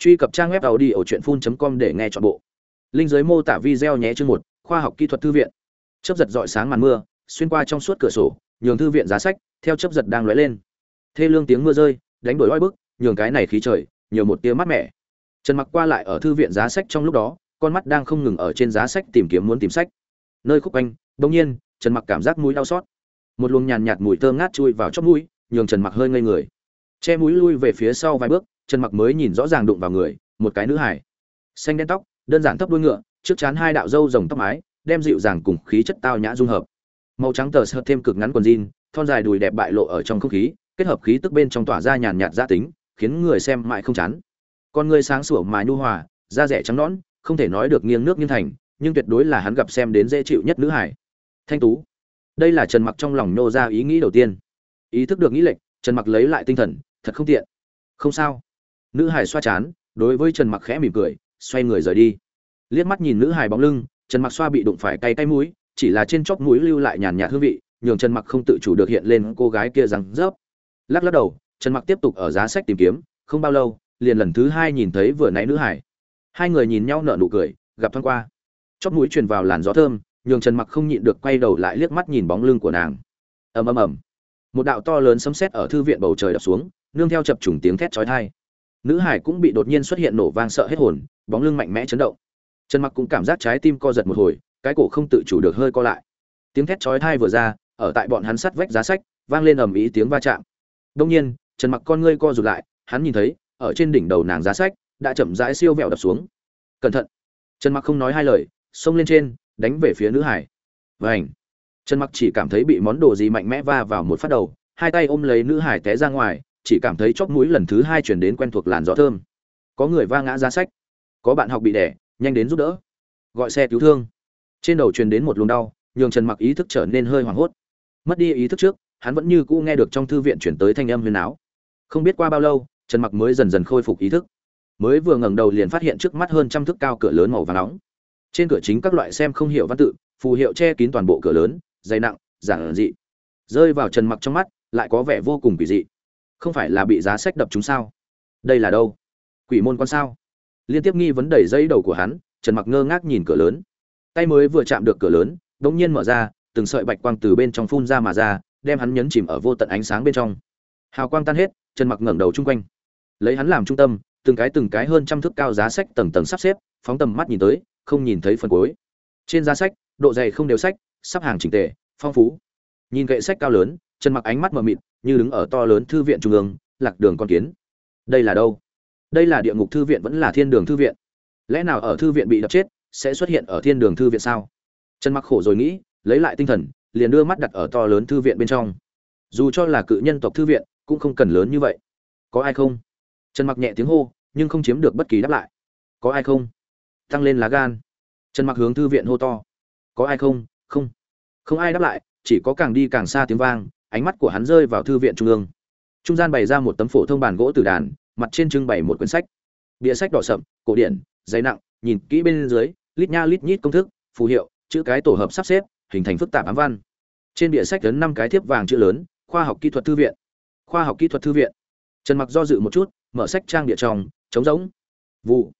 truy cập trang web tàu đi ở truyện phun com để nghe chọn bộ. Linh giới mô tả video nhé chương một, khoa học kỹ thuật thư viện. Chấp giật dọi sáng màn mưa, xuyên qua trong suốt cửa sổ, nhường thư viện giá sách, theo chấp giật đang lóe lên. Thê lương tiếng mưa rơi, đánh đổi oi bức, nhường cái này khí trời, nhiều một tia mát mẻ. Trần mặc qua lại ở thư viện giá sách trong lúc đó, con mắt đang không ngừng ở trên giá sách tìm kiếm muốn tìm sách. Nơi khúc quanh đông nhiên, trần mặc cảm giác mũi đau xót. Một luồng nhàn nhạt mùi thơm ngát chui vào chóp mũi, nhường trần mặc hơi ngây người. Che mũi lui về phía sau vài bước trần mặc mới nhìn rõ ràng đụng vào người, một cái nữ hải xanh đen tóc, đơn giản thấp đuôi ngựa, trước chán hai đạo râu rồng tóc mái, đem dịu dàng cùng khí chất tao nhã dung hợp. Màu trắng tờ sợt thêm cực ngắn quần jean, thon dài đùi đẹp bại lộ ở trong không khí, kết hợp khí tức bên trong tỏa ra nhàn nhạt gia tính, khiến người xem mãi không chán. Con người sáng sủa mà nhu hòa, da rẻ trắng nõn, không thể nói được nghiêng nước nghiêng thành, nhưng tuyệt đối là hắn gặp xem đến dễ chịu nhất nữ hải thanh tú. Đây là trần mặc trong lòng nô ra ý nghĩ đầu tiên. Ý thức được nghĩ lệnh trần mặc lấy lại tinh thần, thật không tiện. Không sao nữ hải xoa chán, đối với trần mặc khẽ mỉm cười, xoay người rời đi. Liếc mắt nhìn nữ hải bóng lưng, trần mặc xoa bị đụng phải cay cay mũi, chỉ là trên chóp mũi lưu lại nhàn nhạt hương vị, nhường trần mặc không tự chủ được hiện lên cô gái kia rằng rớp. Lắc lắc đầu, trần mặc tiếp tục ở giá sách tìm kiếm, không bao lâu, liền lần thứ hai nhìn thấy vừa nãy nữ hải hai người nhìn nhau nở nụ cười, gặp thoáng qua. Chóp mũi truyền vào làn gió thơm, nhường trần mặc không nhịn được quay đầu lại liếc mắt nhìn bóng lưng của nàng. Ầm ầm ầm. Một đạo to lớn sấm sét ở thư viện bầu trời đập xuống, nương theo chập trùng tiếng thét chói tai nữ hải cũng bị đột nhiên xuất hiện nổ vang sợ hết hồn, bóng lưng mạnh mẽ chấn động. Trần mặc cũng cảm giác trái tim co giật một hồi, cái cổ không tự chủ được hơi co lại. Tiếng thét chói tai vừa ra, ở tại bọn hắn sắt vách giá sách, vang lên ầm ĩ tiếng va chạm. Đông nhiên, trần mặc con ngươi co rụt lại, hắn nhìn thấy, ở trên đỉnh đầu nàng giá sách, đã chậm rãi siêu vẹo đập xuống. Cẩn thận! Trần mặc không nói hai lời, xông lên trên, đánh về phía nữ hải. Vảnh trần mặc chỉ cảm thấy bị món đồ gì mạnh mẽ va vào một phát đầu, hai tay ôm lấy nữ hải té ra ngoài chỉ cảm thấy chóp mũi lần thứ hai chuyển đến quen thuộc làn gió thơm. Có người va ngã ra sách. Có bạn học bị đẻ, nhanh đến giúp đỡ. Gọi xe cứu thương. Trên đầu truyền đến một luồng đau, nhường trần mặc ý thức trở nên hơi hoảng hốt. Mất đi ý thức trước, hắn vẫn như cũ nghe được trong thư viện chuyển tới thanh âm huyền áo. Không biết qua bao lâu, trần mặc mới dần dần khôi phục ý thức. Mới vừa ngẩng đầu liền phát hiện trước mắt hơn trăm thước cao cửa lớn màu vàng nóng. Trên cửa chính các loại xem không hiểu văn tự, phù hiệu che kín toàn bộ cửa lớn, dày nặng, giản dị. Rơi vào trần mặc trong mắt, lại có vẻ vô cùng kỳ dị không phải là bị giá sách đập chúng sao? Đây là đâu? Quỷ môn quan sao? Liên tiếp nghi vấn đẩy dây đầu của hắn, trần mặc ngơ ngác nhìn cửa lớn. Tay mới vừa chạm được cửa lớn đống nhiên mở ra, từng sợi bạch quang từ bên trong phun ra mà ra, đem hắn nhấn chìm ở vô tận ánh sáng bên trong. Hào quang tan hết, trần mặc ngẩng đầu chung quanh. Lấy hắn làm trung tâm, từng cái từng cái hơn trăm thước cao giá sách tầng tầng sắp xếp, phóng tầm mắt nhìn tới, không nhìn thấy phần cuối. Trên giá sách, độ dày không đều sách, sắp hàng chỉnh tề, phong phú. Nhìn kệ sách cao lớn, trần mặc ánh mắt mờ mịt như đứng ở to lớn thư viện trung ương, lạc đường con kiến. Đây là đâu? Đây là địa ngục thư viện vẫn là thiên đường thư viện. Lẽ nào ở thư viện bị đập chết, sẽ xuất hiện ở thiên đường thư viện sao? Trần mặc khổ rồi nghĩ, lấy lại tinh thần, liền đưa mắt đặt ở to lớn thư viện bên trong. Dù cho là cự nhân tộc thư viện, cũng không cần lớn như vậy. Có ai không? Trần mặc nhẹ tiếng hô, nhưng không chiếm được bất kỳ đáp lại. Có ai không? Tăng lên lá gan. Trần mặc hướng thư viện hô to. Có ai không? Không. Không ai đáp lại, chỉ có càng đi càng xa tiếng vang ánh mắt của hắn rơi vào thư viện trung ương. Trung gian bày ra một tấm phổ thông bàn gỗ từ đàn, mặt trên trưng bày một quyển sách. Bìa sách đỏ sậm, cổ điển, dày nặng, nhìn kỹ bên dưới, lít nha lít nhít công thức, phù hiệu, chữ cái tổ hợp sắp xếp, hình thành phức tạp ám văn. Trên bìa sách lớn năm cái thiếp vàng chữ lớn, khoa học kỹ thuật thư viện. Khoa học kỹ thuật thư viện. Trần mặc do dự một chút, mở sách trang địa trong, trống rỗng. Vụ.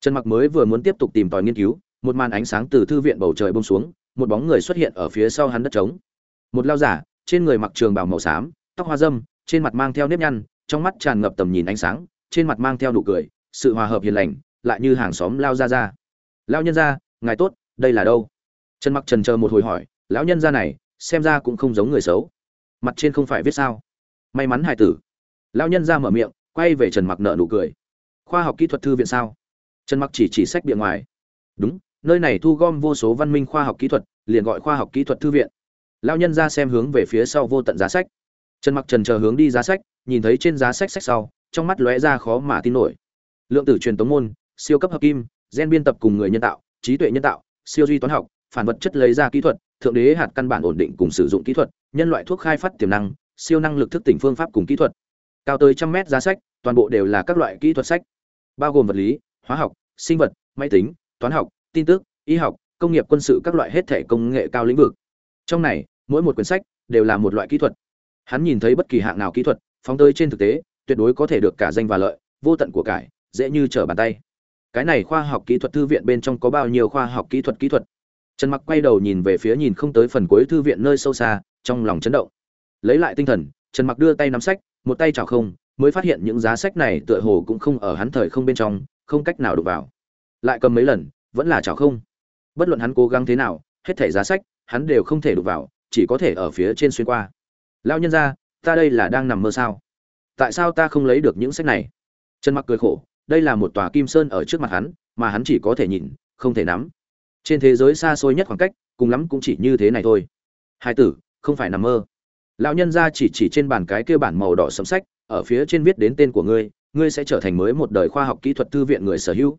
Trần mặc mới vừa muốn tiếp tục tìm tòi nghiên cứu, một màn ánh sáng từ thư viện bầu trời bông xuống, một bóng người xuất hiện ở phía sau hắn đất trống. Một lao giả trên người mặc trường bào màu xám, tóc hoa dâm, trên mặt mang theo nếp nhăn, trong mắt tràn ngập tầm nhìn ánh sáng, trên mặt mang theo nụ cười, sự hòa hợp hiền lành, lại như hàng xóm lao ra ra. Lao nhân ra ngài tốt, đây là đâu? Trần mặc trần chờ một hồi hỏi, lão nhân ra này, xem ra cũng không giống người xấu. Mặt trên không phải viết sao? May mắn hài tử. Lão nhân ra mở miệng, quay về trần mặc nợ nụ cười. Khoa học kỹ thuật thư viện sao? Trần mặc chỉ chỉ sách bìa ngoài. Đúng, nơi này thu gom vô số văn minh khoa học kỹ thuật, liền gọi khoa học kỹ thuật thư viện lão nhân ra xem hướng về phía sau vô tận giá sách. Trần mặc trần chờ hướng đi giá sách, nhìn thấy trên giá sách sách sau, trong mắt lóe ra khó mà tin nổi. Lượng tử truyền tống môn, siêu cấp hợp kim, gen biên tập cùng người nhân tạo, trí tuệ nhân tạo, siêu duy toán học, phản vật chất lấy ra kỹ thuật, thượng đế hạt căn bản ổn định cùng sử dụng kỹ thuật, nhân loại thuốc khai phát tiềm năng, siêu năng lực thức tỉnh phương pháp cùng kỹ thuật. Cao tới trăm mét giá sách, toàn bộ đều là các loại kỹ thuật sách, bao gồm vật lý, hóa học, sinh vật, máy tính, toán học, tin tức, y học, công nghiệp quân sự các loại hết thể công nghệ cao lĩnh vực. Trong này mỗi một quyển sách đều là một loại kỹ thuật. Hắn nhìn thấy bất kỳ hạng nào kỹ thuật, phóng tới trên thực tế, tuyệt đối có thể được cả danh và lợi, vô tận của cải, dễ như trở bàn tay. Cái này khoa học kỹ thuật thư viện bên trong có bao nhiêu khoa học kỹ thuật kỹ thuật? Trần mặc quay đầu nhìn về phía nhìn không tới phần cuối thư viện nơi sâu xa, trong lòng chấn động. Lấy lại tinh thần, trần mặc đưa tay nắm sách, một tay chảo không, mới phát hiện những giá sách này tựa hồ cũng không ở hắn thời không bên trong, không cách nào đụng vào. Lại cầm mấy lần, vẫn là chảo không. Bất luận hắn cố gắng thế nào, hết thảy giá sách, hắn đều không thể đụng vào chỉ có thể ở phía trên xuyên qua. Lao nhân ra ta đây là đang nằm mơ sao? Tại sao ta không lấy được những sách này? Trần mặc cười khổ, đây là một tòa kim sơn ở trước mặt hắn, mà hắn chỉ có thể nhìn, không thể nắm. Trên thế giới xa xôi nhất khoảng cách, cùng lắm cũng chỉ như thế này thôi. Hai tử, không phải nằm mơ. Lão nhân ra chỉ chỉ trên bàn cái kia bản màu đỏ sấm sách, ở phía trên viết đến tên của ngươi ngươi sẽ trở thành mới một đời khoa học kỹ thuật thư viện người sở hữu.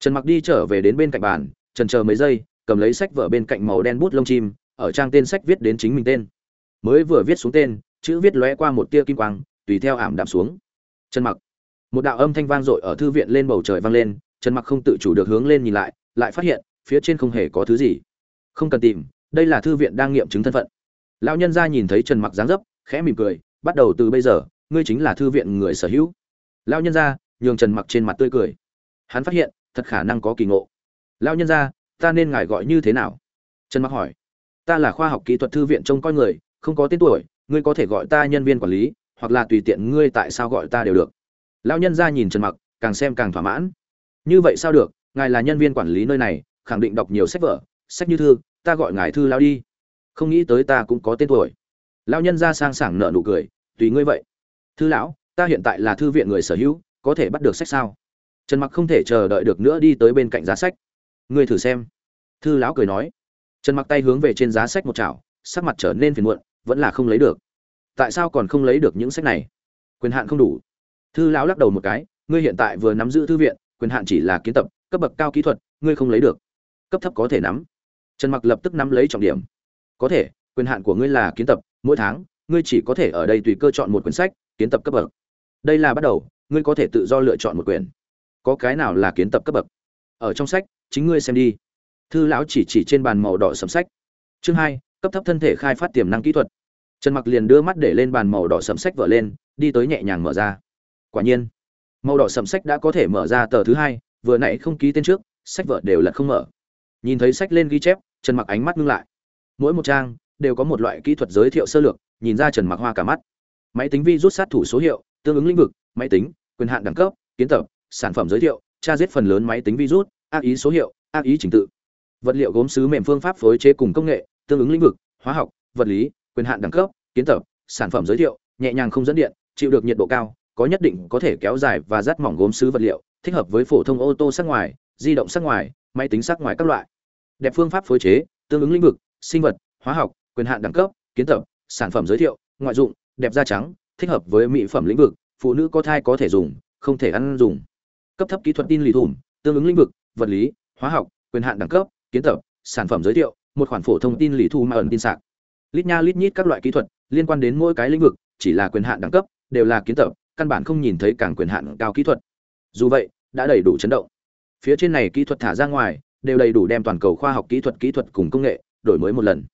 Trần mặc đi trở về đến bên cạnh bàn trần chờ mấy giây, cầm lấy sách vở bên cạnh màu đen bút lông chim ở trang tên sách viết đến chính mình tên. Mới vừa viết xuống tên, chữ viết lóe qua một tia kim quang, tùy theo ảm đạm xuống. Trần mặc. Một đạo âm thanh vang dội ở thư viện lên bầu trời vang lên, trần mặc không tự chủ được hướng lên nhìn lại lại phát hiện, phía trên không hề có thứ gì. Không cần tìm, đây là thư viện đang nghiệm chứng thân phận. Lão nhân gia nhìn thấy trần mặc dáng dấp, khẽ mỉm cười, bắt đầu từ bây giờ, ngươi chính là thư viện người sở hữu. Lão nhân gia nhường trần mặc trên mặt tươi cười. Hắn phát hiện, thật khả năng có kỳ ngộ. Lão nhân gia, ta nên ngài gọi như thế nào? Trần mặc hỏi ta là khoa học kỹ thuật thư viện trông coi người, không có tên tuổi, ngươi có thể gọi ta nhân viên quản lý, hoặc là tùy tiện ngươi tại sao gọi ta đều được. Lão nhân gia nhìn trần mặc, càng xem càng thỏa mãn. Như vậy sao được, ngài là nhân viên quản lý nơi này, khẳng định đọc nhiều sách vở, sách như thư, ta gọi ngài thư lao đi. Không nghĩ tới ta cũng có tên tuổi. Lão nhân gia sang sảng nợ nụ cười, tùy ngươi vậy. Thư lão, ta hiện tại là thư viện người sở hữu, có thể bắt được sách sao? Trần mặc không thể chờ đợi được nữa đi tới bên cạnh giá sách. Ngươi thử xem. Thư lão cười nói trần mặc tay hướng về trên giá sách một chảo, sắc mặt trở nên phiền muộn, vẫn là không lấy được. Tại sao còn không lấy được những sách này? Quyền hạn không đủ. Thư lão lắc đầu một cái, ngươi hiện tại vừa nắm giữ thư viện, quyền hạn chỉ là kiến tập, cấp bậc cao kỹ thuật, ngươi không lấy được. Cấp thấp có thể nắm. Trần mặc lập tức nắm lấy trọng điểm. Có thể, quyền hạn của ngươi là kiến tập, mỗi tháng, ngươi chỉ có thể ở đây tùy cơ chọn một quyển sách, kiến tập cấp bậc. Đây là bắt đầu, ngươi có thể tự do lựa chọn một quyển. Có cái nào là kiến tập cấp bậc? Ở trong sách, chính ngươi xem đi thư lão chỉ chỉ trên bàn màu đỏ sầm sách. Chương hai, cấp thấp thân thể khai phát tiềm năng kỹ thuật. Trần mặc liền đưa mắt để lên bàn màu đỏ sầm sách vở lên, đi tới nhẹ nhàng mở ra. Quả nhiên, màu đỏ sầm sách đã có thể mở ra tờ thứ hai, vừa nãy không ký tên trước, sách vở đều là không mở. Nhìn thấy sách lên ghi chép, trần mặc ánh mắt ngưng lại. Mỗi một trang đều có một loại kỹ thuật giới thiệu sơ lược, nhìn ra trần mặc hoa cả mắt. Máy tính vi rút sát thủ số hiệu, tương ứng lĩnh vực, máy tính, quyền hạn đẳng cấp, kiến tập, sản phẩm giới thiệu, tra giết phần lớn máy tính virus ác ý số hiệu ác ý trình tự vật liệu gốm sứ mềm phương pháp phối chế cùng công nghệ, tương ứng lĩnh vực, hóa học, vật lý, quyền hạn đẳng cấp, kiến tập, sản phẩm giới thiệu, nhẹ nhàng không dẫn điện, chịu được nhiệt độ cao, có nhất định có thể kéo dài và rát mỏng gốm sứ vật liệu, thích hợp với phổ thông ô tô sắc ngoài, di động sắc ngoài, máy tính sắc ngoài các loại. Đẹp phương pháp phối chế, tương ứng lĩnh vực, sinh vật, hóa học, quyền hạn đẳng cấp, kiến tập, sản phẩm giới thiệu, ngoại dụng, đẹp da trắng, thích hợp với mỹ phẩm lĩnh vực, phụ nữ có thai có thể dùng, không thể ăn dùng. Cấp thấp kỹ thuật tin lì thủng tương ứng lĩnh vực, vật lý, hóa học, quyền hạn đẳng cấp kiến tập, sản phẩm giới thiệu, một khoản phổ thông tin lý thu mà ẩn tin sạc. Lít nha lít nhít các loại kỹ thuật liên quan đến mỗi cái lĩnh vực, chỉ là quyền hạn đẳng cấp, đều là kiến tập, căn bản không nhìn thấy càng quyền hạn cao kỹ thuật. Dù vậy, đã đầy đủ chấn động. Phía trên này kỹ thuật thả ra ngoài, đều đầy đủ đem toàn cầu khoa học kỹ thuật kỹ thuật cùng công nghệ đổi mới một lần.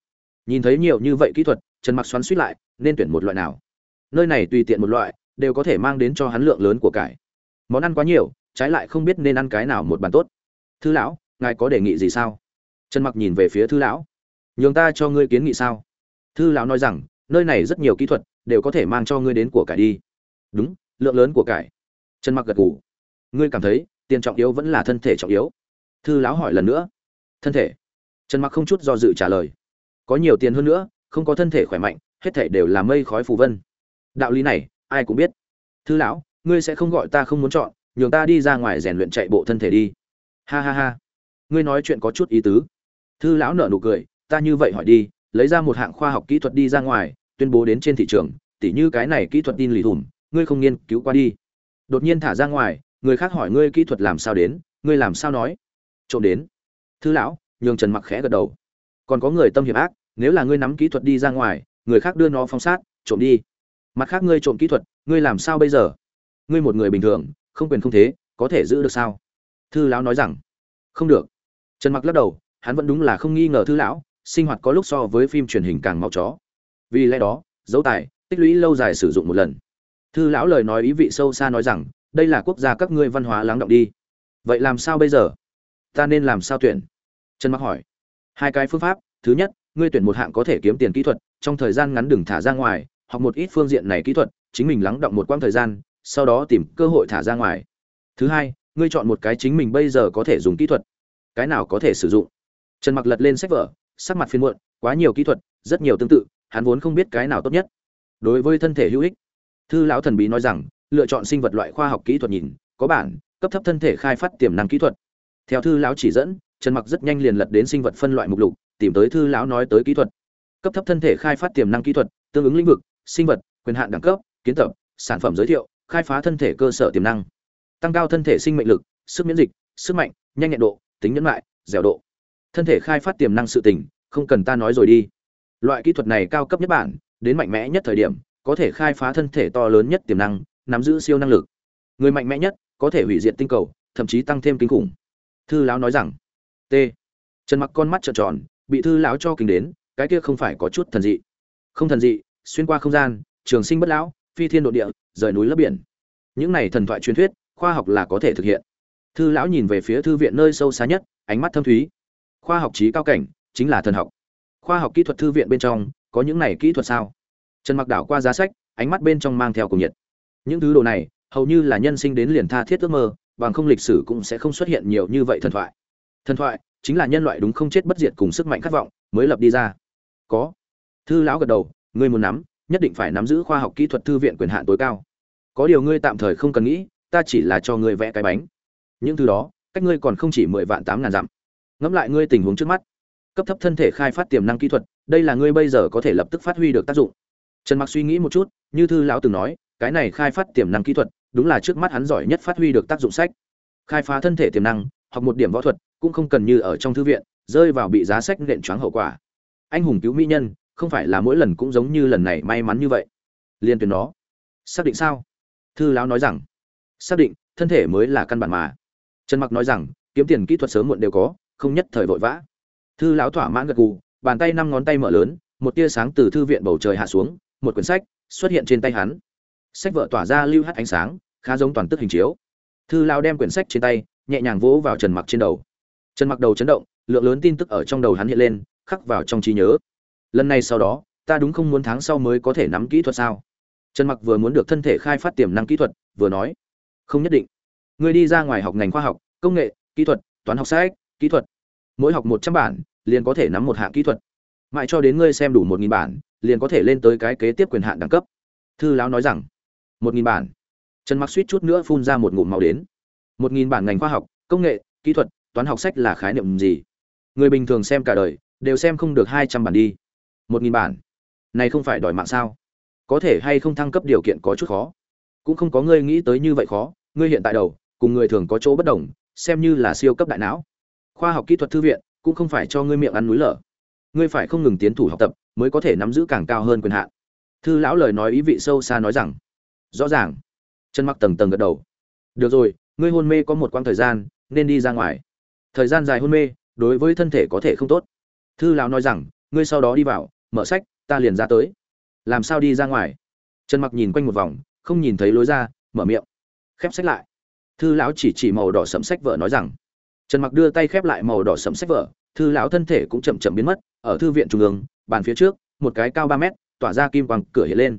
Nhìn thấy nhiều như vậy kỹ thuật, trần mặc xoắn suýt lại, nên tuyển một loại nào? Nơi này tùy tiện một loại, đều có thể mang đến cho hắn lượng lớn của cải. Món ăn quá nhiều, trái lại không biết nên ăn cái nào một bàn tốt. Thư lão, ngài có đề nghị gì sao? Trần mặc nhìn về phía thư lão. Nhường ta cho ngươi kiến nghị sao? Thư lão nói rằng, nơi này rất nhiều kỹ thuật đều có thể mang cho ngươi đến của cải đi. Đúng, lượng lớn của cải. Trần mặc gật gù. Ngươi cảm thấy tiền trọng yếu vẫn là thân thể trọng yếu? Thư lão hỏi lần nữa. Thân thể? Trần mặc không chút do dự trả lời. Có nhiều tiền hơn nữa, không có thân thể khỏe mạnh, hết thể đều là mây khói phù vân. Đạo lý này, ai cũng biết. Thư lão, ngươi sẽ không gọi ta không muốn chọn, nhường ta đi ra ngoài rèn luyện chạy bộ thân thể đi. Ha ha ha. Ngươi nói chuyện có chút ý tứ thư lão nở nụ cười, ta như vậy hỏi đi, lấy ra một hạng khoa học kỹ thuật đi ra ngoài, tuyên bố đến trên thị trường, tỉ như cái này kỹ thuật tin lì thủng ngươi không nghiên cứu qua đi. Đột nhiên thả ra ngoài, người khác hỏi ngươi kỹ thuật làm sao đến, ngươi làm sao nói? Trộm đến. Thư lão, nhường trần mặc khẽ gật đầu. Còn có người tâm hiệp ác, nếu là ngươi nắm kỹ thuật đi ra ngoài, người khác đưa nó phóng sát, trộm đi. Mặt khác ngươi trộm kỹ thuật, ngươi làm sao bây giờ? Ngươi một người bình thường, không quyền không thế, có thể giữ được sao? Thư lão nói rằng, không được. Trần mặc lắc đầu hắn vẫn đúng là không nghi ngờ thư lão, sinh hoạt có lúc so với phim truyền hình càng mau chó. Vì lẽ đó, dấu tài, tích lũy lâu dài sử dụng một lần. Thư lão lời nói ý vị sâu xa nói rằng, đây là quốc gia các ngươi văn hóa lắng động đi. Vậy làm sao bây giờ? Ta nên làm sao tuyển? Trần mặc hỏi. Hai cái phương pháp. Thứ nhất, ngươi tuyển một hạng có thể kiếm tiền kỹ thuật, trong thời gian ngắn đừng thả ra ngoài hoặc một ít phương diện này kỹ thuật, chính mình lắng động một quãng thời gian, sau đó tìm cơ hội thả ra ngoài. Thứ hai, ngươi chọn một cái chính mình bây giờ có thể dùng kỹ thuật. Cái nào có thể sử dụng? Trần mặc lật lên sách vở, sắc mặt phiên muộn, quá nhiều kỹ thuật, rất nhiều tương tự, hắn vốn không biết cái nào tốt nhất. Đối với thân thể hữu ích, thư lão thần bí nói rằng, lựa chọn sinh vật loại khoa học kỹ thuật nhìn, có bản, cấp thấp thân thể khai phát tiềm năng kỹ thuật. Theo thư lão chỉ dẫn, trần mặc rất nhanh liền lật đến sinh vật phân loại mục lục, tìm tới thư lão nói tới kỹ thuật. Cấp thấp thân thể khai phát tiềm năng kỹ thuật, tương ứng lĩnh vực, sinh vật, quyền hạn đẳng cấp, kiến tập, sản phẩm giới thiệu, khai phá thân thể cơ sở tiềm năng. Tăng cao thân thể sinh mệnh lực, sức miễn dịch, sức mạnh, nhanh nhẹn độ, tính nhẫn lại dẻo độ thân thể khai phát tiềm năng sự tình, không cần ta nói rồi đi. Loại kỹ thuật này cao cấp nhất bản, đến mạnh mẽ nhất thời điểm, có thể khai phá thân thể to lớn nhất tiềm năng, nắm giữ siêu năng lực. Người mạnh mẽ nhất, có thể hủy diệt tinh cầu, thậm chí tăng thêm kinh khủng. Thư lão nói rằng, t. Trần mặc con mắt trợn tròn, bị thư lão cho kinh đến, cái kia không phải có chút thần dị. Không thần dị, xuyên qua không gian, trường sinh bất lão, phi thiên độ địa, rời núi lấp biển. Những này thần thoại truyền thuyết, khoa học là có thể thực hiện. Thư lão nhìn về phía thư viện nơi sâu xa nhất, ánh mắt thâm thúy khoa học trí cao cảnh, chính là thần học. Khoa học kỹ thuật thư viện bên trong, có những này kỹ thuật sao? Trần mặc đảo qua giá sách, ánh mắt bên trong mang theo cùng nhiệt. Những thứ đồ này, hầu như là nhân sinh đến liền tha thiết ước mơ, bằng không lịch sử cũng sẽ không xuất hiện nhiều như vậy thần thoại. Thần thoại, chính là nhân loại đúng không chết bất diệt cùng sức mạnh khát vọng, mới lập đi ra. Có. Thư lão gật đầu, ngươi muốn nắm, nhất định phải nắm giữ khoa học kỹ thuật thư viện quyền hạn tối cao. Có điều ngươi tạm thời không cần nghĩ, ta chỉ là cho ngươi vẽ cái bánh. Những thứ đó, cách ngươi còn không chỉ mười vạn tám ngàn dặm ngẫm lại ngươi tình huống trước mắt. Cấp thấp thân thể khai phát tiềm năng kỹ thuật, đây là ngươi bây giờ có thể lập tức phát huy được tác dụng. Trần mặc suy nghĩ một chút, như thư lão từng nói, cái này khai phát tiềm năng kỹ thuật, đúng là trước mắt hắn giỏi nhất phát huy được tác dụng sách. Khai phá thân thể tiềm năng hoặc một điểm võ thuật, cũng không cần như ở trong thư viện, rơi vào bị giá sách nện choáng hậu quả. Anh hùng cứu mỹ nhân, không phải là mỗi lần cũng giống như lần này may mắn như vậy. Liên tuyến nó xác định sao? Thư lão nói rằng. Xác định, thân thể mới là căn bản mà. Trần mặc nói rằng, kiếm tiền kỹ thuật sớm muộn đều có không nhất thời vội vã. Thư lão thỏa mãn gật gù, bàn tay năm ngón tay mở lớn, một tia sáng từ thư viện bầu trời hạ xuống, một quyển sách xuất hiện trên tay hắn. Sách vợ tỏa ra lưu hắt ánh sáng, khá giống toàn tức hình chiếu. Thư lão đem quyển sách trên tay, nhẹ nhàng vỗ vào trần mặc trên đầu. Trần mặc đầu chấn động, lượng lớn tin tức ở trong đầu hắn hiện lên, khắc vào trong trí nhớ. Lần này sau đó, ta đúng không muốn tháng sau mới có thể nắm kỹ thuật sao? Trần mặc vừa muốn được thân thể khai phát tiềm năng kỹ thuật, vừa nói. Không nhất định. Ngươi đi ra ngoài học ngành khoa học, công nghệ, kỹ thuật, toán học sách kỹ thuật. Mỗi học một trăm bản, liền có thể nắm một hạng kỹ thuật. Mãi cho đến ngươi xem đủ một nghìn bản, liền có thể lên tới cái kế tiếp quyền hạn đẳng cấp. Thư lão nói rằng, một nghìn bản. Trần mặc suýt chút nữa phun ra một ngụm màu đến. Một nghìn bản ngành khoa học, công nghệ, kỹ thuật, toán học sách là khái niệm gì? Người bình thường xem cả đời, đều xem không được hai trăm bản đi. Một nghìn bản. Này không phải đòi mạng sao? Có thể hay không thăng cấp điều kiện có chút khó? Cũng không có ngươi nghĩ tới như vậy khó. Ngươi hiện tại đầu, cùng người thường có chỗ bất đồng, xem như là siêu cấp đại não khoa học kỹ thuật thư viện, cũng không phải cho ngươi miệng ăn núi lở. Ngươi phải không ngừng tiến thủ học tập, mới có thể nắm giữ càng cao hơn quyền hạn. Thư lão lời nói ý vị sâu xa nói rằng. Rõ ràng. Chân mặc tầng tầng gật đầu. Được rồi, ngươi hôn mê có một quãng thời gian, nên đi ra ngoài. Thời gian dài hôn mê, đối với thân thể có thể không tốt. Thư lão nói rằng, ngươi sau đó đi vào, mở sách, ta liền ra tới. Làm sao đi ra ngoài? Trần mặc nhìn quanh một vòng, không nhìn thấy lối ra, mở miệng. Khép sách lại. Thư lão chỉ chỉ màu đỏ sẫm sách vợ nói rằng trần mặc đưa tay khép lại màu đỏ sẫm sách vở, thư lão thân thể cũng chậm chậm biến mất, ở thư viện trung ương, bàn phía trước, một cái cao ba mét, tỏa ra kim quang, cửa hiện lên.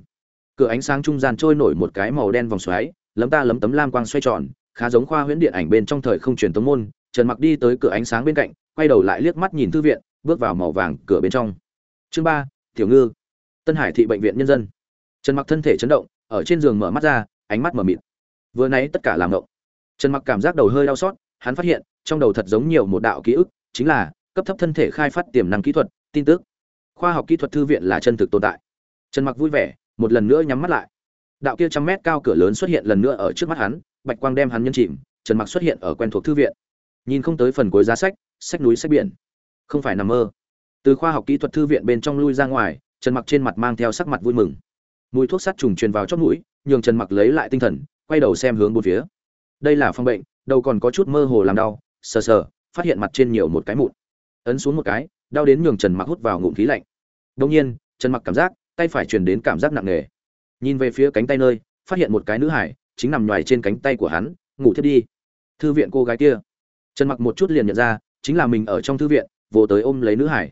Cửa ánh sáng trung gian trôi nổi một cái màu đen vòng xoáy, lấm ta lấm tấm lam quang xoay tròn, khá giống khoa huyễn điện ảnh bên trong thời không truyền tống môn. Trần mặc đi tới cửa ánh sáng bên cạnh, quay đầu lại liếc mắt nhìn thư viện, bước vào màu vàng cửa bên trong. Chương ba, tiểu ngư. Tân hải thị bệnh viện nhân dân. Trần mặc thân thể chấn động, ở trên giường mở mắt ra, ánh mắt mở mịt. Vừa nãy tất cả làm ngộng. Trần mặc cảm giác đầu hơi đau xót, hắn phát hiện trong đầu thật giống nhiều một đạo ký ức, chính là cấp thấp thân thể khai phát tiềm năng kỹ thuật, tin tức. Khoa học kỹ thuật thư viện là chân thực tồn tại. Trần mặc vui vẻ, một lần nữa nhắm mắt lại. Đạo kia trăm mét cao cửa lớn xuất hiện lần nữa ở trước mắt hắn, bạch quang đem hắn nhân chìm, trần mặc xuất hiện ở quen thuộc thư viện. Nhìn không tới phần cuối giá sách sách núi sách biển. Không phải nằm mơ. Từ khoa học kỹ thuật thư viện bên trong lui ra ngoài, trần mặc trên mặt mang theo sắc mặt vui mừng. Mùi thuốc sát trùng truyền vào chóp mũi, nhường trần mặc lấy lại tinh thần, quay đầu xem hướng bốn phía. Đây là phòng bệnh, đầu còn có chút mơ hồ làm đau sờ sờ, phát hiện mặt trên nhiều một cái mụn. Ấn xuống một cái, đau đến nhường trần mặc hút vào ngụm khí lạnh. Đông nhiên, trần mặc cảm giác tay phải truyền đến cảm giác nặng nề. Nhìn về phía cánh tay nơi, phát hiện một cái nữ hải, chính nằm ngoài trên cánh tay của hắn, ngủ thiết đi, thư viện cô gái kia. Trần mặc một chút liền nhận ra, chính là mình ở trong thư viện vô tới ôm lấy nữ hải.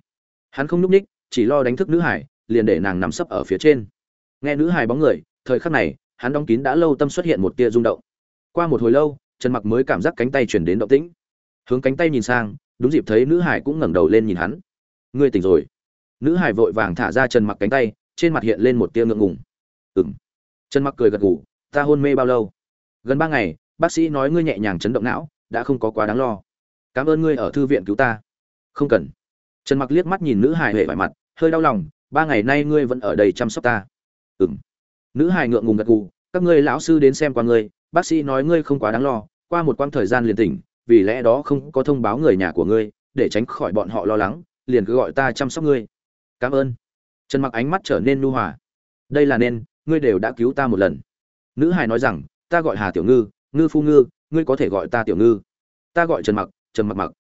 Hắn không núp ních chỉ lo đánh thức nữ hải, liền để nàng nằm sấp ở phía trên. Nghe nữ hải bóng người, thời khắc này, hắn đóng kín đã lâu tâm xuất hiện một tia rung động. Qua một hồi lâu, trần mặc mới cảm giác cánh tay chuyển đến động tĩnh hướng cánh tay nhìn sang, đúng dịp thấy nữ hải cũng ngẩng đầu lên nhìn hắn. Ngươi tỉnh rồi. Nữ hải vội vàng thả ra trần mặc cánh tay, trên mặt hiện lên một tia ngượng ngùng. Ừng trần mặc cười gật gù, ta hôn mê bao lâu? Gần ba ngày, bác sĩ nói ngươi nhẹ nhàng chấn động não, đã không có quá đáng lo. Cảm ơn ngươi ở thư viện cứu ta. Không cần. Trần mặc liếc mắt nhìn nữ hải hệ vải mặt, hơi đau lòng, ba ngày nay ngươi vẫn ở đây chăm sóc ta. Ừng nữ hải ngượng ngùng gật gù, các ngươi lão sư đến xem qua ngươi, bác sĩ nói ngươi không quá đáng lo, qua một quãng thời gian liền tỉnh vì lẽ đó không có thông báo người nhà của ngươi, để tránh khỏi bọn họ lo lắng, liền cứ gọi ta chăm sóc ngươi. Cảm ơn. Trần mặc ánh mắt trở nên nu hòa. Đây là nên, ngươi đều đã cứu ta một lần. Nữ hài nói rằng, ta gọi hà tiểu ngư ngư phu ngư, ngươi có thể gọi ta tiểu ngư. Ta gọi trần mặc trần mặc mặc.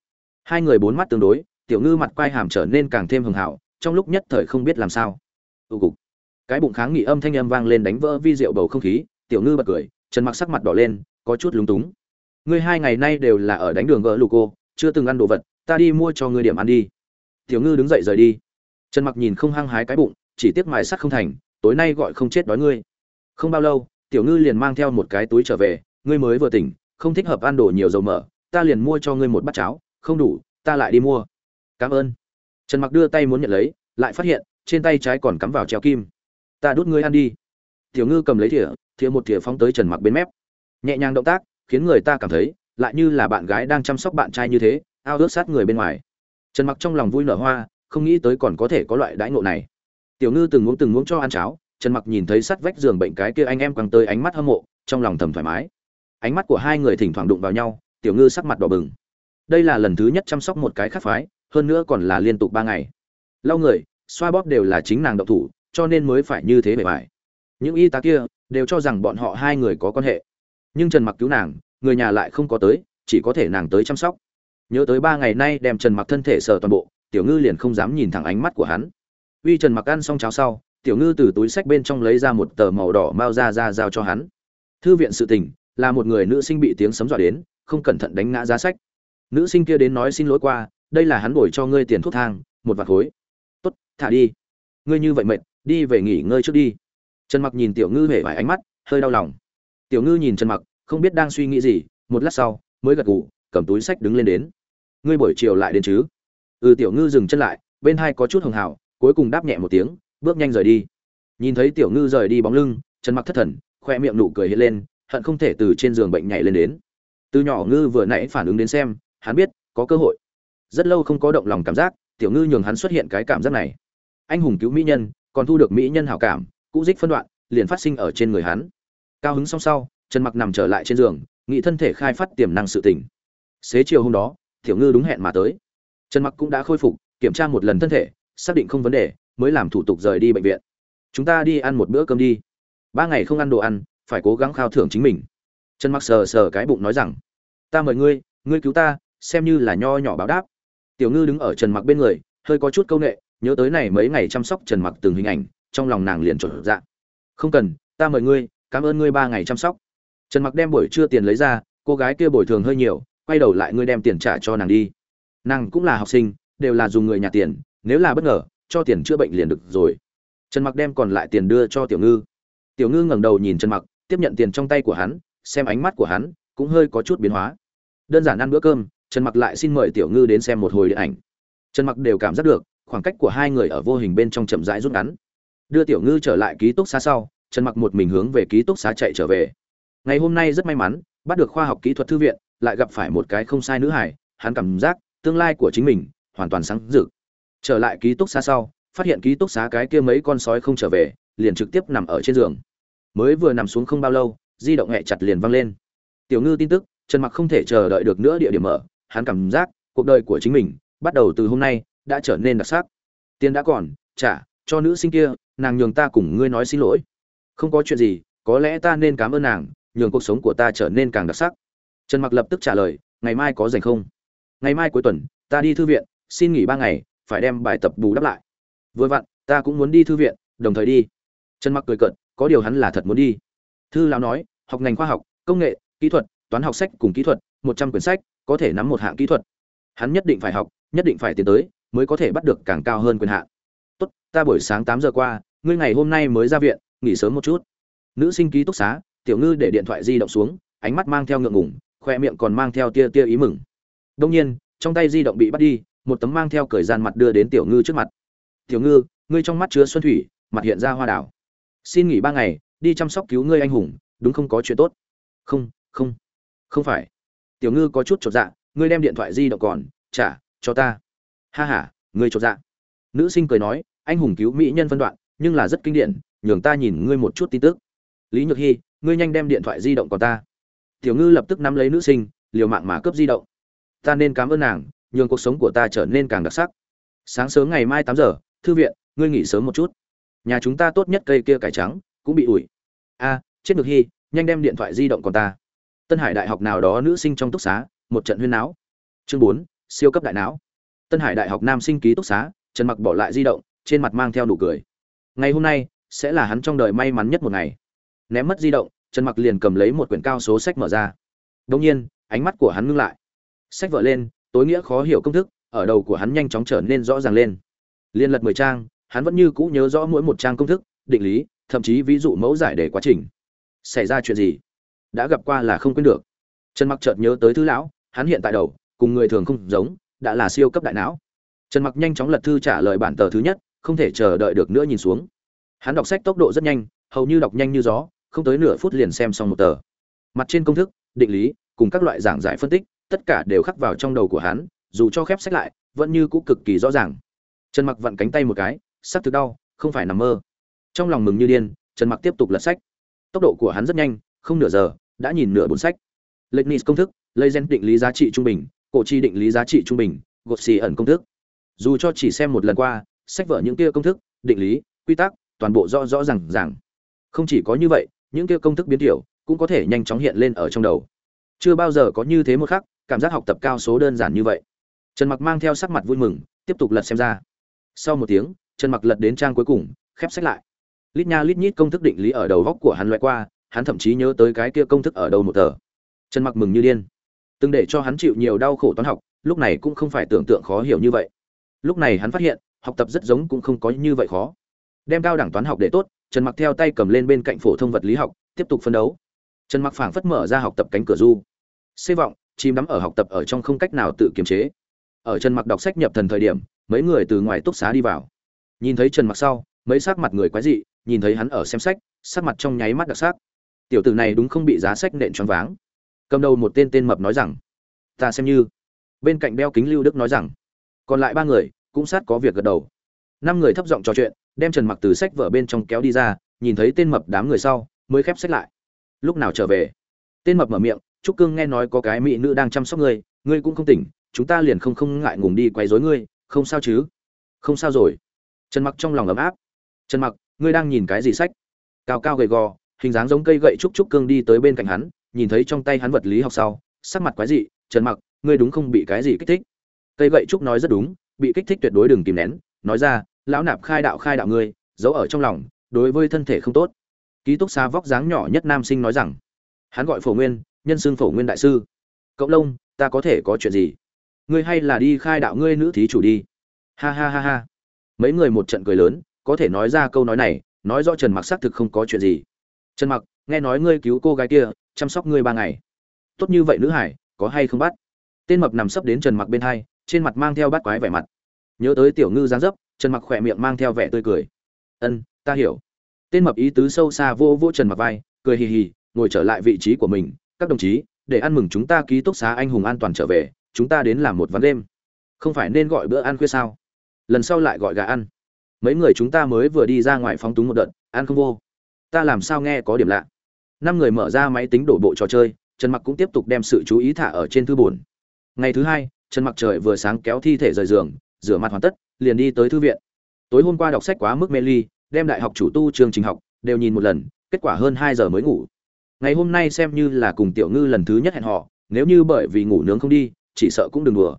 Hai người bốn mắt tương đối, tiểu ngư mặt quai hàm trở nên càng thêm hưng hảo, trong lúc nhất thời không biết làm sao. Tụ cục. Cái bụng kháng nghị âm thanh âm vang lên đánh vỡ vi rượu bầu không khí, tiểu ngư bật cười, trần mặc sắc mặt đỏ lên, có chút lúng túng ngươi hai ngày nay đều là ở đánh đường gỡ lục cô, chưa từng ăn đồ vật, ta đi mua cho ngươi điểm ăn đi. Tiểu ngư đứng dậy rời đi. Trần mặc nhìn không hăng hái cái bụng, chỉ tiếc mài sắt không thành, tối nay gọi không chết đói ngươi. Không bao lâu, tiểu ngư liền mang theo một cái túi trở về, ngươi mới vừa tỉnh, không thích hợp ăn đồ nhiều dầu mỡ, ta liền mua cho ngươi một bát cháo, không đủ, ta lại đi mua. Cảm ơn. Trần mặc đưa tay muốn nhận lấy, lại phát hiện, trên tay trái còn cắm vào treo kim. Ta đút ngươi ăn đi. Tiểu ngư cầm lấy thìa thìa một thìa phóng tới trần mặc bên mép. Nhẹ nhàng động tác khiến người ta cảm thấy, lại như là bạn gái đang chăm sóc bạn trai như thế, ao ước sát người bên ngoài. Trần mặc trong lòng vui nở hoa, không nghĩ tới còn có thể có loại đãi ngộ này. Tiểu ngư từng muốn từng muốn cho ăn cháo, trần mặc nhìn thấy sắt vách giường bệnh cái kia anh em quăng tới ánh mắt hâm mộ, trong lòng thầm thoải mái. Ánh mắt của hai người thỉnh thoảng đụng vào nhau, tiểu ngư sắc mặt đỏ bừng. Đây là lần thứ nhất chăm sóc một cái khác phái, hơn nữa còn là liên tục ba ngày. Lau người, xoa bóp đều là chính nàng độc thủ, cho nên mới phải như thế bề bài những y tá kia đều cho rằng bọn họ hai người có quan hệ nhưng trần mặc cứu nàng, người nhà lại không có tới, chỉ có thể nàng tới chăm sóc. Nhớ tới ba ngày nay đem trần mặc thân thể sờ toàn bộ, tiểu ngư liền không dám nhìn thẳng ánh mắt của hắn. Uy trần mặc ăn xong cháo sau, tiểu ngư từ túi sách bên trong lấy ra một tờ màu đỏ mao ra ra giao cho hắn. Thư viện sự tình, là một người nữ sinh bị tiếng sấm dọa đến, không cẩn thận đánh ngã giá sách. Nữ sinh kia đến nói xin lỗi qua, đây là hắn bồi cho ngươi tiền thuốc thang, một vạt khối. Tốt, thả đi. Ngươi như vậy mệt, đi về nghỉ ngơi trước đi. Trần mặc nhìn tiểu ngư hể vài ánh mắt, hơi đau lòng tiểu ngư nhìn trần mặc, không biết đang suy nghĩ gì, một lát sau, mới gật gù, cầm túi sách đứng lên đến. Ngươi buổi chiều lại đến chứ? Ừ tiểu ngư dừng chân lại, bên hai có chút hồng hào cuối cùng đáp nhẹ một tiếng, bước nhanh rời đi. Nhìn thấy tiểu ngư rời đi bóng lưng, trần mặc thất thần, khoe miệng nụ cười hiện lên, hận không thể từ trên giường bệnh nhảy lên đến. Từ nhỏ ngư vừa nãy phản ứng đến xem, hắn biết, có cơ hội. Rất lâu không có động lòng cảm giác, tiểu ngư nhường hắn xuất hiện cái cảm giác này. Anh hùng cứu mỹ nhân, còn thu được mỹ nhân hảo cảm, cũ dích phân đoạn, liền phát sinh ở trên người hắn cao hứng xong sau, trần mặc nằm trở lại trên giường nghị thân thể khai phát tiềm năng sự tỉnh xế chiều hôm đó, tiểu ngư đúng hẹn mà tới. Trần mặc cũng đã khôi phục, kiểm tra một lần thân thể, xác định không vấn đề, mới làm thủ tục rời đi bệnh viện. Chúng ta đi ăn một bữa cơm đi. Ba ngày không ăn đồ ăn, phải cố gắng khao thưởng chính mình. Trần mặc sờ sờ cái bụng nói rằng, ta mời ngươi ngươi cứu ta, xem như là nho nhỏ báo đáp. Tiểu ngư đứng ở trần mặc bên người, hơi có chút câu nệ, nhớ tới này mấy ngày chăm sóc trần mặc từng hình ảnh, trong lòng nàng liền trộn dạ. Không cần, ta mời ngươi cảm ơn ngươi ba ngày chăm sóc. Trần mặc đem buổi trưa tiền lấy ra, cô gái kia bồi thường hơi nhiều, quay đầu lại ngươi đem tiền trả cho nàng đi. Nàng cũng là học sinh, đều là dùng người nhà tiền, nếu là bất ngờ, cho tiền chữa bệnh liền được rồi. Trần mặc đem còn lại tiền đưa cho tiểu ngư. Tiểu ngư ngẩng đầu nhìn trần mặc, tiếp nhận tiền trong tay của hắn, xem ánh mắt của hắn, cũng hơi có chút biến hóa. Đơn giản ăn bữa cơm, trần mặc lại xin mời tiểu ngư đến xem một hồi điện ảnh. Trần mặc đều cảm giác được, khoảng cách của hai người ở vô hình bên trong chậm rãi rút ngắn. Đưa tiểu ngư trở lại ký túc xa sau trần mặc một mình hướng về ký túc xá chạy trở về. Ngày hôm nay rất may mắn, bắt được khoa học kỹ thuật thư viện, lại gặp phải một cái không sai nữ hải hắn cảm giác tương lai của chính mình hoàn toàn sáng rực. Trở lại ký túc xá sau, phát hiện ký túc xá cái kia mấy con sói không trở về, liền trực tiếp nằm ở trên giường. Mới vừa nằm xuống không bao lâu, di động hẹ chặt liền văng lên. Tiểu ngư tin tức, trần mặc không thể chờ đợi được nữa địa điểm mở hắn cảm giác cuộc đời của chính mình bắt đầu từ hôm nay đã trở nên đặc sắc. Tiền đã còn, trả cho nữ sinh kia, nàng nhường ta cùng ngươi nói xin lỗi không có chuyện gì, có lẽ ta nên cảm ơn nàng, nhường cuộc sống của ta trở nên càng đặc sắc. Trần mặc lập tức trả lời, ngày mai có dành không? Ngày mai cuối tuần, ta đi thư viện, xin nghỉ ba ngày, phải đem bài tập bù đắp lại. Vừa vặn, ta cũng muốn đi thư viện, đồng thời đi. Trần mặc cười cận có điều hắn là thật muốn đi. Thư lão nói, học ngành khoa học, công nghệ, kỹ thuật, toán học sách cùng kỹ thuật, một trăm quyển sách, có thể nắm một hạng kỹ thuật. Hắn nhất định phải học, nhất định phải tiến tới, mới có thể bắt được càng cao hơn quyền hạn. Tốt, ta buổi sáng tám giờ qua, ngươi ngày hôm nay mới ra viện nghỉ sớm một chút. Nữ sinh ký túc xá, tiểu ngư để điện thoại di động xuống, ánh mắt mang theo ngượng ngủng khoe miệng còn mang theo tia tia ý mừng. Đông nhiên, trong tay di động bị bắt đi, một tấm mang theo cởi gian mặt đưa đến tiểu ngư trước mặt. Tiểu ngư, ngươi trong mắt chứa xuân thủy, mặt hiện ra hoa đảo xin nghỉ ba ngày, đi chăm sóc cứu ngươi anh hùng, đúng không có chuyện tốt? Không không không phải. Tiểu ngư có chút chột dạ ngươi đem điện thoại di động còn, trả, cho ta. Ha h a ngươi chột dạ. Nữ sinh cười nói, anh hùng cứu mỹ nhân phân đoạn, nhưng là rất kinh điển nhường ta nhìn ngươi một chút tin tức. Lý nhược hy ngươi nhanh đem điện thoại di động của ta. Tiểu ngư lập tức nắm lấy nữ sinh, liều mạng mà cướp di động. Ta nên cảm ơn nàng, nhường cuộc sống của ta trở nên càng đặc sắc. Sáng sớm ngày mai tám giờ, thư viện, ngươi nghỉ sớm một chút. Nhà chúng ta tốt nhất cây kia cải trắng, cũng bị ủi. A, chết Nhược hy nhanh đem điện thoại di động còn ta. Tân hải đại học nào đó nữ sinh trong túc xá, một trận huyên náo. Chương bốn, siêu cấp đại não. Tân hải đại học nam sinh ký túc xá, trần mặc bỏ lại di động, trên mặt mang theo nụ cười. Ngày hôm nay sẽ là hắn trong đời may mắn nhất một ngày. Ném mất di động, trần mặc liền cầm lấy một quyển cao số sách mở ra. Đông nhiên, ánh mắt của hắn ngưng lại. Sách vở lên, tối nghĩa khó hiểu công thức, ở đầu của hắn nhanh chóng trở nên rõ ràng lên. Liên lật mười trang, hắn vẫn như cũ nhớ rõ mỗi một trang công thức, định lý, thậm chí ví dụ mẫu giải để quá trình. Xảy ra chuyện gì? Đã gặp qua là không quên được. Trần mặc chợt nhớ tới thứ lão, hắn hiện tại đầu, cùng người thường không giống, đã là siêu cấp đại não. Trần mặc nhanh chóng lật thư trả lời bản tờ thứ nhất, không thể chờ đợi được nữa nhìn xuống hắn đọc sách tốc độ rất nhanh, hầu như đọc nhanh như gió, không tới nửa phút liền xem xong một tờ. Mặt trên công thức, định lý, cùng các loại giảng giải phân tích, tất cả đều khắc vào trong đầu của hắn, dù cho khép sách lại, vẫn như cũ cực kỳ rõ ràng. Trần mặc vặn cánh tay một cái, sắc thực đau, không phải nằm mơ. Trong lòng mừng như điên, trần mặc tiếp tục lật sách. Tốc độ của hắn rất nhanh, không nửa giờ, đã nhìn nửa bốn sách. Lệch nis công thức lây gen định lý giá trị trung bình, cổ chi định lý giá trị trung bình, gột xì ẩn công thức. Dù cho chỉ xem một lần qua, sách vở những kia công thức, định lý, quy tắc toàn bộ rõ rõ ràng ràng. Không chỉ có như vậy, những kia công thức biến tiểu cũng có thể nhanh chóng hiện lên ở trong đầu. Chưa bao giờ có như thế một khắc, cảm giác học tập cao số đơn giản như vậy. Trần mặc mang theo sắc mặt vui mừng, tiếp tục lật xem ra. Sau một tiếng, trần mặc lật đến trang cuối cùng, khép sách lại. Lít nha lít nhít công thức định lý ở đầu góc của hắn loại qua, hắn thậm chí nhớ tới cái kia công thức ở đầu một tờ. Trần mặc mừng như điên. Từng để cho hắn chịu nhiều đau khổ toán học, lúc này cũng không phải tưởng tượng khó hiểu như vậy. Lúc này hắn phát hiện, học tập rất giống cũng không có như vậy khó đem cao đẳng toán học để tốt, trần mặc theo tay cầm lên bên cạnh phổ thông vật lý học, tiếp tục phân đấu. Trần mặc phảng phất mở ra học tập cánh cửa du. Xê vọng, chìm đắm ở học tập ở trong không cách nào tự kiềm chế. Ở trần mặc đọc sách nhập thần thời điểm, mấy người từ ngoài túc xá đi vào. Nhìn thấy trần mặc sau, mấy sắc mặt người quái dị, nhìn thấy hắn ở xem sách, sắc mặt trong nháy mắt đặc sắc. Tiểu tử này đúng không bị giá sách nện choáng váng. Cầm đầu một tên tên mập nói rằng, ta xem như. Bên cạnh đeo kính lưu đức nói rằng, còn lại ba người, cũng sát có việc gật đầu. Năm người thấp giọng trò chuyện đem trần mặc từ sách vở bên trong kéo đi ra, nhìn thấy tên mập đám người sau, mới khép sách lại. Lúc nào trở về? Tên mập mở miệng, trúc cương nghe nói có cái mỹ nữ đang chăm sóc ngươi ngươi cũng không tỉnh, chúng ta liền không không ngại ngùng đi quay rối ngươi, không sao chứ? Không sao rồi. Trần mặc trong lòng ấm áp. Trần mặc, ngươi đang nhìn cái gì sách? Cao cao gầy gò, hình dáng giống cây gậy trúc trúc cương đi tới bên cạnh hắn, nhìn thấy trong tay hắn vật lý học sau, sắc mặt quái dị, trần mặc, ngươi đúng không bị cái gì kích thích? Cây gậy trúc nói rất đúng, bị kích thích tuyệt đối đừng kìm nén, nói ra lão nạp khai đạo khai đạo ngươi, giấu ở trong lòng, đối với thân thể không tốt. Ký túc xá vóc dáng nhỏ nhất nam sinh nói rằng, hắn gọi phổ nguyên, nhân xưng phổ nguyên đại sư. Cộng lông, ta có thể có chuyện gì? Ngươi hay là đi khai đạo ngươi nữ thí chủ đi. Ha ha ha ha. Mấy người một trận cười lớn, có thể nói ra câu nói này, nói rõ trần mặc xác thực không có chuyện gì. Trần mặc, nghe nói ngươi cứu cô gái kia, chăm sóc ngươi ba ngày. Tốt như vậy nữ hải, có hay không bắt? Tên mập nằm sấp đến trần mặc bên hai, trên mặt mang theo bát quái vẻ mặt. Nhớ tới tiểu ngư giáng dấp trần mặc khỏe miệng mang theo vẻ tươi cười. Ân, ta hiểu. Tên mập ý tứ sâu xa vô vô trần mặc vai, cười hì hì, ngồi trở lại vị trí của mình. Các đồng chí, để ăn mừng chúng ta ký túc xá anh hùng an toàn trở về, chúng ta đến làm một ván đêm. Không phải nên gọi bữa ăn khuya sao? Lần sau lại gọi gà ăn. Mấy người chúng ta mới vừa đi ra ngoài phóng túng một đợt, ăn không vô. Ta làm sao nghe có điểm lạ. Năm người mở ra máy tính đổ bộ trò chơi, trần mặc cũng tiếp tục đem sự chú ý thả ở trên thư bổn. Ngày thứ hai, trần mặc trời vừa sáng kéo thi thể rời giường, rửa mặt hoàn tất liền đi tới thư viện. Tối hôm qua đọc sách quá mức mê ly, đem đại học chủ tu chương trình học đều nhìn một lần, kết quả hơn hai giờ mới ngủ. Ngày hôm nay xem như là cùng tiểu ngư lần thứ nhất hẹn họ nếu như bởi vì ngủ nướng không đi, chỉ sợ cũng đừng đùa.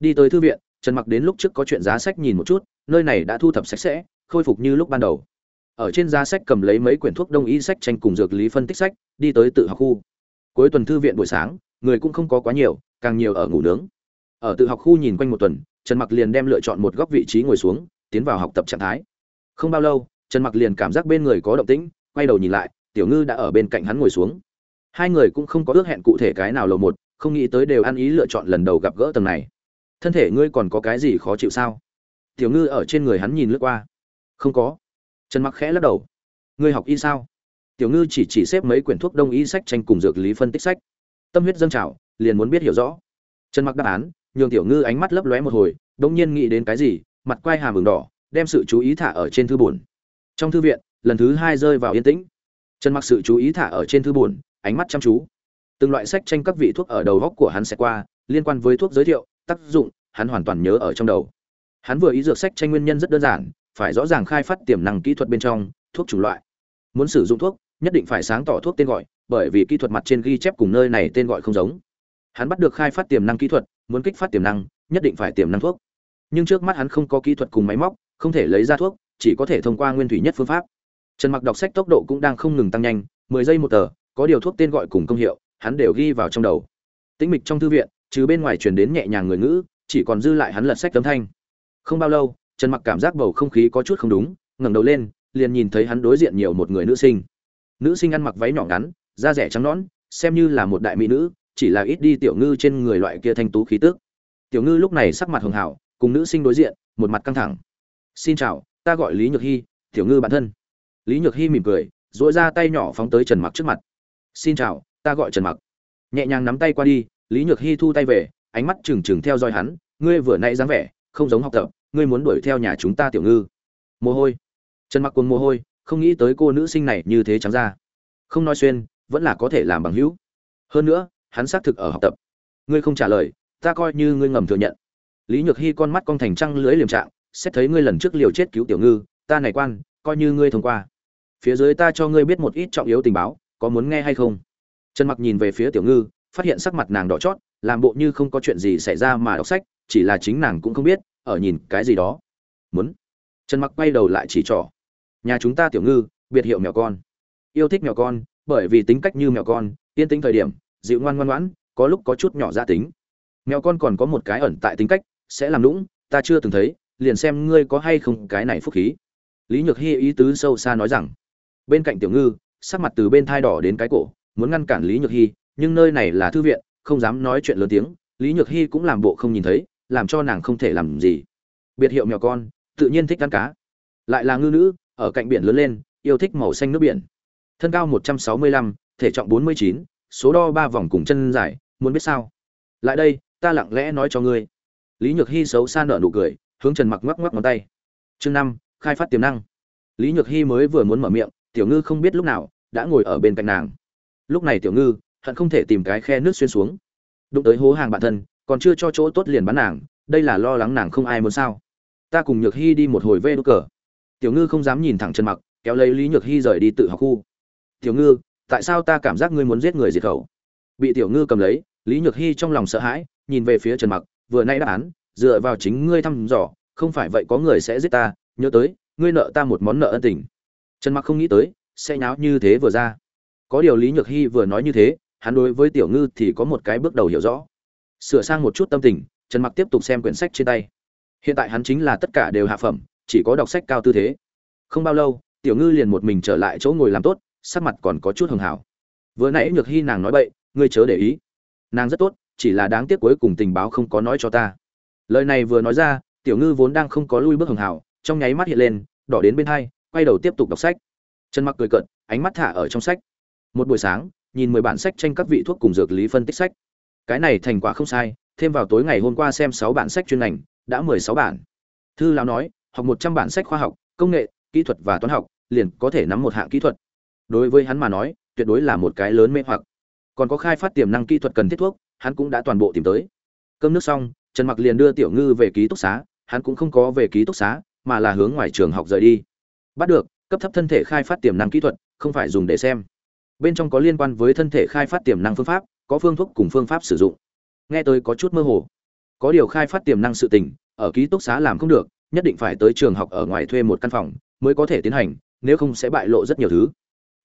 Đi tới thư viện, trần mặc đến lúc trước có chuyện giá sách nhìn một chút, nơi này đã thu thập sạch sẽ, khôi phục như lúc ban đầu. Ở trên giá sách cầm lấy mấy quyển thuốc đông y sách tranh cùng dược lý phân tích sách, đi tới tự học khu. Cuối tuần thư viện buổi sáng, người cũng không có quá nhiều, càng nhiều ở ngủ nướng ở tự học khu nhìn quanh một tuần, trần mặc liền đem lựa chọn một góc vị trí ngồi xuống, tiến vào học tập trạng thái. Không bao lâu, trần mặc liền cảm giác bên người có động tĩnh, quay đầu nhìn lại, tiểu ngư đã ở bên cạnh hắn ngồi xuống. Hai người cũng không có ước hẹn cụ thể cái nào lầu một, không nghĩ tới đều ăn ý lựa chọn lần đầu gặp gỡ tầng này. Thân thể ngươi còn có cái gì khó chịu sao? Tiểu ngư ở trên người hắn nhìn lướt qua. Không có. Trần mặc khẽ lắc đầu. Ngươi học y sao? Tiểu ngư chỉ chỉ xếp mấy quyển thuốc đông y sách tranh cùng dược lý phân tích sách. Tâm huyết dâng trào, liền muốn biết hiểu rõ. Trần mặc đáp án nhường tiểu ngư ánh mắt lấp lóe một hồi đông nhiên nghĩ đến cái gì, mặt quay hàm ửng đỏ, đem sự chú ý thả ở trên thư buồn. Trong thư viện, lần thứ hai rơi vào yên tĩnh. Trần mặc sự chú ý thả ở trên thư buồn, ánh mắt chăm chú. Từng loại sách tranh các vị thuốc ở đầu góc của hắn sẽ qua, liên quan với thuốc giới thiệu, tác dụng, hắn hoàn toàn nhớ ở trong đầu. Hắn vừa ý dược sách tranh nguyên nhân rất đơn giản, phải rõ ràng khai phát tiềm năng kỹ thuật bên trong, thuốc chủng loại. Muốn sử dụng thuốc, nhất định phải sáng tỏ thuốc tên gọi, bởi vì kỹ thuật mặt trên ghi chép cùng nơi này tên gọi không giống. Hắn bắt được khai phát tiềm năng kỹ thuật muốn kích phát tiềm năng, nhất định phải tiềm năng thuốc. Nhưng trước mắt hắn không có kỹ thuật cùng máy móc, không thể lấy ra thuốc, chỉ có thể thông qua nguyên thủy nhất phương pháp. Trần mặc đọc sách tốc độ cũng đang không ngừng tăng nhanh, mười giây một tờ, có điều thuốc tên gọi cùng công hiệu, hắn đều ghi vào trong đầu. Tĩnh mịch trong thư viện, trừ bên ngoài truyền đến nhẹ nhàng người ngữ, chỉ còn dư lại hắn lật sách tấm thanh. Không bao lâu, trần mặc cảm giác bầu không khí có chút không đúng, ngẩng đầu lên, liền nhìn thấy hắn đối diện nhiều một người nữ sinh. Nữ sinh ăn mặc váy nhỏ ngắn, da rẻ trắng nõn, xem như là một đại mỹ nữ chỉ là ít đi tiểu ngư trên người loại kia thanh tú khí tức. Tiểu ngư lúc này sắc mặt hường hảo cùng nữ sinh đối diện, một mặt căng thẳng. Xin chào, ta gọi lý nhược hy tiểu ngư bản thân. Lý nhược hy mỉm cười dỗi ra tay nhỏ phóng tới trần mặc trước mặt. Xin chào, ta gọi trần mặc. Nhẹ nhàng nắm tay qua đi, lý nhược hy thu tay về, ánh mắt trừng trừng theo dõi hắn, ngươi vừa nãy dáng vẻ, không giống học tập, ngươi muốn đuổi theo nhà chúng ta tiểu ngư. Mồ hôi. Trần mặc cuồng mồ hôi, không nghĩ tới cô nữ sinh này như thế trắng ra. Không nói xuyên, vẫn là có thể làm bằng hữu. Hơn nữa hắn xác thực ở học tập. Ngươi không trả lời, ta coi như ngươi ngầm thừa nhận. Lý nhược hy con mắt con thành trăng lưỡi liềm trạng, xét thấy ngươi lần trước liều chết cứu tiểu ngư, ta này quan, coi như ngươi thông qua. Phía dưới ta cho ngươi biết một ít trọng yếu tình báo, có muốn nghe hay không? Trần mặc nhìn về phía tiểu ngư, phát hiện sắc mặt nàng đỏ chót, làm bộ như không có chuyện gì xảy ra mà đọc sách, chỉ là chính nàng cũng không biết, ở nhìn cái gì đó. Muốn. Trần mặc quay đầu lại chỉ trỏ. Nhà chúng ta tiểu ngư, biệt hiệu mèo con. Yêu thích mèo con, bởi vì tính cách như mèo con, yên tĩnh thời điểm dịu ngoan ngoan ngoãn có lúc có chút nhỏ gia tính. Mèo con còn có một cái ẩn tại tính cách sẽ làm lũng ta chưa từng thấy liền xem ngươi có hay không cái này phúc khí. Lý nhược hy ý tứ sâu xa nói rằng bên cạnh tiểu ngư sắc mặt từ bên thai đỏ đến cái cổ muốn ngăn cản lý nhược hy nhưng nơi này là thư viện không dám nói chuyện lớn tiếng lý nhược hy cũng làm bộ không nhìn thấy làm cho nàng không thể làm gì. Biệt hiệu mèo con tự nhiên thích ăn cá. Lại là ngư nữ ở cạnh biển lớn lên yêu thích màu xanh nước biển. Thân cao 165, thể trọng 49, số đo ba vòng cùng chân dài, muốn biết sao? Lại đây, ta lặng lẽ nói cho ngươi. Lý nhược hy xấu xa nở nụ cười, hướng trần mặc ngoắc ngoắc ngón tay. Chương năm, khai phát tiềm năng. Lý nhược hy mới vừa muốn mở miệng, tiểu ngư không biết lúc nào đã ngồi ở bên cạnh nàng. Lúc này tiểu ngư hận không thể tìm cái khe nước xuyên xuống. Đụng tới hố hàng bản thân, còn chưa cho chỗ tốt liền bán nàng, đây là lo lắng nàng không ai muốn sao. Ta cùng nhược hy đi một hồi vê đ cờ. Tiểu ngư không dám nhìn thẳng trần mặc, kéo lấy lý nhược hy rời đi tự học khu. Tiểu ngư tại sao ta cảm giác ngươi muốn giết người diệt khẩu? Bị tiểu ngư cầm lấy, lý nhược hy trong lòng sợ hãi, nhìn về phía trần mặc, vừa nay đáp án, dựa vào chính ngươi thăm dò, không phải vậy có người sẽ giết ta, nhớ tới, ngươi nợ ta một món nợ ân tình. Trần mặc không nghĩ tới, sẽ nháo như thế vừa ra. Có điều lý nhược hy vừa nói như thế, hắn đối với tiểu ngư thì có một cái bước đầu hiểu rõ. Sửa sang một chút tâm tình, trần mặc tiếp tục xem quyển sách trên tay. Hiện tại hắn chính là tất cả đều hạ phẩm, chỉ có đọc sách cao tư thế. Không bao lâu, tiểu ngư liền một mình trở lại chỗ ngồi làm tốt sắc mặt còn có chút hưng hảo. Vừa nãy nhược hy nàng nói bậy, ngươi chớ để ý. Nàng rất tốt, chỉ là đáng tiếc cuối cùng tình báo không có nói cho ta. Lời này vừa nói ra, tiểu ngư vốn đang không có lui bước hưng hảo, trong nháy mắt hiện lên, đỏ đến bên hai, quay đầu tiếp tục đọc sách. Trần mặc cười cợt, ánh mắt thả ở trong sách. Một buổi sáng, nhìn mười bản sách tranh các vị thuốc cùng dược lý phân tích sách. Cái này thành quả không sai, thêm vào tối ngày hôm qua xem sáu bản sách chuyên ngành, đã mười sáu bản. Thư lão nói, học một trăm bản sách khoa học, công nghệ, kỹ thuật và toán học, liền có thể nắm một hạng kỹ thuật đối với hắn mà nói, tuyệt đối là một cái lớn mê hoặc. Còn có khai phát tiềm năng kỹ thuật cần thiết thuốc, hắn cũng đã toàn bộ tìm tới. Cơm nước xong, trần mặc liền đưa tiểu ngư về ký túc xá, hắn cũng không có về ký túc xá, mà là hướng ngoài trường học rời đi. Bắt được, cấp thấp thân thể khai phát tiềm năng kỹ thuật, không phải dùng để xem. Bên trong có liên quan với thân thể khai phát tiềm năng phương pháp, có phương thuốc cùng phương pháp sử dụng. Nghe tôi có chút mơ hồ. Có điều khai phát tiềm năng sự tình, ở ký túc xá làm không được, nhất định phải tới trường học ở ngoài thuê một căn phòng, mới có thể tiến hành, nếu không sẽ bại lộ rất nhiều thứ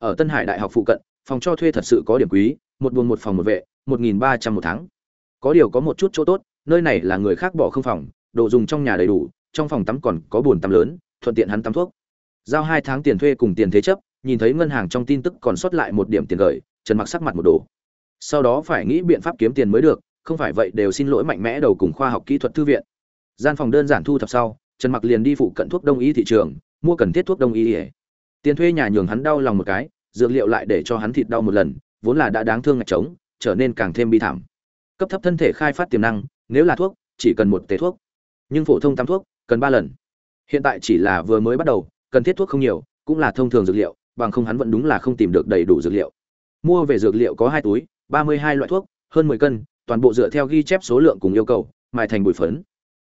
ở tân hải đại học phụ cận, phòng cho thuê thật sự có điểm quý, một buồng một phòng một vệ, một nghìn ba trăm một tháng. Có điều có một chút chỗ tốt, nơi này là người khác bỏ không phòng, đồ dùng trong nhà đầy đủ, trong phòng tắm còn có bồn tắm lớn, thuận tiện hắn tắm thuốc. Giao hai tháng tiền thuê cùng tiền thế chấp, nhìn thấy ngân hàng trong tin tức còn sót lại một điểm tiền gửi, trần mặc sắc mặt một đồ sau đó phải nghĩ biện pháp kiếm tiền mới được, không phải vậy đều xin lỗi mạnh mẽ đầu cùng khoa học kỹ thuật thư viện. Gian phòng đơn giản thu thập sau, trần mặc liền đi phụ cận thuốc đông y thị trường, mua cần thiết thuốc đông y. Tiền thuê nhà nhường hắn đau lòng một cái dược liệu lại để cho hắn thịt đau một lần, vốn là đã đáng thương ngạch trống, trở nên càng thêm bi thảm. Cấp thấp thân thể khai phát tiềm năng, nếu là thuốc, chỉ cần một tề thuốc. Nhưng phổ thông tam thuốc, cần ba lần. Hiện tại chỉ là vừa mới bắt đầu, cần thiết thuốc không nhiều, cũng là thông thường dược liệu, bằng không hắn vẫn đúng là không tìm được đầy đủ dược liệu. Mua về dược liệu có hai túi, ba mươi hai loại thuốc, hơn mười cân, toàn bộ dựa theo ghi chép số lượng cùng yêu cầu mài thành bụi phấn.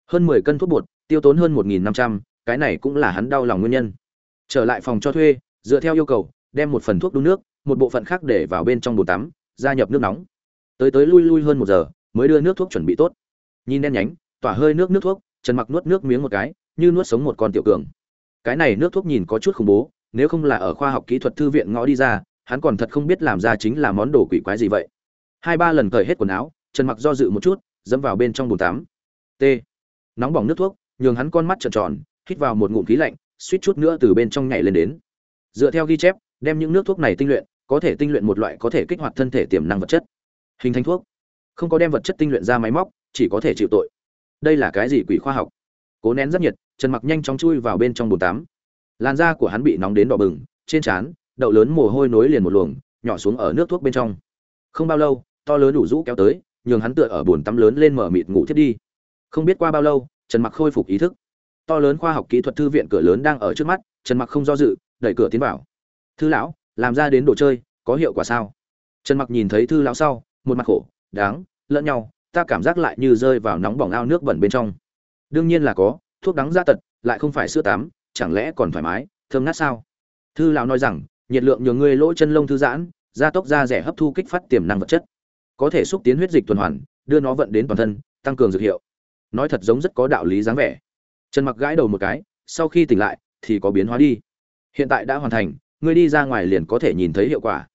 Hơn mười cân thuốc bột, tiêu tốn hơn một nghìn năm trăm, cái này cũng là hắn đau lòng nguyên nhân. Trở lại phòng cho thuê, dựa theo yêu cầu đem một phần thuốc đun nước, một bộ phận khác để vào bên trong bồn tắm, gia nhập nước nóng. Tới tới lui lui hơn một giờ, mới đưa nước thuốc chuẩn bị tốt. Nhìn đen nhánh, tỏa hơi nước nước thuốc, trần mặc nuốt nước miếng một cái, như nuốt sống một con tiểu cường. Cái này nước thuốc nhìn có chút khủng bố, nếu không là ở khoa học kỹ thuật thư viện ngõ đi ra, hắn còn thật không biết làm ra chính là món đồ quỷ quái gì vậy. Hai ba lần cởi hết quần áo, trần mặc do dự một chút, dẫm vào bên trong bồn tắm. T. Nóng bỏng nước thuốc, nhường hắn con mắt trợn tròn, hít vào một ngụm khí lạnh, suýt chút nữa từ bên trong nhảy lên đến. Dựa theo ghi chép đem những nước thuốc này tinh luyện, có thể tinh luyện một loại có thể kích hoạt thân thể tiềm năng vật chất. Hình thành thuốc. Không có đem vật chất tinh luyện ra máy móc, chỉ có thể chịu tội. Đây là cái gì quỷ khoa học? Cố nén rất nhiệt, trần mặc nhanh chóng chui vào bên trong bồn tắm. Làn da của hắn bị nóng đến đỏ bừng, trên trán, đậu lớn mồ hôi nối liền một luồng, nhỏ xuống ở nước thuốc bên trong. Không bao lâu, to lớn đủ rũ kéo tới, nhường hắn tựa ở bồn tắm lớn lên mở mịt ngủ thiết đi. Không biết qua bao lâu, trần mặc khôi phục ý thức. To lớn khoa học kỹ thuật thư viện cửa lớn đang ở trước mắt, trần mặc không do dự, đẩy cửa tiến vào thư lão, làm ra đến đồ chơi, có hiệu quả sao? Trần mặc nhìn thấy thư lão sau, một mặt khổ, đáng, lẫn nhau, ta cảm giác lại như rơi vào nóng bỏng ao nước bẩn bên trong. Đương nhiên là có, thuốc đắng ra tật, lại không phải sữa tắm, chẳng lẽ còn thoải mái, thơm ngát sao? Thư lão nói rằng, nhiệt lượng nhường ngươi lỗ chân lông thư giãn, gia tốc da rẻ hấp thu kích phát tiềm năng vật chất. Có thể xúc tiến huyết dịch tuần hoàn, đưa nó vận đến toàn thân, tăng cường dược hiệu. Nói thật giống rất có đạo lý dáng vẻ. Trần mặc gãi đầu một cái, sau khi tỉnh lại, thì có biến hóa đi. Hiện tại đã hoàn thành ngươi đi ra ngoài liền có thể nhìn thấy hiệu quả.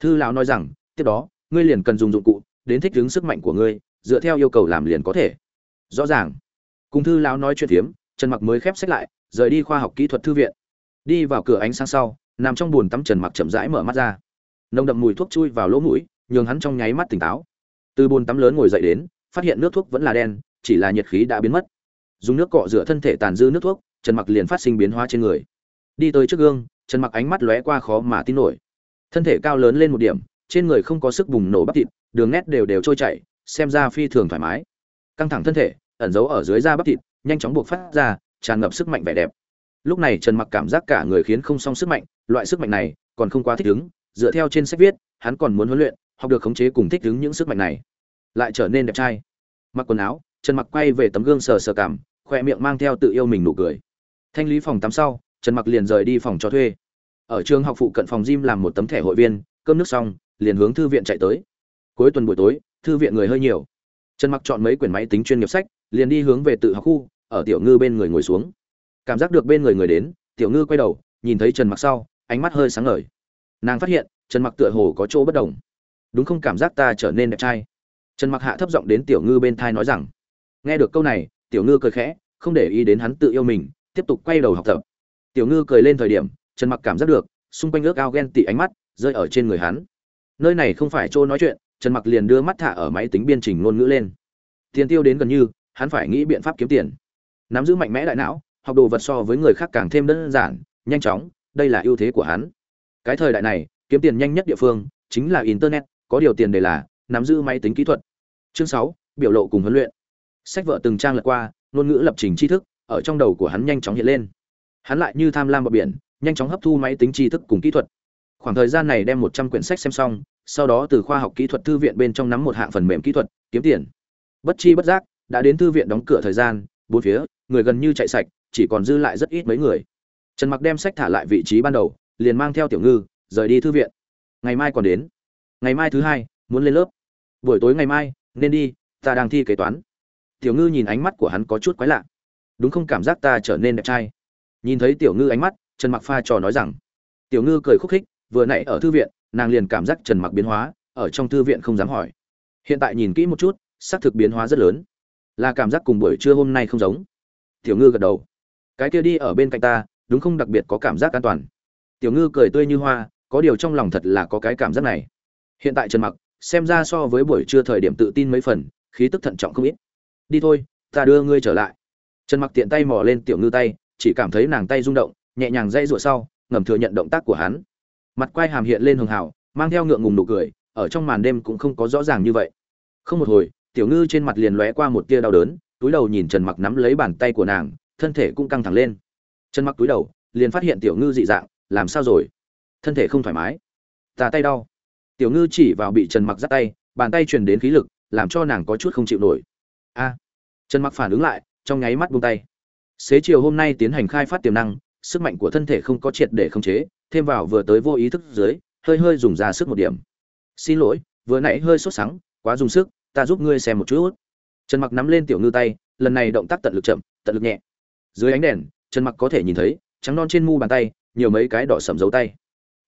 Thư lão nói rằng, tiếp đó, ngươi liền cần dùng dụng cụ, đến thích ứng sức mạnh của ngươi, dựa theo yêu cầu làm liền có thể. Rõ ràng. Cùng thư lão nói chuyện phiếm, trần mặc mới khép sách lại, rời đi khoa học kỹ thuật thư viện. Đi vào cửa ánh sáng sau, nằm trong buồn tắm trần mặc chậm rãi mở mắt ra. Nồng đậm mùi thuốc chui vào lỗ mũi, nhường hắn trong nháy mắt tỉnh táo. Từ bồn tắm lớn ngồi dậy đến, phát hiện nước thuốc vẫn là đen, chỉ là nhiệt khí đã biến mất. Dùng nước cọ rửa thân thể tàn dư nước thuốc, trần mặc liền phát sinh biến hóa trên người. Đi tới trước gương trần mặc ánh mắt lóe qua khó mà tin nổi. Thân thể cao lớn lên một điểm, trên người không có sức bùng nổ bắp thịt, đường nét đều đều trôi chảy, xem ra phi thường thoải mái. Căng thẳng thân thể, ẩn giấu ở dưới da bắp thịt, nhanh chóng buộc phát ra, tràn ngập sức mạnh vẻ đẹp. Lúc này trần mặc cảm giác cả người khiến không song sức mạnh, loại sức mạnh này còn không quá thích ứng, dựa theo trên sách viết, hắn còn muốn huấn luyện, học được khống chế cùng thích ứng những sức mạnh này. Lại trở nên đẹp trai. Mặc quần áo, trần mặc quay về tấm gương sờ sờ cảm, khoe miệng mang theo tự yêu mình nụ cười. Thanh lý phòng tắm sau trần mặc liền rời đi phòng cho thuê. Ở trường học phụ cận phòng gym làm một tấm thẻ hội viên, cơm nước xong, liền hướng thư viện chạy tới. Cuối tuần buổi tối, thư viện người hơi nhiều. Trần mặc chọn mấy quyển máy tính chuyên nghiệp sách, liền đi hướng về tự học khu, ở tiểu ngư bên người ngồi xuống. Cảm giác được bên người người đến, tiểu ngư quay đầu, nhìn thấy trần mặc sau, ánh mắt hơi sáng ngời. Nàng phát hiện, trần mặc tựa hồ có chỗ bất đồng. Đúng không cảm giác ta trở nên đẹp trai? Trần mặc hạ thấp giọng đến tiểu ngư bên thai nói rằng. Nghe được câu này, tiểu ngư cười khẽ, không để ý đến hắn tự yêu mình, tiếp tục quay đầu học tập tiểu ngư cười lên thời điểm, trần mặc cảm giác được, xung quanh ước ao ghen tị ánh mắt rơi ở trên người hắn. Nơi này không phải chỗ nói chuyện, trần mặc liền đưa mắt thả ở máy tính biên trình ngôn ngữ lên. Tiền tiêu đến gần như, hắn phải nghĩ biện pháp kiếm tiền. Nắm giữ mạnh mẽ đại não, học đồ vật so với người khác càng thêm đơn giản, nhanh chóng, đây là ưu thế của hắn. Cái thời đại này, kiếm tiền nhanh nhất địa phương chính là internet, có điều tiền đề là nắm giữ máy tính kỹ thuật. Chương sáu, biểu lộ cùng huấn luyện. Sách vợ từng trang lật qua, ngôn ngữ lập trình tri thức, ở trong đầu của hắn nhanh chóng hiện lên hắn lại như tham lam bờ biển, nhanh chóng hấp thu máy tính tri thức cùng kỹ thuật. Khoảng thời gian này đem một trăm quyển sách xem xong, sau đó từ khoa học kỹ thuật thư viện bên trong nắm một hạng phần mềm kỹ thuật, kiếm tiền. Bất chi bất giác, đã đến thư viện đóng cửa thời gian, bốn phía, người gần như chạy sạch, chỉ còn dư lại rất ít mấy người. Trần mặc đem sách thả lại vị trí ban đầu, liền mang theo tiểu ngư, rời đi thư viện. Ngày mai còn đến. Ngày mai thứ hai, muốn lên lớp. Buổi tối ngày mai, nên đi, ta đang thi kế toán. Tiểu ngư nhìn ánh mắt của hắn có chút quái lạ. Đúng không cảm giác ta trở nên đẹp trai? Nhìn thấy tiểu ngư ánh mắt, trần mặc pha trò nói rằng, tiểu ngư cười khúc khích, vừa nãy ở thư viện, nàng liền cảm giác trần mặc biến hóa, ở trong thư viện không dám hỏi. Hiện tại nhìn kỹ một chút, xác thực biến hóa rất lớn. Là cảm giác cùng buổi trưa hôm nay không giống. Tiểu ngư gật đầu. Cái kia đi ở bên cạnh ta, đúng không đặc biệt có cảm giác an toàn. Tiểu ngư cười tươi như hoa, có điều trong lòng thật là có cái cảm giác này. Hiện tại trần mặc, xem ra so với buổi trưa thời điểm tự tin mấy phần, khí tức thận trọng không ít. Đi thôi, ta đưa ngươi trở lại. Trần mặc tiện tay mò lên tiểu ngư tay chỉ cảm thấy nàng tay rung động, nhẹ nhàng dây rụa sau, ngầm thừa nhận động tác của hắn. Mặt quai hàm hiện lên hường hào, mang theo ngượng ngùng nụ cười, ở trong màn đêm cũng không có rõ ràng như vậy. Không một hồi, tiểu ngư trên mặt liền lóe qua một tia đau đớn, túi đầu nhìn trần mặc nắm lấy bàn tay của nàng, thân thể cũng căng thẳng lên. Trần mặc túi đầu, liền phát hiện tiểu ngư dị dạng, làm sao rồi? Thân thể không thoải mái. Tà tay đau. Tiểu ngư chỉ vào bị trần mặc dắt tay, bàn tay truyền đến khí lực, làm cho nàng có chút không chịu nổi. A. Trần mặc phản ứng lại, trong nháy mắt buông tay xế chiều hôm nay tiến hành khai phát tiềm năng, sức mạnh của thân thể không có triệt để khống chế, thêm vào vừa tới vô ý thức dưới, hơi hơi dùng ra sức một điểm. Xin lỗi, vừa nãy hơi sốt sắng, quá dùng sức, ta giúp ngươi xem một chút. Trần mặc nắm lên tiểu ngư tay, lần này động tác tận lực chậm, tận lực nhẹ. Dưới ánh đèn, trần mặc có thể nhìn thấy, trắng non trên mu bàn tay, nhiều mấy cái đỏ sầm dấu tay.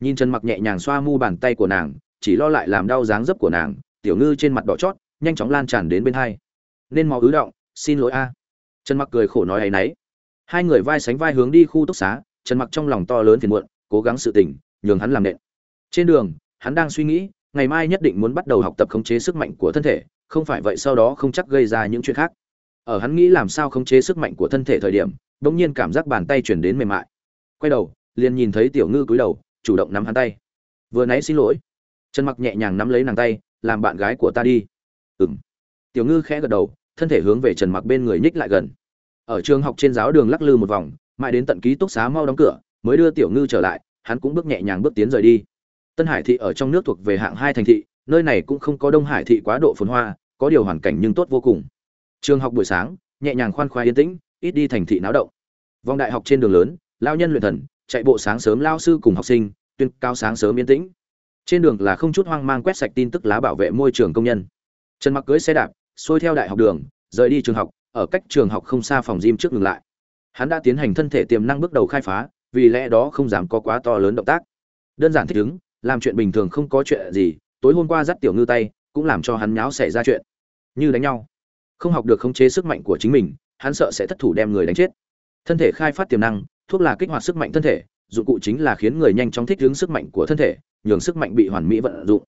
Nhìn trần mặc nhẹ nhàng xoa mu bàn tay của nàng, chỉ lo lại làm đau dáng dấp của nàng, tiểu ngư trên mặt đỏ chót, nhanh chóng lan tràn đến bên hai. Nên máu ứ động, xin lỗi a trần mặc cười khổ nói hay nấy. Hai người vai sánh vai hướng đi khu túc xá, trần mặc trong lòng to lớn phiền muộn, cố gắng sự tỉnh nhường hắn làm nện. Trên đường, hắn đang suy nghĩ, ngày mai nhất định muốn bắt đầu học tập khống chế sức mạnh của thân thể, không phải vậy sau đó không chắc gây ra những chuyện khác. Ở hắn nghĩ làm sao khống chế sức mạnh của thân thể thời điểm, bỗng nhiên cảm giác bàn tay chuyển đến mềm mại. Quay đầu, liền nhìn thấy tiểu ngư cúi đầu, chủ động nắm hắn tay. Vừa nãy xin lỗi. Trần mặc nhẹ nhàng nắm lấy nàng tay, làm bạn gái của ta đi. Ừm. Tiểu ngư khẽ gật đầu thân thể hướng về trần mặc bên người nhích lại gần. Ở trường học trên giáo đường lắc lư một vòng, mãi đến tận ký túc xá mau đóng cửa, mới đưa tiểu ngư trở lại, hắn cũng bước nhẹ nhàng bước tiến rời đi. Tân hải thị ở trong nước thuộc về hạng hai thành thị, nơi này cũng không có đông hải thị quá độ phồn hoa, có điều hoàn cảnh nhưng tốt vô cùng. Trường học buổi sáng, nhẹ nhàng khoan khoái yên tĩnh, ít đi thành thị náo động. Vòng đại học trên đường lớn, lao nhân luyện thần, chạy bộ sáng sớm lao sư cùng học sinh, tuyên cao sáng sớm yên tĩnh. Trên đường là không chút hoang mang quét sạch tin tức lá bảo vệ môi trường công nhân. Trần mặc cưới xe đạp xuôi theo đại học đường, rời đi trường học, ở cách trường học không xa phòng gym trước ngừng lại. Hắn đã tiến hành thân thể tiềm năng bước đầu khai phá, vì lẽ đó không dám có quá to lớn động tác. Đơn giản thích ứng, làm chuyện bình thường không có chuyện gì, tối hôm qua dắt tiểu ngư tay, cũng làm cho hắn nháo xảy ra chuyện. Như đánh nhau. Không học được khống chế sức mạnh của chính mình, hắn sợ sẽ thất thủ đem người đánh chết. Thân thể khai phát tiềm năng, thuốc là kích hoạt sức mạnh thân thể, dụng cụ chính là khiến người nhanh chóng thích ứng sức mạnh của thân thể, nhường sức mạnh bị hoàn mỹ vận dụng.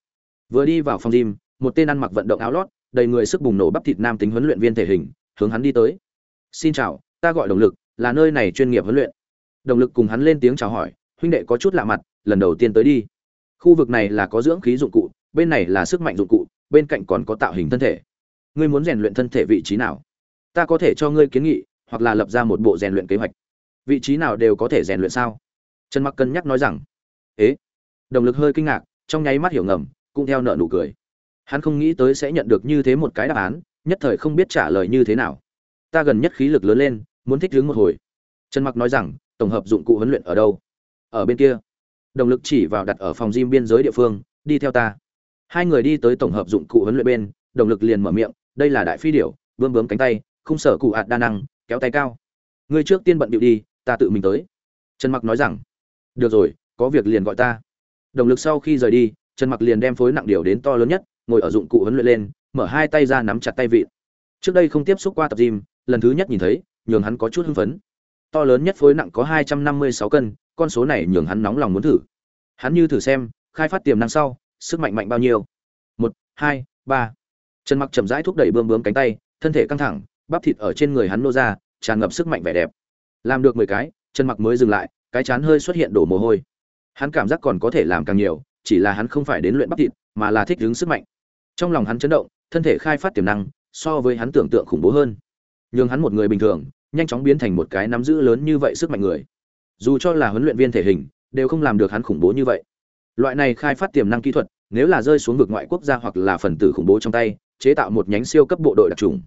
Vừa đi vào phòng gym một tên ăn mặc vận động áo lót, đầy người sức bùng nổ bắp thịt nam tính huấn luyện viên thể hình, hướng hắn đi tới. Xin chào, ta gọi động lực, là nơi này chuyên nghiệp huấn luyện. Động lực cùng hắn lên tiếng chào hỏi, huynh đệ có chút lạ mặt, lần đầu tiên tới đi. Khu vực này là có dưỡng khí dụng cụ, bên này là sức mạnh dụng cụ, bên cạnh còn có tạo hình thân thể. Ngươi muốn rèn luyện thân thể vị trí nào? Ta có thể cho ngươi kiến nghị, hoặc là lập ra một bộ rèn luyện kế hoạch. Vị trí nào đều có thể rèn luyện sao? Trần mặc cân nhắc nói rằng. Ế? Động lực hơi kinh ngạc, trong nháy mắt hiểu ngầm, cũng theo nợ nụ cười hắn không nghĩ tới sẽ nhận được như thế một cái đáp án, nhất thời không biết trả lời như thế nào. Ta gần nhất khí lực lớn lên, muốn thích đứng một hồi. Trần mặc nói rằng, tổng hợp dụng cụ huấn luyện ở đâu? Ở bên kia. Đồng lực chỉ vào đặt ở phòng gym biên giới địa phương, đi theo ta. Hai người đi tới tổng hợp dụng cụ huấn luyện bên, đồng lực liền mở miệng, đây là đại phi điểu bướm bướm cánh tay, không sở cụ ạt đa năng, kéo tay cao. Người trước tiên bận điệu đi, ta tự mình tới. Trần mặc nói rằng, được rồi, có việc liền gọi ta. Đồng lực sau khi rời đi, trần mặc liền đem phối nặng điều đến to lớn nhất ngồi ở dụng cụ huấn luyện lên, mở hai tay ra nắm chặt tay vịn. Trước đây không tiếp xúc qua tập gym, lần thứ nhất nhìn thấy, nhường hắn có chút hưng phấn. To lớn nhất phối nặng có hai trăm năm mươi sáu cân, con số này nhường hắn nóng lòng muốn thử. Hắn như thử xem, khai phát tiềm năng sau, sức mạnh mạnh bao nhiêu? Một, hai, ba. Trần mặc chậm rãi thúc đẩy bươm bướm cánh tay, thân thể căng thẳng, bắp thịt ở trên người hắn nô ra, tràn ngập sức mạnh vẻ đẹp. Làm được mười cái trần mặc mới dừng lại, cái chán hơi xuất hiện đổ mồ hôi. Hắn cảm giác còn có thể làm càng nhiều, chỉ là hắn không phải đến luyện bắp thịt, mà là thích ứng sức mạnh trong lòng hắn chấn động, thân thể khai phát tiềm năng, so với hắn tưởng tượng khủng bố hơn. Nhưng hắn một người bình thường, nhanh chóng biến thành một cái nắm giữ lớn như vậy sức mạnh người. Dù cho là huấn luyện viên thể hình, đều không làm được hắn khủng bố như vậy. Loại này khai phát tiềm năng kỹ thuật, nếu là rơi xuống vực ngoại quốc gia hoặc là phần tử khủng bố trong tay, chế tạo một nhánh siêu cấp bộ đội đặc trùng.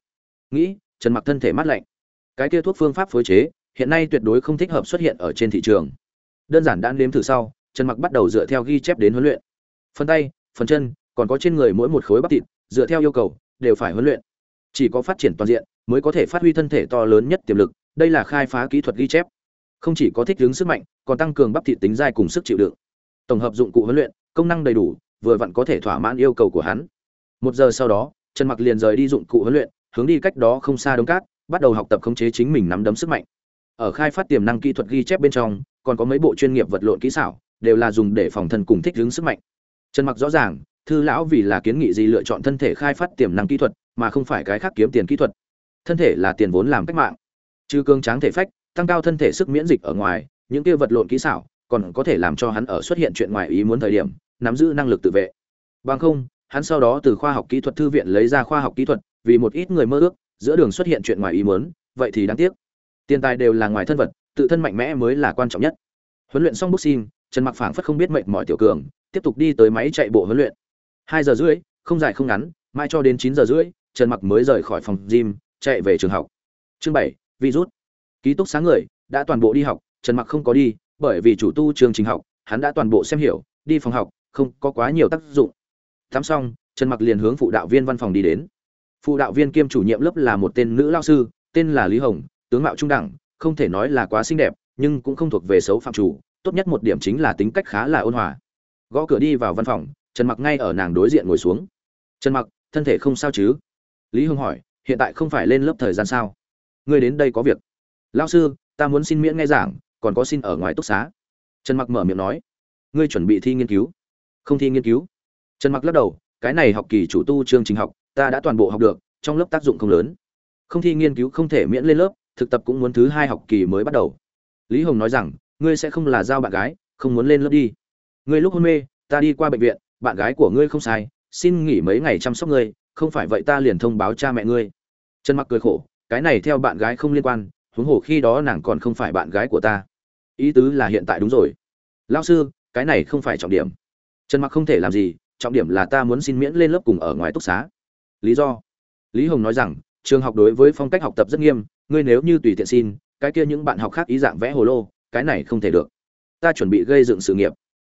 Nghĩ, trần mặc thân thể mát lạnh. Cái kia thuốc phương pháp phối chế, hiện nay tuyệt đối không thích hợp xuất hiện ở trên thị trường. Đơn giản đã nếm thử sau, trần mặc bắt đầu dựa theo ghi chép đến huấn luyện. Phần tay, phần chân còn có trên người mỗi một khối bắp thịt, dựa theo yêu cầu, đều phải huấn luyện. Chỉ có phát triển toàn diện mới có thể phát huy thân thể to lớn nhất tiềm lực, đây là khai phá kỹ thuật ghi chép. Không chỉ có thích ứng sức mạnh, còn tăng cường bắp thịt tính dai cùng sức chịu đựng. Tổng hợp dụng cụ huấn luyện, công năng đầy đủ, vừa vặn có thể thỏa mãn yêu cầu của hắn. Một giờ sau đó, trần mặc liền rời đi dụng cụ huấn luyện, hướng đi cách đó không xa đống cát, bắt đầu học tập khống chế chính mình nắm đấm sức mạnh. Ở khai phát tiềm năng kỹ thuật ghi chép bên trong, còn có mấy bộ chuyên nghiệp vật lộn kỹ xảo, đều là dùng để phòng thân cùng thích ứng sức mạnh. Trần mặc rõ ràng thư lão vì là kiến nghị gì lựa chọn thân thể khai phát tiềm năng kỹ thuật, mà không phải cái khác kiếm tiền kỹ thuật. Thân thể là tiền vốn làm cách mạng. Trừ cương tráng thể phách, tăng cao thân thể sức miễn dịch ở ngoài, những kia vật lộn kỹ xảo còn có thể làm cho hắn ở xuất hiện chuyện ngoài ý muốn thời điểm, nắm giữ năng lực tự vệ. Bằng không, hắn sau đó từ khoa học kỹ thuật thư viện lấy ra khoa học kỹ thuật, vì một ít người mơ ước, giữa đường xuất hiện chuyện ngoài ý muốn, vậy thì đáng tiếc. Tiền tài đều là ngoài thân vật, tự thân mạnh mẽ mới là quan trọng nhất. Huấn luyện xong boxing, trần mặc phảng phất không biết mệnh mọi tiểu cường, tiếp tục đi tới máy chạy bộ huấn luyện hai giờ rưỡi, không dài không ngắn mai cho đến chín giờ rưỡi, trần mặc mới rời khỏi phòng gym, chạy về trường học. Chương bảy virus ký túc sáng người đã toàn bộ đi học, trần mặc không có đi, bởi vì chủ tu trường trình học, hắn đã toàn bộ xem hiểu, đi phòng học, không có quá nhiều tác dụng. Tắm xong, trần mặc liền hướng phụ đạo viên văn phòng đi đến. Phụ đạo viên kiêm chủ nhiệm lớp là một tên nữ lao sư, tên là lý hồng, tướng mạo trung đẳng, không thể nói là quá xinh đẹp, nhưng cũng không thuộc về xấu phạm chủ, tốt nhất một điểm chính là tính cách khá là ôn hòa. Gõ cửa đi vào văn phòng trần mặc ngay ở nàng đối diện ngồi xuống. Trần mặc, thân thể không sao chứ? Lý hồng hỏi, hiện tại không phải lên lớp thời gian sao? Ngươi đến đây có việc. Lao sư, ta muốn xin miễn nghe giảng, còn có xin ở ngoài túc xá. Trần mặc mở miệng nói, ngươi chuẩn bị thi nghiên cứu. Không thi nghiên cứu? Trần mặc lắc đầu, cái này học kỳ chủ tu chương trình học, ta đã toàn bộ học được, trong lớp tác dụng không lớn. Không thi nghiên cứu không thể miễn lên lớp, thực tập cũng muốn thứ hai học kỳ mới bắt đầu. Lý hồng nói rằng, ngươi sẽ không là giao bạn gái, không muốn lên lớp đi. Ngươi lúc hôn mê, ta đi qua bệnh viện bạn gái của ngươi không sai, xin nghỉ mấy ngày chăm sóc ngươi, không phải vậy ta liền thông báo cha mẹ ngươi. Trần mặc cười khổ, cái này theo bạn gái không liên quan, huống hồ khi đó nàng còn không phải bạn gái của ta. Ý tứ là hiện tại đúng rồi. Lao sư, cái này không phải trọng điểm. Trần mặc không thể làm gì, trọng điểm là ta muốn xin miễn lên lớp cùng ở ngoài túc xá. Lý do. Lý hồng nói rằng, trường học đối với phong cách học tập rất nghiêm, ngươi nếu như tùy tiện xin, cái kia những bạn học khác ý dạng vẽ hồ lô, cái này không thể được. Ta chuẩn bị gây dựng sự nghiệp.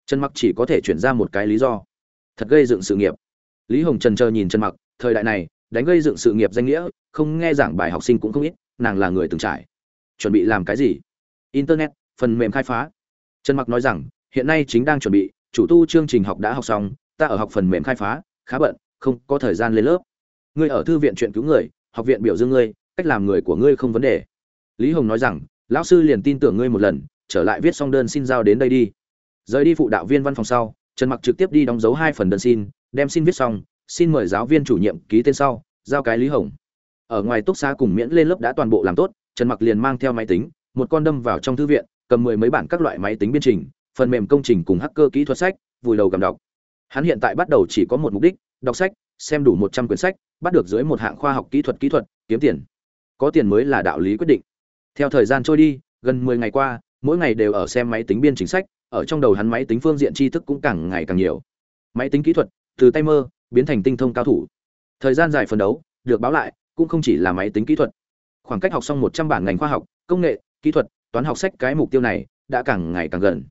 Trần mặc chỉ có thể chuyển ra một cái lý do thật gây dựng sự nghiệp. Lý hồng trần chờ nhìn trần mặc, thời đại này, đánh gây dựng sự nghiệp danh nghĩa, không nghe giảng bài học sinh cũng không ít, nàng là người từng trải. Chuẩn bị làm cái gì? Internet, phần mềm khai phá. Trần mặc nói rằng, hiện nay chính đang chuẩn bị, chủ tu chương trình học đã học xong, ta ở học phần mềm khai phá, khá bận, không có thời gian lên lớp. Ngươi ở thư viện chuyện cứu người, học viện biểu dương ngươi, cách làm người của ngươi không vấn đề. Lý hồng nói rằng, lão sư liền tin tưởng ngươi một lần, trở lại viết xong đơn xin giao đến đây đi. Rời đi phụ đạo viên văn phòng sau trần mặc trực tiếp đi đóng dấu hai phần đơn xin, đem xin viết xong, xin mời giáo viên chủ nhiệm ký tên sau, giao cái lý hồng. Ở ngoài túc xá cùng miễn lên lớp đã toàn bộ làm tốt, trần mặc liền mang theo máy tính, một con đâm vào trong thư viện, cầm mười mấy bản các loại máy tính biên trình, phần mềm công trình cùng hacker kỹ thuật sách, vùi đầu cầm đọc. Hắn hiện tại bắt đầu chỉ có một mục đích, đọc sách, xem đủ một trăm quyển sách, bắt được dưới một hạng khoa học kỹ thuật kỹ thuật, kiếm tiền. Có tiền mới là đạo lý quyết định. Theo thời gian trôi đi, gần mười ngày qua, mỗi ngày đều ở xem máy tính biên chính sách ở trong đầu hắn máy tính phương diện tri thức cũng càng ngày càng nhiều. Máy tính kỹ thuật, từ tay mơ, biến thành tinh thông cao thủ. Thời gian dài phấn đấu, được báo lại, cũng không chỉ là máy tính kỹ thuật. Khoảng cách học xong một trăm bản ngành khoa học, công nghệ, kỹ thuật, toán học sách cái mục tiêu này đã càng ngày càng gần.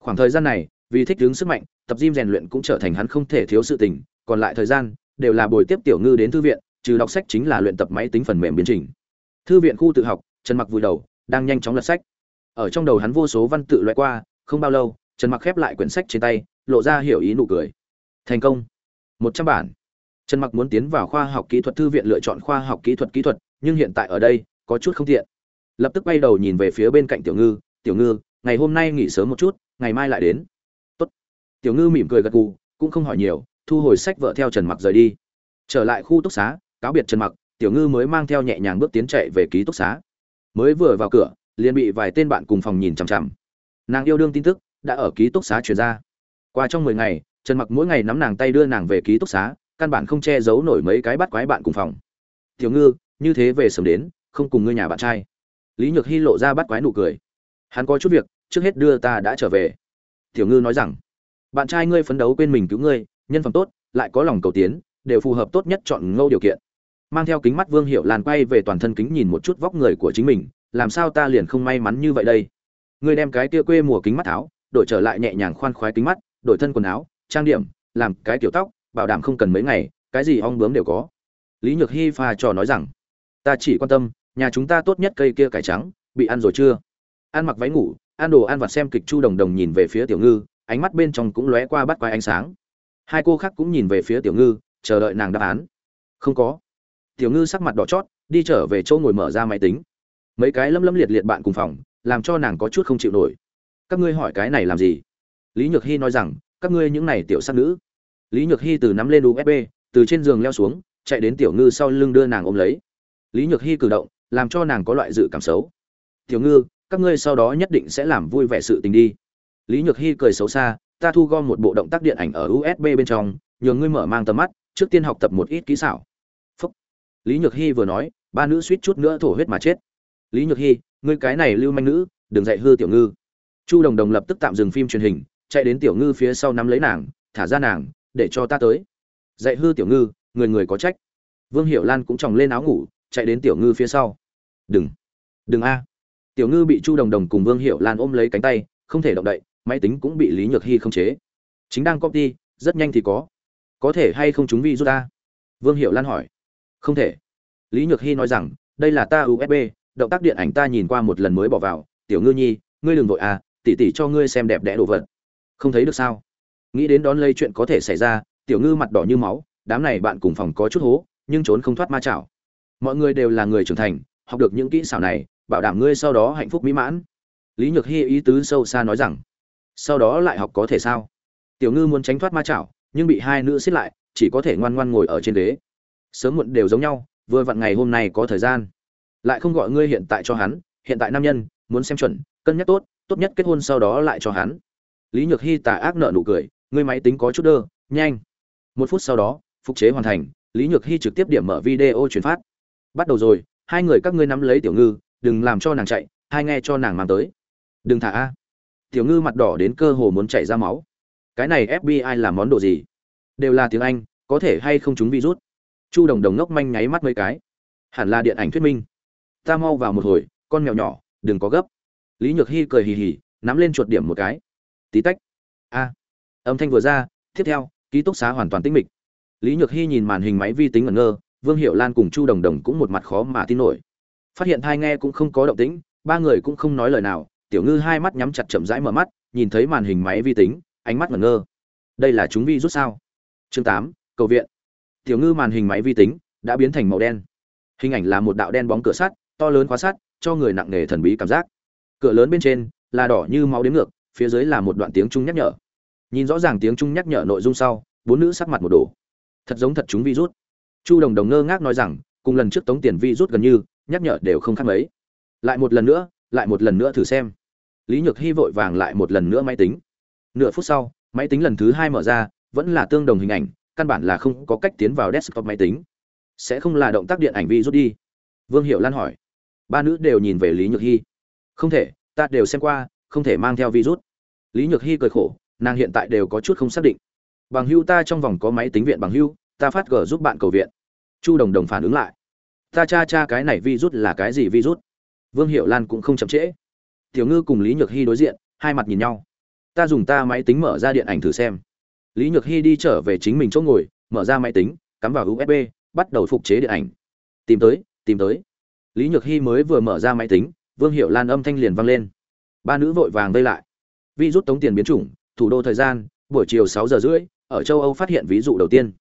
Khoảng thời gian này, vì thích đứng sức mạnh, tập gym rèn luyện cũng trở thành hắn không thể thiếu sự tình, còn lại thời gian đều là buổi tiếp tiểu ngư đến thư viện, trừ đọc sách chính là luyện tập máy tính phần mềm biến trình. Thư viện khu tự học, trần mặc vùi đầu, đang nhanh chóng lật sách. Ở trong đầu hắn vô số văn tự loại qua không bao lâu, trần mặc khép lại quyển sách trên tay, lộ ra hiểu ý nụ cười. Thành công. Một trăm bản. Trần mặc muốn tiến vào khoa học kỹ thuật, thư viện lựa chọn khoa học kỹ thuật kỹ thuật, nhưng hiện tại ở đây, có chút không tiện. Lập tức quay đầu nhìn về phía bên cạnh tiểu ngư tiểu ngư, ngày hôm nay nghỉ sớm một chút, ngày mai lại đến. Tốt. tiểu ngư mỉm cười gật gù, cũng không hỏi nhiều, thu hồi sách vợ theo trần mặc rời đi. Trở lại khu túc xá, cáo biệt trần mặc, tiểu ngư mới mang theo nhẹ nhàng bước tiến chạy về ký túc xá. Mới vừa vào cửa, liền bị vài tên bạn cùng phòng nhìn chằm chằm nàng yêu đương tin tức, đã ở ký túc xá chuyển ra. Qua trong mười ngày, trần mặc mỗi ngày nắm nàng tay đưa nàng về ký túc xá, căn bản không che giấu nổi mấy cái bắt quái bạn cùng phòng. Tiểu ngư, như thế về sớm đến, không cùng ngươi nhà bạn trai. Lý nhược hy lộ ra bắt quái nụ cười. Hắn có chút việc, trước hết đưa ta đã trở về. Tiểu ngư nói rằng, bạn trai ngươi phấn đấu quên mình cứu ngươi, nhân phẩm tốt, lại có lòng cầu tiến, đều phù hợp tốt nhất chọn ngâu điều kiện. Mang theo kính mắt vương hiệu làn quay về toàn thân kính nhìn một chút vóc người của chính mình, làm sao ta liền không may mắn như vậy đây? Ngươi đem cái kia quê mùa kính mắt tháo đổi trở lại nhẹ nhàng khoan khoái kính mắt, đổi thân quần áo, trang điểm, làm cái kiểu tóc, bảo đảm không cần mấy ngày, cái gì ong bướm đều có. Lý nhược hy pha trò nói rằng, ta chỉ quan tâm, nhà chúng ta tốt nhất cây kia cải trắng, bị ăn rồi chưa? Ăn mặc váy ngủ ăn đồ ăn vặt xem kịch chu đồng đồng nhìn về phía tiểu ngư, ánh mắt bên trong cũng lóe qua bắt quái ánh sáng. Hai cô khác cũng nhìn về phía tiểu ngư, chờ đợi nàng đáp án. Không có. Tiểu ngư sắc mặt đỏ chót, đi trở về chỗ ngồi mở ra máy tính. Mấy cái lâm lâm liệt liệt bạn cùng phòng làm cho nàng có chút không chịu nổi. Các ngươi hỏi cái này làm gì? Lý nhược hy nói rằng, các ngươi những này tiểu sắc nữ. Lý nhược hy từ nắm lên usb từ trên giường leo xuống, chạy đến tiểu ngư sau lưng đưa nàng ôm lấy. Lý nhược hy cử động, làm cho nàng có loại dự cảm xấu. Tiểu ngư, các ngươi sau đó nhất định sẽ làm vui vẻ sự tình đi. Lý nhược hy cười xấu xa, ta thu gom một bộ động tác điện ảnh ở usb bên trong nhường ngươi mở mang tầm mắt, trước tiên học tập một ít kỹ xảo. Phúc. lý nhược hy vừa nói, ba nữ suýt chút nữa thổ huyết mà chết. Lý nhược hy ngươi cái này lưu manh nữ, đừng dạy hư tiểu ngư. Chu đồng đồng lập tức tạm dừng phim truyền hình, chạy đến tiểu ngư phía sau nắm lấy nàng, thả ra nàng, để cho ta tới. Dạy hư tiểu ngư, người người có trách. Vương hiệu lan cũng tròng lên áo ngủ, chạy đến tiểu ngư phía sau. Đừng đừng a. Tiểu ngư bị chu đồng đồng cùng vương hiệu lan ôm lấy cánh tay, không thể động đậy, máy tính cũng bị lý nhược hy không chế. Chính đang copy, rất nhanh thì có. Có thể hay không chúng vi rút ta vương hiệu lan hỏi. Không thể. Lý nhược hy nói rằng, đây là ta usb động tác điện ảnh ta nhìn qua một lần mới bỏ vào, tiểu ngư nhi, ngươi đừng vội à tỉ tỉ cho ngươi xem đẹp đẽ đồ vật. Không thấy được sao? Nghĩ đến đón lây chuyện có thể xảy ra, tiểu ngư mặt đỏ như máu, đám này bạn cùng phòng có chút hố, nhưng trốn không thoát ma chảo. Mọi người đều là người trưởng thành, học được những kỹ xảo này, bảo đảm ngươi sau đó hạnh phúc mỹ mãn. Lý nhược hy ý tứ sâu xa nói rằng, sau đó lại học có thể sao? Tiểu ngư muốn tránh thoát ma chảo, nhưng bị hai nữ xiết lại, chỉ có thể ngoan ngoan ngồi ở trên ghế. Sớm muộn đều giống nhau, vừa vặn ngày hôm nay có thời gian lại không gọi ngươi hiện tại cho hắn, hiện tại nam nhân, muốn xem chuẩn, cân nhắc tốt tốt nhất kết hôn sau đó lại cho hắn. Lý nhược hy tà ác nợ nụ cười, ngươi máy tính có chút đơ, nhanh. Một phút sau đó, phục chế hoàn thành, lý nhược hy trực tiếp điểm mở video truyền phát. Bắt đầu rồi, hai người các ngươi nắm lấy tiểu ngư, đừng làm cho nàng chạy, hai nghe cho nàng mang tới. Đừng thả a. Tiểu ngư mặt đỏ đến cơ hồ muốn chảy ra máu. Cái này fbi làm món đồ gì? Đều là tiếng anh, có thể hay không chúng virus? Chu đồng đồng ngốc manh nháy mắt mấy cái. Hẳn là điện ảnh thuyết minh ta mau vào một hồi, con mèo nhỏ, đừng có gấp. Lý nhược hy cười hì hì, nắm lên chuột điểm một cái. Tí tách. A. Âm thanh vừa ra, tiếp theo, ký túc xá hoàn toàn tĩnh mịch. Lý nhược hy nhìn màn hình máy vi tính ngẩn ngơ, vương hiệu lan cùng chu đồng đồng cũng một mặt khó mà tin nổi. Phát hiện thai nghe cũng không có động tĩnh, ba người cũng không nói lời nào, tiểu ngư hai mắt nhắm chặt chậm rãi mở mắt, nhìn thấy màn hình máy vi tính, ánh mắt ngẩn ngơ. Đây là chúng vi rút sao? Chương tám, cầu viện. Tiểu ngư màn hình máy vi tính đã biến thành màu đen. Hình ảnh là một đạo đen bóng cửa sắt to lớn khóa sắt, cho người nặng nề thần bí cảm giác. Cửa lớn bên trên là đỏ như máu đến ngược, phía dưới là một đoạn tiếng trung nhắc nhở. Nhìn rõ ràng tiếng trung nhắc nhở nội dung sau, bốn nữ sắc mặt một đồ thật giống thật chúng virus. Chu đồng đồng ngơ ngác nói rằng, cùng lần trước tống tiền virus gần như, nhắc nhở đều không khác mấy. Lại một lần nữa, lại một lần nữa thử xem. Lý nhược hy vội vàng lại một lần nữa máy tính. Nửa phút sau, máy tính lần thứ hai mở ra, vẫn là tương đồng hình ảnh, căn bản là không có cách tiến vào desktop máy tính. Sẽ không là động tác điện ảnh vi rút đi. Vương hiệu lan hỏi ba nữ đều nhìn về lý nhược hy không thể, ta đều xem qua, không thể mang theo virus. Lý nhược hy cười khổ, nàng hiện tại đều có chút không xác định. Bằng hưu ta trong vòng có máy tính viện bằng hưu, ta phát g giúp bạn cầu viện. Chu đồng đồng phản ứng lại. Ta cha cha cái này virus là cái gì virus? Vương hiệu lan cũng không chậm trễ. Tiểu ngư cùng lý nhược hy đối diện, hai mặt nhìn nhau. Ta dùng ta máy tính mở ra điện ảnh thử xem. Lý nhược hy đi trở về chính mình chỗ ngồi, mở ra máy tính, cắm vào usb bắt đầu phục chế điện ảnh. Tìm tới tìm tới lý nhược hy mới vừa mở ra máy tính, vương hiệu lan âm thanh liền vang lên. Ba nữ vội vàng vây lại. Vi rút tống tiền biến chủng, thủ đô thời gian, buổi chiều sáu giờ rưỡi, ở châu âu phát hiện ví dụ đầu tiên.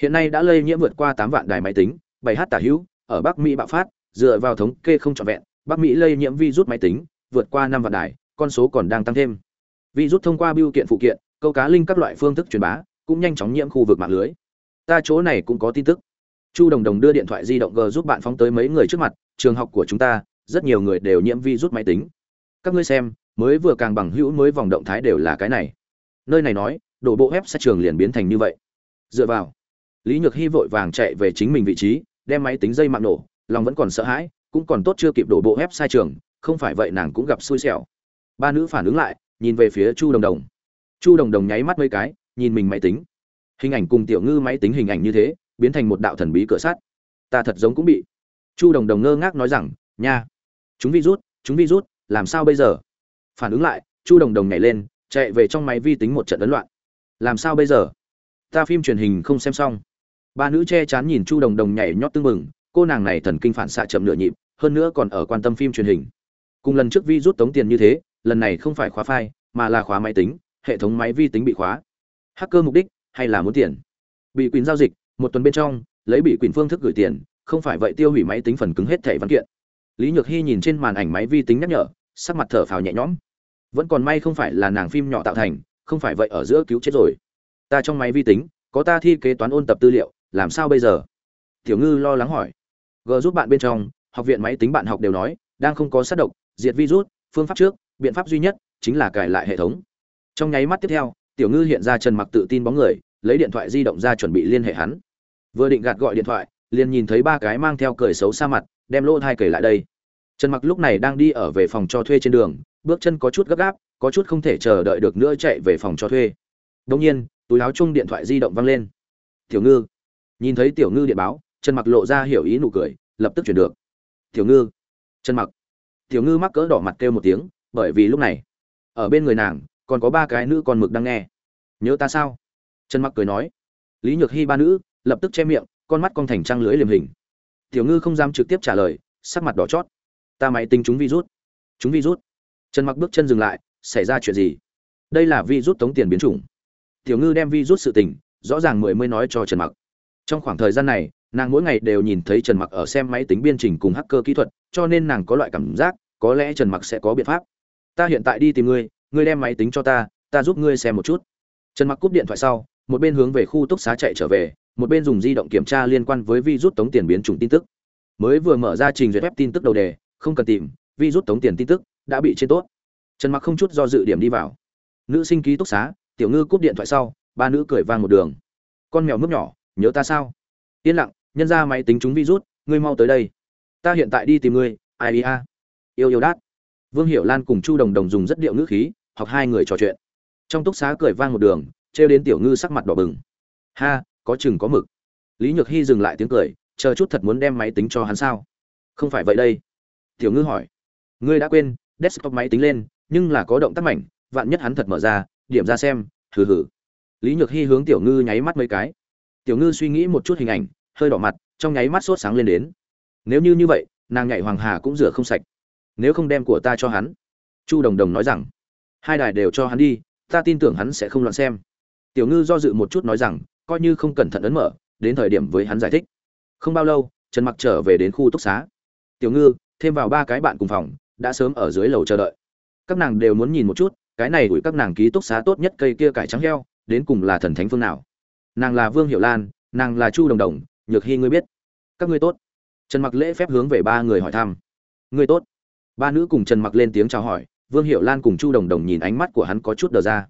Hiện nay đã lây nhiễm vượt qua tám vạn đài máy tính, bảy h tả hữu, ở bắc mỹ bạo phát, dựa vào thống kê không trọn vẹn, bắc mỹ lây nhiễm virus máy tính, vượt qua năm vạn đài, con số còn đang tăng thêm. Virus thông qua biêu kiện phụ kiện, câu cá linh các loại phương thức truyền bá, cũng nhanh chóng nhiễm khu vực mạng lưới. Ta chỗ này cũng có tin tức. Chu đồng đồng đưa điện thoại di động g giúp bạn phóng tới mấy người trước mặt trường học của chúng ta, rất nhiều người đều nhiễm virus máy tính. Các ngươi xem, mới vừa càng bằng hữu mới vòng động thái đều là cái này. Nơi này nói, đổ bộ web sẽ trường liền biến thành như vậy. Dựa vào, lý nhược hy vội vàng chạy về chính mình vị trí, đem máy tính dây mạng nổ, lòng vẫn còn sợ hãi, cũng còn tốt chưa kịp đổ bộ web sai trường, không phải vậy nàng cũng gặp xui xẻo. Ba nữ phản ứng lại, nhìn về phía chu đồng đồng. Chu đồng đồng nháy mắt mấy cái, nhìn mình máy tính. Hình ảnh cùng tiểu ngư máy tính hình ảnh như thế, biến thành một đạo thần bí cửa sắt. Ta thật giống cũng bị chu đồng đồng ngơ ngác nói rằng, nha, chúng virus chúng virus, làm sao bây giờ? Phản ứng lại, chu đồng đồng nhảy lên, chạy về trong máy vi tính một trận ấn loạn. Làm sao bây giờ? Ta phim truyền hình không xem xong. Ba nữ che chắn nhìn chu đồng đồng nhảy nhót tưng mừng cô nàng này thần kinh phản xạ chậm nửa nhịp, hơn nữa còn ở quan tâm phim truyền hình. Cùng lần trước vi rút tống tiền như thế, lần này không phải khóa file, mà là khóa máy tính, hệ thống máy vi tính bị khóa. Hacker mục đích, hay là muốn tiền? Bị quyền giao dịch, một tuần bên trong, lấy bị quyền phương thức gửi tiền không phải vậy tiêu hủy máy tính phần cứng hết thẻ văn kiện. Lý nhược hy nhìn trên màn ảnh máy vi tính nhắc nhở, sắc mặt thở phào nhẹ nhõm. Vẫn còn may không phải là nàng phim nhỏ tạo thành, không phải vậy ở giữa cứu chết rồi. Ta trong máy vi tính, có ta thi kế toán ôn tập tư liệu, làm sao bây giờ? Tiểu ngư lo lắng hỏi. G giúp bạn bên trong, học viện máy tính bạn học đều nói, đang không có sát độc, diệt virus, phương pháp trước, biện pháp duy nhất chính là cài lại hệ thống. Trong nháy mắt tiếp theo, tiểu ngư hiện ra trần mặc tự tin bóng người, lấy điện thoại di động ra chuẩn bị liên hệ hắn. Vừa định gạt gọi điện thoại liền nhìn thấy ba cái mang theo cười xấu xa mặt, đem lỗ thai kể lại đây. Trần mặc lúc này đang đi ở về phòng cho thuê trên đường, bước chân có chút gấp gáp, có chút không thể chờ đợi được nữa chạy về phòng cho thuê. Đông nhiên, túi áo chung điện thoại di động văng lên. Tiểu ngư. Nhìn thấy tiểu ngư điện báo, trần mặc lộ ra hiểu ý nụ cười, lập tức chuyển được. Tiểu ngư. Trần mặc. Tiểu ngư mắc cỡ đỏ mặt kêu một tiếng, bởi vì lúc này, ở bên người nàng, còn có ba cái nữ con mực đang nghe. Nhớ ta sao? Trần mặc cười nói. Lý nhược hy ba nữ, lập tức che miệng con mắt con thành trang lưới liềm hình. Tiểu ngư không dám trực tiếp trả lời, sắc mặt đỏ chót. Ta máy tính chúng virus. Chúng virus. Trần mặc bước chân dừng lại, xảy ra chuyện gì? Đây là virus tống tiền biến chủng. Tiểu ngư đem virus sự tình, rõ ràng mười mươi nói cho trần mặc. Trong khoảng thời gian này, nàng mỗi ngày đều nhìn thấy trần mặc ở xem máy tính biên trình cùng hacker kỹ thuật, cho nên nàng có loại cảm giác, có lẽ trần mặc sẽ có biện pháp. Ta hiện tại đi tìm ngươi ngươi đem máy tính cho ta ta giúp ngươi xem một chút. Trần mặc cúp điện thoại sau, một bên hướng về khu túc xá chạy trở về một bên dùng di động kiểm tra liên quan với virus tống tiền biến chủng tin tức. Mới vừa mở ra trình duyệt web tin tức đầu đề, không cần tìm, virus tống tiền tin tức đã bị trên tốt. Trần mặc không chút do dự điểm đi vào. Nữ sinh ký túc xá, tiểu ngư cúp điện thoại sau, ba nữ cười vang một đường. Con mèo mướp nhỏ, nhớ ta sao? Yên lặng, nhân ra máy tính chúng virus, ngươi mau tới đây. Ta hiện tại đi tìm ngươi, ai đi a? Yêu yêu đát. Vương hiểu lan cùng chu đồng đồng dùng rất điệu ngữ khí hoặc hai người trò chuyện. Trong túc xá cười vang một đường, trêu đến tiểu ngư sắc mặt đỏ bừng. Ha có chừng có mực. Lý nhược hy dừng lại tiếng cười, chờ chút thật muốn đem máy tính cho hắn sao? Không phải vậy đây. Tiểu ngư hỏi. Ngươi đã quên, desktop máy tính lên, nhưng là có động tác mảnh, vạn nhất hắn thật mở ra, điểm ra xem, hừ hừ. Lý nhược hy hướng tiểu ngư nháy mắt mấy cái. Tiểu ngư suy nghĩ một chút hình ảnh, hơi đỏ mặt, trong nháy mắt sốt sáng lên đến. Nếu như như vậy, nàng nhảy hoàng hà cũng rửa không sạch. Nếu không đem của ta cho hắn. Chu đồng đồng nói rằng. Hai đài đều cho hắn đi, ta tin tưởng hắn sẽ không loạn xem. Tiểu ngư do dự một chút nói rằng coi như không cẩn thận ấn mở, đến thời điểm với hắn giải thích. Không bao lâu, trần mặc trở về đến khu túc xá. Tiểu ngư, thêm vào ba cái bạn cùng phòng, đã sớm ở dưới lầu chờ đợi. Các nàng đều muốn nhìn một chút, cái này đuổi các nàng ký túc xá tốt nhất cây kia cải trắng heo, đến cùng là thần thánh phương nào? Nàng là vương hiệu lan, nàng là chu đồng đồng, nhược hy ngươi biết. Các ngươi tốt. Trần mặc lễ phép hướng về ba người hỏi thăm. Ngươi tốt. Ba nữ cùng trần mặc lên tiếng chào hỏi, vương hiệu lan cùng chu đồng đồng nhìn ánh mắt của hắn có chút đờ ra.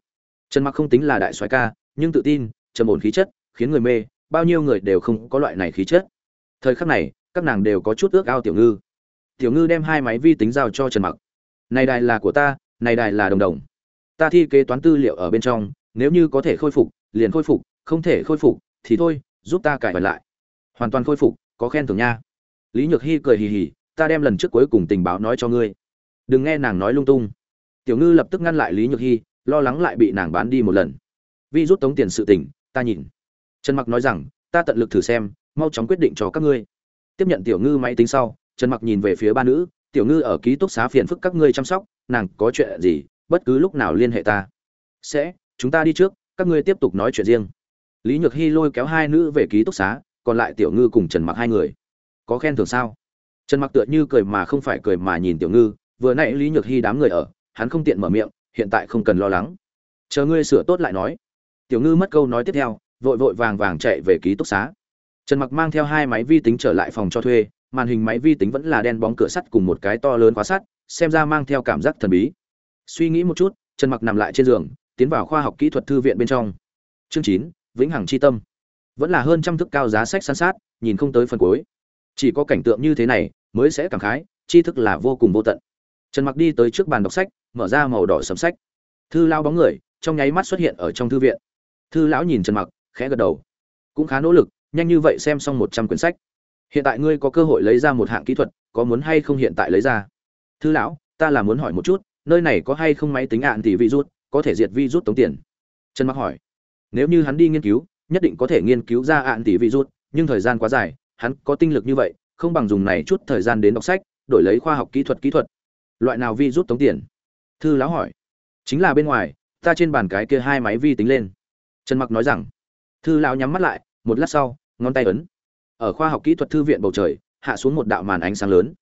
Trần mặc không tính là đại soái ca, nhưng tự tin trầm ổn khí chất, khiến người mê, bao nhiêu người đều không có loại này khí chất. Thời khắc này, các nàng đều có chút ước ao tiểu ngư. Tiểu ngư đem hai máy vi tính giao cho trần mặc. Này đài là của ta, này đài là đồng đồng. Ta thi kế toán tư liệu ở bên trong, nếu như có thể khôi phục, liền khôi phục, không thể khôi phục, thì thôi, giúp ta cải vật lại. Hoàn toàn khôi phục, có khen thưởng nha. Lý nhược hy cười hì hì, ta đem lần trước cuối cùng tình báo nói cho ngươi. Đừng nghe nàng nói lung tung. Tiểu ngư lập tức ngăn lại lý nhược hy lo lắng lại bị nàng bán đi một lần. Vi rút tống tiền sự tình ta nhìn. Trần mặc nói rằng, ta tận lực thử xem, mau chóng quyết định cho các ngươi. Tiếp nhận tiểu ngư máy tính sau, trần mặc nhìn về phía ba nữ, tiểu ngư ở ký túc xá phiền phức các ngươi chăm sóc, nàng có chuyện gì, bất cứ lúc nào liên hệ ta. Sẽ, chúng ta đi trước, các ngươi tiếp tục nói chuyện riêng. Lý nhược hy lôi kéo hai nữ về ký túc xá, còn lại tiểu ngư cùng trần mặc hai người. Có khen thưởng sao? Trần mặc tựa như cười mà không phải cười mà nhìn tiểu ngư, vừa nãy lý nhược hy đám người ở, hắn không tiện mở miệng, hiện tại không cần lo lắng. Chờ ngươi sửa tốt lại nói tiểu ngư mất câu nói tiếp theo, vội vội vàng vàng chạy về ký túc xá. Trần mặc mang theo hai máy vi tính trở lại phòng cho thuê, màn hình máy vi tính vẫn là đen bóng cửa sắt cùng một cái to lớn khóa sắt, xem ra mang theo cảm giác thần bí. Suy nghĩ một chút, trần mặc nằm lại trên giường, tiến vào khoa học kỹ thuật thư viện bên trong. Chương chín, vĩnh hằng chi tâm. Vẫn là hơn trăm thức cao giá sách san sát, nhìn không tới phần cuối. Chỉ có cảnh tượng như thế này, mới sẽ cảm khái, tri thức là vô cùng vô tận. Trần mặc đi tới trước bàn đọc sách, mở ra màu đỏ sấm sách. Thư lao bóng người, trong nháy mắt xuất hiện ở trong thư viện thư lão nhìn trần mặc, khẽ gật đầu. Cũng khá nỗ lực, nhanh như vậy xem xong một trăm quyển sách. Hiện tại ngươi có cơ hội lấy ra một hạng kỹ thuật, có muốn hay không hiện tại lấy ra? Thư lão, ta là muốn hỏi một chút, nơi này có hay không máy tính ạn thì virus, có thể diệt virus tống tiền? Trần mặc hỏi. Nếu như hắn đi nghiên cứu, nhất định có thể nghiên cứu ra ạn tỷ virus, nhưng thời gian quá dài, hắn có tinh lực như vậy, không bằng dùng này chút thời gian đến đọc sách, đổi lấy khoa học kỹ thuật kỹ thuật. Loại nào virus tống tiền? Thư lão hỏi. Chính là bên ngoài, ta trên bàn cái kia hai máy vi tính lên trần mặc nói rằng, thư lão nhắm mắt lại, một lát sau, ngón tay ấn. Ở khoa học kỹ thuật thư viện bầu trời, hạ xuống một đạo màn ánh sáng lớn.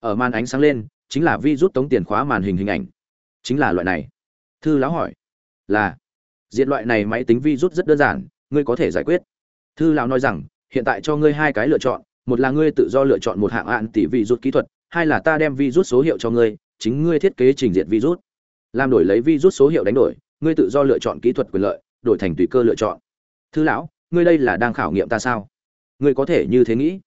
Ở màn ánh sáng lên, chính là vi rút tống tiền khóa màn hình hình ảnh. Chính là loại này. Thư lão hỏi. Là, diện loại này máy tính vi rút rất đơn giản, ngươi có thể giải quyết. Thư lão nói rằng, hiện tại cho ngươi hai cái lựa chọn, một là ngươi tự do lựa chọn một hạng hạn tỷ vi rút kỹ thuật, hai là ta đem vi rút số hiệu cho ngươi, chính ngươi thiết kế trình diện vi rút làm đổi lấy vi rút số hiệu đánh đổi, ngươi tự do lựa chọn kỹ thuật quyền lợi đổi thành tùy cơ lựa chọn. Thư lão, ngươi đây là đang khảo nghiệm ta sao? Ngươi có thể như thế nghĩ.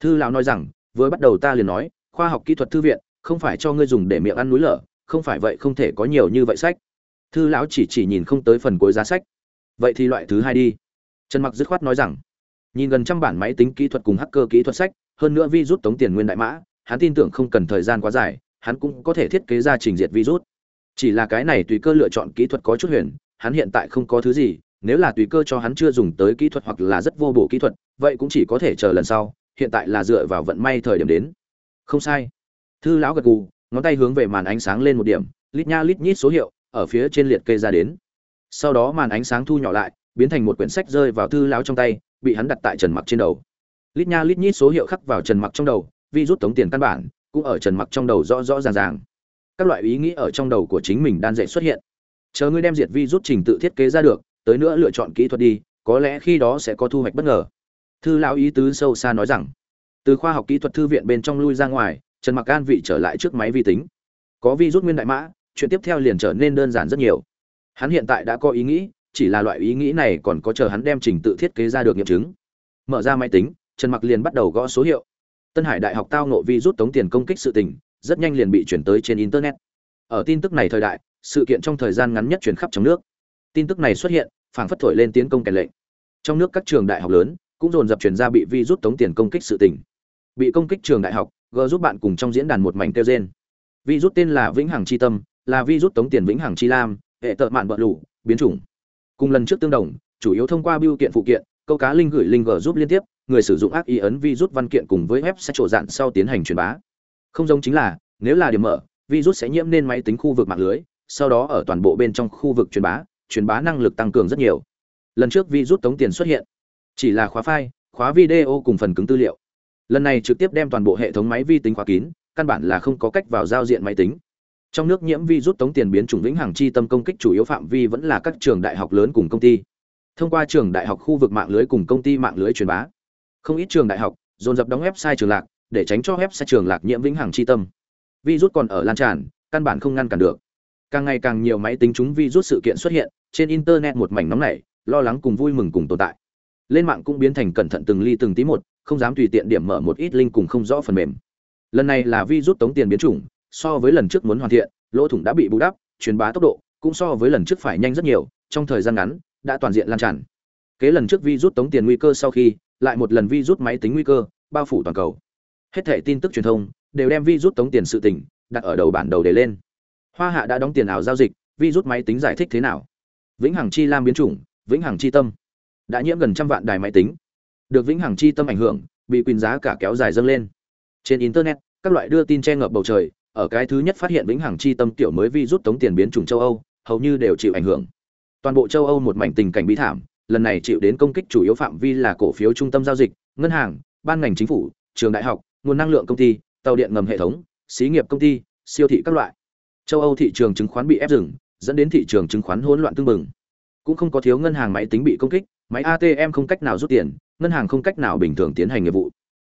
Thư lão nói rằng, vừa bắt đầu ta liền nói, khoa học kỹ thuật thư viện, không phải cho ngươi dùng để miệng ăn núi lở, không phải vậy không thể có nhiều như vậy sách. Thư lão chỉ chỉ nhìn không tới phần cuối giá sách. Vậy thì loại thứ hai đi. Trần mặc dứt khoát nói rằng, nhìn gần trăm bản máy tính kỹ thuật cùng hacker kỹ thuật sách, hơn nữa vi rút tống tiền nguyên đại mã, hắn tin tưởng không cần thời gian quá dài, hắn cũng có thể thiết kế ra trình diệt virus chỉ là cái này tùy cơ lựa chọn kỹ thuật có chút huyền hắn hiện tại không có thứ gì, nếu là tùy cơ cho hắn chưa dùng tới kỹ thuật hoặc là rất vô bổ kỹ thuật, vậy cũng chỉ có thể chờ lần sau, hiện tại là dựa vào vận may thời điểm đến. Không sai. Thư lão gật gù, ngón tay hướng về màn ánh sáng lên một điểm, lít nha lít nhít số hiệu, ở phía trên liệt kê ra đến. Sau đó màn ánh sáng thu nhỏ lại, biến thành một quyển sách rơi vào thư lão trong tay, bị hắn đặt tại trần mặc trên đầu. Lít nha lít nhít số hiệu khắc vào trần mặc trong đầu vi rút tống tiền căn bản, cũng ở trần mặc trong đầu rõ rõ ràng ràng. Các loại ý nghĩ ở trong đầu của chính mình đan dậy xuất hiện chờ ngươi đem diệt vi rút trình tự thiết kế ra được, tới nữa lựa chọn kỹ thuật đi, có lẽ khi đó sẽ có thu hoạch bất ngờ. Thư lão ý tứ sâu xa nói rằng. Từ khoa học kỹ thuật thư viện bên trong lui ra ngoài, trần mặc an vị trở lại trước máy vi tính. Có vi rút nguyên đại mã, chuyện tiếp theo liền trở nên đơn giản rất nhiều. Hắn hiện tại đã có ý nghĩ, chỉ là loại ý nghĩ này còn có chờ hắn đem trình tự thiết kế ra được nghiệm chứng. Mở ra máy tính, trần mặc liền bắt đầu gõ số hiệu. Tân hải đại học tao nộ vi rút tống tiền công kích sự tình, rất nhanh liền bị chuyển tới trên internet. Ở tin tức này thời đại sự kiện trong thời gian ngắn nhất truyền khắp trong nước. Tin tức này xuất hiện, phảng phất thổi lên tiến công kèn lệnh. Trong nước các trường đại học lớn cũng dồn dập chuyển ra bị virus tống tiền công kích sự tình. Bị công kích trường đại học gỡ giúp bạn cùng trong diễn đàn một mảnh tiêu gen. Virus tên là vĩnh hằng chi tâm, là virus tống tiền vĩnh hằng chi lam, hệ tợ mạn bợ lủ biến chủng. Cùng lần trước tương đồng, chủ yếu thông qua biêu kiện phụ kiện, câu cá linh gửi linh gỡ giúp liên tiếp, người sử dụng ác ý ấn virus văn kiện cùng với web sẽ trộn dạn sau tiến hành truyền bá. Không giống chính là, nếu là điểm mở virus sẽ nhiễm lên máy tính khu vực mạng lưới sau đó ở toàn bộ bên trong khu vực truyền bá truyền bá năng lực tăng cường rất nhiều. Lần trước virus tống tiền xuất hiện, chỉ là khóa file, khóa video cùng phần cứng tư liệu. Lần này trực tiếp đem toàn bộ hệ thống máy vi tính khóa kín, căn bản là không có cách vào giao diện máy tính. Trong nước nhiễm virus tống tiền biến chủng vĩnh hằng chi tâm công kích chủ yếu phạm vi vẫn là các trường đại học lớn cùng công ty. Thông qua trường đại học khu vực mạng lưới cùng công ty mạng lưới truyền bá, không ít trường đại học dồn dập đóng website trường lạc để tránh cho website trường lạc nhiễm vĩnh hằng chi tâm. Virus còn ở lan tràn, căn bản không ngăn cản được càng ngày càng nhiều máy tính chúng virus sự kiện xuất hiện, trên internet một mảnh nóng nảy, lo lắng cùng vui mừng cùng tồn tại. Lên mạng cũng biến thành cẩn thận từng ly từng tí một, không dám tùy tiện điểm mở một ít link cùng không rõ phần mềm. Lần này là virus tống tiền biến chủng, so với lần trước muốn hoàn thiện, lỗ thủng đã bị bù đắp, truyền bá tốc độ cũng so với lần trước phải nhanh rất nhiều, trong thời gian ngắn, đã toàn diện lan tràn. Kế lần trước virus tống tiền nguy cơ sau khi, lại một lần virus máy tính nguy cơ, bao phủ toàn cầu. Hết thảy tin tức truyền thông đều đem virus tống tiền sự tình đặt ở đầu bản đầu để lên hoa hạ đã đóng tiền ảo giao dịch virus máy tính giải thích thế nào? Vĩnh hằng chi lam biến chủng, vĩnh hằng chi tâm. Đã nhiễm gần trăm vạn đài máy tính. Được vĩnh hằng chi tâm ảnh hưởng, bị quyền giá cả kéo dài dâng lên. Trên internet, các loại đưa tin che ngập bầu trời, ở cái thứ nhất phát hiện vĩnh hằng chi tâm tiểu mới virus tống tiền biến chủng châu âu, hầu như đều chịu ảnh hưởng. Toàn bộ châu âu một mảnh tình cảnh bi thảm, lần này chịu đến công kích chủ yếu phạm vi là cổ phiếu trung tâm giao dịch, ngân hàng, ban ngành chính phủ, trường đại học, nguồn năng lượng công ty, tàu điện ngầm hệ thống, xí nghiệp công ty, siêu thị các loại châu âu thị trường chứng khoán bị ép dừng, dẫn đến thị trường chứng khoán hỗn loạn tương mừng cũng không có thiếu ngân hàng máy tính bị công kích, máy atm không cách nào rút tiền, ngân hàng không cách nào bình thường tiến hành nghiệp vụ.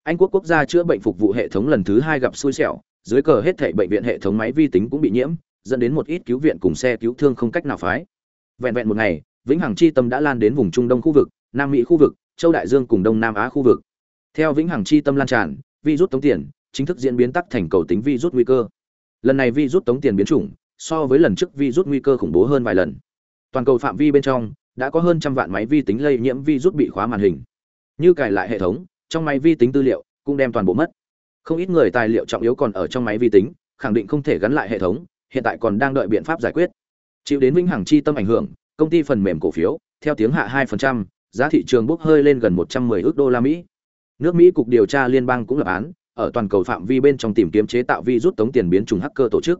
Anh quốc quốc gia chữa bệnh phục vụ hệ thống lần thứ hai gặp xui xẻo, dưới cờ hết thảy bệnh viện hệ thống máy vi tính cũng bị nhiễm, dẫn đến một ít cứu viện cùng xe cứu thương không cách nào phái. Vẹn vẹn một ngày, vĩnh hằng chi tâm đã lan đến vùng trung đông khu vực, nam mỹ khu vực, châu đại dương cùng đông nam á khu vực. Theo vĩnh hằng chi tâm lan tràn, virus tống tiền, chính thức diễn biến tắc thành cầu tính virus nguy cơ lần này virus tống tiền biến chủng so với lần trước virus nguy cơ khủng bố hơn vài lần. Toàn cầu phạm vi bên trong đã có hơn trăm vạn máy vi tính lây nhiễm virus bị khóa màn hình. Như cài lại hệ thống trong máy vi tính tư liệu cũng đem toàn bộ mất. Không ít người tài liệu trọng yếu còn ở trong máy vi tính khẳng định không thể gắn lại hệ thống hiện tại còn đang đợi biện pháp giải quyết. Chịu đến vĩnh hằng chi tâm ảnh hưởng công ty phần mềm cổ phiếu theo tiếng hạ 2%, giá thị trường bốc hơi lên gần 110 ước đô la Mỹ. Nước Mỹ cục điều tra liên bang cũng lập án, ở toàn cầu phạm vi bên trong tìm kiếm chế tạo virus tống tiền biến chủng hacker tổ chức.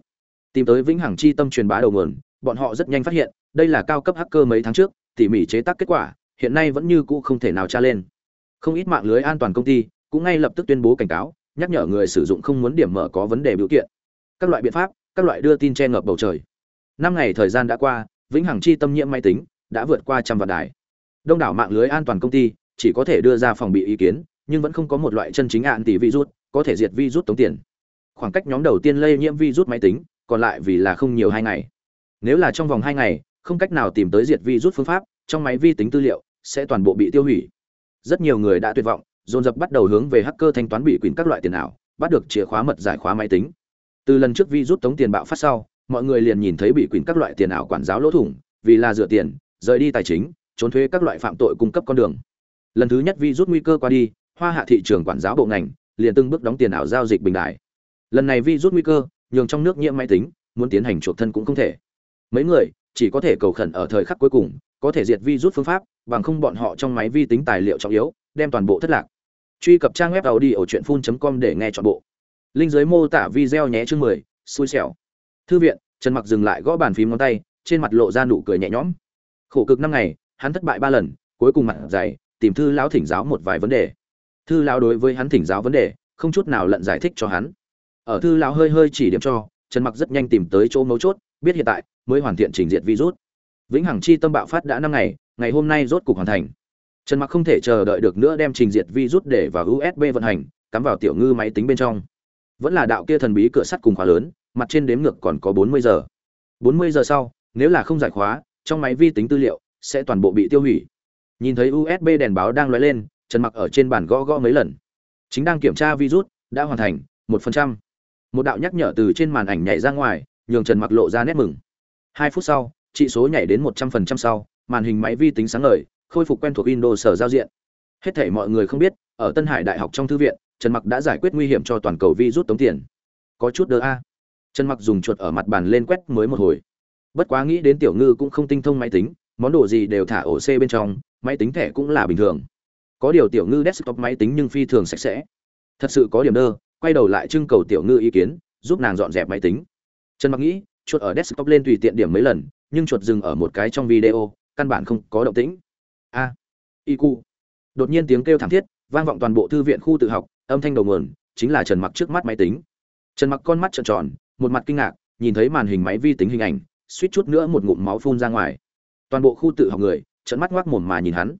Tìm tới vĩnh hằng chi tâm truyền bá đầu nguồn, bọn họ rất nhanh phát hiện, đây là cao cấp hacker mấy tháng trước, tỉ mỉ chế tác kết quả, hiện nay vẫn như cũ không thể nào tra lên. Không ít mạng lưới an toàn công ty cũng ngay lập tức tuyên bố cảnh cáo, nhắc nhở người sử dụng không muốn điểm mở có vấn đề biểu kiện. Các loại biện pháp, các loại đưa tin che ngập bầu trời. Năm ngày thời gian đã qua, vĩnh hằng chi tâm nhiễm máy tính đã vượt qua trăm vạn đài. Đông đảo mạng lưới an toàn công ty chỉ có thể đưa ra phòng bị ý kiến, nhưng vẫn không có một loại chân chính ạn tỷ virus có thể diệt virus tống tiền. Khoảng cách nhóm đầu tiên lây nhiễm virus máy tính, còn lại vì là không nhiều hai ngày. Nếu là trong vòng hai ngày, không cách nào tìm tới diệt virus phương pháp, trong máy vi tính tư liệu sẽ toàn bộ bị tiêu hủy. Rất nhiều người đã tuyệt vọng, dồn dập bắt đầu hướng về hacker thanh toán bị quyền các loại tiền ảo, bắt được chìa khóa mật giải khóa máy tính. Từ lần trước virus tống tiền bạo phát sau, mọi người liền nhìn thấy bị quyền các loại tiền ảo quản giáo lỗ thủng, vì là dựa tiền, rời đi tài chính, trốn thuế các loại phạm tội cung cấp con đường. Lần thứ nhất virus nguy cơ qua đi, hoa hạ thị trường quản giáo bộ ngành liền từng bước đóng tiền ảo giao dịch bình đại. Lần này virus nguy cơ, nhường trong nước nhiễm máy tính, muốn tiến hành chuộc thân cũng không thể. Mấy người, chỉ có thể cầu khẩn ở thời khắc cuối cùng, có thể diệt virus phương pháp, bằng không bọn họ trong máy vi tính tài liệu trọng yếu, đem toàn bộ thất lạc. Truy cập trang web tàu đi ở truyện phun com để nghe trọn bộ. Linh dưới mô tả video nhé chương mười, xui xẻo. Thư viện, trần mặc dừng lại gõ bàn phím ngón tay, trên mặt lộ ra nụ cười nhẹ nhõm. Khổ cực năm ngày, hắn thất bại ba lần, cuối cùng mặt dày, tìm thư lão thỉnh giáo một vài vấn đề thư lão đối với hắn thỉnh giáo vấn đề, không chút nào lận giải thích cho hắn. Ở thư lão hơi hơi chỉ điểm cho, trần mặc rất nhanh tìm tới chỗ mấu chốt, biết hiện tại mới hoàn thiện trình diệt virus. Vĩnh hằng chi tâm bạo phát đã năm ngày ngày hôm nay rốt cục hoàn thành. Trần mặc không thể chờ đợi được nữa đem trình diệt virus để vào usb vận hành, cắm vào tiểu ngư máy tính bên trong. Vẫn là đạo kia thần bí cửa sắt cùng khóa lớn, mặt trên đếm ngược còn có 40 giờ. 40 giờ sau, nếu là không giải khóa, trong máy vi tính tư liệu sẽ toàn bộ bị tiêu hủy. Nhìn thấy usb đèn báo đang lóe lên trần mặc ở trên bàn gõ gõ mấy lần. Chính đang kiểm tra virus, đã hoàn thành, một phần trăm. Một đạo nhắc nhở từ trên màn ảnh nhảy ra ngoài, nhường trần mặc lộ ra nét mừng. Hai phút sau trị số nhảy đến một trăm phần trăm sau, màn hình máy vi tính sáng ngời, khôi phục quen thuộc windows sở giao diện. Hết thảy mọi người không biết, ở tân hải đại học trong thư viện, trần mặc đã giải quyết nguy hiểm cho toàn cầu virus tống tiền. Có chút đỡ a. Trần mặc dùng chuột ở mặt bàn lên quét mới một hồi. Bất quá nghĩ đến tiểu ngư cũng không tinh thông máy tính, món đồ gì đều thả ổ c bên trong, máy tính thẻ cũng là bình thường có điều tiểu ngư desktop máy tính nhưng phi thường sạch sẽ. Thật sự có điểm đơ quay đầu lại trưng cầu tiểu ngư ý kiến giúp nàng dọn dẹp máy tính. Trần mặc nghĩ chuột ở desktop lên tùy tiện điểm mấy lần nhưng chuột dừng ở một cái trong video căn bản không có động tĩnh. A à, iq đột nhiên tiếng kêu thảm thiết vang vọng toàn bộ thư viện khu tự học âm thanh đầu nguồn chính là trần mặc trước mắt máy tính. Trần mặc con mắt trợn tròn một mặt kinh ngạc nhìn thấy màn hình máy vi tính hình ảnh suýt chút nữa một ngụm máu phun ra ngoài. Toàn bộ khu tự học người trận mắt ngoác mồm mà nhìn hắn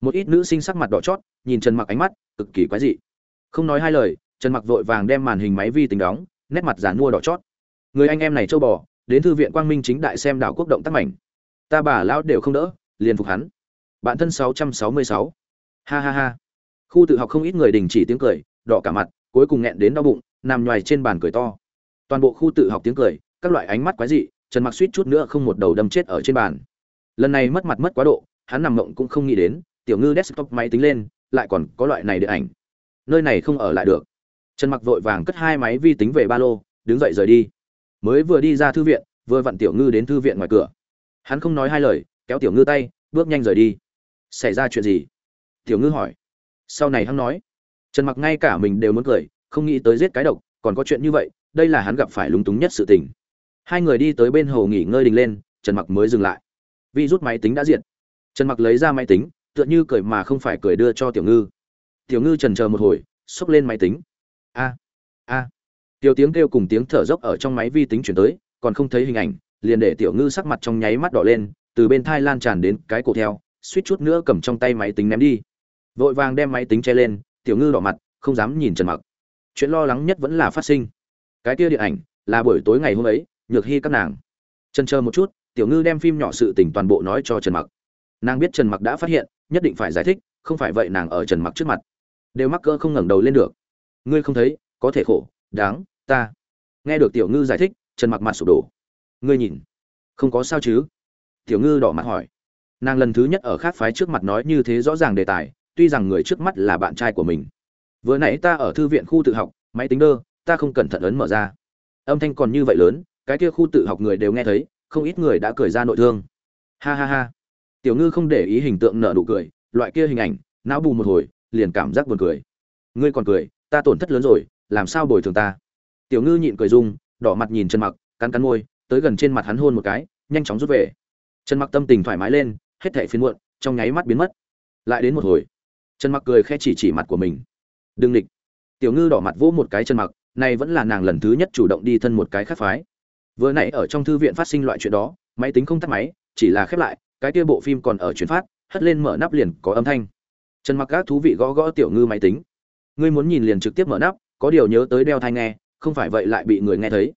một ít nữ sinh sắc mặt đỏ chót, nhìn trần mặc ánh mắt, cực kỳ quái dị. Không nói hai lời, trần mặc vội vàng đem màn hình máy vi tính đóng, nét mặt giàn mua đỏ chót. Người anh em này châu bò, đến thư viện quang minh chính đại xem đảo quốc động tác mảnh. Ta bà lão đều không đỡ, liền phục hắn. Bạn thân 666. ha ha ha. Khu tự học không ít người đình chỉ tiếng cười, đỏ cả mặt, cuối cùng nghẹn đến đau bụng, nằm nhoài trên bàn cười to. Toàn bộ khu tự học tiếng cười, các loại ánh mắt quái dị, trần mặc suýt chút nữa không một đầu đâm chết ở trên bàn. Lần này mất mặt mất quá độ, hắn nằm mộng cũng không nghĩ đến tiểu ngư desktop máy tính lên, lại còn có loại này điện ảnh. Nơi này không ở lại được. Trần mặc vội vàng cất hai máy vi tính về ba lô, đứng dậy rời đi. Mới vừa đi ra thư viện, vừa vặn tiểu ngư đến thư viện ngoài cửa. Hắn không nói hai lời, kéo tiểu ngư tay, bước nhanh rời đi. Xảy ra chuyện gì? Tiểu ngư hỏi. Sau này hắn nói. Trần mặc ngay cả mình đều muốn cười, không nghĩ tới giết cái độc, còn có chuyện như vậy, đây là hắn gặp phải lúng túng nhất sự tình. Hai người đi tới bên hồ nghỉ ngơi đình lên, trần mặc mới dừng lại. Vi rút máy tính đã diệt. Trần mặc lấy ra máy tính tựa như cười mà không phải cười đưa cho tiểu ngư. Tiểu ngư trần chờ một hồi, xốc lên máy tính. A a. Tiểu tiếng kêu cùng tiếng thở dốc ở trong máy vi tính chuyển tới, còn không thấy hình ảnh, liền để tiểu ngư sắc mặt trong nháy mắt đỏ lên, từ bên thai lan tràn đến cái cổ theo, suýt chút nữa cầm trong tay máy tính ném đi. Vội vàng đem máy tính che lên, tiểu ngư đỏ mặt, không dám nhìn trần mặc. Chuyện lo lắng nhất vẫn là phát sinh. Cái kia điện ảnh, là buổi tối ngày hôm ấy, nhược hy các nàng. Trần chờ một chút, tiểu ngư đem phim nhỏ sự tình toàn bộ nói cho trần mặc. Nàng biết trần mặc đã phát hiện nhất định phải giải thích, không phải vậy nàng ở trần mặc trước mặt. Đều mắc cỡ không ngẩng đầu lên được. Ngươi không thấy, có thể khổ, đáng, ta. Nghe được tiểu ngư giải thích, trần mặc mặt sụp đổ. Ngươi nhìn, không có sao chứ? Tiểu ngư đỏ mặt hỏi. Nàng lần thứ nhất ở khác phái trước mặt nói như thế rõ ràng đề tài, tuy rằng người trước mắt là bạn trai của mình. Vừa nãy ta ở thư viện khu tự học, máy tính đơ, ta không cẩn thận ấn mở ra. Âm thanh còn như vậy lớn, cái kia khu tự học người đều nghe thấy, không ít người đã cười ra nội thương. Ha ha ha tiểu ngư không để ý hình tượng nở nụ cười, loại kia hình ảnh, não bù một hồi, liền cảm giác buồn cười. Ngươi còn cười, ta tổn thất lớn rồi, làm sao bồi thường ta? Tiểu ngư nhịn cười dung đỏ mặt nhìn trần mặc, cắn cắn môi, tới gần trên mặt hắn hôn một cái, nhanh chóng rút về. Trần mặc tâm tình thoải mái lên, hết thảy phiền muộn, trong nháy mắt biến mất. Lại đến một hồi, trần mặc cười khẽ chỉ chỉ mặt của mình. Đừng địch. Tiểu ngư đỏ mặt vỗ một cái chân mặc, này vẫn là nàng lần thứ nhất chủ động đi thân một cái khác phái. Vừa nãy ở trong thư viện phát sinh loại chuyện đó, máy tính không tắt máy, chỉ là khép lại cái kia bộ phim còn ở chuyển phát, hất lên mở nắp liền có âm thanh. Trần mặc gác thú vị gõ gõ tiểu ngư máy tính. Ngươi muốn nhìn liền trực tiếp mở nắp, có điều nhớ tới đeo thai nghe, không phải vậy lại bị người nghe thấy.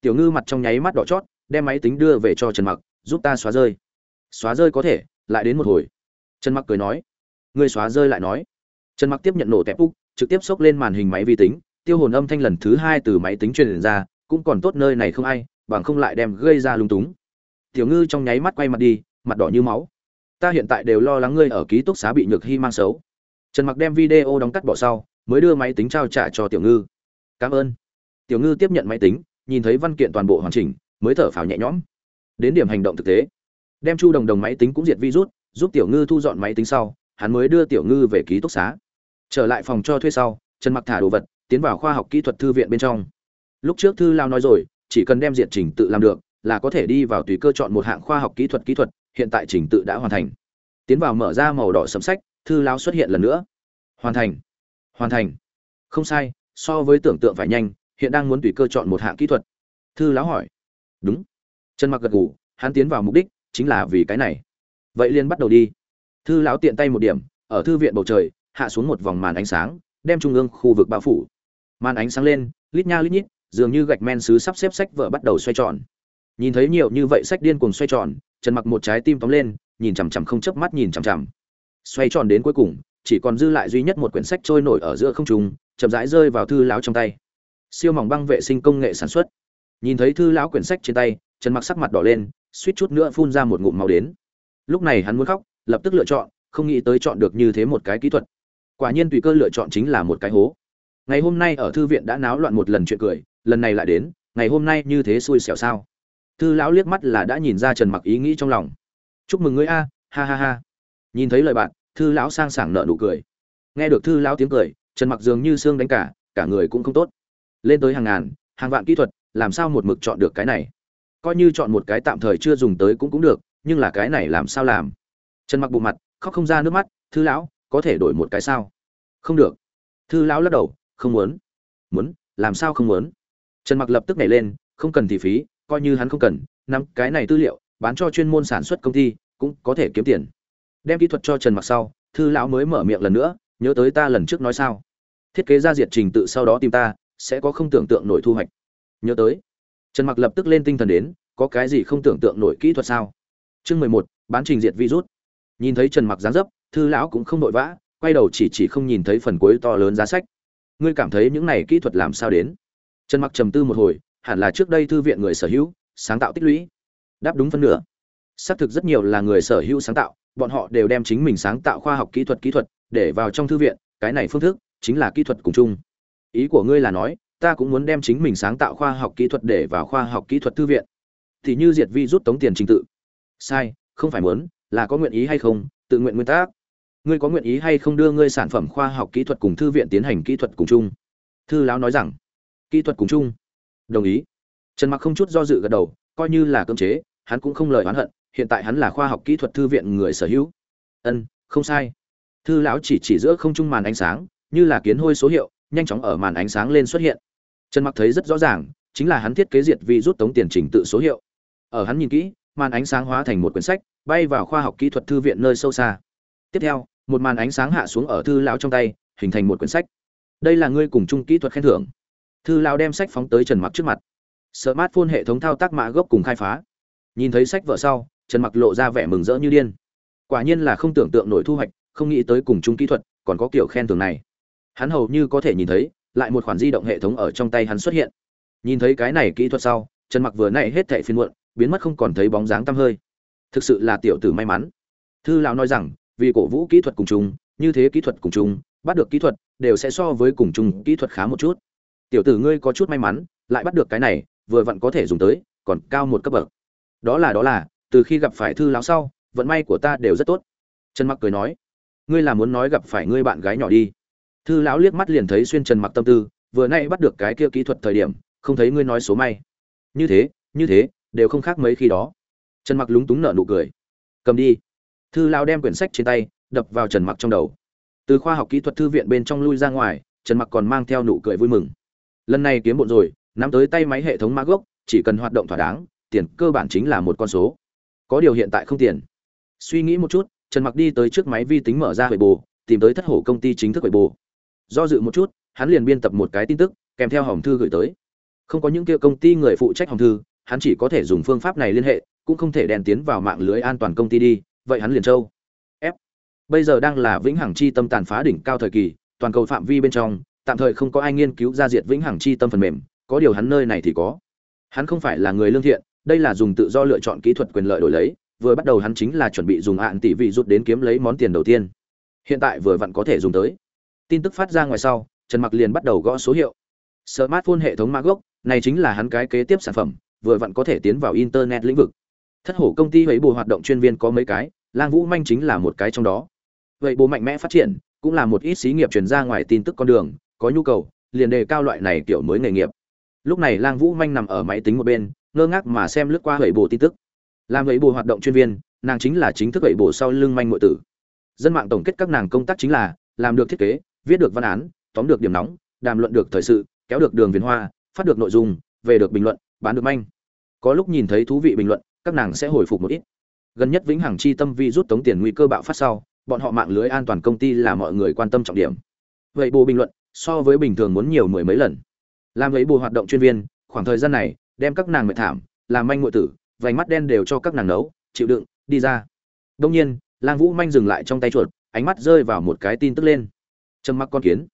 Tiểu ngư mặt trong nháy mắt đỏ chót, đem máy tính đưa về cho trần mặc, giúp ta xóa rơi. Xóa rơi có thể, lại đến một hồi. Trần mặc cười nói. Ngươi xóa rơi lại nói. Trần mặc tiếp nhận nổ tẹp úc, trực tiếp xốc lên màn hình máy vi tính, tiêu hồn âm thanh lần thứ hai từ máy tính truyền ra, cũng còn tốt nơi này không ai, bằng không lại đem gây ra lung túng. Tiểu ngư trong nháy mắt quay mặt đi mặt đỏ như máu. Ta hiện tại đều lo lắng ngươi ở ký túc xá bị nhược hy mang xấu. Trần mặc đem video đóng cắt bỏ sau, mới đưa máy tính trao trả cho tiểu ngư. Cảm ơn. Tiểu ngư tiếp nhận máy tính, nhìn thấy văn kiện toàn bộ hoàn chỉnh, mới thở phào nhẹ nhõm. Đến điểm hành động thực tế. Đem chu đồng đồng máy tính cũng diệt virus, giúp tiểu ngư thu dọn máy tính sau, hắn mới đưa tiểu ngư về ký túc xá. Trở lại phòng cho thuê sau, trần mặc thả đồ vật, tiến vào khoa học kỹ thuật thư viện bên trong. Lúc trước thư lao nói rồi, chỉ cần đem diện trình tự làm được là có thể đi vào tùy cơ chọn một hạng khoa học kỹ thuật kỹ thuật, hiện tại trình tự đã hoàn thành. Tiến vào mở ra màu đỏ sấm sách, thư lao xuất hiện lần nữa. Hoàn thành. Hoàn thành. Không sai, so với tưởng tượng phải nhanh, hiện đang muốn tùy cơ chọn một hạng kỹ thuật. Thư lão hỏi. Đúng. Trần mặc gật gù, hắn tiến vào mục đích chính là vì cái này. Vậy liền bắt đầu đi. Thư lão tiện tay một điểm, ở thư viện bầu trời, hạ xuống một vòng màn ánh sáng, đem trung ương khu vực bao phủ. Màn ánh sáng lên, lít nha lít nhít, dường như gạch men sứ sắp xếp sách vở bắt đầu xoay tròn nhìn thấy nhiều như vậy sách điên cuồng xoay tròn, trần mặc một trái tim tóm lên, nhìn chằm chằm không chớp mắt nhìn chằm chằm. Xoay tròn đến cuối cùng, chỉ còn dư lại duy nhất một quyển sách trôi nổi ở giữa không trung, chậm rãi rơi vào thư lão trong tay. Siêu mỏng băng vệ sinh công nghệ sản xuất. Nhìn thấy thư lão quyển sách trên tay, trần mặc sắc mặt đỏ lên, suýt chút nữa phun ra một ngụm máu đến. Lúc này hắn muốn khóc, lập tức lựa chọn, không nghĩ tới chọn được như thế một cái kỹ thuật. Quả nhiên tùy cơ lựa chọn chính là một cái hố. Ngày hôm nay ở thư viện đã náo loạn một lần chuyện cười, lần này lại đến, ngày hôm nay như thế xui xẻo sao? Thư lão liếc mắt là đã nhìn ra trần mặc ý nghĩ trong lòng. Chúc mừng ngươi a, ha ha ha. Nhìn thấy lời bạn, thư lão sang sảng nợ nụ cười. Nghe được thư lão tiếng cười, trần mặc dường như xương đánh cả cả người cũng không tốt. Lên tới hàng ngàn, hàng vạn kỹ thuật, làm sao một mực chọn được cái này? Coi như chọn một cái tạm thời chưa dùng tới cũng cũng được, nhưng là cái này làm sao làm? Trần mặc bộ mặt, khóc không ra nước mắt, thư lão, có thể đổi một cái sao? Không được. Thư lão lắc đầu, không muốn. Muốn? Làm sao không muốn? Trần mặc lập tức nhảy lên, không cần thì phí coi như hắn không cần, nắm cái này tư liệu, bán cho chuyên môn sản xuất công ty, cũng có thể kiếm tiền. Đem kỹ thuật cho trần mặc sau, thư lão mới mở miệng lần nữa, nhớ tới ta lần trước nói sao? Thiết kế ra diệt trình tự sau đó tìm ta, sẽ có không tưởng tượng nổi thu hoạch. Nhớ tới. Trần mặc lập tức lên tinh thần đến, có cái gì không tưởng tượng nổi kỹ thuật sao? Chương mười một, bán trình diệt virus. Nhìn thấy trần mặc dáng dấp, thư lão cũng không vội vã, quay đầu chỉ chỉ không nhìn thấy phần cuối to lớn giá sách. Ngươi cảm thấy những này kỹ thuật làm sao đến? Trần mặc trầm tư một hồi hẳn là trước đây thư viện người sở hữu, sáng tạo tích lũy. Đáp đúng phân nửa. Xác thực rất nhiều là người sở hữu sáng tạo, bọn họ đều đem chính mình sáng tạo khoa học kỹ thuật kỹ thuật để vào trong thư viện, cái này phương thức chính là kỹ thuật cùng chung. Ý của ngươi là nói, ta cũng muốn đem chính mình sáng tạo khoa học kỹ thuật để vào khoa học kỹ thuật thư viện. Thì như diệt vi rút tống tiền trình tự. Sai, không phải muốn, là có nguyện ý hay không, tự nguyện nguyên tắc. Ngươi có nguyện ý hay không đưa ngươi sản phẩm khoa học kỹ thuật cùng thư viện tiến hành kỹ thuật cùng chung? Thư lão nói rằng, kỹ thuật cùng chung đồng ý. Trần mặc không chút do dự gật đầu, coi như là cưỡng chế, hắn cũng không lời oán hận, hiện tại hắn là khoa học kỹ thuật thư viện người sở hữu. Ân, không sai. Thư lão chỉ chỉ giữa không trung màn ánh sáng, như là kiến hôi số hiệu, nhanh chóng ở màn ánh sáng lên xuất hiện. Trần mặc thấy rất rõ ràng, chính là hắn thiết kế diệt vi rút tống tiền trình tự số hiệu. Ở hắn nhìn kỹ, màn ánh sáng hóa thành một quyển sách, bay vào khoa học kỹ thuật thư viện nơi sâu xa. Tiếp theo, một màn ánh sáng hạ xuống ở thư lão trong tay, hình thành một quyển sách. Đây là ngươi cùng chung kỹ thuật khen thưởng thư lão đem sách phóng tới trần mặc trước mặt. Smartphone hệ thống thao tác mã gốc cùng khai phá. Nhìn thấy sách vợ sau, trần mặc lộ ra vẻ mừng rỡ như điên. Quả nhiên là không tưởng tượng nổi thu hoạch, không nghĩ tới cùng chung kỹ thuật, còn có kiểu khen thưởng này. Hắn hầu như có thể nhìn thấy, lại một khoản di động hệ thống ở trong tay hắn xuất hiện. Nhìn thấy cái này kỹ thuật sau, trần mặc vừa nãy hết thẻ phiên muộn, biến mất không còn thấy bóng dáng tăm hơi. Thực sự là tiểu tử may mắn. Thư lão nói rằng, vì cổ vũ kỹ thuật cùng chung, như thế kỹ thuật cùng chung, bắt được kỹ thuật, đều sẽ so với cùng chung kỹ thuật khá một chút tiểu tử ngươi có chút may mắn, lại bắt được cái này, vừa vặn có thể dùng tới, còn cao một cấp bậc. Đó là đó là, từ khi gặp phải thư lão sau, vận may của ta đều rất tốt. Trần mặc cười nói, ngươi là muốn nói gặp phải ngươi bạn gái nhỏ đi. Thư lão liếc mắt liền thấy xuyên trần mặc tâm tư, vừa nay bắt được cái kia kỹ thuật thời điểm, không thấy ngươi nói số may. Như thế như thế, đều không khác mấy khi đó. Trần mặc lúng túng nở nụ cười. Cầm đi. Thư lão đem quyển sách trên tay, đập vào trần mặc trong đầu. Từ khoa học kỹ thuật thư viện bên trong lui ra ngoài, trần mặc còn mang theo nụ cười vui mừng lần này kiếm bộn rồi, nắm tới tay máy hệ thống mã gốc, chỉ cần hoạt động thỏa đáng, tiền cơ bản chính là một con số. Có điều hiện tại không tiền. Suy nghĩ một chút, trần mặc đi tới trước máy vi tính mở ra huệ bồ, tìm tới thất hổ công ty chính thức huệ bồ. Do dự một chút, hắn liền biên tập một cái tin tức, kèm theo hòm thư gửi tới. Không có những kia công ty người phụ trách hòm thư, hắn chỉ có thể dùng phương pháp này liên hệ, cũng không thể đèn tiến vào mạng lưới an toàn công ty đi, vậy hắn liền châu f. Bây giờ đang là vĩnh hằng chi tâm tàn phá đỉnh cao thời kỳ, toàn cầu phạm vi bên trong tạm thời không có ai nghiên cứu ra diệt vĩnh hằng chi tâm phần mềm, có điều hắn nơi này thì có. Hắn không phải là người lương thiện, đây là dùng tự do lựa chọn kỹ thuật quyền lợi đổi lấy, vừa bắt đầu hắn chính là chuẩn bị dùng hạn tỷ vị rút đến kiếm lấy món tiền đầu tiên. Hiện tại vừa vặn có thể dùng tới. Tin tức phát ra ngoài sau, trần mặc liền bắt đầu gõ số hiệu. Smartphone hệ thống mã gốc này chính là hắn cái kế tiếp sản phẩm, vừa vặn có thể tiến vào internet lĩnh vực. Thất hổ công ty ấy bù hoạt động chuyên viên có mấy cái, lang vũ manh chính là một cái trong đó. Vậy bố mạnh mẽ phát triển, cũng là một ít xí nghiệp truyền ra ngoài tin tức con đường có nhu cầu, liền đề cao loại này kiểu mới nghề nghiệp. Lúc này lang vũ manh nằm ở máy tính một bên, ngơ ngác mà xem lướt qua hầy bồ tin tức. Làm hầy bồ hoạt động chuyên viên, nàng chính là chính thức hầy bồ sau lưng manh ngội tử. Dân mạng tổng kết các nàng công tác chính là, làm được thiết kế, viết được văn án, tóm được điểm nóng, đàm luận được thời sự, kéo được đường viền hoa, phát được nội dung, về được bình luận, bán được manh. Có lúc nhìn thấy thú vị bình luận, các nàng sẽ hồi phục một ít. Gần nhất vĩnh hằng chi tâm vi rút tống tiền nguy cơ bạo phát sau, bọn họ mạng lưới an toàn công ty là mọi người quan tâm trọng điểm. Vậy bồ bình luận so với bình thường muốn nhiều mười mấy lần. Làm lấy bù hoạt động chuyên viên, khoảng thời gian này, đem các nàng mệt thảm, làm manh ngụy tử, vành mắt đen đều cho các nàng nấu, chịu đựng, đi ra. Đông nhiên, lang vũ manh dừng lại trong tay chuột, ánh mắt rơi vào một cái tin tức lên. Trầm mặc con kiến.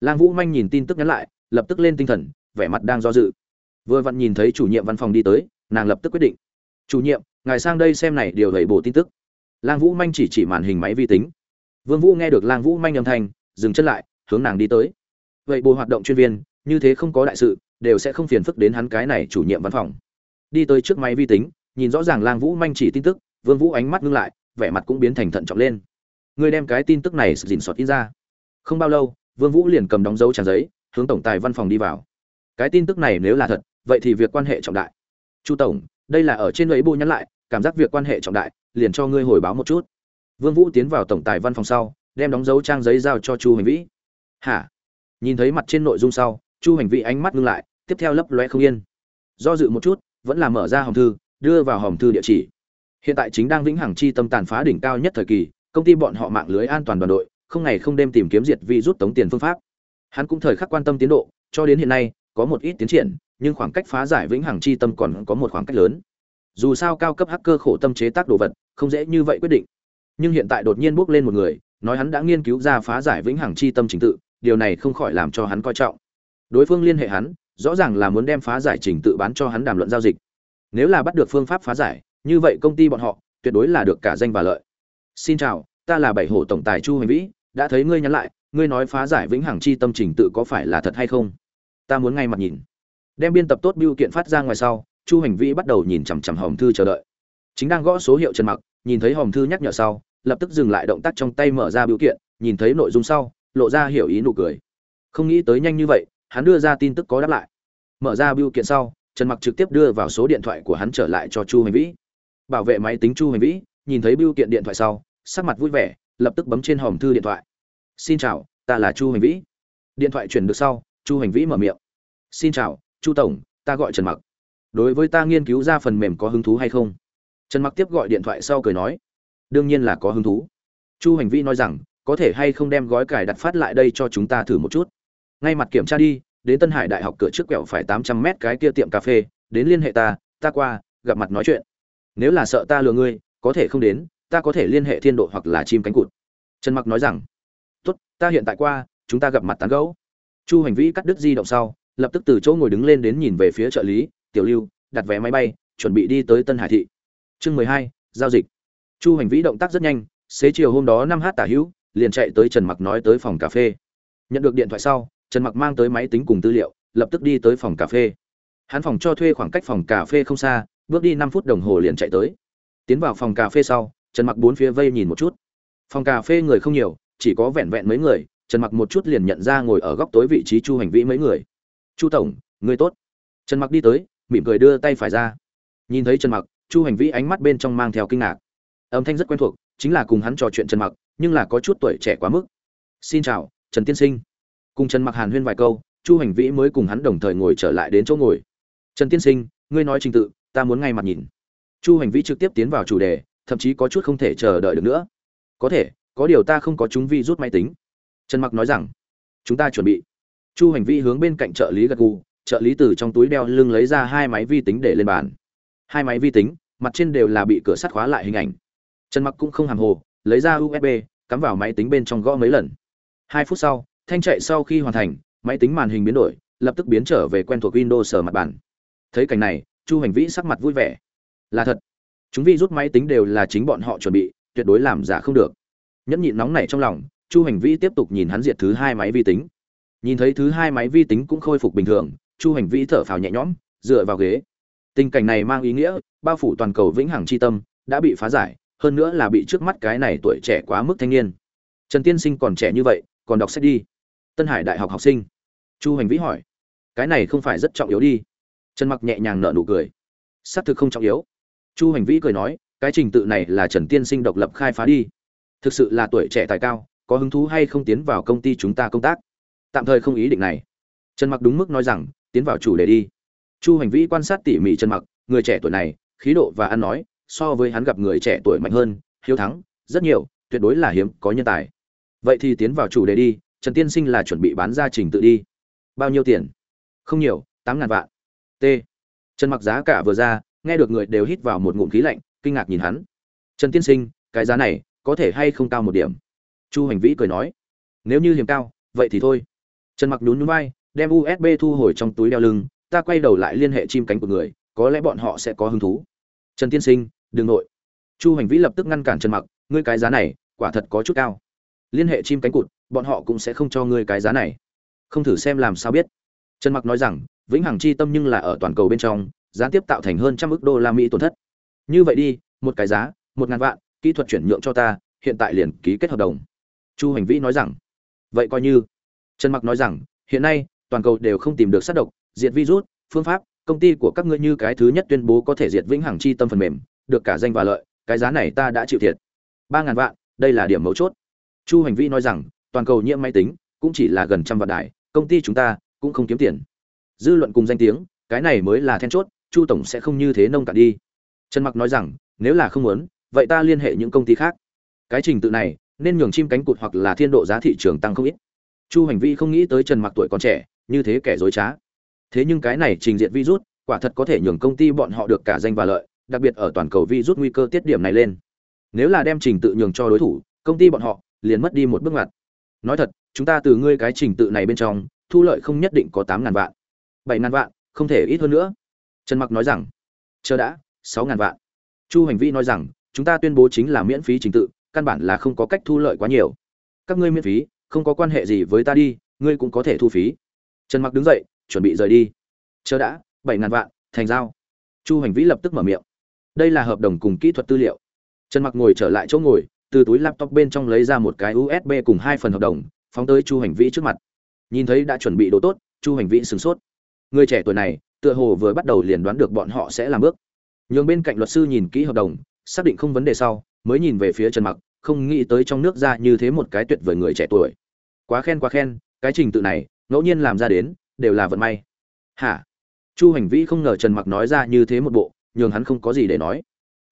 Lang vũ manh nhìn tin tức nhắn lại, lập tức lên tinh thần, vẻ mặt đang do dự. Vừa vặn nhìn thấy chủ nhiệm văn phòng đi tới, nàng lập tức quyết định. Chủ nhiệm, ngài sang đây xem này điều gầy bổ tin tức. Lang vũ manh chỉ chỉ màn hình máy vi tính. Vương vũ nghe được lang vũ manh âm thanh, dừng chân lại, hướng nàng đi tới vậy bồ hoạt động chuyên viên, như thế không có đại sự, đều sẽ không phiền phức đến hắn cái này chủ nhiệm văn phòng. Đi tới trước máy vi tính, nhìn rõ ràng lang vũ manh chỉ tin tức, vương vũ ánh mắt ngưng lại, vẻ mặt cũng biến thành thận trọng lên. Người đem cái tin tức này dình sọt in ra. Không bao lâu, vương vũ liền cầm đóng dấu trang giấy, hướng tổng tài văn phòng đi vào. Cái tin tức này nếu là thật, vậy thì việc quan hệ trọng đại. Chu tổng, đây là ở trên ấy bộ nhắn lại, cảm giác việc quan hệ trọng đại, liền cho ngươi hồi báo một chút. Vương vũ tiến vào tổng tài văn phòng sau, đem đóng dấu trang giấy giao cho chu hành vĩ. Hả? Nhìn thấy mặt trên nội dung sau, chu hành Vị ánh mắt ngưng lại, tiếp theo lấp lóe không yên. Do dự một chút, vẫn là mở ra hòm thư, đưa vào hòm thư địa chỉ. Hiện tại chính đang vĩnh hằng chi tâm tàn phá đỉnh cao nhất thời kỳ, công ty bọn họ mạng lưới an toàn đoàn đội, không ngày không đêm tìm kiếm diệt vi rút tống tiền phương pháp. Hắn cũng thời khắc quan tâm tiến độ, cho đến hiện nay, có một ít tiến triển, nhưng khoảng cách phá giải vĩnh hằng chi tâm còn có một khoảng cách lớn. Dù sao cao cấp hacker khổ tâm chế tác đồ vật, không dễ như vậy quyết định. Nhưng hiện tại đột nhiên bước lên một người, nói hắn đã nghiên cứu ra phá giải vĩnh hằng chi tâm trình tự điều này không khỏi làm cho hắn coi trọng. Đối phương liên hệ hắn, rõ ràng là muốn đem phá giải trình tự bán cho hắn đàm luận giao dịch. Nếu là bắt được phương pháp phá giải, như vậy công ty bọn họ, tuyệt đối là được cả danh và lợi. Xin chào, ta là bảy hổ tổng tài chu hành vĩ, đã thấy ngươi nhắn lại, ngươi nói phá giải vĩnh hằng chi tâm trình tự có phải là thật hay không? Ta muốn ngay mặt nhìn. Đem biên tập tốt biêu kiện phát ra ngoài sau, chu hành vĩ bắt đầu nhìn chằm chằm hòm thư chờ đợi. Chính đang gõ số hiệu trần mặc, nhìn thấy hòm thư nhắc nhở sau, lập tức dừng lại động tác trong tay mở ra biểu kiện, nhìn thấy nội dung sau lộ ra hiểu ý nụ cười. Không nghĩ tới nhanh như vậy, hắn đưa ra tin tức có đáp lại. Mở ra biêu kiện sau, trần mặc trực tiếp đưa vào số điện thoại của hắn trở lại cho chu hành vĩ. Bảo vệ máy tính chu hành vĩ, nhìn thấy biêu kiện điện thoại sau, sắc mặt vui vẻ, lập tức bấm trên hòm thư điện thoại. Xin chào, ta là chu hành vĩ. Điện thoại chuyển được sau, chu hành vĩ mở miệng. Xin chào, chu tổng, ta gọi trần mặc. Đối với ta nghiên cứu ra phần mềm có hứng thú hay không? Trần mặc tiếp gọi điện thoại sau cười nói. Đương nhiên là có hứng thú. Chu hành Vĩ nói rằng có thể hay không đem gói cải đặt phát lại đây cho chúng ta thử một chút. Ngay mặt kiểm tra đi, đến tân hải đại học cửa trước quẹo phải tám trăm mét cái kia tiệm cà phê, đến liên hệ ta ta qua, gặp mặt nói chuyện. Nếu là sợ ta lừa ngươi, có thể không đến, ta có thể liên hệ thiên độ hoặc là chim cánh cụt. Trần mặc nói rằng, tốt, ta hiện tại qua, chúng ta gặp mặt tán gẫu. Chu hành Vĩ cắt đứt di động sau, lập tức từ chỗ ngồi đứng lên đến nhìn về phía trợ lý, tiểu lưu, đặt vé máy bay, chuẩn bị đi tới tân hải thị. Chương mười hai, giao dịch. Chu hành vĩ động tác rất nhanh, xế chiều hôm đó năm h tả hữu liền chạy tới trần mặc nói tới phòng cà phê. Nhận được điện thoại sau, trần mặc mang tới máy tính cùng tư liệu, lập tức đi tới phòng cà phê. Hắn phòng cho thuê khoảng cách phòng cà phê không xa, bước đi năm phút đồng hồ liền chạy tới. Tiến vào phòng cà phê sau, trần mặc bốn phía vây nhìn một chút. Phòng cà phê người không nhiều, chỉ có vẹn vẹn mấy người, trần mặc một chút liền nhận ra ngồi ở góc tối vị trí chu hành vĩ mấy người. Chu tổng, người tốt. Trần mặc đi tới, mỉm cười đưa tay phải ra. Nhìn thấy trần mặc, chu hành vĩ ánh mắt bên trong mang theo kinh ngạc. Âm thanh rất quen thuộc, chính là cùng hắn trò chuyện trần mặc nhưng là có chút tuổi trẻ quá mức. Xin chào, trần tiên sinh. Cùng trần mặc hàn huyên vài câu, chu hành vĩ mới cùng hắn đồng thời ngồi trở lại đến chỗ ngồi. Trần tiên sinh, ngươi nói trình tự, ta muốn ngay mặt nhìn. Chu hành vĩ trực tiếp tiến vào chủ đề, thậm chí có chút không thể chờ đợi được nữa. Có thể, có điều ta không có chúng vi rút máy tính. Trần mặc nói rằng, chúng ta chuẩn bị. Chu hành vĩ hướng bên cạnh trợ lý gật gù, trợ lý từ trong túi đeo lưng lấy ra hai máy vi tính để lên bàn. Hai máy vi tính, mặt trên đều là bị cửa sắt khóa lại hình ảnh. Trần mặc cũng không hàm hồ lấy ra usb cắm vào máy tính bên trong gõ mấy lần. Hai phút sau, thanh chạy sau khi hoàn thành, máy tính màn hình biến đổi, lập tức biến trở về quen thuộc windows sở mặt bàn. Thấy cảnh này, chu hành vĩ sắc mặt vui vẻ. Là thật. Chúng vi rút máy tính đều là chính bọn họ chuẩn bị, tuyệt đối làm giả không được. Nhẫn nhịn nóng này trong lòng, chu hành vĩ tiếp tục nhìn hắn diệt thứ hai máy vi tính. Nhìn thấy thứ hai máy vi tính cũng khôi phục bình thường, chu hành vĩ thở phào nhẹ nhõm, dựa vào ghế. Tình cảnh này mang ý nghĩa, bao phủ toàn cầu vĩnh hằng c h i tâm, đã bị phá giải hơn nữa là bị trước mắt cái này tuổi trẻ quá mức thanh niên. Trần tiên sinh còn trẻ như vậy, còn đọc sách đi. Tân hải đại học học sinh. Chu hành vĩ hỏi. Cái này không phải rất trọng yếu đi. Trần mặc nhẹ nhàng nở nụ cười. Xác thực không trọng yếu. Chu hành vĩ cười nói, cái trình tự này là trần tiên sinh độc lập khai phá đi. Thực sự là tuổi trẻ tài cao, có hứng thú hay không tiến vào công ty chúng ta công tác? Tạm thời không ý định này. Trần mặc đúng mức nói rằng, tiến vào chủ đề đi. Chu hành vĩ quan sát tỉ mỉ trần mặc, người trẻ tuổi này, khí độ và ăn nói so với hắn gặp người trẻ tuổi mạnh hơn, hiếu thắng, rất nhiều, tuyệt đối là hiếm có nhân tài. Vậy thì tiến vào chủ đề đi, trần tiên sinh là chuẩn bị bán ra trình tự đi. Bao nhiêu tiền? Không nhiều, tám ngàn vạn. T. Trần mặc giá cả vừa ra, nghe được người đều hít vào một ngụm khí lạnh, kinh ngạc nhìn hắn. Trần tiên sinh, cái giá này, có thể hay không cao một điểm? Chu hành vĩ cười nói. Nếu như hiểm cao, vậy thì thôi. Trần mặc nhún nhún vai, đem usb thu hồi trong túi đeo lưng, ta quay đầu lại liên hệ chim cánh của người, có lẽ bọn họ sẽ có hứng thú. Trần tiên sinh đừng nội. Chu hành vĩ lập tức ngăn cản trần mặc, ngươi cái giá này, quả thật có chút cao. Liên hệ chim cánh cụt, bọn họ cũng sẽ không cho ngươi cái giá này. Không thử xem làm sao biết. Trần mặc nói rằng, vĩnh hằng chi tâm nhưng là ở toàn cầu bên trong gián tiếp tạo thành hơn trăm ước đô la mỹ tổn thất. Như vậy đi, một cái giá, một ngàn vạn, kỹ thuật chuyển nhượng cho ta, hiện tại liền ký kết hợp đồng. Chu hành vĩ nói rằng, vậy coi như. Trần mặc nói rằng, hiện nay, toàn cầu đều không tìm được sát độc, diệt virus, phương pháp, công ty của các ngươi như cái thứ nhất tuyên bố có thể diệt vĩnh hằng chi tâm phần mềm được cả danh và lợi cái giá này ta đã chịu thiệt. Ba ngàn vạn đây là điểm mấu chốt. Chu hành vi nói rằng toàn cầu nhiễm máy tính cũng chỉ là gần trăm vạn đài, công ty chúng ta cũng không kiếm tiền. Dư luận cùng danh tiếng cái này mới là then chốt chu tổng sẽ không như thế nông cạn đi. Trần mặc nói rằng nếu là không muốn vậy ta liên hệ những công ty khác. Cái trình tự này nên nhường chim cánh cụt hoặc là thiên độ giá thị trường tăng không ít. Chu hành vi không nghĩ tới trần mặc tuổi còn trẻ như thế kẻ dối trá. Thế nhưng cái này trình diện virus quả thật có thể nhường công ty bọn họ được cả danh và lợi đặc biệt ở toàn cầu virus nguy cơ tiết điểm này lên. Nếu là đem trình tự nhường cho đối thủ, công ty bọn họ liền mất đi một bước ngoặt. Nói thật, chúng ta từ ngươi cái trình tự này bên trong, thu lợi không nhất định có tám ngàn vạn. Bảy ngàn vạn, không thể ít hơn nữa. Trần mặc nói rằng, chờ đã, sáu ngàn vạn. Chu hành vi nói rằng, chúng ta tuyên bố chính là miễn phí trình tự, căn bản là không có cách thu lợi quá nhiều. Các ngươi miễn phí, không có quan hệ gì với ta đi, ngươi cũng có thể thu phí. Trần mặc đứng dậy, chuẩn bị rời đi. Chờ đã, bảy ngàn vạn, thành giao. Chu hành vĩ lập tức mở miệng đây là hợp đồng cùng kỹ thuật tư liệu. Trần mặc ngồi trở lại chỗ ngồi, từ túi laptop bên trong lấy ra một cái usb cùng hai phần hợp đồng, phóng tới chu hành vĩ trước mặt. Nhìn thấy đã chuẩn bị đồ tốt, chu hành vĩ sửng sốt. Người trẻ tuổi này, tựa hồ vừa bắt đầu liền đoán được bọn họ sẽ làm bước. Nhường bên cạnh luật sư nhìn kỹ hợp đồng, xác định không vấn đề sau, mới nhìn về phía trần mặc, không nghĩ tới trong nước ra như thế một cái tuyệt vời người trẻ tuổi. Quá khen quá khen, cái trình tự này, ngẫu nhiên làm ra đến, đều là vận may. Hả? Chu hành vĩ không ngờ trần mặc nói ra như thế một bộ nhường hắn không có gì để nói.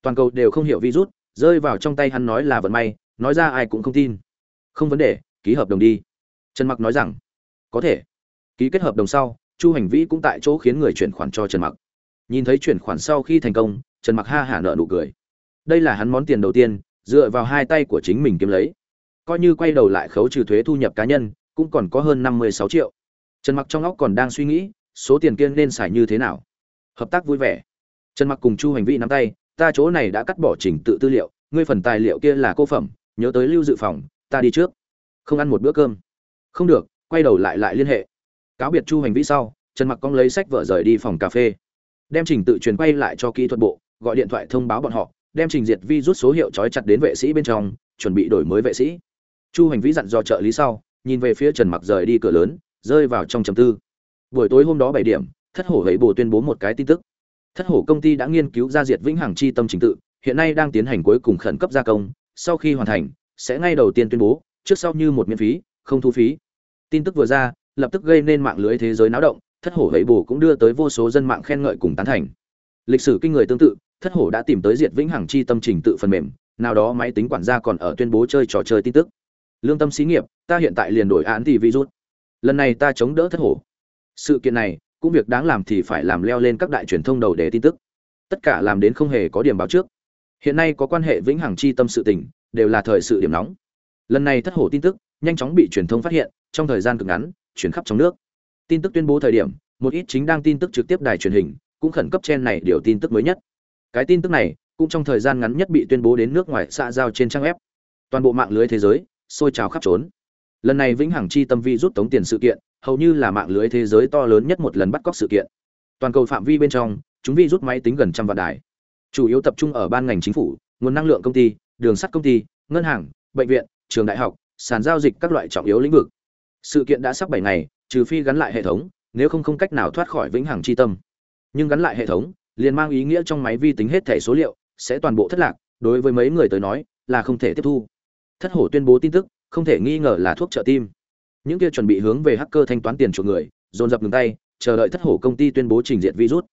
Toàn cầu đều không hiểu virus, rơi vào trong tay hắn nói là vận may, nói ra ai cũng không tin. Không vấn đề, ký hợp đồng đi. Trần mặc nói rằng, có thể. Ký kết hợp đồng sau, chu hành vĩ cũng tại chỗ khiến người chuyển khoản cho trần mặc. Nhìn thấy chuyển khoản sau khi thành công, trần mặc ha hả nợ nụ cười. Đây là hắn món tiền đầu tiên, dựa vào hai tay của chính mình kiếm lấy. Coi như quay đầu lại khấu trừ thuế thu nhập cá nhân, cũng còn có hơn năm mươi sáu triệu. Trần mặc trong óc còn đang suy nghĩ, số tiền kia nên xài như thế nào. Hợp tác vui vẻ trần mặc cùng chu hành vi nắm tay, ta chỗ này đã cắt bỏ trình tự tư liệu, ngươi phần tài liệu kia là cô phẩm, nhớ tới lưu dự phòng, ta đi trước. Không ăn một bữa cơm. Không được, quay đầu lại lại liên hệ. Cáo biệt chu hành vi sau, trần mặc cong lấy sách vợ rời đi phòng cà phê. Đem trình tự truyền quay lại cho kỹ thuật bộ, gọi điện thoại thông báo bọn họ, đem trình diệt vi rút số hiệu trói chặt đến vệ sĩ bên trong, chuẩn bị đổi mới vệ sĩ. Chu hành vĩ dặn do trợ lý sau, nhìn về phía trần mặc rời đi cửa lớn, rơi vào trong trầm tư. Buổi tối hôm đó bảy điểm, thất hổ gậy bồ tuyên bố một cái tin tức thất hổ công ty đã nghiên cứu ra diệt vĩnh hằng chi tâm trình tự, hiện nay đang tiến hành cuối cùng khẩn cấp gia công, sau khi hoàn thành, sẽ ngay đầu tiên tuyên bố, trước sau như một miễn phí, không thu phí. Tin tức vừa ra, lập tức gây nên mạng lưới thế giới náo động, thất hổ Hối Bổ cũng đưa tới vô số dân mạng khen ngợi cùng tán thành. Lịch sử kinh người tương tự, thất hổ đã tìm tới diệt vĩnh hằng chi tâm trình tự phần mềm, nào đó máy tính quản gia còn ở tuyên bố chơi trò chơi tin tức. Lương tâm xí nghiệp, ta hiện tại liền đổi án thì virus. Lần này ta chống đỡ thất hổ. Sự kiện này cũng việc đáng làm thì phải làm leo lên các đại truyền thông đầu để tin tức. Tất cả làm đến không hề có điểm báo trước. Hiện nay có quan hệ vĩnh hằng chi tâm sự tình, đều là thời sự điểm nóng. Lần này thất hổ tin tức, nhanh chóng bị truyền thông phát hiện, trong thời gian cực ngắn, chuyển khắp trong nước. Tin tức tuyên bố thời điểm, một ít chính đang tin tức trực tiếp đài truyền hình, cũng khẩn cấp trên này điều tin tức mới nhất. Cái tin tức này, cũng trong thời gian ngắn nhất bị tuyên bố đến nước ngoài xã giao trên trang web. Toàn bộ mạng lưới thế giới, sôi trào khắp trốn. Lần này vĩnh hằng chi tâm vi rút tống tiền sự kiện hầu như là mạng lưới thế giới to lớn nhất một lần bắt cóc sự kiện. Toàn cầu phạm vi bên trong, chúng vi rút máy tính gần trăm vạn đài. Chủ yếu tập trung ở ban ngành chính phủ, nguồn năng lượng công ty, đường sắt công ty, ngân hàng, bệnh viện, trường đại học, sàn giao dịch các loại trọng yếu lĩnh vực. Sự kiện đã sắp bảy ngày, trừ phi gắn lại hệ thống, nếu không không cách nào thoát khỏi vĩnh hằng chi tâm. Nhưng gắn lại hệ thống, liền mang ý nghĩa trong máy vi tính hết thẻ số liệu, sẽ toàn bộ thất lạc, đối với mấy người tới nói, là không thể tiếp thu. Thất hổ tuyên bố tin tức, không thể nghi ngờ là thuốc trợ tim những kia chuẩn bị hướng về hacker thanh toán tiền chuộc người, dồn dập ngừng tay, chờ đợi thất hổ công ty tuyên bố trình diện virus.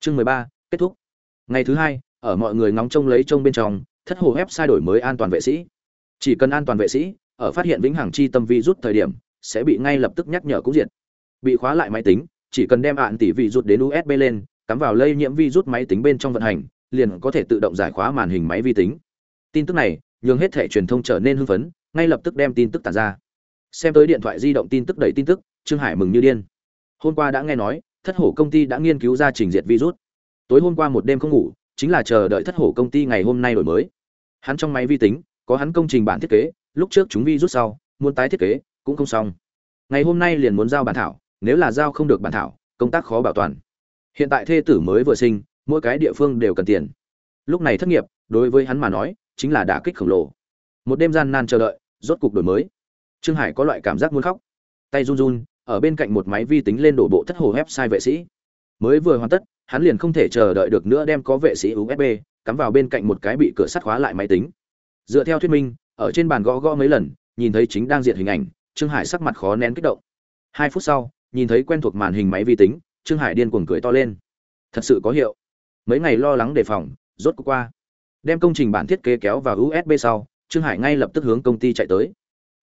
Chương mười ba, kết thúc. Ngày thứ hai, ở mọi người ngóng trông lấy trông bên trong, thất hổ sai đổi mới an toàn vệ sĩ. Chỉ cần an toàn vệ sĩ, ở phát hiện vĩnh hằng chi tâm virus thời điểm, sẽ bị ngay lập tức nhắc nhở cũng diệt. Bị khóa lại máy tính, chỉ cần đem ạn tỷ vị rút đến usb lên, cắm vào lây nhiễm virus máy tính bên trong vận hành, liền có thể tự động giải khóa màn hình máy vi tính. Tin tức này, nhường hết thể truyền thông trở nên hưng phấn, ngay lập tức đem tin tức tản ra xem tới điện thoại di động tin tức đẩy tin tức, trương hải mừng như điên. Hôm qua đã nghe nói, thất hổ công ty đã nghiên cứu ra trình diệt virus. Tối hôm qua một đêm không ngủ, chính là chờ đợi thất hổ công ty ngày hôm nay đổi mới. Hắn trong máy vi tính, có hắn công trình bản thiết kế, lúc trước chúng virus sau, muốn tái thiết kế, cũng không xong. Ngày hôm nay liền muốn giao bản thảo, nếu là giao không được bản thảo, công tác khó bảo toàn. Hiện tại thê tử mới vừa sinh, mỗi cái địa phương đều cần tiền. Lúc này thất nghiệp, đối với hắn mà nói, chính là đả kích khổng lồ. Một đêm gian nan chờ đợi, rốt cục đổi mới trương hải có loại cảm giác muốn khóc. Tay run run, ở bên cạnh một máy vi tính lên đổ bộ thất hồ website vệ sĩ. Mới vừa hoàn tất, hắn liền không thể chờ đợi được nữa đem có vệ sĩ usb cắm vào bên cạnh một cái bị cửa sắt khóa lại máy tính. Dựa theo thuyết minh, ở trên bàn gõ gõ mấy lần, nhìn thấy chính đang diện hình ảnh, trương hải sắc mặt khó nén kích động. Hai phút sau, nhìn thấy quen thuộc màn hình máy vi tính, trương hải điên cuồng cười to lên. Thật sự có hiệu. Mấy ngày lo lắng đề phòng, rốt cuộc qua. Đem công trình bản thiết kế kéo vào usb sau, trương hải ngay lập tức hướng công ty chạy tới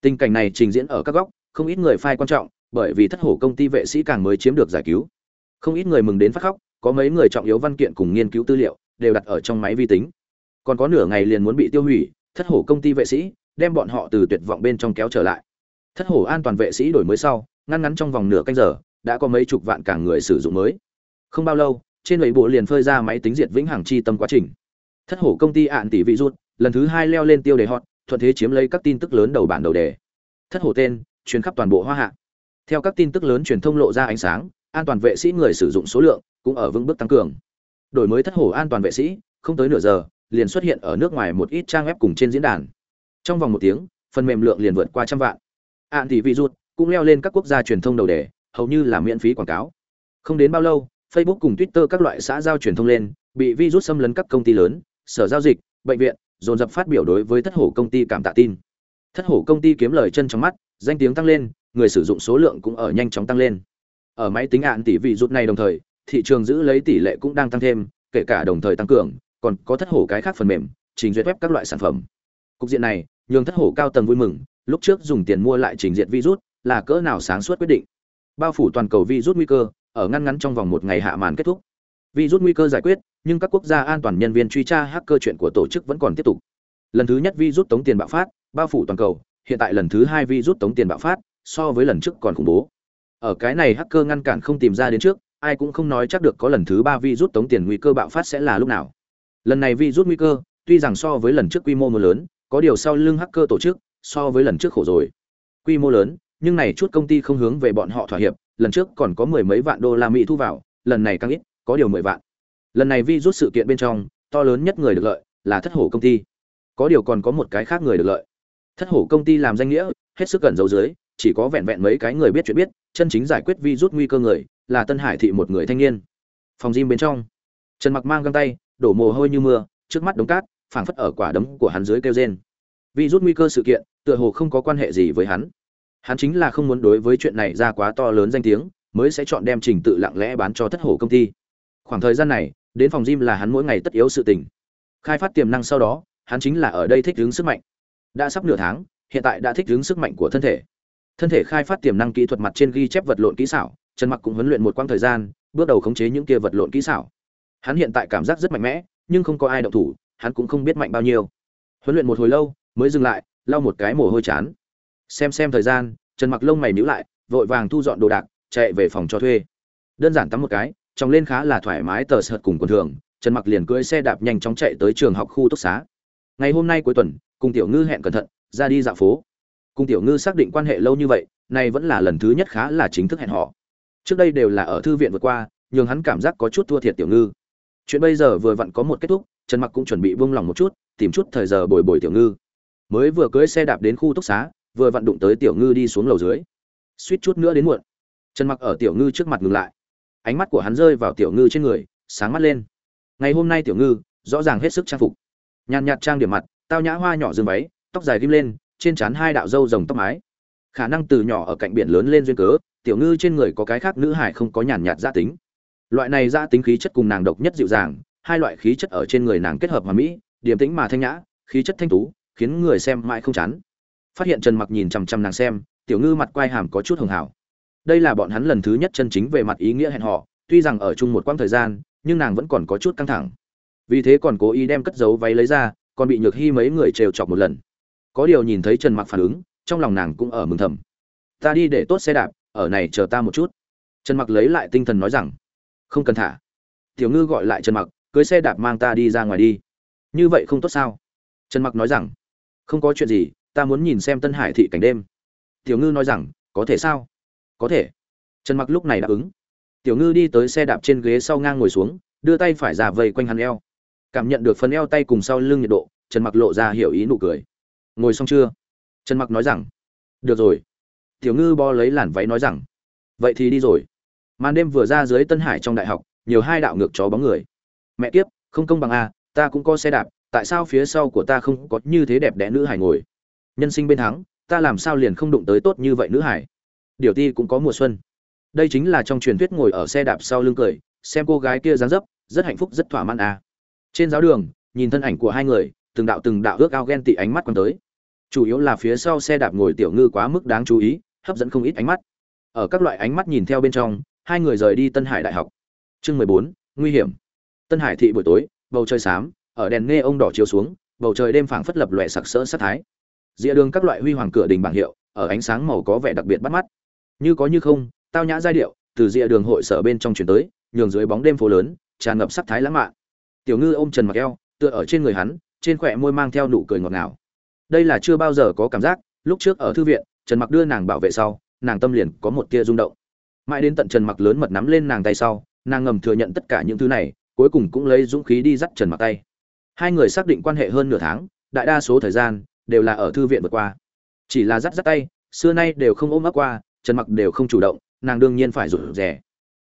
tình cảnh này trình diễn ở các góc, không ít người phai quan trọng, bởi vì thất hổ công ty vệ sĩ càng mới chiếm được giải cứu. Không ít người mừng đến phát khóc, có mấy người trọng yếu văn kiện cùng nghiên cứu tư liệu, đều đặt ở trong máy vi tính. Còn có nửa ngày liền muốn bị tiêu hủy, thất hổ công ty vệ sĩ, đem bọn họ từ tuyệt vọng bên trong kéo trở lại. Thất hổ an toàn vệ sĩ đổi mới sau, ngăn ngắn trong vòng nửa canh giờ, đã có mấy chục vạn cả người sử dụng mới. Không bao lâu, trên lưỡi bộ liền phơi ra máy tính diệt vĩnh hằng chi tâm quá trình. Thất hổ công ty ạn tỷ vị rút lần thứ hai leo lên tiêu đề hot thuận thế chiếm lấy các tin tức lớn đầu bản đầu đề. Thất hổ tên, truyền khắp toàn bộ hoa hạ. Theo các tin tức lớn truyền thông lộ ra ánh sáng, an toàn vệ sĩ người sử dụng số lượng cũng ở vững bước tăng cường. Đổi mới thất hổ an toàn vệ sĩ, không tới nửa giờ, liền xuất hiện ở nước ngoài một ít trang web cùng trên diễn đàn. Trong vòng một tiếng, phần mềm lượng liền vượt qua trăm vạn. Ạn tỷ vị cũng leo lên các quốc gia truyền thông đầu đề, hầu như là miễn phí quảng cáo. Không đến bao lâu, facebook cùng twitter các loại xã giao truyền thông lên, bị virus xâm lấn các công ty lớn, sở giao dịch, bệnh viện dồn dập phát biểu đối với thất hổ công ty cảm tạ tin. Thất hổ công ty kiếm lời chân trong mắt, danh tiếng tăng lên, người sử dụng số lượng cũng ở nhanh chóng tăng lên. Ở máy tính ạn tỷ vị rút này đồng thời, thị trường giữ lấy tỷ lệ cũng đang tăng thêm, kể cả đồng thời tăng cường, còn có thất hổ cái khác phần mềm, trình duyệt web các loại sản phẩm. Cục diện này, nhường thất hổ cao tầng vui mừng, lúc trước dùng tiền mua lại trình diện virus là cỡ nào sáng suốt quyết định. Bao phủ toàn cầu virus nguy cơ, ở ngăn ngắn trong vòng một ngày hạ màn kết thúc. Virus nguy cơ giải quyết nhưng các quốc gia an toàn nhân viên truy tra hacker chuyện của tổ chức vẫn còn tiếp tục. Lần thứ nhất virus tống tiền bạo phát, bao phủ toàn cầu, hiện tại lần thứ hai virus tống tiền bạo phát, so với lần trước còn khủng bố. Ở cái này hacker ngăn cản không tìm ra đến trước, ai cũng không nói chắc được có lần thứ ba virus tống tiền nguy cơ bạo phát sẽ là lúc nào. Lần này virus nguy cơ, tuy rằng so với lần trước quy mô lớn, có điều sau lưng hacker tổ chức, so với lần trước khổ rồi. Quy mô lớn, nhưng này chút công ty không hướng về bọn họ thỏa hiệp, lần trước còn có mười mấy vạn đô la mỹ thu vào, lần này càng ít, có điều mười vạn lần này vi rút sự kiện bên trong, to lớn nhất người được lợi là thất hổ công ty. Có điều còn có một cái khác người được lợi. Thất hổ công ty làm danh nghĩa, hết sức cẩn dấu dưới, chỉ có vẹn vẹn mấy cái người biết chuyện biết, chân chính giải quyết vi rút nguy cơ người là tân hải thị một người thanh niên. Phòng gym bên trong, trần mặc mang găng tay, đổ mồ hôi như mưa, trước mắt đống cát, phảng phất ở quả đấm của hắn dưới kêu rên. Vi rút nguy cơ sự kiện, tựa hồ không có quan hệ gì với hắn. Hắn chính là không muốn đối với chuyện này ra quá to lớn danh tiếng, mới sẽ chọn đem trình tự lặng lẽ bán cho thất hổ công ty. Khoảng thời gian này đến phòng gym là hắn mỗi ngày tất yếu sự tình. Khai phát tiềm năng sau đó, hắn chính là ở đây thích ứng sức mạnh. Đã sắp nửa tháng, hiện tại đã thích ứng sức mạnh của thân thể. Thân thể khai phát tiềm năng kỹ thuật mặt trên ghi chép vật lộn kỹ xảo, trần mặc cũng huấn luyện một quãng thời gian, bước đầu khống chế những kia vật lộn kỹ xảo. Hắn hiện tại cảm giác rất mạnh mẽ, nhưng không có ai động thủ, hắn cũng không biết mạnh bao nhiêu. Huấn luyện một hồi lâu, mới dừng lại, lau một cái mồ hôi chán. Xem xem thời gian, trần mặc lông mày nhíu lại, vội vàng thu dọn đồ đạc, chạy về phòng cho thuê. Đơn giản tắm một cái trong lên khá là thoải mái tờ sợt cùng quần thường, trần mặc liền cưỡi xe đạp nhanh chóng chạy tới trường học khu túc xá. Ngày hôm nay cuối tuần, cùng tiểu ngư hẹn cẩn thận, ra đi dạo phố. Cùng tiểu ngư xác định quan hệ lâu như vậy, nay vẫn là lần thứ nhất khá là chính thức hẹn họ trước đây đều là ở thư viện vượt qua nhưng hắn cảm giác có chút thua thiệt tiểu ngư. Chuyện bây giờ vừa vặn có một kết thúc, trần mặc cũng chuẩn bị buông lòng một chút, tìm chút thời giờ bồi bồi tiểu ngư. Mới vừa cưỡi xe đạp đến khu túc xá, vừa vặn đụng tới tiểu ngư đi xuống lầu dưới. Suýt chút nữa đến muộn. Trần mặc ở tiểu ngư trước mặt ngừng lại ánh mắt của hắn rơi vào tiểu ngư trên người, sáng mắt lên. Ngày hôm nay tiểu ngư, rõ ràng hết sức trang phục. Nhàn nhạt trang điểm mặt, tao nhã hoa nhỏ dương váy, tóc dài ghim lên, trên trán hai đạo râu rồng tóc mái. Khả năng từ nhỏ ở cạnh biển lớn lên duyên cớ, tiểu ngư trên người có cái khác nữ hải không có nhàn nhạt gia tính. Loại này gia tính khí chất cùng nàng độc nhất dịu dàng, hai loại khí chất ở trên người nàng kết hợp hòa mỹ, điềm tĩnh mà thanh nhã, khí chất thanh tú, khiến người xem mãi không chán. Phát hiện trần mặc nhìn chằm chằm nàng xem, tiểu ngư mặt quai hàm có chút hường hảo đây là bọn hắn lần thứ nhất chân chính về mặt ý nghĩa hẹn họ tuy rằng ở chung một quãng thời gian, nhưng nàng vẫn còn có chút căng thẳng. Vì thế còn cố ý đem cất giấu váy lấy ra, còn bị nhược hy mấy người trêu chọc một lần. Có điều nhìn thấy trần mặc phản ứng, trong lòng nàng cũng ở mừng thầm. Ta đi để tốt xe đạp, ở này chờ ta một chút. Trần mặc lấy lại tinh thần nói rằng. Không cần thả. Tiểu ngư gọi lại trần mặc, cưới xe đạp mang ta đi ra ngoài đi. Như vậy không tốt sao? Trần mặc nói rằng. Không có chuyện gì, ta muốn nhìn xem tân hải thị cảnh đêm. Tiểu ngư nói rằng, có thể sao? Có thể. Trần mặc lúc này đáp ứng. Tiểu ngư đi tới xe đạp trên ghế sau ngang ngồi xuống, đưa tay phải ra vây quanh hắn eo. Cảm nhận được phần eo tay cùng sau lưng nhiệt độ, trần mặc lộ ra hiểu ý nụ cười. Ngồi xong chưa? Trần mặc nói rằng, được rồi. Tiểu ngư bo lấy làn váy nói rằng, vậy thì đi rồi. Màn đêm vừa ra dưới tân hải trong đại học, nhiều hai đạo ngược chó bóng người. Mẹ kiếp, không công bằng a ta cũng có xe đạp, tại sao phía sau của ta không có như thế đẹp đẽ nữ hải ngồi? Nhân sinh bên thắng, ta làm sao liền không đụng tới tốt như vậy nữ hải? Điều ti cũng có mùa xuân. Đây chính là trong truyền thuyết ngồi ở xe đạp sau lưng cười, xem cô gái kia dáng dấp, rất hạnh phúc, rất thỏa mãn à. trên giáo đường, nhìn thân ảnh của hai người, từng đạo từng đạo ước ao ghen tị ánh mắt quăng tới. Chủ yếu là phía sau xe đạp ngồi tiểu ngư quá mức đáng chú ý, hấp dẫn không ít ánh mắt. Ở các loại ánh mắt nhìn theo bên trong, hai người rời đi tân hải đại học. Chương mười bốn, nguy hiểm. Tân hải thị buổi tối, bầu trời xám, ở đèn nghe ông đỏ chiếu xuống, bầu trời đêm phảng phất lập lòe sặc sỡ sát thái. Rìa đường các loại huy hoàng cửa đình bảng hiệu, ở ánh sáng màu có vẻ đặc biệt bắt mắt như có như không, tao nhã giai điệu, từ rìa đường hội sở bên trong chuyển tới, nhường dưới bóng đêm phố lớn, tràn ngập sắc thái lãng mạn. Tiểu ngư ôm trần mặc eo, tựa ở trên người hắn, trên khỏe môi mang theo nụ cười ngọt ngào. Đây là chưa bao giờ có cảm giác, lúc trước ở thư viện, trần mặc đưa nàng bảo vệ sau, nàng tâm liền có một tia rung động. Mãi đến tận trần mặc lớn mật nắm lên nàng tay sau, nàng ngầm thừa nhận tất cả những thứ này, cuối cùng cũng lấy dũng khí đi dắt trần mặc tay. Hai người xác định quan hệ hơn nửa tháng, đại đa số thời gian, đều là ở thư viện vượt qua. Chỉ là dắt dắt tay, xưa nay đều không ôm ấp qua trần mặc đều không chủ động, nàng đương nhiên phải rụt rẻ.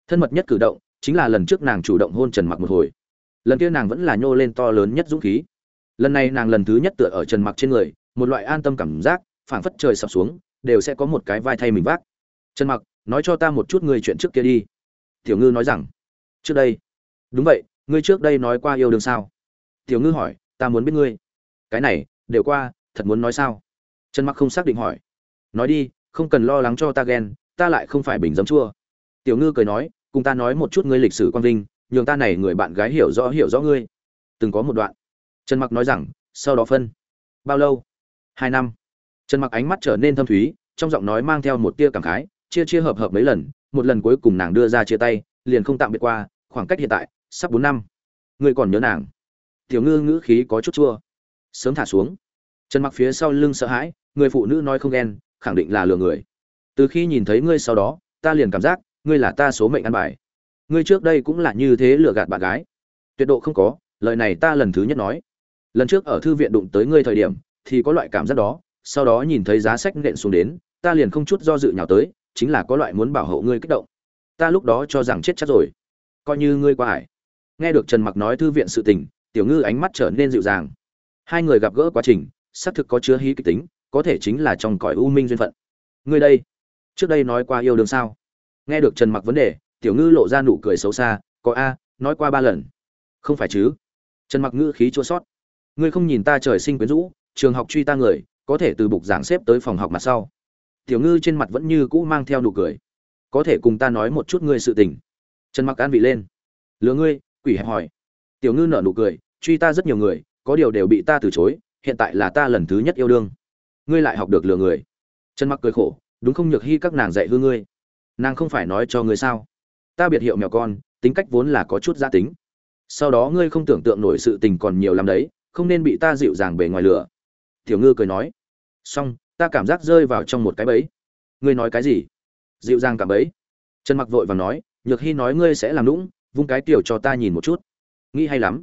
thân mật nhất cử động chính là lần trước nàng chủ động hôn trần mặc một hồi. Lần kia nàng vẫn là nhô lên to lớn nhất dũng khí. Lần này nàng lần thứ nhất tựa ở trần mặc trên người, một loại an tâm cảm giác, phảng phất trời sập xuống, đều sẽ có một cái vai thay mình vác. Trần mặc, nói cho ta một chút người chuyện trước kia đi. Tiểu ngư nói rằng, trước đây. Đúng vậy, ngươi trước đây nói qua yêu đương sao? Tiểu ngư hỏi, ta muốn biết ngươi. Cái này, đều qua, thật muốn nói sao? Trần mặc không xác định hỏi. Nói đi không cần lo lắng cho ta ghen, ta lại không phải bình giấm chua. Tiểu ngư cười nói, cùng ta nói một chút ngươi lịch sử quang vinh, nhường ta này người bạn gái hiểu rõ hiểu rõ ngươi. Từng có một đoạn. Trần mặc nói rằng, sau đó phân. Bao lâu? Hai năm. Trần mặc ánh mắt trở nên thâm thúy, trong giọng nói mang theo một tia cảm khái, chia chia hợp hợp mấy lần, một lần cuối cùng nàng đưa ra chia tay, liền không tạm biệt qua, khoảng cách hiện tại, sắp bốn năm. Ngươi còn nhớ nàng? Tiểu ngư ngữ khí có chút chua. Sớm thả xuống. Trần mặc phía sau lưng sợ hãi, người phụ nữ nói không ghen khẳng định là lừa người. Từ khi nhìn thấy ngươi sau đó, ta liền cảm giác, ngươi là ta số mệnh ăn bài. Ngươi trước đây cũng là như thế lừa gạt bạn gái. Tuyệt độ không có, lời này ta lần thứ nhất nói. Lần trước ở thư viện đụng tới ngươi thời điểm, thì có loại cảm giác đó, sau đó nhìn thấy giá sách nện xuống đến, ta liền không chút do dự nhào tới, chính là có loại muốn bảo hộ ngươi kích động. Ta lúc đó cho rằng chết chắc rồi. Coi như ngươi qua hải nghe được trần mặc nói thư viện sự tình, tiểu ngư ánh mắt trở nên dịu dàng. Hai người gặp gỡ quá trình, xác thực có chứa hí kịch tính có thể chính là trong cõi u minh duyên phận. Ngươi đây, trước đây nói qua yêu đương sao? Nghe được trần mặc vấn đề, tiểu ngư lộ ra nụ cười xấu xa, có a, nói qua ba lần. Không phải chứ? Trần mặc ngữ khí chua sót ngươi không nhìn ta trời sinh quyến rũ, trường học truy ta người, có thể từ bục giảng xếp tới phòng học mặt sau. Tiểu ngư trên mặt vẫn như cũ mang theo nụ cười. Có thể cùng ta nói một chút ngươi sự tình. Trần mặc an vị lên. Lừa ngươi, quỷ hẹp hỏi tiểu ngư nở nụ cười, truy ta rất nhiều người, có điều đều bị ta từ chối, hiện tại là ta lần thứ nhất yêu đương ngươi lại học được lừa người. Trần mặc cười khổ, đúng không nhược hy các nàng dạy hư ngươi? Nàng không phải nói cho ngươi sao? Ta biệt hiệu mèo con, tính cách vốn là có chút gia tính. Sau đó ngươi không tưởng tượng nổi sự tình còn nhiều lắm đấy, không nên bị ta dịu dàng bề ngoài lửa. Tiểu ngư cười nói. Xong, ta cảm giác rơi vào trong một cái bẫy. Ngươi nói cái gì? Dịu dàng cảm bẫy. Trần mặc vội và nói, nhược hy nói ngươi sẽ làm lũng vung cái tiểu cho ta nhìn một chút. Nghĩ hay lắm.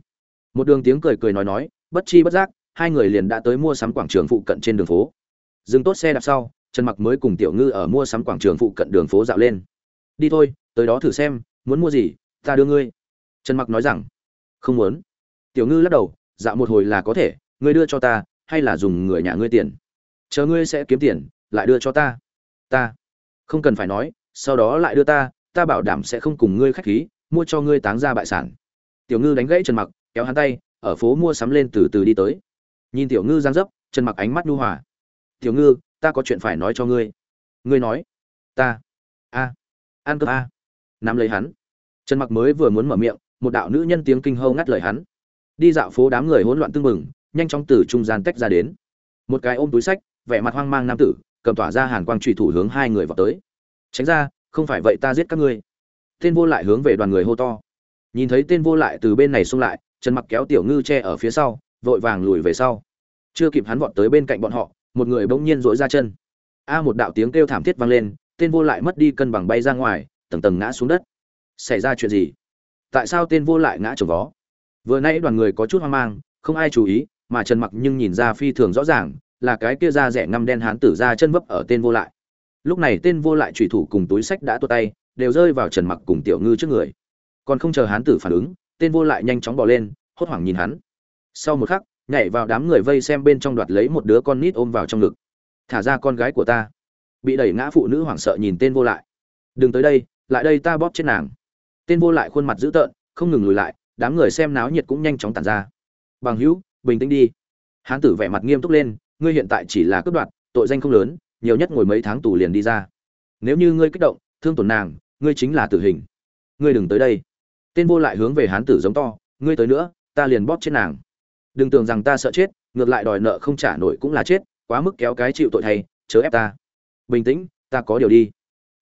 Một đường tiếng cười cười nói nói, bất chi bất giác hai người liền đã tới mua sắm quảng trường phụ cận trên đường phố. Dừng tốt xe đạp sau, trần mặc mới cùng tiểu ngư ở mua sắm quảng trường phụ cận đường phố dạo lên. Đi thôi, tới đó thử xem, muốn mua gì, ta đưa ngươi. Trần mặc nói rằng, không muốn. Tiểu ngư lắc đầu dạo một hồi là có thể, ngươi đưa cho ta, hay là dùng người nhà ngươi tiền? Chờ ngươi sẽ kiếm tiền, lại đưa cho ta. Ta. Không cần phải nói, sau đó lại đưa ta ta bảo đảm sẽ không cùng ngươi khách khí, mua cho ngươi táng ra bại sản. Tiểu ngư đánh gãy trần mặc, kéo hắn tay, ở phố mua sắm lên từ từ đi tới nhìn tiểu ngư giang dấp, trần mặc ánh mắt nhu hòa. Tiểu ngư, ta có chuyện phải nói cho ngươi. Ngươi nói. Ta. A. An cướp a. Nắm lấy hắn. Trần mặc mới vừa muốn mở miệng, một đạo nữ nhân tiếng kinh hâu ngắt lời hắn. Đi dạo phố đám người hỗn loạn tưng bừng, nhanh chóng từ trung gian tách ra đến. Một cái ôm túi sách, vẻ mặt hoang mang nam tử, cầm tỏa ra hàn quang trùy thủ hướng hai người vào tới. Tránh ra, không phải vậy ta giết các ngươi. Tên vô lại hướng về đoàn người hô to. Nhìn thấy tên vô lại từ bên này xông lại, trần mặc kéo tiểu ngư che ở phía sau vội vàng lùi về sau. Chưa kịp hắn vọt tới bên cạnh bọn họ, một người bỗng nhiên dỗi ra chân. A một đạo tiếng kêu thảm thiết vang lên, tên vô lại mất đi cân bằng bay ra ngoài, tầng tầng ngã xuống đất. Xảy ra chuyện gì? Tại sao tên vô lại ngã trồng vó? Vừa nãy đoàn người có chút hoang mang, không ai chú ý, mà trần mặc nhưng nhìn ra phi thường rõ ràng, là cái kia da rẻ ngăm đen hán tử ra chân vấp ở tên vô lại. Lúc này tên vô lại trùy thủ cùng túi sách đã tua tay, đều rơi vào trần mặc cùng tiểu ngư trước người. Còn không chờ hán tử phản ứng, tên vô lại nhanh chóng bỏ lên, hốt hoảng nhìn hắn sau một khắc, nhảy vào đám người vây xem bên trong đoạt lấy một đứa con nít ôm vào trong ngực. Thả ra con gái của ta. Bị đẩy ngã phụ nữ hoảng sợ nhìn tên vô lại. Đừng tới đây, lại đây ta bóp chết nàng. Tên vô lại khuôn mặt dữ tợn, không ngừng lùi lại, đám người xem náo nhiệt cũng nhanh chóng tàn ra. Bằng hữu, bình tĩnh đi. Hán tử vẻ mặt nghiêm túc lên, ngươi hiện tại chỉ là cướp đoạt, tội danh không lớn, nhiều nhất ngồi mấy tháng tù liền đi ra. Nếu như ngươi kích động, thương tổn nàng, ngươi chính là tử hình. Ngươi đừng tới đây. Tên vô lại hướng về hán tử giống to, ngươi tới nữa, ta liền bóp chết nàng đừng tưởng rằng ta sợ chết, ngược lại đòi nợ không trả nổi cũng là chết, quá mức kéo cái chịu tội thay, chớ ép ta. Bình tĩnh, ta có điều đi.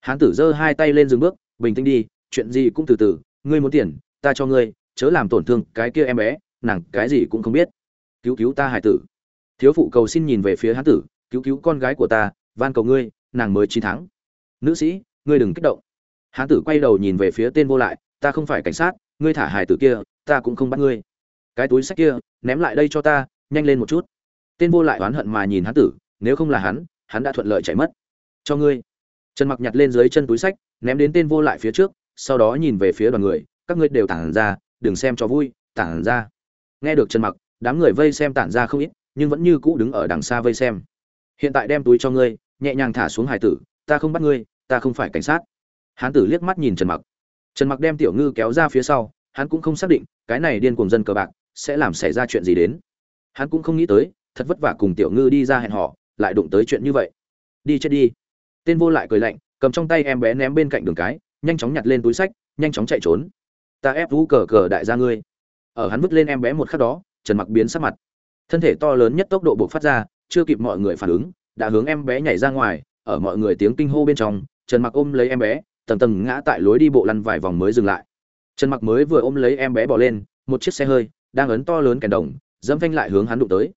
Hán tử giơ hai tay lên dừng bước, bình tĩnh đi, chuyện gì cũng từ từ, ngươi muốn tiền, ta cho ngươi, chớ làm tổn thương cái kia em bé, nàng cái gì cũng không biết. Cứu cứu ta hải tử. Thiếu phụ cầu xin nhìn về phía hán tử, cứu cứu con gái của ta, van cầu ngươi, nàng mới chín tháng. Nữ sĩ, ngươi đừng kích động. Hán tử quay đầu nhìn về phía tên vô lại, ta không phải cảnh sát, ngươi thả hải tử kia, ta cũng không bắt ngươi cái túi sách kia, ném lại đây cho ta, nhanh lên một chút. Tên vô lại oán hận mà nhìn hắn tử, nếu không là hắn hắn đã thuận lợi chạy mất. Cho ngươi. Trần mặc nhặt lên dưới chân túi sách, ném đến tên vô lại phía trước, sau đó nhìn về phía đoàn người, các ngươi đều tản ra, đừng xem cho vui, tản ra. Nghe được trần mặc, đám người vây xem tản ra không ít, nhưng vẫn như cũ đứng ở đằng xa vây xem. Hiện tại đem túi cho ngươi, nhẹ nhàng thả xuống hải tử, ta không bắt ngươi, ta không phải cảnh sát. Hán tử liếc mắt nhìn trần mặc. Trần mặc đem tiểu ngư kéo ra phía sau, hắn cũng không xác định, cái này điên cuồng dân cờ bạc sẽ làm xảy ra chuyện gì đến. Hắn cũng không nghĩ tới, thật vất vả cùng tiểu ngư đi ra hẹn họ lại đụng tới chuyện như vậy. Đi chết đi. Tên vô lại cười lạnh, cầm trong tay em bé ném bên cạnh đường cái, nhanh chóng nhặt lên túi sách, nhanh chóng chạy trốn. Ta ép vũ cờ cờ đại gia ngươi. Ở hắn vứt lên em bé một khắc đó, trần mặc biến sắc mặt. Thân thể to lớn nhất tốc độ buộc phát ra, chưa kịp mọi người phản ứng, đã hướng em bé nhảy ra ngoài, ở mọi người tiếng kinh hô bên trong, trần mặc ôm lấy em bé, tầng tầng ngã tại lối đi bộ lăn vài vòng mới dừng lại. Trần mặc mới vừa ôm lấy em bé bỏ lên, một chiếc xe hơi đang ấn to lớn kèn đồng dẫm phanh lại hướng hắn đụng tới.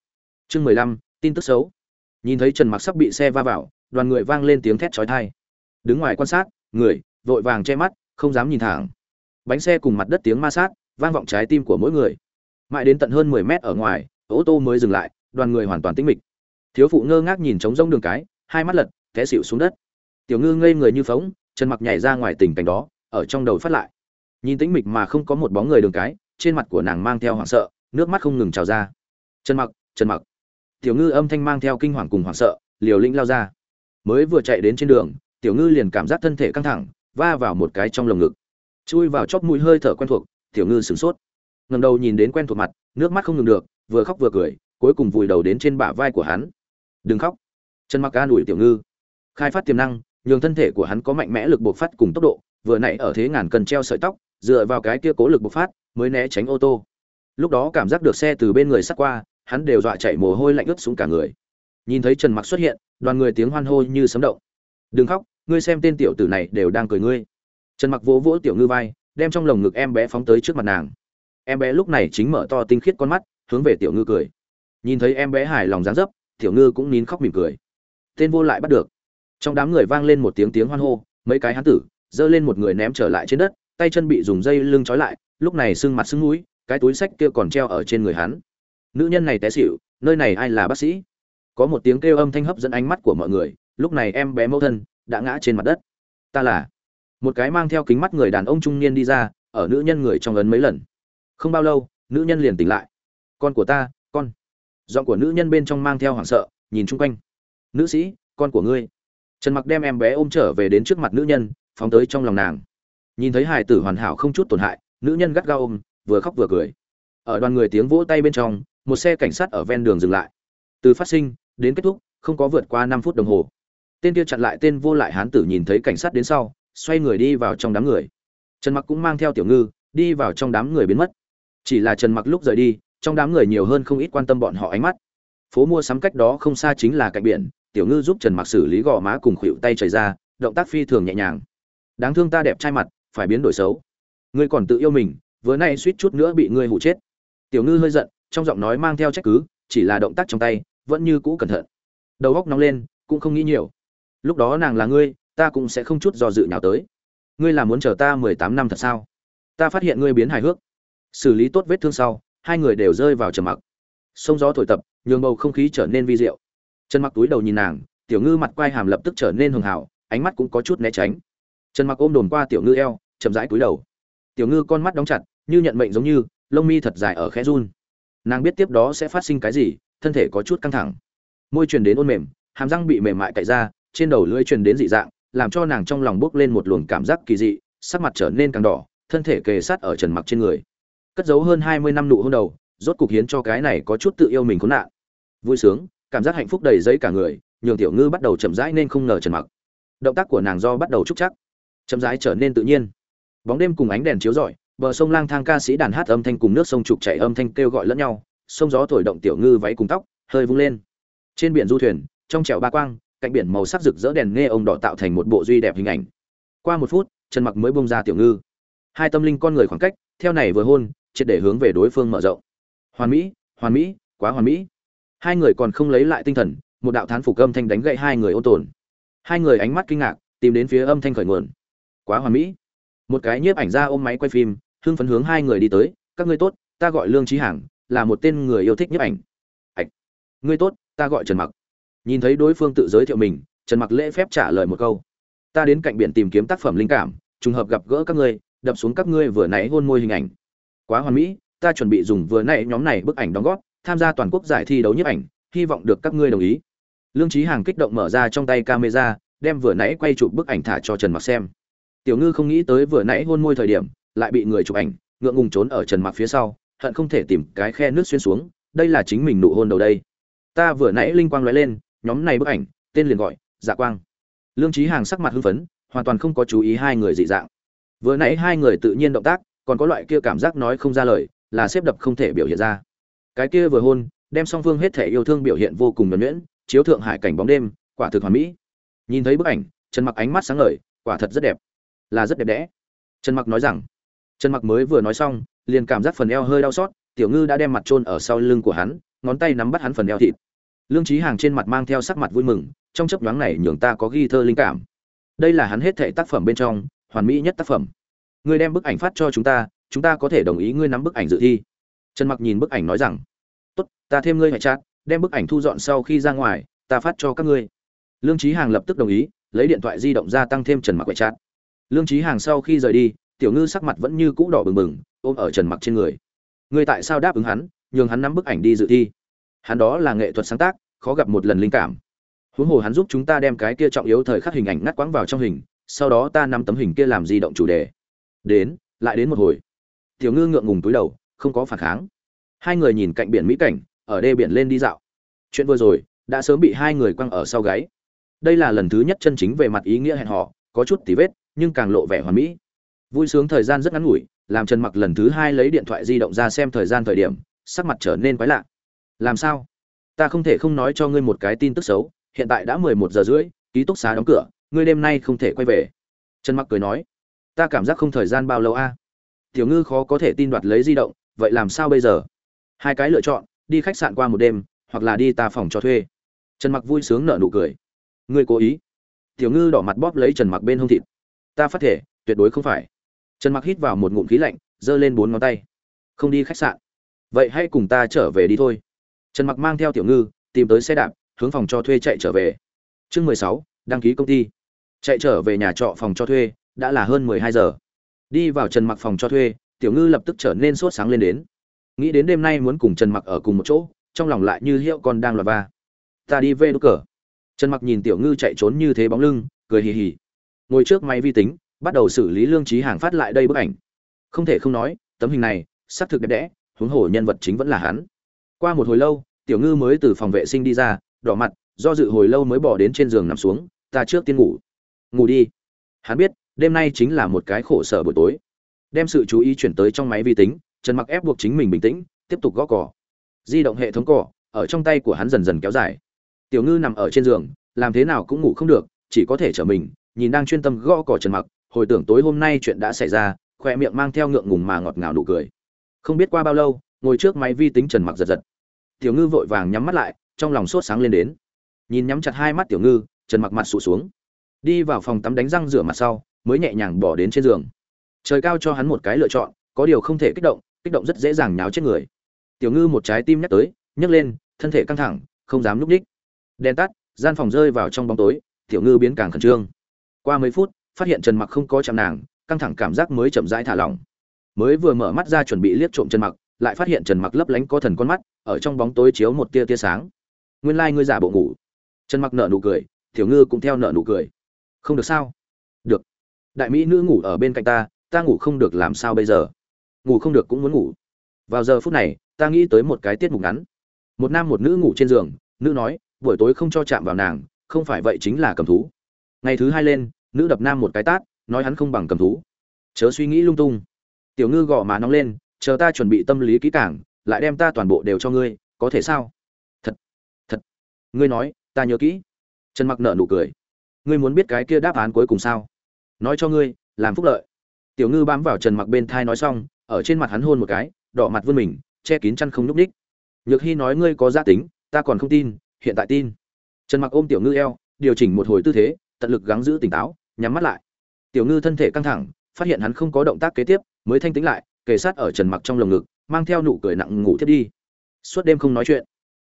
Chương mười lăm, tin tức xấu. Nhìn thấy trần mặc sắp bị xe va vào, đoàn người vang lên tiếng thét chói tai. Đứng ngoài quan sát, người, vội vàng che mắt, không dám nhìn thẳng. Bánh xe cùng mặt đất tiếng ma sát, vang vọng trái tim của mỗi người. Mãi đến tận hơn mười mét ở ngoài, ô tô mới dừng lại, đoàn người hoàn toàn tĩnh mịch. Thiếu phụ ngơ ngác nhìn trống rông đường cái, hai mắt lật, té xịu xuống đất. Tiểu ngư ngây người như phóng, trần mặc nhảy ra ngoài tình cảnh đó, ở trong đầu phát lại. Nhìn tĩnh mịch mà không có một bóng người đường cái trên mặt của nàng mang theo hoảng sợ, nước mắt không ngừng trào ra. Trần mặc trần mặc. Tiểu ngư âm thanh mang theo kinh hoàng cùng hoảng sợ, liều lĩnh lao ra. Mới vừa chạy đến trên đường, tiểu ngư liền cảm giác thân thể căng thẳng, va vào một cái trong lồng ngực. Chui vào chóp mũi hơi thở quen thuộc, tiểu ngư sửng sốt. Ngầm đầu nhìn đến quen thuộc mặt, nước mắt không ngừng được, vừa khóc vừa cười, cuối cùng vùi đầu đến trên bả vai của hắn. Đừng khóc. Trần mặc an ủi tiểu ngư. Khai phát tiềm năng, nhường thân thể của hắn có mạnh mẽ lực bộc phát cùng tốc độ, vừa nãy ở thế ngàn cần treo sợi tóc, dựa vào cái kia cố lực bộc phát mới né tránh ô tô. Lúc đó cảm giác được xe từ bên người sắt qua, hắn đều dọa chạy mồ hôi lạnh ướt xuống cả người. Nhìn thấy trần mặc xuất hiện, đoàn người tiếng hoan hô như sấm động. Đừng khóc, ngươi xem tên tiểu tử này đều đang cười ngươi. Trần mặc vỗ vỗ tiểu ngư vai, đem trong lồng ngực em bé phóng tới trước mặt nàng. Em bé lúc này chính mở to tinh khiết con mắt, hướng về tiểu ngư cười. Nhìn thấy em bé hài lòng dáng dấp, tiểu ngư cũng nín khóc mỉm cười. Tên vô lại bắt được. Trong đám người vang lên một tiếng tiếng hoan hô, mấy cái hán tử, giơ lên một người ném trở lại trên đất, tay chân bị dùng dây lưng trói lại lúc này sưng mặt sưng mũi, cái túi sách kia còn treo ở trên người hắn. Nữ nhân này té xỉu, nơi này ai là bác sĩ? Có một tiếng kêu âm thanh hấp dẫn ánh mắt của mọi người, lúc này em bé mẫu thân đã ngã trên mặt đất. Ta là một cái mang theo kính mắt người đàn ông trung niên đi ra, ở nữ nhân người trong ấn mấy lần. Không bao lâu, nữ nhân liền tỉnh lại. Con của ta, con. Giọng của nữ nhân bên trong mang theo hoảng sợ, nhìn chung quanh. Nữ sĩ, con của ngươi. Trần mặc đem em bé ôm trở về đến trước mặt nữ nhân, phóng tới trong lòng nàng. Nhìn thấy hài tử hoàn hảo không chút tổn hại nữ nhân gắt gao ôm, vừa khóc vừa cười. Ở đoàn người tiếng vỗ tay bên trong, một xe cảnh sát ở ven đường dừng lại. Từ phát sinh đến kết thúc, không có vượt qua năm phút đồng hồ. Tên kia chặn lại tên vô lại hán tử nhìn thấy cảnh sát đến sau, xoay người đi vào trong đám người. Trần mặc cũng mang theo tiểu ngư, đi vào trong đám người biến mất. Chỉ là trần mặc lúc rời đi, trong đám người nhiều hơn không ít quan tâm bọn họ ánh mắt. Phố mua sắm cách đó không xa chính là cạnh biển, tiểu ngư giúp trần mặc xử lý gò má cùng khuỵu tay chảy ra, động tác phi thường nhẹ nhàng. Đáng thương ta đẹp trai mặt, phải biến đổi xấu ngươi còn tự yêu mình, vừa nay suýt chút nữa bị ngươi hụ chết. Tiểu ngư hơi giận, trong giọng nói mang theo trách cứ, chỉ là động tác trong tay, vẫn như cũ cẩn thận. Đầu góc nóng lên, cũng không nghĩ nhiều. Lúc đó nàng là ngươi, ta cũng sẽ không chút do dự nhào tới. Ngươi là muốn chờ ta mười tám năm thật sao? Ta phát hiện ngươi biến hài hước. Xử lý tốt vết thương sau, hai người đều rơi vào trầm mặc. Sông gió thổi tập, nhường bầu không khí trở nên vi diệu. Trần mặc túi đầu nhìn nàng, tiểu ngư mặt quai hàm lập tức trở nên hường hảo, ánh mắt cũng có chút né tránh. Trần mặc ôm đồn qua tiểu ngư eo, chậm rãi túi đầu tiểu ngư con mắt đóng chặt, như nhận mệnh giống như, lông mi thật dài ở khẽ run. Nàng biết tiếp đó sẽ phát sinh cái gì, thân thể có chút căng thẳng. Môi truyền đến ôn mềm, hàm răng bị mềm mại cậy ra, trên đầu lưỡi truyền đến dị dạng, làm cho nàng trong lòng bốc lên một luồng cảm giác kỳ dị, sắc mặt trở nên càng đỏ, thân thể kề sát ở trần mặc trên người. Cất giấu hơn hai mươi năm nụ hôn đầu, rốt cục hiến cho cái này có chút tự yêu mình khốn nạn. Vui sướng, cảm giác hạnh phúc đầy giấy cả người, nhường tiểu ngư bắt đầu chậm rãi nên không ngờ trần mặc. Động tác của nàng do bắt đầu trúc chắc, chậm rãi trở nên tự nhiên bóng đêm cùng ánh đèn chiếu rọi, bờ sông lang thang ca sĩ đàn hát âm thanh cùng nước sông trục chảy âm thanh kêu gọi lẫn nhau, sông gió thổi động tiểu ngư váy cùng tóc, hơi vung lên. Trên biển du thuyền, trong trèo ba quang, cạnh biển màu sắc rực rỡ đèn nghe ông đỏ tạo thành một bộ duy đẹp hình ảnh. Qua một phút trần mặc mới bông ra tiểu ngư. Hai tâm linh con người khoảng cách, theo này vừa hôn, triệt để hướng về đối phương mở rộng. Hoàn mỹ hoàn mỹ, quá hoàn mỹ. Hai người còn không lấy lại tinh thần, một đạo thán phục âm thanh đánh gậy hai người ôn tồn. Hai người ánh mắt kinh ngạc, tìm đến phía âm thanh khởi nguồn. Quá hoàn mỹ một cái nhiếp ảnh ra ôm máy quay phim, hưng phấn hướng hai người đi tới, các ngươi tốt, ta gọi lương trí hằng, là một tên người yêu thích nhiếp ảnh. Ạch ngươi tốt, ta gọi trần mặc. Nhìn thấy đối phương tự giới thiệu mình, trần mặc lễ phép trả lời một câu, ta đến cạnh biển tìm kiếm tác phẩm linh cảm, trùng hợp gặp gỡ các ngươi, đập xuống các ngươi vừa nãy hôn môi hình ảnh. Quá hoàn mỹ, ta chuẩn bị dùng vừa nãy nhóm này bức ảnh đóng góp, tham gia toàn quốc giải thi đấu nhiếp ảnh, hy vọng được các ngươi đồng ý. Lương trí hàng kích động mở ra trong tay camera, đem vừa nãy quay chụp bức ảnh thả cho trần mặc xem tiểu ngư không nghĩ tới vừa nãy hôn môi thời điểm, lại bị người chụp ảnh, ngượng ngùng trốn ở trần mặc phía sau, hận không thể tìm cái khe nước xuyên xuống, đây là chính mình nụ hôn đầu đây. Ta vừa nãy linh quang lóe lên, nhóm này bức ảnh, tên liền gọi dạ quang. Lương trí hàng sắc mặt hưng phấn, hoàn toàn không có chú ý hai người dị dạng. Vừa nãy hai người tự nhiên động tác, còn có loại kia cảm giác nói không ra lời, là xếp đập không thể biểu hiện ra. Cái kia vừa hôn, đem song phương hết thể yêu thương biểu hiện vô cùng nhuẩn nhuyễn, chiếu thượng hải cảnh bóng đêm, quả thực hoàn mỹ. Nhìn thấy bức ảnh, trần mặc ánh mắt sáng ngời, quả thật rất đẹp là rất đẹp đẽ. Trần mặc nói rằng, trần mặc mới vừa nói xong, liền cảm giác phần eo hơi đau xót, tiểu ngư đã đem mặt trôn ở sau lưng của hắn, ngón tay nắm bắt hắn phần eo thịt. Lương trí hàng trên mặt mang theo sắc mặt vui mừng, trong chấp nhoáng này nhường ta có ghi thơ linh cảm. Đây là hắn hết thệ tác phẩm bên trong, hoàn mỹ nhất tác phẩm. Ngươi đem bức ảnh phát cho chúng ta chúng ta có thể đồng ý ngươi nắm bức ảnh dự thi. Trần mặc nhìn bức ảnh nói rằng, tốt, ta thêm ngươi hại chát đem bức ảnh thu dọn sau khi ra ngoài, ta phát cho các ngươi. Lương trí hàng lập tức đồng ý, lấy điện thoại di động ra tăng thêm trần mặc hại chát lương trí hàng sau khi rời đi, tiểu ngư sắc mặt vẫn như cũ đỏ bừng bừng, ôm ở trần mặc trên người. Người tại sao đáp ứng hắn, nhường hắn nắm bức ảnh đi dự thi? Hắn đó là nghệ thuật sáng tác, khó gặp một lần linh cảm. Huống hồ hắn giúp chúng ta đem cái kia trọng yếu thời khắc hình ảnh ngắt quãng vào trong hình, sau đó ta nắm tấm hình kia làm di động chủ đề. Đến, lại đến một hồi. Tiểu ngư ngượng ngùng túi đầu, không có phản kháng. Hai người nhìn cạnh biển mỹ cảnh, ở đê biển lên đi dạo. Chuyện vừa rồi, đã sớm bị hai người quăng ở sau gáy. Đây là lần thứ nhất chân chính về mặt ý nghĩa hẹn họ có chút tí vết nhưng càng lộ vẻ hoàn mỹ. Vui sướng thời gian rất ngắn ngủi, làm trần mặc lần thứ hai lấy điện thoại di động ra xem thời gian thời điểm, sắc mặt trở nên quái lạ. Làm sao? Ta không thể không nói cho ngươi một cái tin tức xấu, hiện tại đã mười một giờ rưỡi, ký túc xá đóng cửa, ngươi đêm nay không thể quay về. Trần mặc cười nói, ta cảm giác không thời gian bao lâu a? Tiểu ngư khó có thể tin đoạt lấy di động, vậy làm sao bây giờ? Hai cái lựa chọn, đi khách sạn qua một đêm, hoặc là đi ta phòng cho thuê. Trần mặc vui sướng nở nụ cười. Ngươi cố ý. Tiểu ngư đỏ mặt bóp lấy trần mặc bên hông thịt ta phát thể, tuyệt đối không phải. Trần mặc hít vào một ngụm khí lạnh, giơ lên bốn ngón tay. Không đi khách sạn. Vậy hãy cùng ta trở về đi thôi. Trần mặc mang theo tiểu ngư, tìm tới xe đạp, hướng phòng cho thuê chạy trở về. Chương mười sáu, đăng ký công ty. Chạy trở về nhà trọ phòng cho thuê, đã là hơn mười hai giờ. Đi vào trần mặc phòng cho thuê, tiểu ngư lập tức trở nên sốt sáng lên đến. Nghĩ đến đêm nay muốn cùng trần mặc ở cùng một chỗ, trong lòng lại như hiệu con đang loạt va. Ta đi về đốt cờ. Trần mặc nhìn tiểu ngư chạy trốn như thế bóng lưng, cười hì hì ngồi trước máy vi tính, bắt đầu xử lý lương trí hàng phát lại đây bức ảnh. Không thể không nói, tấm hình này, xác thực đẹp đẽ, huống hồ nhân vật chính vẫn là hắn. Qua một hồi lâu, tiểu ngư mới từ phòng vệ sinh đi ra, đỏ mặt, do dự hồi lâu mới bỏ đến trên giường nằm xuống, ta trước tiên ngủ. Ngủ đi. Hắn biết, đêm nay chính là một cái khổ sở buổi tối. Đem sự chú ý chuyển tới trong máy vi tính, trần mặc ép buộc chính mình bình tĩnh, tiếp tục gõ cỏ. Di động hệ thống cỏ, ở trong tay của hắn dần dần kéo dài. Tiểu ngư nằm ở trên giường, làm thế nào cũng ngủ không được, chỉ có thể trở mình nhìn đang chuyên tâm gõ cỏ trần mặc, hồi tưởng tối hôm nay chuyện đã xảy ra khoe miệng mang theo ngượng ngùng mà ngọt ngào nụ cười. Không biết qua bao lâu, ngồi trước máy vi tính trần mặc giật giật. Tiểu ngư vội vàng nhắm mắt lại, trong lòng sốt sáng lên đến. Nhìn nhắm chặt hai mắt tiểu ngư, trần mặc mặt sụt xuống. Đi vào phòng tắm đánh răng rửa mặt sau, mới nhẹ nhàng bỏ đến trên giường. Trời cao cho hắn một cái lựa chọn, có điều không thể kích động kích động rất dễ dàng nháo chết người. Tiểu ngư một trái tim nhắc tới, nhấc lên, thân thể căng thẳng, không dám núp ních đèn tắt, gian phòng rơi vào trong bóng tối, tiểu ngư biến càng khẩn trương qua mấy phút, phát hiện trần mặc không có chạm nàng, căng thẳng cảm giác mới chậm rãi thả lỏng. Mới vừa mở mắt ra chuẩn bị liếc trộm trần mặc, lại phát hiện trần mặc lấp lánh có thần con mắt, ở trong bóng tối chiếu một tia tia sáng. Nguyên lai like ngươi giả bộ ngủ. Trần mặc nở nụ cười, tiểu ngư cũng theo nở nụ cười. Không được sao? Được. Đại mỹ nữ ngủ ở bên cạnh ta ta ngủ không được làm sao bây giờ? Ngủ không được cũng muốn ngủ. Vào giờ phút này, ta nghĩ tới một cái tiết mục ngắn. Một nam một nữ ngủ trên giường, nữ nói, buổi tối không cho chạm vào nàng, không phải vậy chính là cầm thú ngày thứ hai lên, nữ đập nam một cái tát, nói hắn không bằng cầm thú. Chớ suy nghĩ lung tung. Tiểu ngư gõ má nóng lên, chờ ta chuẩn bị tâm lý kỹ càng, lại đem ta toàn bộ đều cho ngươi, có thể sao? Thật thật. Ngươi nói, ta nhớ kỹ. Trần mặc nợ nụ cười. Ngươi muốn biết cái kia đáp án cuối cùng sao? Nói cho ngươi, làm phúc lợi. Tiểu ngư bám vào trần mặc bên thai nói xong, ở trên mặt hắn hôn một cái, đỏ mặt vươn mình, che kín chăn không nhúc ních nhược hy nói ngươi có gia tính, ta còn không tin, hiện tại tin. Trần mặc ôm tiểu ngư eo, điều chỉnh một hồi tư thế tận lực gắng giữ tỉnh táo, nhắm mắt lại. Tiểu ngư thân thể căng thẳng, phát hiện hắn không có động tác kế tiếp, mới thanh tĩnh lại, kề sát ở trần mặc trong lồng ngực, mang theo nụ cười nặng ngủ thiết đi. Suốt đêm không nói chuyện.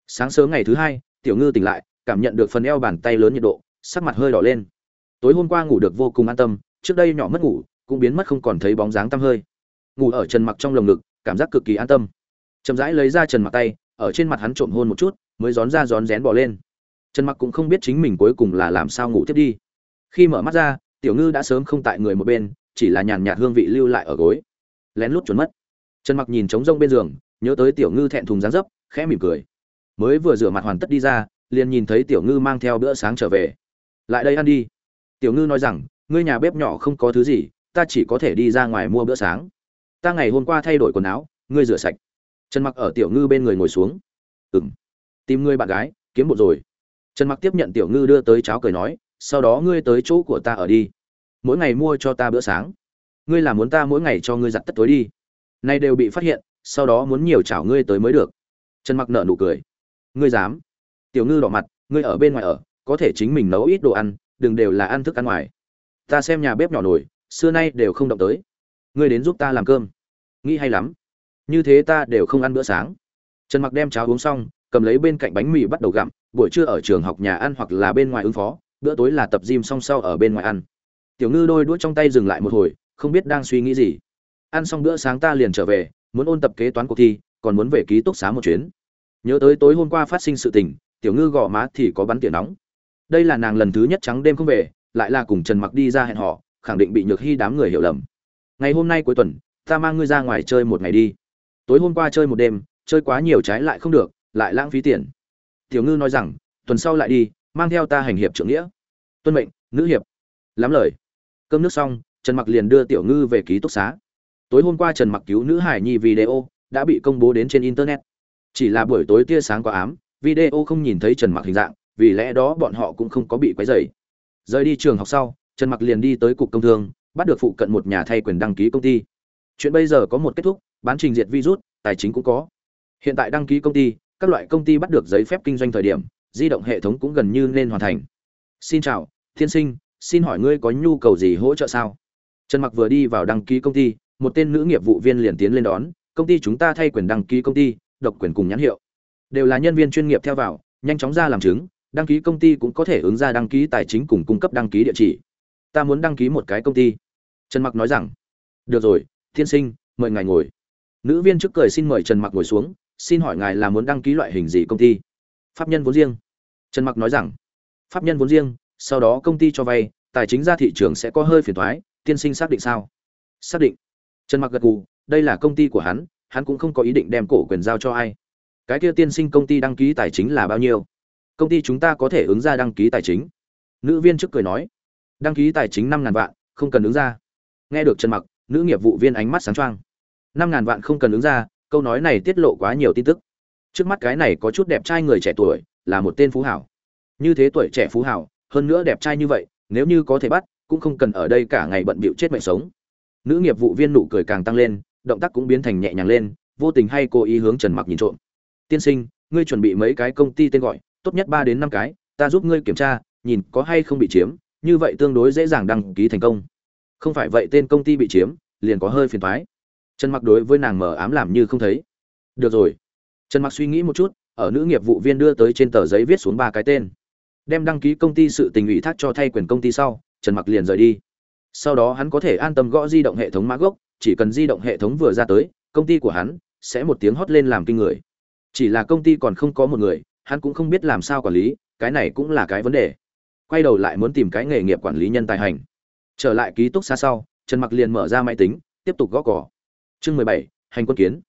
Sáng sớm ngày thứ hai, tiểu ngư tỉnh lại, cảm nhận được phần eo bàn tay lớn nhiệt độ, sắc mặt hơi đỏ lên. Tối hôm qua ngủ được vô cùng an tâm, trước đây nhỏ mất ngủ, cũng biến mất không còn thấy bóng dáng tăm hơi. Ngủ ở trần mặc trong lồng ngực, cảm giác cực kỳ an tâm. Chậm rãi lấy ra trần mặc tay, ở trên mặt hắn trộm hôn một chút, mới rón ra rón rén bỏ lên trần mặc cũng không biết chính mình cuối cùng là làm sao ngủ tiếp đi. Khi mở mắt ra, tiểu ngư đã sớm không tại người một bên, chỉ là nhàn nhạt hương vị lưu lại ở gối. Lén lút trốn mất. Trần mặc nhìn trống rông bên giường, nhớ tới tiểu ngư thẹn thùng dáng dấp, khẽ mỉm cười. Mới vừa rửa mặt hoàn tất đi ra, liền nhìn thấy tiểu ngư mang theo bữa sáng trở về. Lại đây ăn đi. Tiểu ngư nói rằng, ngươi nhà bếp nhỏ không có thứ gì, ta chỉ có thể đi ra ngoài mua bữa sáng. Ta ngày hôm qua thay đổi quần áo, ngươi rửa sạch. Trần mặc ở tiểu ngư bên người ngồi xuống. Ừng tìm ngươi bạn gái, kiếm một rồi trần mặc tiếp nhận tiểu ngư đưa tới cháo cười nói, sau đó ngươi tới chỗ của ta ở đi. Mỗi ngày mua cho ta bữa sáng. Ngươi là muốn ta mỗi ngày cho ngươi giặt tất tối đi. Nay đều bị phát hiện, sau đó muốn nhiều chảo ngươi tới mới được. Trần mặc nở nụ cười. Ngươi dám? Tiểu ngư đỏ mặt, ngươi ở bên ngoài ở, có thể chính mình nấu ít đồ ăn, đừng đều là ăn thức ăn ngoài. Ta xem nhà bếp nhỏ nổi, xưa nay đều không động tới. Ngươi đến giúp ta làm cơm. Nghĩ hay lắm. Như thế ta đều không ăn bữa sáng. Trần mặc đem cháo uống xong cầm lấy bên cạnh bánh mì bắt đầu gặm, buổi trưa ở trường học nhà ăn hoặc là bên ngoài ứng phó, bữa tối là tập gym song sau ở bên ngoài ăn. Tiểu ngư đôi đũa trong tay dừng lại một hồi, không biết đang suy nghĩ gì. Ăn xong bữa sáng ta liền trở về, muốn ôn tập kế toán cuộc thi, còn muốn về ký túc xá một chuyến. Nhớ tới tối hôm qua phát sinh sự tình, tiểu ngư gõ má thì có bắn tiền nóng. Đây là nàng lần thứ nhất trắng đêm không về, lại là cùng trần mặc đi ra hẹn họ khẳng định bị nhược hy đám người hiểu lầm. Ngày hôm nay cuối tuần, ta mang ngươi ra ngoài chơi một ngày đi. Tối hôm qua chơi một đêm, chơi quá nhiều trái lại không được lại lãng phí tiền. Tiểu ngư nói rằng, tuần sau lại đi, mang theo ta hành hiệp trưởng nghĩa. Tuân mệnh, nữ hiệp. Lắm lời. Cơm nước xong, trần mặc liền đưa tiểu ngư về ký túc xá. Tối hôm qua trần mặc cứu nữ hải nhi video đã bị công bố đến trên internet. Chỉ là buổi tối tia sáng quá ám, video không nhìn thấy trần mặc hình dạng, vì lẽ đó bọn họ cũng không có bị quấy rầy. Rời đi trường học sau, trần mặc liền đi tới cục công thương, bắt được phụ cận một nhà thay quyền đăng ký công ty. Chuyện bây giờ có một kết thúc, bán trình diệt virus, tài chính cũng có. Hiện tại đăng ký công ty các loại công ty bắt được giấy phép kinh doanh thời điểm, di động hệ thống cũng gần như nên hoàn thành. Xin chào thiên sinh, xin hỏi ngươi có nhu cầu gì hỗ trợ sao? Trần mặc vừa đi vào đăng ký công ty, một tên nữ nghiệp vụ viên liền tiến lên đón, công ty chúng ta thay quyền đăng ký công ty, độc quyền cùng nhãn hiệu. Đều là nhân viên chuyên nghiệp theo vào, nhanh chóng ra làm chứng, đăng ký công ty cũng có thể ứng ra đăng ký tài chính cùng cung cấp đăng ký địa chỉ. Ta muốn đăng ký một cái công ty. Trần mặc nói rằng, được rồi thiên sinh, mời ngài ngồi. Nữ viên trước cười xin mời trần mặc ngồi xuống xin hỏi ngài là muốn đăng ký loại hình gì công ty? Pháp nhân vốn riêng. Trần mặc nói rằng, pháp nhân vốn riêng, sau đó công ty cho vay, tài chính ra thị trường sẽ có hơi phiền thoái tiên sinh xác định sao? Xác định. Trần mặc gật gù, đây là công ty của hắn hắn cũng không có ý định đem cổ quyền giao cho ai. Cái kia tiên sinh công ty đăng ký tài chính là bao nhiêu? Công ty chúng ta có thể ứng ra đăng ký tài chính. Nữ viên trước cười nói, đăng ký tài chính năm ngàn vạn, không cần ứng ra. Nghe được trần mặc, nữ nghiệp vụ viên ánh mắt sáng trang năm ngàn vạn không cần ứng ra câu nói này tiết lộ quá nhiều tin tức. Trước mắt cái này có chút đẹp trai người trẻ tuổi, là một tên phú hảo. Như thế tuổi trẻ phú hảo, hơn nữa đẹp trai như vậy, nếu như có thể bắt, cũng không cần ở đây cả ngày bận bịu chết mệnh sống. Nữ nghiệp vụ viên nụ cười càng tăng lên, động tác cũng biến thành nhẹ nhàng lên, vô tình hay cố ý hướng trần mặc nhìn trộm. Tiên sinh, ngươi chuẩn bị mấy cái công ty tên gọi, tốt nhất ba đến năm cái, ta giúp ngươi kiểm tra, nhìn có hay không bị chiếm, như vậy tương đối dễ dàng đăng ký thành công. Không phải vậy tên công ty bị chiếm, liền có hơi phiền thoái trần mặc đối với nàng mờ ám làm như không thấy. Được rồi. Trần mặc suy nghĩ một chút, ở nữ nghiệp vụ viên đưa tới trên tờ giấy viết xuống ba cái tên. Đem đăng ký công ty sự tình ủy thác cho thay quyền công ty sau, trần mặc liền rời đi. Sau đó hắn có thể an tâm gõ di động hệ thống mã gốc, chỉ cần di động hệ thống vừa ra tới, công ty của hắn sẽ một tiếng hót lên làm kinh người. Chỉ là công ty còn không có một người, hắn cũng không biết làm sao quản lý, cái này cũng là cái vấn đề. Quay đầu lại muốn tìm cái nghề nghiệp quản lý nhân tài hành. Trở lại ký túc xa sau, trần mặc liền mở ra máy tính, tiếp tục gõ cỏ chương mười bảy, hành quân kiến.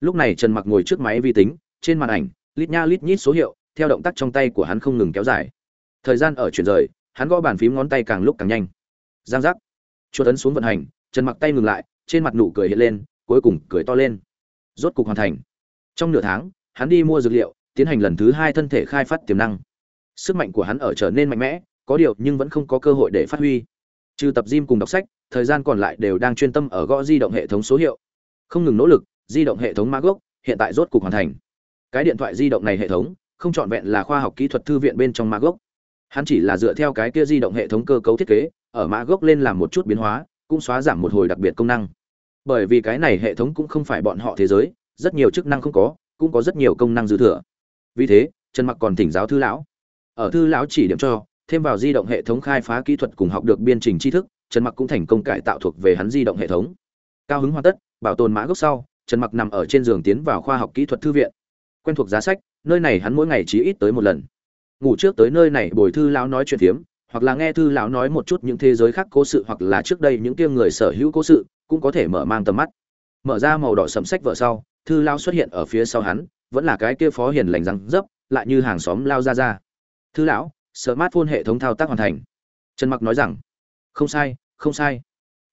Lúc này trần mặc ngồi trước máy vi tính, trên màn ảnh, lít nha lít nhít số hiệu, theo động tác trong tay của hắn không ngừng kéo dài. Thời gian ở chuyển rời, hắn gõ bàn phím ngón tay càng lúc càng nhanh. Giang giác. Chuột ấn xuống vận hành, trần mặc tay ngừng lại, trên mặt nụ cười hiện lên, cuối cùng cười to lên. Rốt cục hoàn thành. Trong nửa tháng, hắn đi mua dược liệu, tiến hành lần thứ hai thân thể khai phát tiềm năng. Sức mạnh của hắn ở trở nên mạnh mẽ, có điều nhưng vẫn không có cơ hội để phát huy. Trừ tập gym cùng đọc sách, thời gian còn lại đều đang chuyên tâm ở gõ di động hệ thống số hiệu không ngừng nỗ lực, di động hệ thống mã gốc, hiện tại rốt cục hoàn thành. Cái điện thoại di động này hệ thống, không trọn vẹn là khoa học kỹ thuật thư viện bên trong mã gốc. Hắn chỉ là dựa theo cái kia di động hệ thống cơ cấu thiết kế, ở mã gốc lên làm một chút biến hóa, cũng xóa giảm một hồi đặc biệt công năng. Bởi vì cái này hệ thống cũng không phải bọn họ thế giới, rất nhiều chức năng không có, cũng có rất nhiều công năng dư thừa. Vì thế, trần mặc còn thỉnh giáo thư lão. Ở thư lão chỉ điểm cho, thêm vào di động hệ thống khai phá kỹ thuật cùng học được biên trình tri thức, trần mặc cũng thành công cải tạo thuộc về hắn di động hệ thống. Cao hứng hoàn tất bảo tồn mã gốc sau, trần mặc nằm ở trên giường tiến vào khoa học kỹ thuật thư viện. Quen thuộc giá sách, nơi này hắn mỗi ngày chỉ ít tới một lần. Ngủ trước tới nơi này bồi thư lão nói chuyện phiếm hoặc là nghe thư lão nói một chút những thế giới khác cố sự, hoặc là trước đây những kia người sở hữu cố sự, cũng có thể mở mang tầm mắt. Mở ra màu đỏ sầm sách vợ sau, thư lão xuất hiện ở phía sau hắn, vẫn là cái kia phó hiền lành răng dấp, lại như hàng xóm lao ra ra. Thư lão, smartphone hệ thống thao tác hoàn thành. Trần mặc nói rằng, không sai không sai.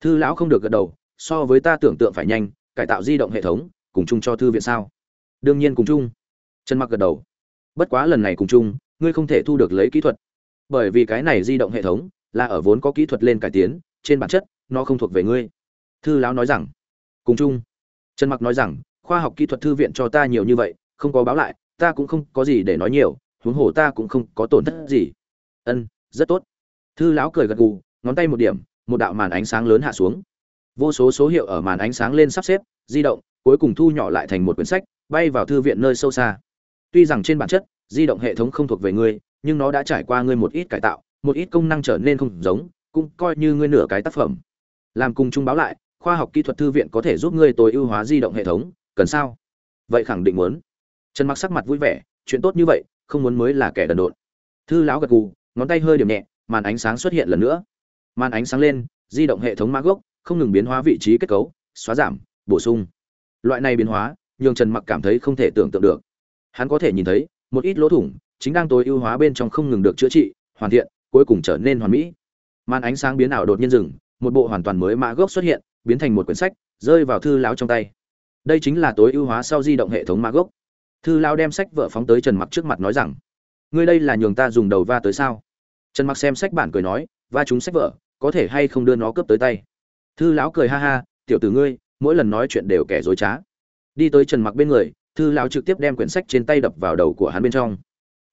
Thư lão không được gật đầu so với ta tưởng tượng phải nhanh, cải tạo di động hệ thống, cùng chung cho thư viện sao? Đương nhiên cùng chung. Trần mặc gật đầu. Bất quá lần này cùng chung, ngươi không thể thu được lấy kỹ thuật. Bởi vì cái này di động hệ thống là ở vốn có kỹ thuật lên cải tiến, trên bản chất, nó không thuộc về ngươi. Thư lão nói rằng, cùng chung. Trần mặc nói rằng, khoa học kỹ thuật thư viện cho ta nhiều như vậy, không có báo lại, ta cũng không có gì để nói nhiều, huống hồ ta cũng không có tổn thất gì. Ân, rất tốt. Thư lão cười gật gù, ngón tay một điểm, một đạo màn ánh sáng lớn hạ xuống vô số số hiệu ở màn ánh sáng lên sắp xếp, di động, cuối cùng thu nhỏ lại thành một quyển sách, bay vào thư viện nơi sâu xa. Tuy rằng trên bản chất, di động hệ thống không thuộc về ngươi, nhưng nó đã trải qua ngươi một ít cải tạo, một ít công năng trở nên không giống, cũng coi như ngươi nửa cái tác phẩm. Làm cùng chung báo lại, khoa học kỹ thuật thư viện có thể giúp ngươi tối ưu hóa di động hệ thống, cần sao? Vậy khẳng định muốn. Trần mặc sắc mặt vui vẻ, chuyện tốt như vậy, không muốn mới là kẻ đần độn. Thư lão gật gù, ngón tay hơi điểm nhẹ, màn ánh sáng xuất hiện lần nữa. Màn ánh sáng lên, di động hệ thống mã gốc không ngừng biến hóa vị trí kết cấu, xóa giảm, bổ sung. Loại này biến hóa, nhường trần mặc cảm thấy không thể tưởng tượng được. Hắn có thể nhìn thấy, một ít lỗ thủng chính đang tối ưu hóa bên trong không ngừng được chữa trị, hoàn thiện, cuối cùng trở nên hoàn mỹ. Màn ánh sáng biến ảo đột nhiên dừng, một bộ hoàn toàn mới mã gốc xuất hiện, biến thành một quyển sách, rơi vào thư lão trong tay. Đây chính là tối ưu hóa sau di động hệ thống mã gốc. Thư lão đem sách vợ phóng tới trần mặc trước mặt nói rằng, ngươi đây là nhường ta dùng đầu va tới sao? Trần mặc xem sách bản cười nói, va chúng sách vợ, có thể hay không đưa nó cướp tới tay? Thư lão cười ha ha, tiểu tử ngươi, mỗi lần nói chuyện đều kẻ dối trá. Đi tới trần mặc bên người, thư lão trực tiếp đem quyển sách trên tay đập vào đầu của hắn bên trong.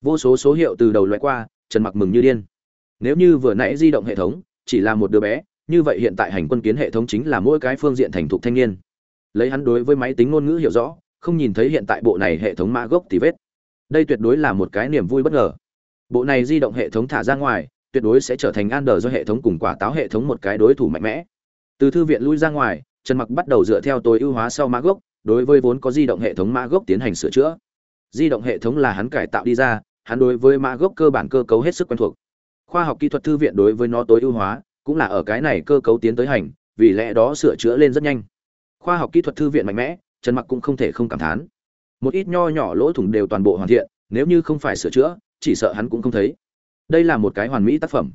Vô số số hiệu từ đầu loại qua, trần mặc mừng như điên. Nếu như vừa nãy di động hệ thống chỉ là một đứa bé, như vậy hiện tại hành quân kiến hệ thống chính là mỗi cái phương diện thành thục thanh niên. Lấy hắn đối với máy tính ngôn ngữ hiểu rõ, không nhìn thấy hiện tại bộ này hệ thống mã gốc thì vết. Đây tuyệt đối là một cái niềm vui bất ngờ. Bộ này di động hệ thống thả ra ngoài, tuyệt đối sẽ trở thành an đờ do hệ thống cùng quả táo hệ thống một cái đối thủ mạnh mẽ từ thư viện lui ra ngoài, trần mặc bắt đầu dựa theo tối ưu hóa sau mã gốc, đối với vốn có di động hệ thống mã gốc tiến hành sửa chữa. Di động hệ thống là hắn cải tạo đi ra, hắn đối với mã gốc cơ bản cơ cấu hết sức quen thuộc. Khoa học kỹ thuật thư viện đối với nó tối ưu hóa, cũng là ở cái này cơ cấu tiến tới hành, vì lẽ đó sửa chữa lên rất nhanh. Khoa học kỹ thuật thư viện mạnh mẽ, trần mặc cũng không thể không cảm thán. Một ít nho nhỏ lỗ thủng đều toàn bộ hoàn thiện, nếu như không phải sửa chữa, chỉ sợ hắn cũng không thấy. Đây là một cái hoàn mỹ tác phẩm.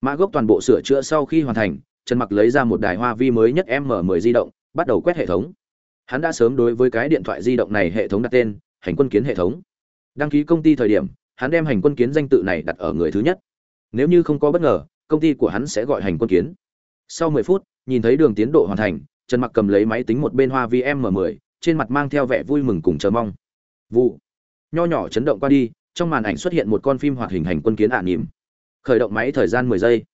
Mã gốc toàn bộ sửa chữa sau khi hoàn thành trần mặc lấy ra một đài hoa vi mới nhất m 10 di động, bắt đầu quét hệ thống. Hắn đã sớm đối với cái điện thoại di động này hệ thống đặt tên, hành quân kiến hệ thống. Đăng ký công ty thời điểm, hắn đem hành quân kiến danh tự này đặt ở người thứ nhất. Nếu như không có bất ngờ, công ty của hắn sẽ gọi hành quân kiến. Sau 10 phút, nhìn thấy đường tiến độ hoàn thành, trần mặc cầm lấy máy tính một bên hoa vi m 10 trên mặt mang theo vẻ vui mừng cùng chờ mong. Vụ. Nho nhỏ chấn động qua đi, trong màn ảnh xuất hiện một con phim hoạt hình hành quân kiến ả à nỉm khởi động máy thời gian 10 giây.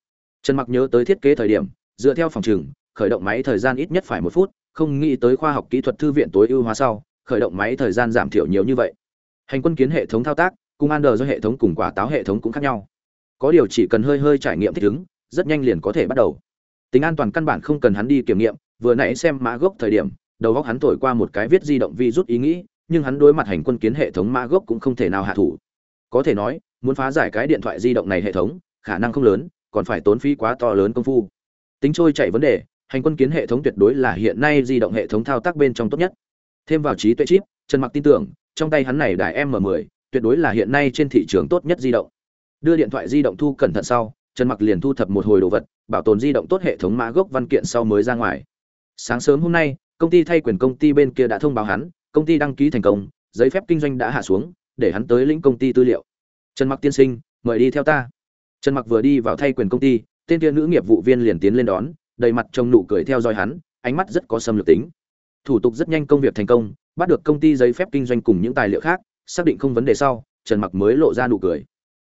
Trần mặc nhớ tới thiết kế thời điểm dựa theo phòng trừng khởi động máy thời gian ít nhất phải một phút, không nghĩ tới khoa học kỹ thuật thư viện tối ưu hóa sau, khởi động máy thời gian giảm thiểu nhiều như vậy. Hành quân kiến hệ thống thao tác, cùng an do hệ thống cùng quả táo hệ thống cũng khác nhau. Có điều chỉ cần hơi hơi trải nghiệm thích ứng, rất nhanh liền có thể bắt đầu. Tính an toàn căn bản không cần hắn đi kiểm nghiệm, vừa nãy xem mã gốc thời điểm, đầu góc hắn thổi qua một cái viết di động vi rút ý nghĩ, nhưng hắn đối mặt hành quân kiến hệ thống mã gốc cũng không thể nào hạ thủ. Có thể nói, muốn phá giải cái điện thoại di động này hệ thống, khả năng không lớn, còn phải tốn phí quá to lớn công phu tính trôi chạy vấn đề, hành quân kiến hệ thống tuyệt đối là hiện nay di động hệ thống thao tác bên trong tốt nhất. Thêm vào trí tuệ chip, trần mặc tin tưởng, trong tay hắn này đài m 10 tuyệt đối là hiện nay trên thị trường tốt nhất di động. Đưa điện thoại di động thu cẩn thận sau, trần mặc liền thu thập một hồi đồ vật, bảo tồn di động tốt hệ thống mã gốc văn kiện sau mới ra ngoài. Sáng sớm hôm nay, công ty thay quyền công ty bên kia đã thông báo hắn, công ty đăng ký thành công, giấy phép kinh doanh đã hạ xuống, để hắn tới lĩnh công ty tư liệu. Trần mặc tiên sinh, mời đi theo ta. Trần mặc vừa đi vào thay quyền công ty tên kia nữ nghiệp vụ viên liền tiến lên đón, đầy mặt trông nụ cười theo dõi hắn, ánh mắt rất có xâm lược tính. Thủ tục rất nhanh công việc thành công, bắt được công ty giấy phép kinh doanh cùng những tài liệu khác, xác định không vấn đề sau, trần mặc mới lộ ra nụ cười.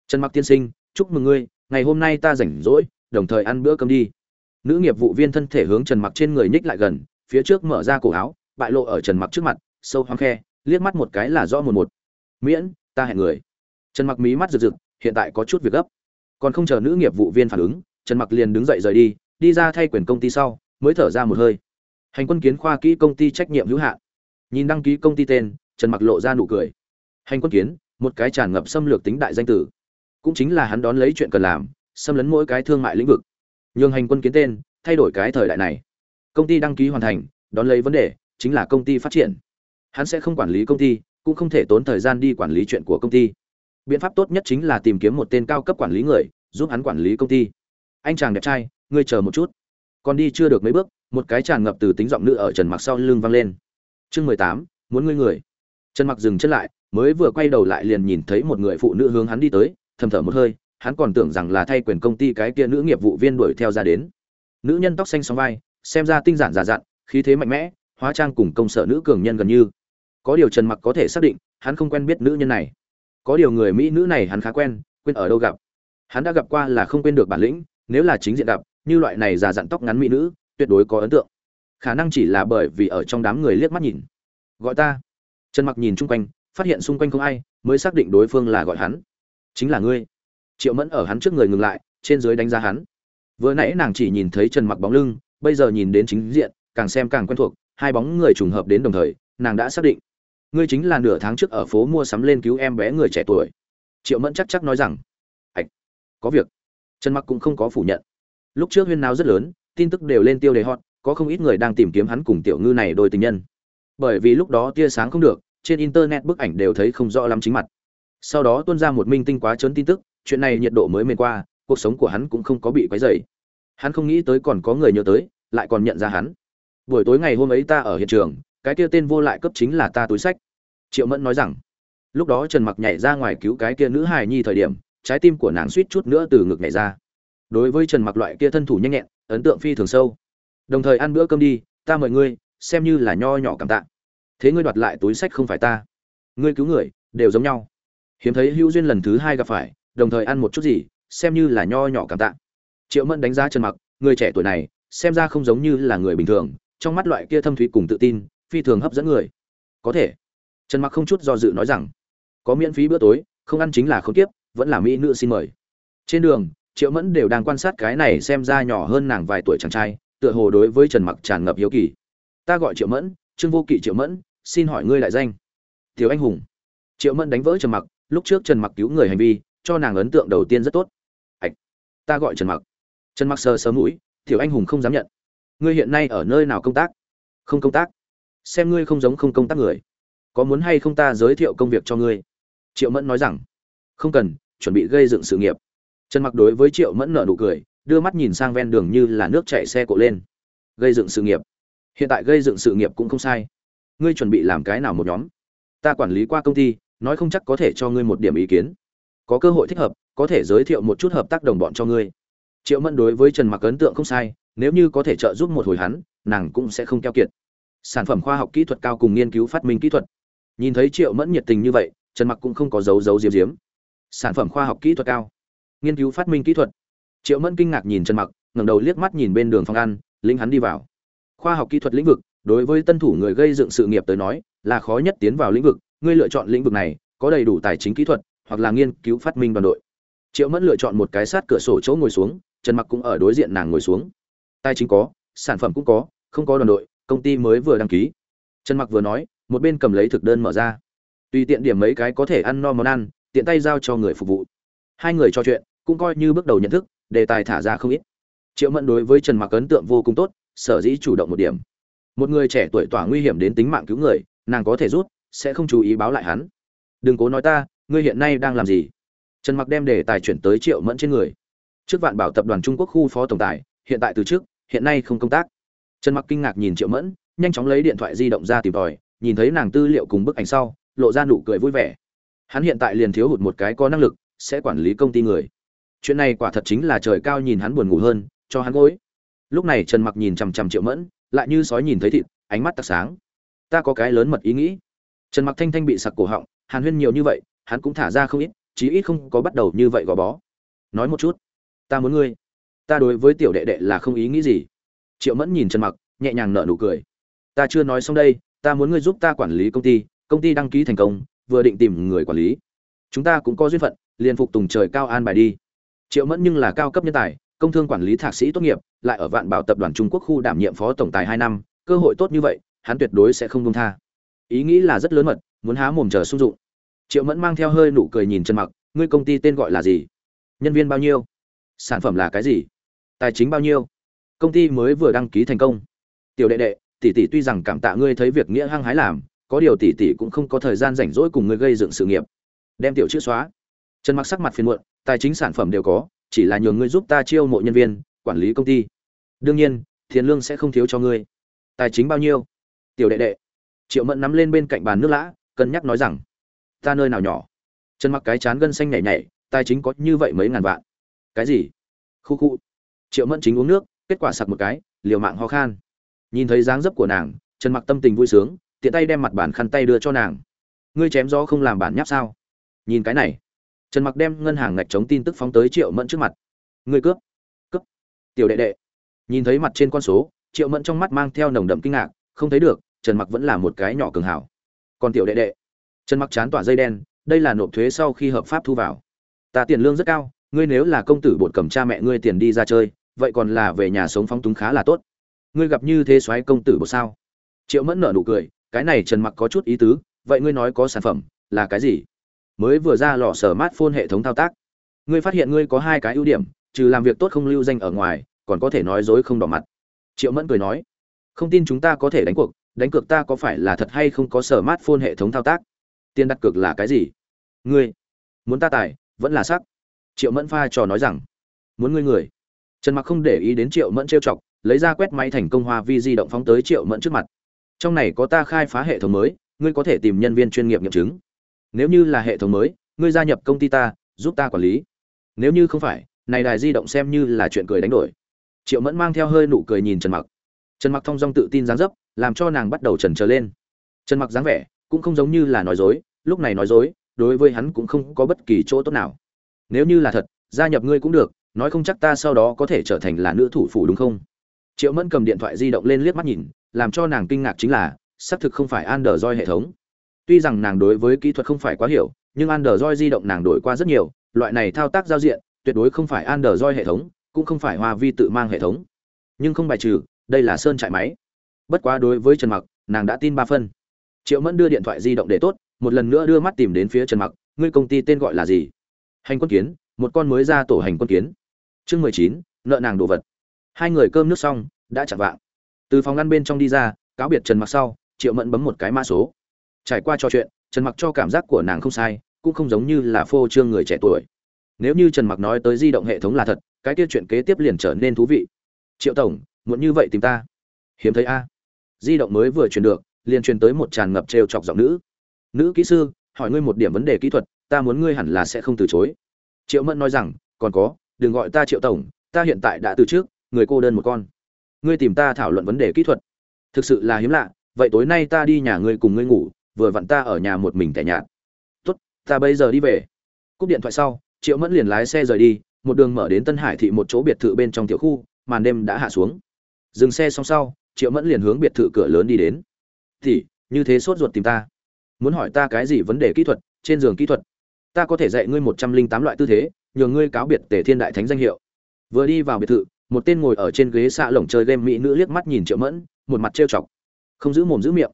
Trần mặc tiên sinh, chúc mừng ngươi, ngày hôm nay ta rảnh rỗi, đồng thời ăn bữa cơm đi. Nữ nghiệp vụ viên thân thể hướng trần mặc trên người nhích lại gần, phía trước mở ra cổ áo, bại lộ ở trần mặc trước mặt, sâu hoang khe, liếc mắt một cái là rõ một một. Miễn, ta hẹn người. Trần mặc mí mắt rực rực, hiện tại có chút việc gấp. Còn không chờ nữ nghiệp vụ viên phản ứng trần mặc liền đứng dậy rời đi đi ra thay quyền công ty sau, mới thở ra một hơi. Hành quân kiến khoa kỹ công ty trách nhiệm hữu hạn. Nhìn đăng ký công ty tên, trần mặc lộ ra nụ cười. Hành quân kiến, một cái tràn ngập xâm lược tính đại danh tử. Cũng chính là hắn đón lấy chuyện cần làm, xâm lấn mỗi cái thương mại lĩnh vực. Nhường hành quân kiến tên, thay đổi cái thời đại này. Công ty đăng ký hoàn thành, đón lấy vấn đề, chính là công ty phát triển. Hắn sẽ không quản lý công ty, cũng không thể tốn thời gian đi quản lý chuyện của công ty. Biện pháp tốt nhất chính là tìm kiếm một tên cao cấp quản lý người, giúp hắn quản lý công ty anh chàng đẹp trai, ngươi chờ một chút. Còn đi chưa được mấy bước, một cái tràn ngập từ tính giọng nữ ở trần mặc sau lưng vang lên. Chương mười tám, muốn ngươi người. Trần mặc dừng chân lại, mới vừa quay đầu lại liền nhìn thấy một người phụ nữ hướng hắn đi tới, thầm thở một hơi, hắn còn tưởng rằng là thay quyền công ty cái kia nữ nghiệp vụ viên đuổi theo ra đến. Nữ nhân tóc xanh sóng vai, xem ra tinh giản già dặn, khí thế mạnh mẽ, hóa trang cùng công sở nữ cường nhân gần như. Có điều trần mặc có thể xác định, hắn không quen biết nữ nhân này. Có điều người mỹ nữ này hắn khá quen, quên ở đâu gặp. Hắn đã gặp qua là không quên được bản lĩnh nếu là chính diện gặp, như loại này già dặn tóc ngắn mỹ nữ, tuyệt đối có ấn tượng. Khả năng chỉ là bởi vì ở trong đám người liếc mắt nhìn. Gọi ta. Trần mặc nhìn chung quanh, phát hiện xung quanh không ai, mới xác định đối phương là gọi hắn. Chính là ngươi. Triệu mẫn ở hắn trước người ngừng lại, trên dưới đánh giá hắn. Vừa nãy nàng chỉ nhìn thấy trần mặc bóng lưng, bây giờ nhìn đến chính diện, càng xem càng quen thuộc, hai bóng người trùng hợp đến đồng thời, nàng đã xác định. Ngươi chính là nửa tháng trước ở phố mua sắm lên cứu em bé người trẻ tuổi. Triệu mẫn chắc chắc nói rằng ạch có việc trần mặc cũng không có phủ nhận. Lúc trước huyên náo rất lớn, tin tức đều lên tiêu đề hot, có không ít người đang tìm kiếm hắn cùng tiểu ngư này đôi tình nhân. Bởi vì lúc đó tia sáng không được, trên internet bức ảnh đều thấy không rõ lắm chính mặt. Sau đó tuôn ra một minh tinh quá trớn tin tức, chuyện này nhiệt độ mới mền qua, cuộc sống của hắn cũng không có bị quấy rầy. Hắn không nghĩ tới còn có người nhớ tới, lại còn nhận ra hắn. Buổi tối ngày hôm ấy ta ở hiện trường, cái kia tên vô lại cấp chính là ta túi sách. Triệu mẫn nói rằng, lúc đó trần mặc nhảy ra ngoài cứu cái kia nữ hài nhi thời điểm trái tim của nàng suýt chút nữa từ ngực nhảy ra. Đối với trần mặc loại kia thân thủ nhanh nhẹn, ấn tượng phi thường sâu. Đồng thời ăn bữa cơm đi, ta mời ngươi, xem như là nho nhỏ cảm tạ. Thế ngươi đoạt lại túi sách không phải ta. Ngươi cứu người, đều giống nhau. Hiếm thấy hữu duyên lần thứ hai gặp phải, đồng thời ăn một chút gì, xem như là nho nhỏ cảm tạ. Triệu mẫn đánh giá trần mặc, người trẻ tuổi này, xem ra không giống như là người bình thường, trong mắt loại kia thâm thúy cùng tự tin, phi thường hấp dẫn người. Có thể. Trần mặc không chút do dự nói rằng, có miễn phí bữa tối, không ăn chính là không tiếp vẫn là mỹ nữ xin mời. Trên đường, triệu mẫn đều đang quan sát cái này xem ra nhỏ hơn nàng vài tuổi chàng trai, tựa hồ đối với trần mặc tràn ngập hiếu kỳ. Ta gọi triệu mẫn, trương vô kỵ triệu mẫn, xin hỏi ngươi lại danh. Thiếu anh hùng. Triệu mẫn đánh vỡ trần mặc, lúc trước trần mặc cứu người hành vi, cho nàng ấn tượng đầu tiên rất tốt. Ạch ta gọi trần mặc. Trần mặc sờ sờ mũi thiếu anh hùng không dám nhận. Ngươi hiện nay ở nơi nào công tác? Không công tác. Xem ngươi không giống không công tác người. Có muốn hay không ta giới thiệu công việc cho ngươi? Triệu mẫn nói rằng. Không cần chuẩn bị gây dựng sự nghiệp. Trần mặc đối với triệu mẫn nợ nụ cười, đưa mắt nhìn sang ven đường như là nước chảy xe cộ lên. Gây dựng sự nghiệp. Hiện tại gây dựng sự nghiệp cũng không sai. Ngươi chuẩn bị làm cái nào một nhóm? Ta quản lý qua công ty, nói không chắc có thể cho ngươi một điểm ý kiến. Có cơ hội thích hợp, có thể giới thiệu một chút hợp tác đồng bọn cho ngươi. Triệu mẫn đối với trần mặc ấn tượng không sai, nếu như có thể trợ giúp một hồi hắn, nàng cũng sẽ không keo kiệt. Sản phẩm khoa học kỹ thuật cao cùng nghiên cứu phát minh kỹ thuật. Nhìn thấy triệu mẫn nhiệt tình như vậy, trần mặc cũng không có dấu dấu diếm diếm sản phẩm khoa học kỹ thuật cao. Nghiên cứu phát minh kỹ thuật. Triệu mẫn kinh ngạc nhìn trần mặc, ngẩng đầu liếc mắt nhìn bên đường phòng ăn lính hắn đi vào. Khoa học kỹ thuật lĩnh vực, đối với tân thủ người gây dựng sự nghiệp tới nói, là khó nhất tiến vào lĩnh vực. Ngươi lựa chọn lĩnh vực này, có đầy đủ tài chính kỹ thuật, hoặc là nghiên cứu phát minh đoàn đội. Triệu mẫn lựa chọn một cái sát cửa sổ chỗ ngồi xuống, trần mặc cũng ở đối diện nàng ngồi xuống. Tài chính có, sản phẩm cũng có, không có đoàn đội, công ty mới vừa đăng ký. Trần mặc vừa nói, một bên cầm lấy thực đơn mở ra. Tùy tiện điểm mấy cái có thể ăn no món ăn tiện tay giao cho người phục vụ. Hai người trò chuyện, cũng coi như bước đầu nhận thức, đề tài thả ra không ít. Triệu mẫn đối với trần mặc ấn tượng vô cùng tốt, sở dĩ chủ động một điểm. Một người trẻ tuổi tỏa nguy hiểm đến tính mạng cứu người, nàng có thể rút, sẽ không chú ý báo lại hắn. Đừng cố nói ta, ngươi hiện nay đang làm gì? Trần mặc đem đề tài chuyển tới triệu mẫn trên người. Trước vạn bảo tập đoàn trung quốc khu phó tổng tài, hiện tại từ trước, hiện nay không công tác. Trần mặc kinh ngạc nhìn triệu mẫn, nhanh chóng lấy điện thoại di động ra tìm tòi, nhìn thấy nàng tư liệu cùng bức ảnh sau, lộ ra nụ cười vui vẻ hắn hiện tại liền thiếu hụt một cái có năng lực, sẽ quản lý công ty người. Chuyện này quả thật chính là trời cao nhìn hắn buồn ngủ hơn, cho hắn gối. Lúc này trần mặc nhìn chằm chằm triệu mẫn, lại như sói nhìn thấy thịt, ánh mắt tặc sáng. Ta có cái lớn mật ý nghĩ. Trần mặc thanh thanh bị sặc cổ họng, hàn huyên nhiều như vậy, hắn cũng thả ra không ít, chí ít không có bắt đầu như vậy gò bó. Nói một chút. Ta muốn ngươi. Ta đối với tiểu đệ đệ là không ý nghĩ gì. Triệu mẫn nhìn trần mặc, nhẹ nhàng nở nụ cười. Ta chưa nói xong đây, ta muốn ngươi giúp ta quản lý công ty công ty đăng ký thành công vừa định tìm người quản lý. Chúng ta cũng có duyên phận, liền phục tùng trời cao an bài đi. Triệu mẫn nhưng là cao cấp nhân tài, công thương quản lý thạc sĩ tốt nghiệp, lại ở vạn bảo tập đoàn trung quốc khu đảm nhiệm phó tổng tài hai năm, cơ hội tốt như vậy, hắn tuyệt đối sẽ không công tha. Ý nghĩ là rất lớn mật, muốn há mồm chờ sung dụng. Triệu mẫn mang theo hơi nụ cười nhìn trần mặc, ngươi công ty tên gọi là gì? Nhân viên bao nhiêu? Sản phẩm là cái gì? Tài chính bao nhiêu? Công ty mới vừa đăng ký thành công. Tiểu đệ đệ, tỷ tỷ tuy rằng cảm tạ ngươi thấy việc nghĩa hăng hái làm có điều tỷ tỷ cũng không có thời gian rảnh rỗi cùng ngươi gây dựng sự nghiệp. Đem tiểu chữ xóa. Trần mặc sắc mặt phiền muộn, tài chính sản phẩm đều có, chỉ là nhường ngươi giúp ta chiêu mộ nhân viên, quản lý công ty. Đương nhiên, tiền lương sẽ không thiếu cho ngươi. Tài chính bao nhiêu? Tiểu đệ đệ. Triệu mẫn nắm lên bên cạnh bàn nước lã, cân nhắc nói rằng, ta nơi nào nhỏ? Trần mặc cái chán gân xanh nhảy nhảy, tài chính có như vậy mấy ngàn vạn? Cái gì? Khu khu. Triệu mẫn chính uống nước, kết quả sặc một cái, liều mạng ho khan. Nhìn thấy dáng dấp của nàng, trần mặc tâm tình vui sướng tiện tay đem mặt bản khăn tay đưa cho nàng. Ngươi chém gió không làm bản nháp sao? Nhìn cái này. Trần mặc đem ngân hàng ngạch chống tin tức phóng tới triệu mẫn trước mặt. Ngươi cướp. Cướp. Tiểu đệ đệ. Nhìn thấy mặt trên con số, triệu mẫn trong mắt mang theo nồng đậm kinh ngạc, không thấy được, trần mặc vẫn là một cái nhỏ cường hảo. Còn tiểu đệ đệ. Trần mặc chán tỏa dây đen, đây là nộp thuế sau khi hợp pháp thu vào. Ta tiền lương rất cao, ngươi nếu là công tử bột cầm cha mẹ ngươi tiền đi ra chơi, vậy còn là về nhà sống phóng túng khá là tốt. Ngươi gặp như thế soái công tử bột sao? Triệu mẫn nở nụ cười cái này trần mặc có chút ý tứ, vậy ngươi nói có sản phẩm là cái gì? Mới vừa ra lò sở mát phone hệ thống thao tác. Ngươi phát hiện ngươi có hai cái ưu điểm, trừ làm việc tốt không lưu danh ở ngoài, còn có thể nói dối không đỏ mặt. Triệu mẫn cười nói, không tin chúng ta có thể đánh cuộc, đánh cược ta có phải là thật hay không có sở mát phone hệ thống thao tác? Tiền đặt cược là cái gì? Ngươi, muốn ta tài, vẫn là sắc. Triệu mẫn pha trò nói rằng, muốn ngươi người. Trần mặc không để ý đến triệu mẫn trêu chọc, lấy ra quét máy thành công hoa vi di động phóng tới triệu mẫn trước mặt trong này có ta khai phá hệ thống mới, ngươi có thể tìm nhân viên chuyên nghiệp nghiệm chứng. Nếu như là hệ thống mới, ngươi gia nhập công ty ta, giúp ta quản lý. Nếu như không phải, này đài di động xem như là chuyện cười đánh đổi. Triệu mẫn mang theo hơi nụ cười nhìn trần mặc. Trần mặc thong dong tự tin dáng dấp, làm cho nàng bắt đầu trần trở lên. Trần mặc dáng vẻ cũng không giống như là nói dối, lúc này nói dối, đối với hắn cũng không có bất kỳ chỗ tốt nào. Nếu như là thật, gia nhập ngươi cũng được, nói không chắc ta sau đó có thể trở thành là nữ thủ phủ đúng không? Triệu mẫn cầm điện thoại di động lên liếc mắt nhìn làm cho nàng kinh ngạc chính là xác thực không phải Android hệ thống. Tuy rằng nàng đối với kỹ thuật không phải quá hiểu, nhưng Android di động nàng đổi qua rất nhiều, loại này thao tác giao diện, tuyệt đối không phải Android hệ thống, cũng không phải Hoa Vi tự mang hệ thống. Nhưng không bài trừ, đây là sơn trại máy. Bất quá đối với Trần Mặc, nàng đã tin ba phân. Triệu Mẫn đưa điện thoại di động để tốt, một lần nữa đưa mắt tìm đến phía Trần Mặc, ngươi công ty tên gọi là gì? Hành quân kiến, một con mới ra tổ hành quân kiến. Chương 19, nợ nàng đồ vật. Hai người cơm nước xong, đã chạm vạng. Từ phòng ngăn bên trong đi ra, cáo biệt Trần Mặc sau, triệu mẫn bấm một cái mã số. Trải qua trò chuyện trần mặc cho cảm giác của nàng không sai cũng không giống như là phô trương người trẻ tuổi. Nếu như trần mặc nói tới di động hệ thống là thật cái kia chuyện kế tiếp liền trở nên thú vị. Triệu tổng muốn như vậy tìm ta? Hiếm thấy a. Di động mới vừa truyền được liền truyền tới một tràn ngập trêu chọc giọng nữ. Nữ kỹ sư hỏi ngươi một điểm vấn đề kỹ thuật ta muốn ngươi hẳn là sẽ không từ chối. Triệu mẫn nói rằng còn có đừng gọi ta triệu tổng ta hiện tại đã từ trước người cô đơn một con ngươi tìm ta thảo luận vấn đề kỹ thuật. Thực sự là hiếm lạ, vậy tối nay ta đi nhà ngươi cùng ngươi ngủ, vừa vặn ta ở nhà một mình tẻ nhạt. Tốt, ta bây giờ đi về. Cúp điện thoại sau, triệu mẫn liền lái xe rời đi, một đường mở đến tân hải thị một chỗ biệt thự bên trong tiểu khu, màn đêm đã hạ xuống. Dừng xe xong sau, triệu mẫn liền hướng biệt thự cửa lớn đi đến. Thì như thế sốt ruột tìm ta. Muốn hỏi ta cái gì vấn đề kỹ thuật, trên giường kỹ thuật? Ta có thể dạy ngươi một trăm linh tám loại tư thế, nhờ ngươi cáo biệt tề thiên đại thánh danh hiệu. Vừa đi vào biệt thự một tên ngồi ở trên ghế xạ lồng chơi game mỹ nữ liếc mắt nhìn triệu mẫn một mặt trêu chọc. Không giữ mồm giữ miệng.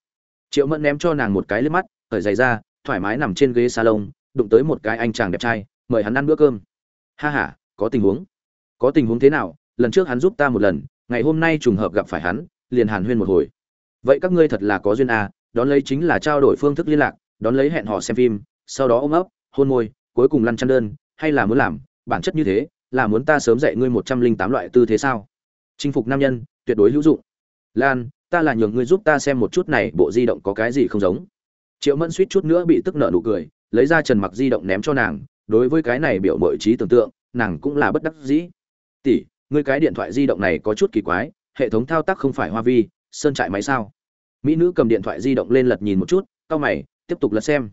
Triệu mẫn ném cho nàng một cái liếc mắt khởi giày ra thoải mái nằm trên ghế salon đụng tới một cái anh chàng đẹp trai mời hắn ăn bữa cơm. Ha ha có tình huống. Có tình huống thế nào? Lần trước hắn giúp ta một lần ngày hôm nay trùng hợp gặp phải hắn liền hàn huyên một hồi. Vậy các ngươi thật là có duyên à, đón lấy chính là trao đổi phương thức liên lạc đón lấy hẹn họ xem phim sau đó ôm ấp hôn môi cuối cùng lăn chăn đơn hay là muốn làm bản chất như thế là muốn ta sớm dạy ngươi một trăm linh tám loại tư thế sao? Chinh phục nam nhân, tuyệt đối hữu dụng. Lan, ta là nhường ngươi giúp ta xem một chút này, bộ di động có cái gì không giống. Triệu mẫn suýt chút nữa bị tức nợ nụ cười, lấy ra trần mặc di động ném cho nàng. Đối với cái này biểu mội trí tưởng tượng, nàng cũng là bất đắc dĩ. Tỷ, ngươi cái điện thoại di động này có chút kỳ quái, hệ thống thao tác không phải hoa vi, sơn trại máy sao? Mỹ nữ cầm điện thoại di động lên lật nhìn một chút, cau mày, tiếp tục lật xem.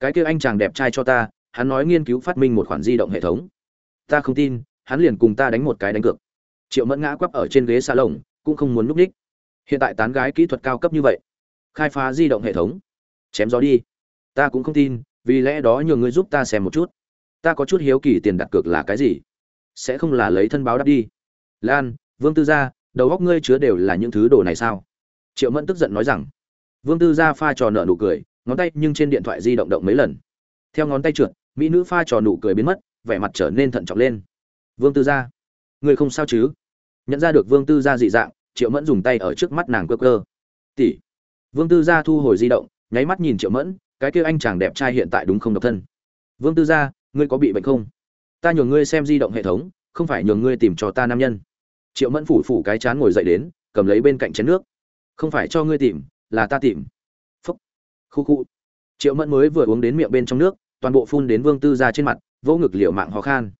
Cái kia anh chàng đẹp trai cho ta, hắn nói nghiên cứu phát minh một khoản di động hệ thống ta không tin, hắn liền cùng ta đánh một cái đánh cược. Triệu mẫn ngã quắp ở trên ghế xa lồng cũng không muốn núp ních hiện tại tán gái kỹ thuật cao cấp như vậy, khai phá di động hệ thống, chém gió đi. Ta cũng không tin, vì lẽ đó nhờ ngươi giúp ta xem một chút. Ta có chút hiếu kỳ tiền đặt cược là cái gì? Sẽ không là lấy thân báo đáp đi. Lan, vương tư gia, đầu góc ngươi chứa đều là những thứ đồ này sao? Triệu mẫn tức giận nói rằng. Vương tư gia pha trò nợ nụ cười, ngón tay nhưng trên điện thoại di động động mấy lần. Theo ngón tay trượt, mỹ nữ pha trò nụ cười biến mất vẻ mặt trở nên thận trọng lên. Vương tư gia, ngươi không sao chứ? Nhận ra được vương tư gia dị dạng, triệu mẫn dùng tay ở trước mắt nàng cơ cơ tỷ. Vương tư gia thu hồi di động, nháy mắt nhìn triệu mẫn, cái kia anh chàng đẹp trai hiện tại đúng không độc thân? Vương tư gia, ngươi có bị bệnh không? Ta nhường ngươi xem di động hệ thống, không phải nhường ngươi tìm cho ta nam nhân. Triệu mẫn phủ phủ cái chán ngồi dậy đến, cầm lấy bên cạnh chén nước. Không phải cho ngươi tìm, là ta tìm. Phúc. Khu khu. Triệu mẫn mới vừa uống đến miệng bên trong nước, toàn bộ phun đến vương tư gia trên mặt vỗ ngực liệu mạng ho khan.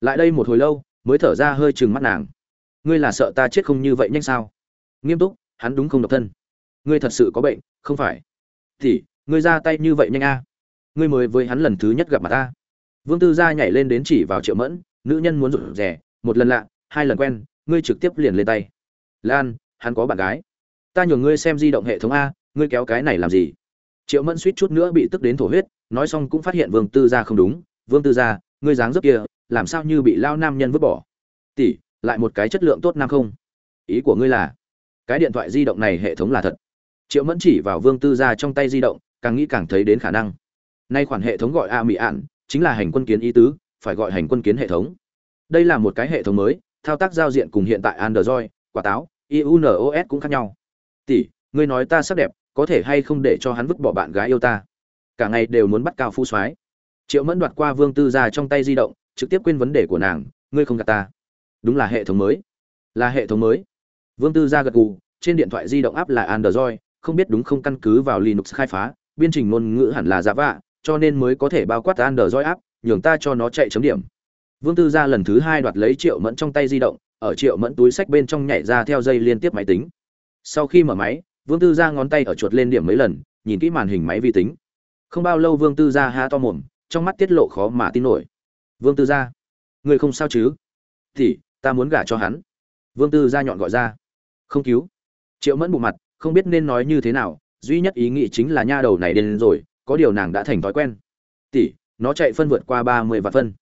Lại đây một hồi lâu, mới thở ra hơi chừng mắt nàng. Ngươi là sợ ta chết không như vậy nhanh sao? Nghiêm túc, hắn đúng không độc thân. Ngươi thật sự có bệnh, không phải. Thì, ngươi ra tay như vậy nhanh a. Ngươi mới với hắn lần thứ nhất gặp mặt ta. Vương tư gia nhảy lên đến chỉ vào triệu mẫn, nữ nhân muốn rụt rẻ một lần lạ, hai lần quen, ngươi trực tiếp liền lên tay. Lan, hắn có bạn gái. Ta nhường ngươi xem di động hệ thống a, ngươi kéo cái này làm gì? Triệu mẫn suýt chút nữa bị tức đến thổ huyết, nói xong cũng phát hiện vương tư gia không đúng vương tư gia, ngươi dáng dấp kia, làm sao như bị lao nam nhân vứt bỏ? Tỷ, lại một cái chất lượng tốt nam không? Ý của ngươi là, cái điện thoại di động này hệ thống là thật. Triệu mẫn chỉ vào vương tư gia trong tay di động, càng nghĩ càng thấy đến khả năng. Nay khoản hệ thống gọi a mỹ ạn, chính là hành quân kiến ý tứ, phải gọi hành quân kiến hệ thống. Đây là một cái hệ thống mới, thao tác giao diện cùng hiện tại android, quả táo iunos cũng khác nhau. Tỷ, ngươi nói ta sắc đẹp, có thể hay không để cho hắn vứt bỏ bạn gái yêu ta? Cả ngày đều muốn bắt cao phu soái triệu mẫn đoạt qua vương tư ra trong tay di động, trực tiếp quên vấn đề của nàng, ngươi không gạt ta. Đúng là hệ thống mới. Là hệ thống mới. Vương tư ra gật gù, trên điện thoại di động áp là android, không biết đúng không căn cứ vào linux khai phá, biên trình ngôn ngữ hẳn là java, cho nên mới có thể bao quát android app, nhường ta cho nó chạy chấm điểm. Vương tư ra lần thứ hai đoạt lấy triệu mẫn trong tay di động, ở triệu mẫn túi sách bên trong nhảy ra theo dây liên tiếp máy tính. Sau khi mở máy, vương tư ra ngón tay ở chuột lên điểm mấy lần, nhìn kỹ màn hình máy vi tính. Không bao lâu vương tư ra ha to mồm trong mắt tiết lộ khó mà tin nổi. Vương tư Gia người không sao chứ? Thì ta muốn gả cho hắn. Vương tư Gia nhọn gọi ra. Không cứu. Triệu mẫn bộ mặt không biết nên nói như thế nào duy nhất ý nghĩ chính là nha đầu này đến rồi có điều nàng đã thành thói quen. Tỷ nó chạy phân vượt qua ba mươi vạn phân.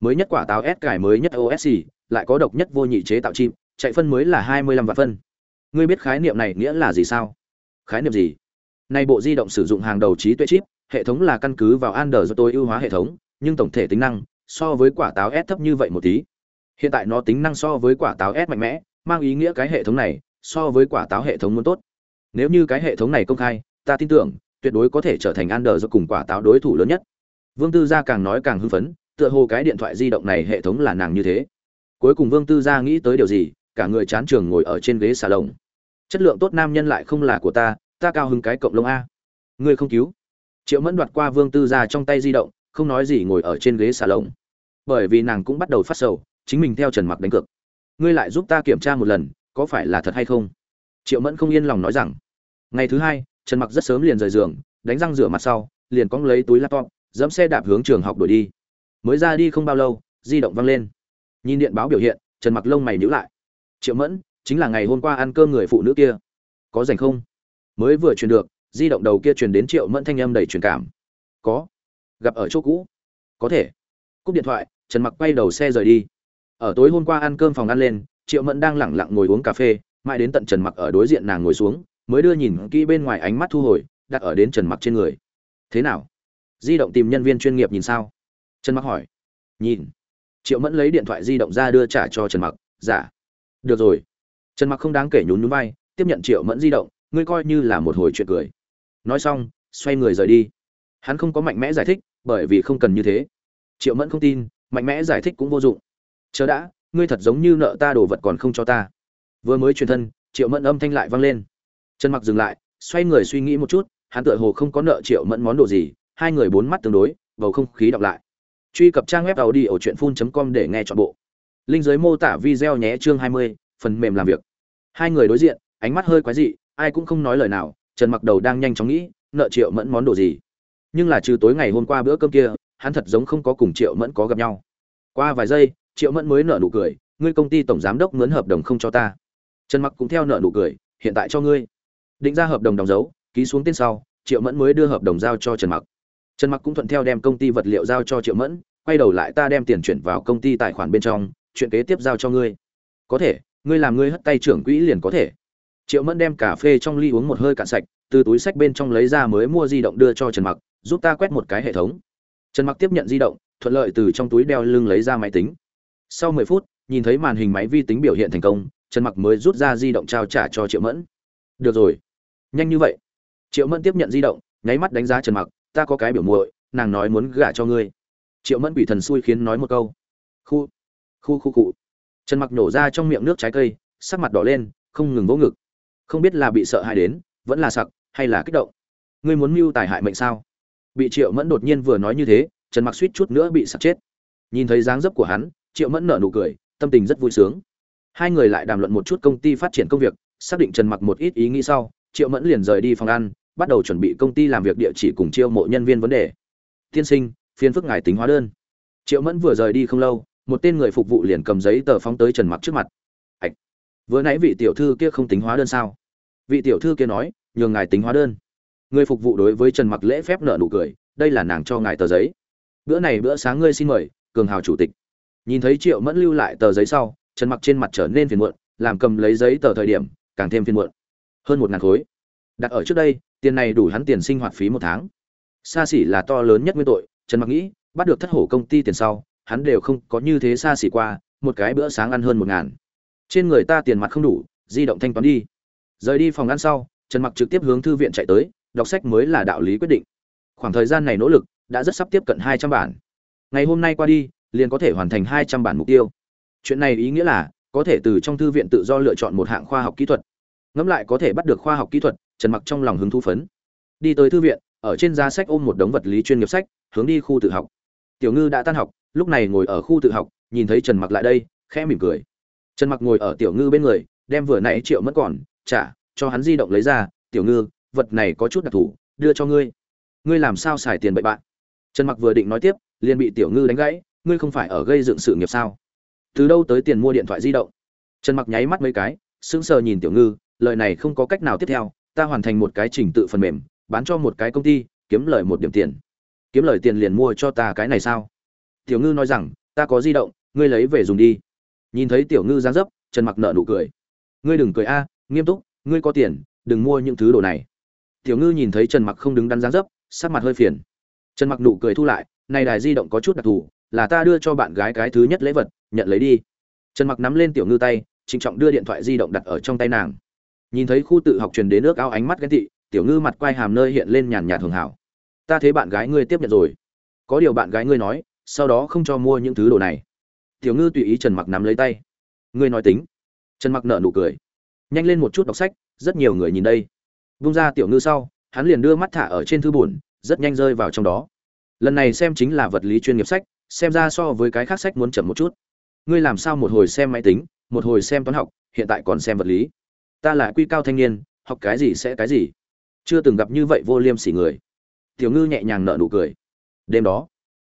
Mới nhất quả táo S cải mới nhất OSC, lại có độc nhất vô nhị chế tạo chim, chạy phân mới là 25 vạn phân. Ngươi biết khái niệm này nghĩa là gì sao? Khái niệm gì? Này bộ di động sử dụng hàng đầu trí tuệ chip, hệ thống là căn cứ vào Android tôi ưu hóa hệ thống, nhưng tổng thể tính năng so với quả táo S thấp như vậy một tí. Hiện tại nó tính năng so với quả táo S mạnh mẽ, mang ý nghĩa cái hệ thống này so với quả táo hệ thống muốn tốt. Nếu như cái hệ thống này công khai, ta tin tưởng tuyệt đối có thể trở thành Android cùng quả táo đối thủ lớn nhất. Vương Tư gia càng nói càng hưng phấn, tựa hồ cái điện thoại di động này hệ thống là nàng như thế cuối cùng vương tư gia nghĩ tới điều gì cả người chán trường ngồi ở trên ghế xà lồng chất lượng tốt nam nhân lại không là của ta ta cao hứng cái cộng lông a ngươi không cứu triệu mẫn đoạt qua vương tư ra trong tay di động, không nói gì ngồi ở trên ghế xà lồng bởi vì nàng cũng bắt đầu phát sầu, chính mình theo trần mặc đánh cược. Ngươi lại giúp ta kiểm tra một lần, có phải là thật hay không? Triệu mẫn không yên lòng nói rằng. Ngày thứ hai, trần mặc rất sớm liền rời giường, đánh răng rửa mặt sau, liền cóng lấy túi laptop, dẫm xe đạp hướng trường học đuổi đi. Mới ra đi không bao lâu, di động văng lên. Nhìn điện báo biểu hiện, trần mặc lông mày nhíu lại. Triệu mẫn, chính là ngày hôm qua ăn cơm người phụ nữ kia. Có rảnh không? Mới vừa truyền được di động đầu kia truyền đến triệu mẫn thanh âm đầy truyền cảm. Có. Gặp ở chỗ cũ. Có thể. Cúp điện thoại, trần mặc quay đầu xe rời đi. Ở tối hôm qua ăn cơm phòng ăn lên, triệu mẫn đang lẳng lặng ngồi uống cà phê, mãi đến tận trần mặc ở đối diện nàng ngồi xuống, mới đưa nhìn kỹ bên ngoài ánh mắt thu hồi, đặt ở đến trần mặc trên người. Thế nào? Di động tìm nhân viên chuyên nghiệp nhìn sao? Trần mặc hỏi. Nhìn. Triệu mẫn lấy điện thoại di động ra đưa trả cho trần mặc. Giả dạ. được rồi. Trần mặc không đáng kể nhún nhún vai, tiếp nhận triệu mẫn di động, ngươi coi như là một hồi chuyện cười nói xong xoay người rời đi. Hắn không có mạnh mẽ giải thích bởi vì không cần như thế. Triệu mẫn không tin mạnh mẽ giải thích cũng vô dụng. Chờ đã ngươi thật giống như nợ ta đồ vật còn không cho ta. Vừa mới truyền thân triệu mẫn âm thanh lại vang lên. Trần mặc dừng lại xoay người suy nghĩ một chút hắn tựa hồ không có nợ triệu mẫn món đồ gì hai người bốn mắt tương đối bầu không khí đọc lại. Truy cập trang web tàu đi ở truyện com để nghe chọn bộ. Linh giới mô tả video nhé chương 20, phần mềm làm việc. Hai người đối diện ánh mắt hơi quái dị ai cũng không nói lời nào trần mặc đầu đang nhanh chóng nghĩ, nợ triệu mẫn món đồ gì? Nhưng là trừ tối ngày hôm qua bữa cơm kia, hắn thật giống không có cùng triệu mẫn có gặp nhau. Qua vài giây, triệu mẫn mới nợ nụ cười, ngươi công ty tổng giám đốc mướn hợp đồng không cho ta. Trần mặc cũng theo nợ nụ cười, hiện tại cho ngươi. Định ra hợp đồng đóng dấu, ký xuống tên sau, triệu mẫn mới đưa hợp đồng giao cho trần mặc. Trần mặc cũng thuận theo đem công ty vật liệu giao cho triệu mẫn, quay đầu lại ta đem tiền chuyển vào công ty tài khoản bên trong, chuyện kế tiếp giao cho ngươi. Có thể, ngươi làm ngươi hất tay trưởng quỹ liền có thể triệu mẫn đem cà phê trong ly uống một hơi cạn sạch, từ túi sách bên trong lấy ra mới mua di động đưa cho trần mặc, giúp ta quét một cái hệ thống. Trần mặc tiếp nhận di động, thuận lợi từ trong túi đeo lưng lấy ra máy tính. Sau 10 phút, nhìn thấy màn hình máy vi tính biểu hiện thành công, trần mặc mới rút ra di động trao trả cho triệu mẫn. Được rồi. Nhanh như vậy. Triệu mẫn tiếp nhận di động, nháy mắt đánh giá trần mặc, ta có cái biểu muội, nàng nói muốn gả cho ngươi. Triệu mẫn quỷ thần xui khiến nói một câu. Khu khu khu cụ. Trần mặc nổ ra trong miệng nước trái cây, sắc mặt đỏ lên, không ngừng vỗ ngực không biết là bị sợ hãi đến, vẫn là sặc, hay là kích động. Ngươi muốn mưu tài hại mệnh sao? Bị triệu mẫn đột nhiên vừa nói như thế, trần mặc suýt chút nữa bị sặc chết. Nhìn thấy dáng dấp của hắn, triệu mẫn nở nụ cười, tâm tình rất vui sướng. Hai người lại đàm luận một chút công ty phát triển công việc, xác định trần mặc một ít ý nghĩ sau, triệu mẫn liền rời đi phòng ăn, bắt đầu chuẩn bị công ty làm việc địa chỉ cùng chiêu mộ nhân viên vấn đề. Tiên sinh phiên phức ngài tính hóa đơn. Triệu mẫn vừa rời đi không lâu, một tên người phục vụ liền cầm giấy tờ phóng tới trần mặc trước mặt. Ạch vừa nãy vị tiểu thư kia không tính hóa đơn sao? Vị tiểu thư kia nói, nhường ngài tính hóa đơn. Người phục vụ đối với trần mặc lễ phép nợ nụ cười, đây là nàng cho ngài tờ giấy. Bữa này bữa sáng ngươi xin mời, cường hào chủ tịch. Nhìn thấy triệu mẫn lưu lại tờ giấy sau, trần mặc trên mặt trở nên phiền muộn, làm cầm lấy giấy tờ thời điểm, càng thêm phiền muộn. Hơn một ngàn khối. Đặt ở trước đây, tiền này đủ hắn tiền sinh hoạt phí một tháng. Xa xỉ là to lớn nhất nguyên tội, trần mặc nghĩ, bắt được thất hổ công ty tiền sau, hắn đều không có như thế xa xỉ qua, một cái bữa sáng ăn hơn một ngàn. Trên người ta tiền mặt không đủ, di động thanh toán đi rời đi phòng ăn sau, trần mặc trực tiếp hướng thư viện chạy tới, đọc sách mới là đạo lý quyết định. Khoảng thời gian này nỗ lực đã rất sắp tiếp cận hai trăm bản. Ngày hôm nay qua đi, liền có thể hoàn thành hai trăm bản mục tiêu. Chuyện này ý nghĩa là, có thể từ trong thư viện tự do lựa chọn một hạng khoa học kỹ thuật. Ngẫm lại có thể bắt được khoa học kỹ thuật, trần mặc trong lòng hứng thú phấn. Đi tới thư viện, ở trên giá sách ôm một đống vật lý chuyên nghiệp sách, hướng đi khu tự học. Tiểu ngư đã tan học, lúc này ngồi ở khu tự học, nhìn thấy trần mặc lại đây, khẽ mỉm cười. Trần mặc ngồi ở tiểu ngư bên người, đem vừa nãy triệu mất còn trả cho hắn di động lấy ra, tiểu ngư, vật này có chút đặc thù, đưa cho ngươi. Ngươi làm sao xài tiền bậy bạn? Trần mặc vừa định nói tiếp, liền bị tiểu ngư đánh gãy, ngươi không phải ở gây dựng sự nghiệp sao? Từ đâu tới tiền mua điện thoại di động? Trần mặc nháy mắt mấy cái, sững sờ nhìn tiểu ngư, lời này không có cách nào tiếp theo, ta hoàn thành một cái trình tự phần mềm, bán cho một cái công ty, kiếm lời một điểm tiền. Kiếm lời tiền liền mua cho ta cái này sao? Tiểu ngư nói rằng, ta có di động, ngươi lấy về dùng đi. Nhìn thấy tiểu ngư giáng dấp, trần mặc nợ nụ cười. Ngươi đừng cười a nghiêm túc, ngươi có tiền, đừng mua những thứ đồ này. Tiểu ngư nhìn thấy trần mặc không đứng đắn dáng dấp, sắc mặt hơi phiền. Trần mặc nụ cười thu lại, này đài di động có chút đặc thù, là ta đưa cho bạn gái cái thứ nhất lễ vật, nhận lấy đi. Trần mặc nắm lên tiểu ngư tay, trịnh trọng đưa điện thoại di động đặt ở trong tay nàng. Nhìn thấy khu tự học truyền đến nước ao ánh mắt ghen tị, tiểu ngư mặt quay hàm nơi hiện lên nhàn nhạt thường hảo. Ta thấy bạn gái ngươi tiếp nhận rồi. Có điều bạn gái ngươi nói, sau đó không cho mua những thứ đồ này. Tiểu ngư tùy ý trần mặc nắm lấy tay. Ngươi nói tính. Trần mặc nợ nụ cười nhanh lên một chút đọc sách, rất nhiều người nhìn đây. Vung ra tiểu ngư sau, hắn liền đưa mắt thả ở trên thư bổn rất nhanh rơi vào trong đó. Lần này xem chính là vật lý chuyên nghiệp sách, xem ra so với cái khác sách muốn chậm một chút. Ngươi làm sao một hồi xem máy tính, một hồi xem toán học, hiện tại còn xem vật lý? Ta là quy cao thanh niên, học cái gì sẽ cái gì. Chưa từng gặp như vậy vô liêm sỉ người. Tiểu ngư nhẹ nhàng nở nụ cười. Đêm đó,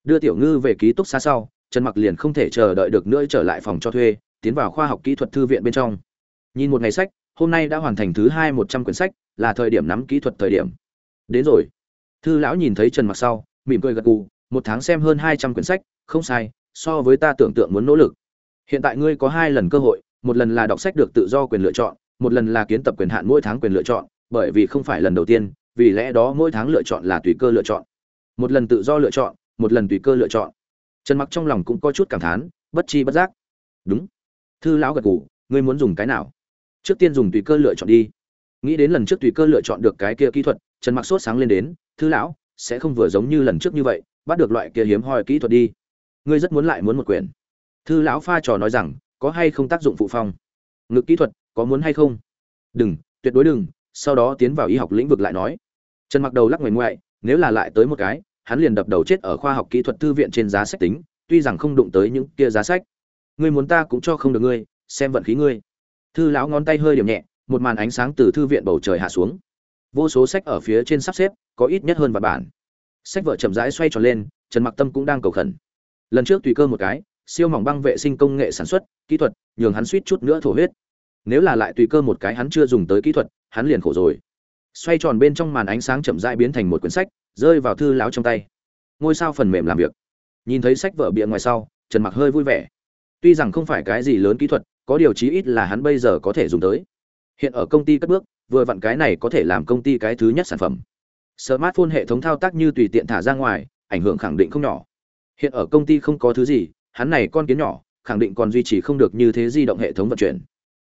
đưa tiểu ngư về ký túc xá sau, trần mặc liền không thể chờ đợi được nữa trở lại phòng cho thuê, tiến vào khoa học kỹ thuật thư viện bên trong nhìn một ngày sách, hôm nay đã hoàn thành thứ hai một trăm quyển sách, là thời điểm nắm kỹ thuật thời điểm. Đến rồi. Thư lão nhìn thấy trần mặc sau, mỉm cười gật gù, một tháng xem hơn hai trăm quyển sách, không sai, so với ta tưởng tượng muốn nỗ lực. Hiện tại ngươi có hai lần cơ hội, một lần là đọc sách được tự do quyền lựa chọn, một lần là kiến tập quyền hạn mỗi tháng quyền lựa chọn, bởi vì không phải lần đầu tiên, vì lẽ đó mỗi tháng lựa chọn là tùy cơ lựa chọn. Một lần tự do lựa chọn, một lần tùy cơ lựa chọn. Trần mặc trong lòng cũng có chút cảm thán, bất chi bất giác. Đúng. Thư lão gật gù, ngươi muốn dùng cái nào? Trước tiên dùng tùy cơ lựa chọn đi. Nghĩ đến lần trước tùy cơ lựa chọn được cái kia kỹ thuật, trần mặc sốt sáng lên đến, thư lão, sẽ không vừa giống như lần trước như vậy, bắt được loại kia hiếm hoi kỹ thuật đi. Ngươi rất muốn lại muốn một quyển. Thư lão pha trò nói rằng, có hay không tác dụng phụ phong? Ngực kỹ thuật, có muốn hay không? Đừng, tuyệt đối đừng. Sau đó tiến vào y học lĩnh vực lại nói. Trần mặc đầu lắc ngoại ngoại, nếu là lại tới một cái, hắn liền đập đầu chết ở khoa học kỹ thuật thư viện trên giá sách tính, tuy rằng không đụng tới những kia giá sách. Ngươi muốn ta cũng cho không được ngươi, xem vận khí ngươi thư lão ngón tay hơi điểm nhẹ, một màn ánh sáng từ thư viện bầu trời hạ xuống. Vô số sách ở phía trên sắp xếp, có ít nhất hơn vài bản. Sách vợ chậm rãi xoay tròn lên, trần mặc tâm cũng đang cầu khẩn. Lần trước tùy cơ một cái, siêu mỏng băng vệ sinh công nghệ sản xuất, kỹ thuật, nhường hắn suýt chút nữa thổ huyết. Nếu là lại tùy cơ một cái hắn chưa dùng tới kỹ thuật, hắn liền khổ rồi. Xoay tròn bên trong màn ánh sáng chậm rãi biến thành một quyển sách, rơi vào thư lão trong tay. Ngôi sao phần mềm làm việc. Nhìn thấy sách vở bìa ngoài sau, trần mặc hơi vui vẻ. Tuy rằng không phải cái gì lớn kỹ thuật có điều chí ít là hắn bây giờ có thể dùng tới. Hiện ở công ty cất bước, vừa vặn cái này có thể làm công ty cái thứ nhất sản phẩm. Smartphone hệ thống thao tác như tùy tiện thả ra ngoài, ảnh hưởng khẳng định không nhỏ. Hiện ở công ty không có thứ gì, hắn này con kiến nhỏ, khẳng định còn duy trì không được như thế di động hệ thống vận chuyển.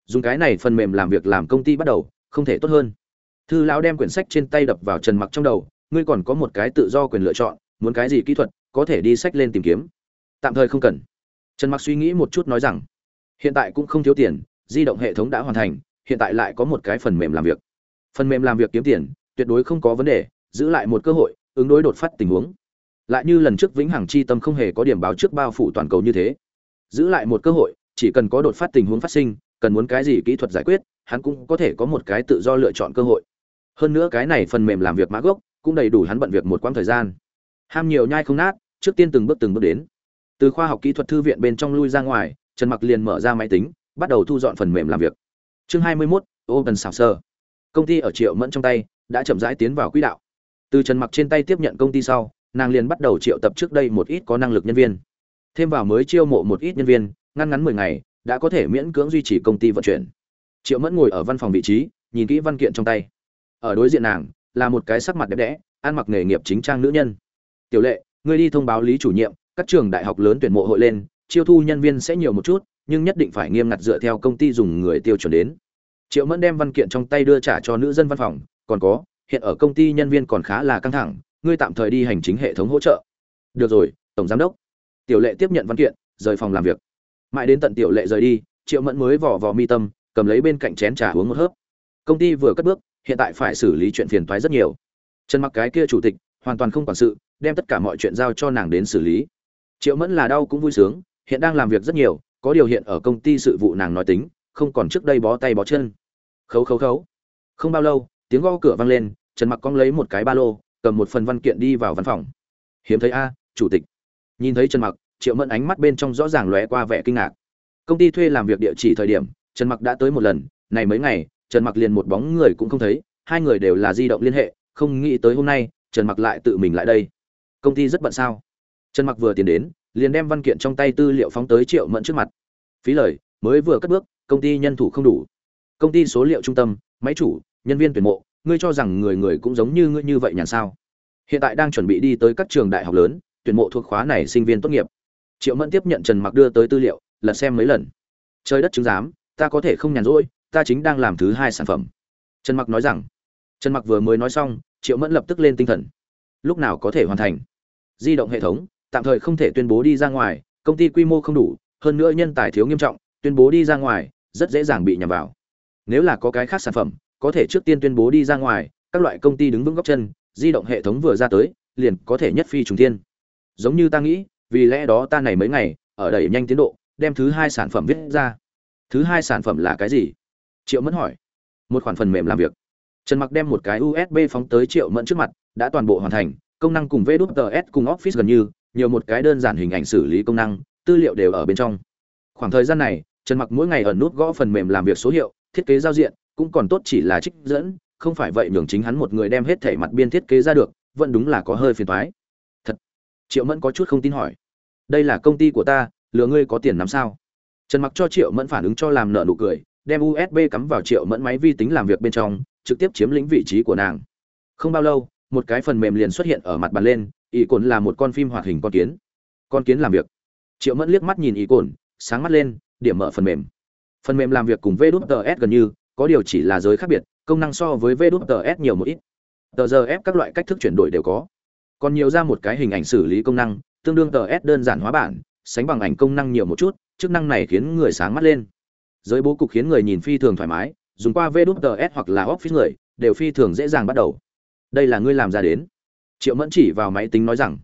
Dùng cái này phần mềm làm việc làm công ty bắt đầu, không thể tốt hơn. Thư lão đem quyển sách trên tay đập vào trần mặc trong đầu, ngươi còn có một cái tự do quyền lựa chọn, muốn cái gì kỹ thuật, có thể đi sách lên tìm kiếm. Tạm thời không cần. Trần mặc suy nghĩ một chút nói rằng hiện tại cũng không thiếu tiền, di động hệ thống đã hoàn thành, hiện tại lại có một cái phần mềm làm việc. Phần mềm làm việc kiếm tiền, tuyệt đối không có vấn đề, giữ lại một cơ hội, ứng đối đột phát tình huống. Lại như lần trước vĩnh hằng chi tâm không hề có điểm báo trước bao phủ toàn cầu như thế. Giữ lại một cơ hội, chỉ cần có đột phát tình huống phát sinh, cần muốn cái gì kỹ thuật giải quyết, hắn cũng có thể có một cái tự do lựa chọn cơ hội. Hơn nữa cái này phần mềm làm việc mã gốc, cũng đầy đủ hắn bận việc một quãng thời gian. Ham nhiều nhai không nát, trước tiên từng bước từng bước đến. Từ khoa học kỹ thuật thư viện bên trong lui ra ngoài trần mặc liền mở ra máy tính bắt đầu thu dọn phần mềm làm việc. Chương 21, Open Source. công ty ở triệu mẫn trong tay đã chậm rãi tiến vào quỹ đạo. Từ trần mặc trên tay tiếp nhận công ty sau nàng liền bắt đầu triệu tập trước đây một ít có năng lực nhân viên. Thêm vào mới chiêu mộ một ít nhân viên ngăn ngắn 10 ngày đã có thể miễn cưỡng duy trì công ty vận chuyển. Triệu mẫn ngồi ở văn phòng vị trí nhìn kỹ văn kiện trong tay. Ở đối diện nàng là một cái sắc mặt đẹp đẽ ăn mặc nghề nghiệp chính trang nữ nhân. Tiểu lệ ngươi đi thông báo lý chủ nhiệm các trường đại học lớn tuyển mộ hội lên chiêu thu nhân viên sẽ nhiều một chút, nhưng nhất định phải nghiêm ngặt dựa theo công ty dùng người tiêu chuẩn đến. Triệu mẫn đem văn kiện trong tay đưa trả cho nữ dân văn phòng, còn có, hiện ở công ty nhân viên còn khá là căng thẳng, ngươi tạm thời đi hành chính hệ thống hỗ trợ. Được rồi, tổng giám đốc. Tiểu lệ tiếp nhận văn kiện, rời phòng làm việc. Mãi đến tận tiểu lệ rời đi, triệu mẫn mới vỏ vò mi tâm, cầm lấy bên cạnh chén trà uống một hớp. Công ty vừa cất bước, hiện tại phải xử lý chuyện phiền toái rất nhiều. Trần mặc cái kia chủ tịch, hoàn toàn không quản sự, đem tất cả mọi chuyện giao cho nàng đến xử lý. Triệu mẫn là đau cũng vui sướng hiện đang làm việc rất nhiều, có điều hiện ở công ty sự vụ nàng nói tính, không còn trước đây bó tay bó chân. Khấu khấu khấu. Không bao lâu, tiếng gõ cửa vang lên, trần mặc cong lấy một cái ba lô, cầm một phần văn kiện đi vào văn phòng. Hiếm thấy a, chủ tịch. Nhìn thấy trần mặc, triệu mẫn ánh mắt bên trong rõ ràng lóe qua vẻ kinh ngạc. Công ty thuê làm việc địa chỉ thời điểm, trần mặc đã tới một lần, này mấy ngày, trần mặc liền một bóng người cũng không thấy, hai người đều là di động liên hệ, không nghĩ tới hôm nay, trần mặc lại tự mình lại đây. Công ty rất bận sao? Trần mặc vừa tiến đến liền đem văn kiện trong tay tư liệu phóng tới triệu mẫn trước mặt. Phí lời, mới vừa cất bước, công ty nhân thủ không đủ. Công ty số liệu trung tâm, máy chủ, nhân viên tuyển mộ, ngươi cho rằng người người cũng giống như ngươi như vậy nhàn sao? Hiện tại đang chuẩn bị đi tới các trường đại học lớn, tuyển mộ thuộc khóa này sinh viên tốt nghiệp. Triệu mẫn tiếp nhận trần mặc đưa tới tư liệu, lật xem mấy lần. Trời đất chứng giám, ta có thể không nhàn rỗi, ta chính đang làm thứ hai sản phẩm. Trần mặc nói rằng. Trần mặc vừa mới nói xong, triệu mẫn lập tức lên tinh thần. Lúc nào có thể hoàn thành? Di động hệ thống tạm thời không thể tuyên bố đi ra ngoài, công ty quy mô không đủ, hơn nữa nhân tài thiếu nghiêm trọng, tuyên bố đi ra ngoài, rất dễ dàng bị nhầm vào. Nếu là có cái khác sản phẩm, có thể trước tiên tuyên bố đi ra ngoài, các loại công ty đứng vững góc chân, di động hệ thống vừa ra tới, liền có thể nhất phi trùng thiên. Giống như ta nghĩ, vì lẽ đó ta này mấy ngày, ở đẩy nhanh tiến độ, đem thứ hai sản phẩm viết ra. Thứ hai sản phẩm là cái gì? Triệu mẫn hỏi. Một khoản phần mềm làm việc. Trần mặc đem một cái usb phóng tới triệu mẫn trước mặt, đã toàn bộ hoàn thành, công năng cùng VDS cùng office gần như nhiều một cái đơn giản hình ảnh xử lý công năng, tư liệu đều ở bên trong. Khoảng thời gian này, trần mặc mỗi ngày ở nút gõ phần mềm làm việc số hiệu, thiết kế giao diện, cũng còn tốt chỉ là trích dẫn, không phải vậy nhường chính hắn một người đem hết thể mặt biên thiết kế ra được, vẫn đúng là có hơi phiền toái. Thật, triệu mẫn có chút không tin hỏi. Đây là công ty của ta, lừa ngươi có tiền làm sao? Trần mặc cho triệu mẫn phản ứng cho làm nợ nụ cười, đem usb cắm vào triệu mẫn máy vi tính làm việc bên trong, trực tiếp chiếm lĩnh vị trí của nàng. Không bao lâu, một cái phần mềm liền xuất hiện ở mặt bàn lên ý cồn là một con phim hoạt hình con kiến. Con kiến làm việc. Triệu mẫn liếc mắt nhìn ý cồn sáng mắt lên, điểm mở phần mềm. Phần mềm làm việc cùng vs gần như, có điều chỉ là giới khác biệt, công năng so với vs nhiều một ít. Tờ giờ ép các loại cách thức chuyển đổi đều có. Còn nhiều ra một cái hình ảnh xử lý công năng, tương đương tờ s đơn giản hóa bản, sánh bằng ảnh công năng nhiều một chút, chức năng này khiến người sáng mắt lên. Giới bố cục khiến người nhìn phi thường thoải mái, dùng qua vs hoặc là office người, đều phi thường dễ dàng bắt đầu. Đây là ngươi làm ra đến triệu mẫn chỉ vào máy tính nói rằng,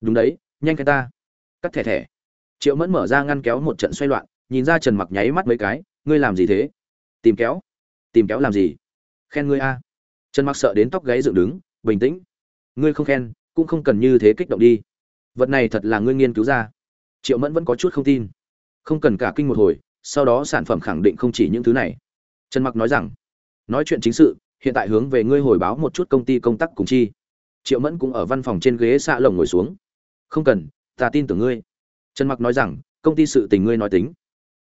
đúng đấy, nhanh cái ta. Cắt thẻ thẻ. Triệu mẫn mở ra ngăn kéo một trận xoay loạn, nhìn ra trần mặc nháy mắt mấy cái, ngươi làm gì thế? Tìm kéo? Tìm kéo làm gì? Khen ngươi a. Trần mặc sợ đến tóc gáy dựng đứng, bình tĩnh. Ngươi không khen, cũng không cần như thế kích động đi. Vật này thật là ngươi nghiên cứu ra. Triệu mẫn vẫn có chút không tin. Không cần cả kinh một hồi, sau đó sản phẩm khẳng định không chỉ những thứ này. Trần mặc nói rằng, nói chuyện chính sự, hiện tại hướng về ngươi hồi báo một chút công ty công tác cùng chi triệu mẫn cũng ở văn phòng trên ghế xạ lồng ngồi xuống. Không cần, ta tin tưởng ngươi. Trần mặc nói rằng, công ty sự tình ngươi nói tính.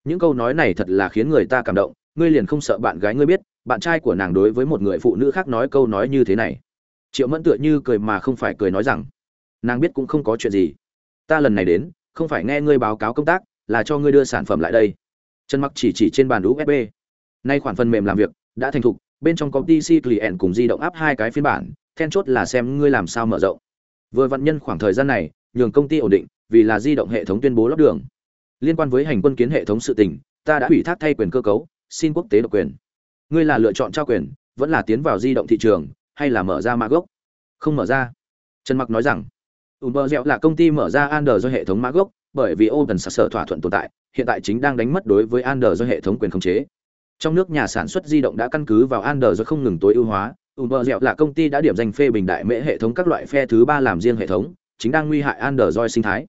Những câu nói này thật là khiến người ta cảm động, ngươi liền không sợ bạn gái ngươi biết, bạn trai của nàng đối với một người phụ nữ khác nói câu nói như thế này. Triệu mẫn tựa như cười mà không phải cười nói rằng, nàng biết cũng không có chuyện gì. Ta lần này đến, không phải nghe ngươi báo cáo công tác, là cho ngươi đưa sản phẩm lại đây. Trần mặc chỉ chỉ trên bàn usb nay khoản phần mềm làm việc đã thành thục, bên trong có pc client cùng di động áp hai cái phiên bản then chốt là xem ngươi làm sao mở rộng. Vừa vận nhân khoảng thời gian này, nhường công ty ổn định, vì là di động hệ thống tuyên bố lót đường. Liên quan với hành quân kiến hệ thống sự tình, ta đã ủy thác thay quyền cơ cấu, xin quốc tế độc quyền. Ngươi là lựa chọn trao quyền, vẫn là tiến vào di động thị trường, hay là mở ra mã gốc? Không mở ra. Trần mặc nói rằng, uber dẻo là công ty mở ra android do hệ thống mã gốc, bởi vì open sở thỏa thuận tồn tại, hiện tại chính đang đánh mất đối với android do hệ thống quyền khống chế. Trong nước nhà sản xuất di động đã căn cứ vào android không ngừng tối ưu hóa uber dẻo là công ty đã điểm danh phê bình đại mễ hệ thống các loại phe thứ ba làm riêng hệ thống, chính đang nguy hại android sinh thái.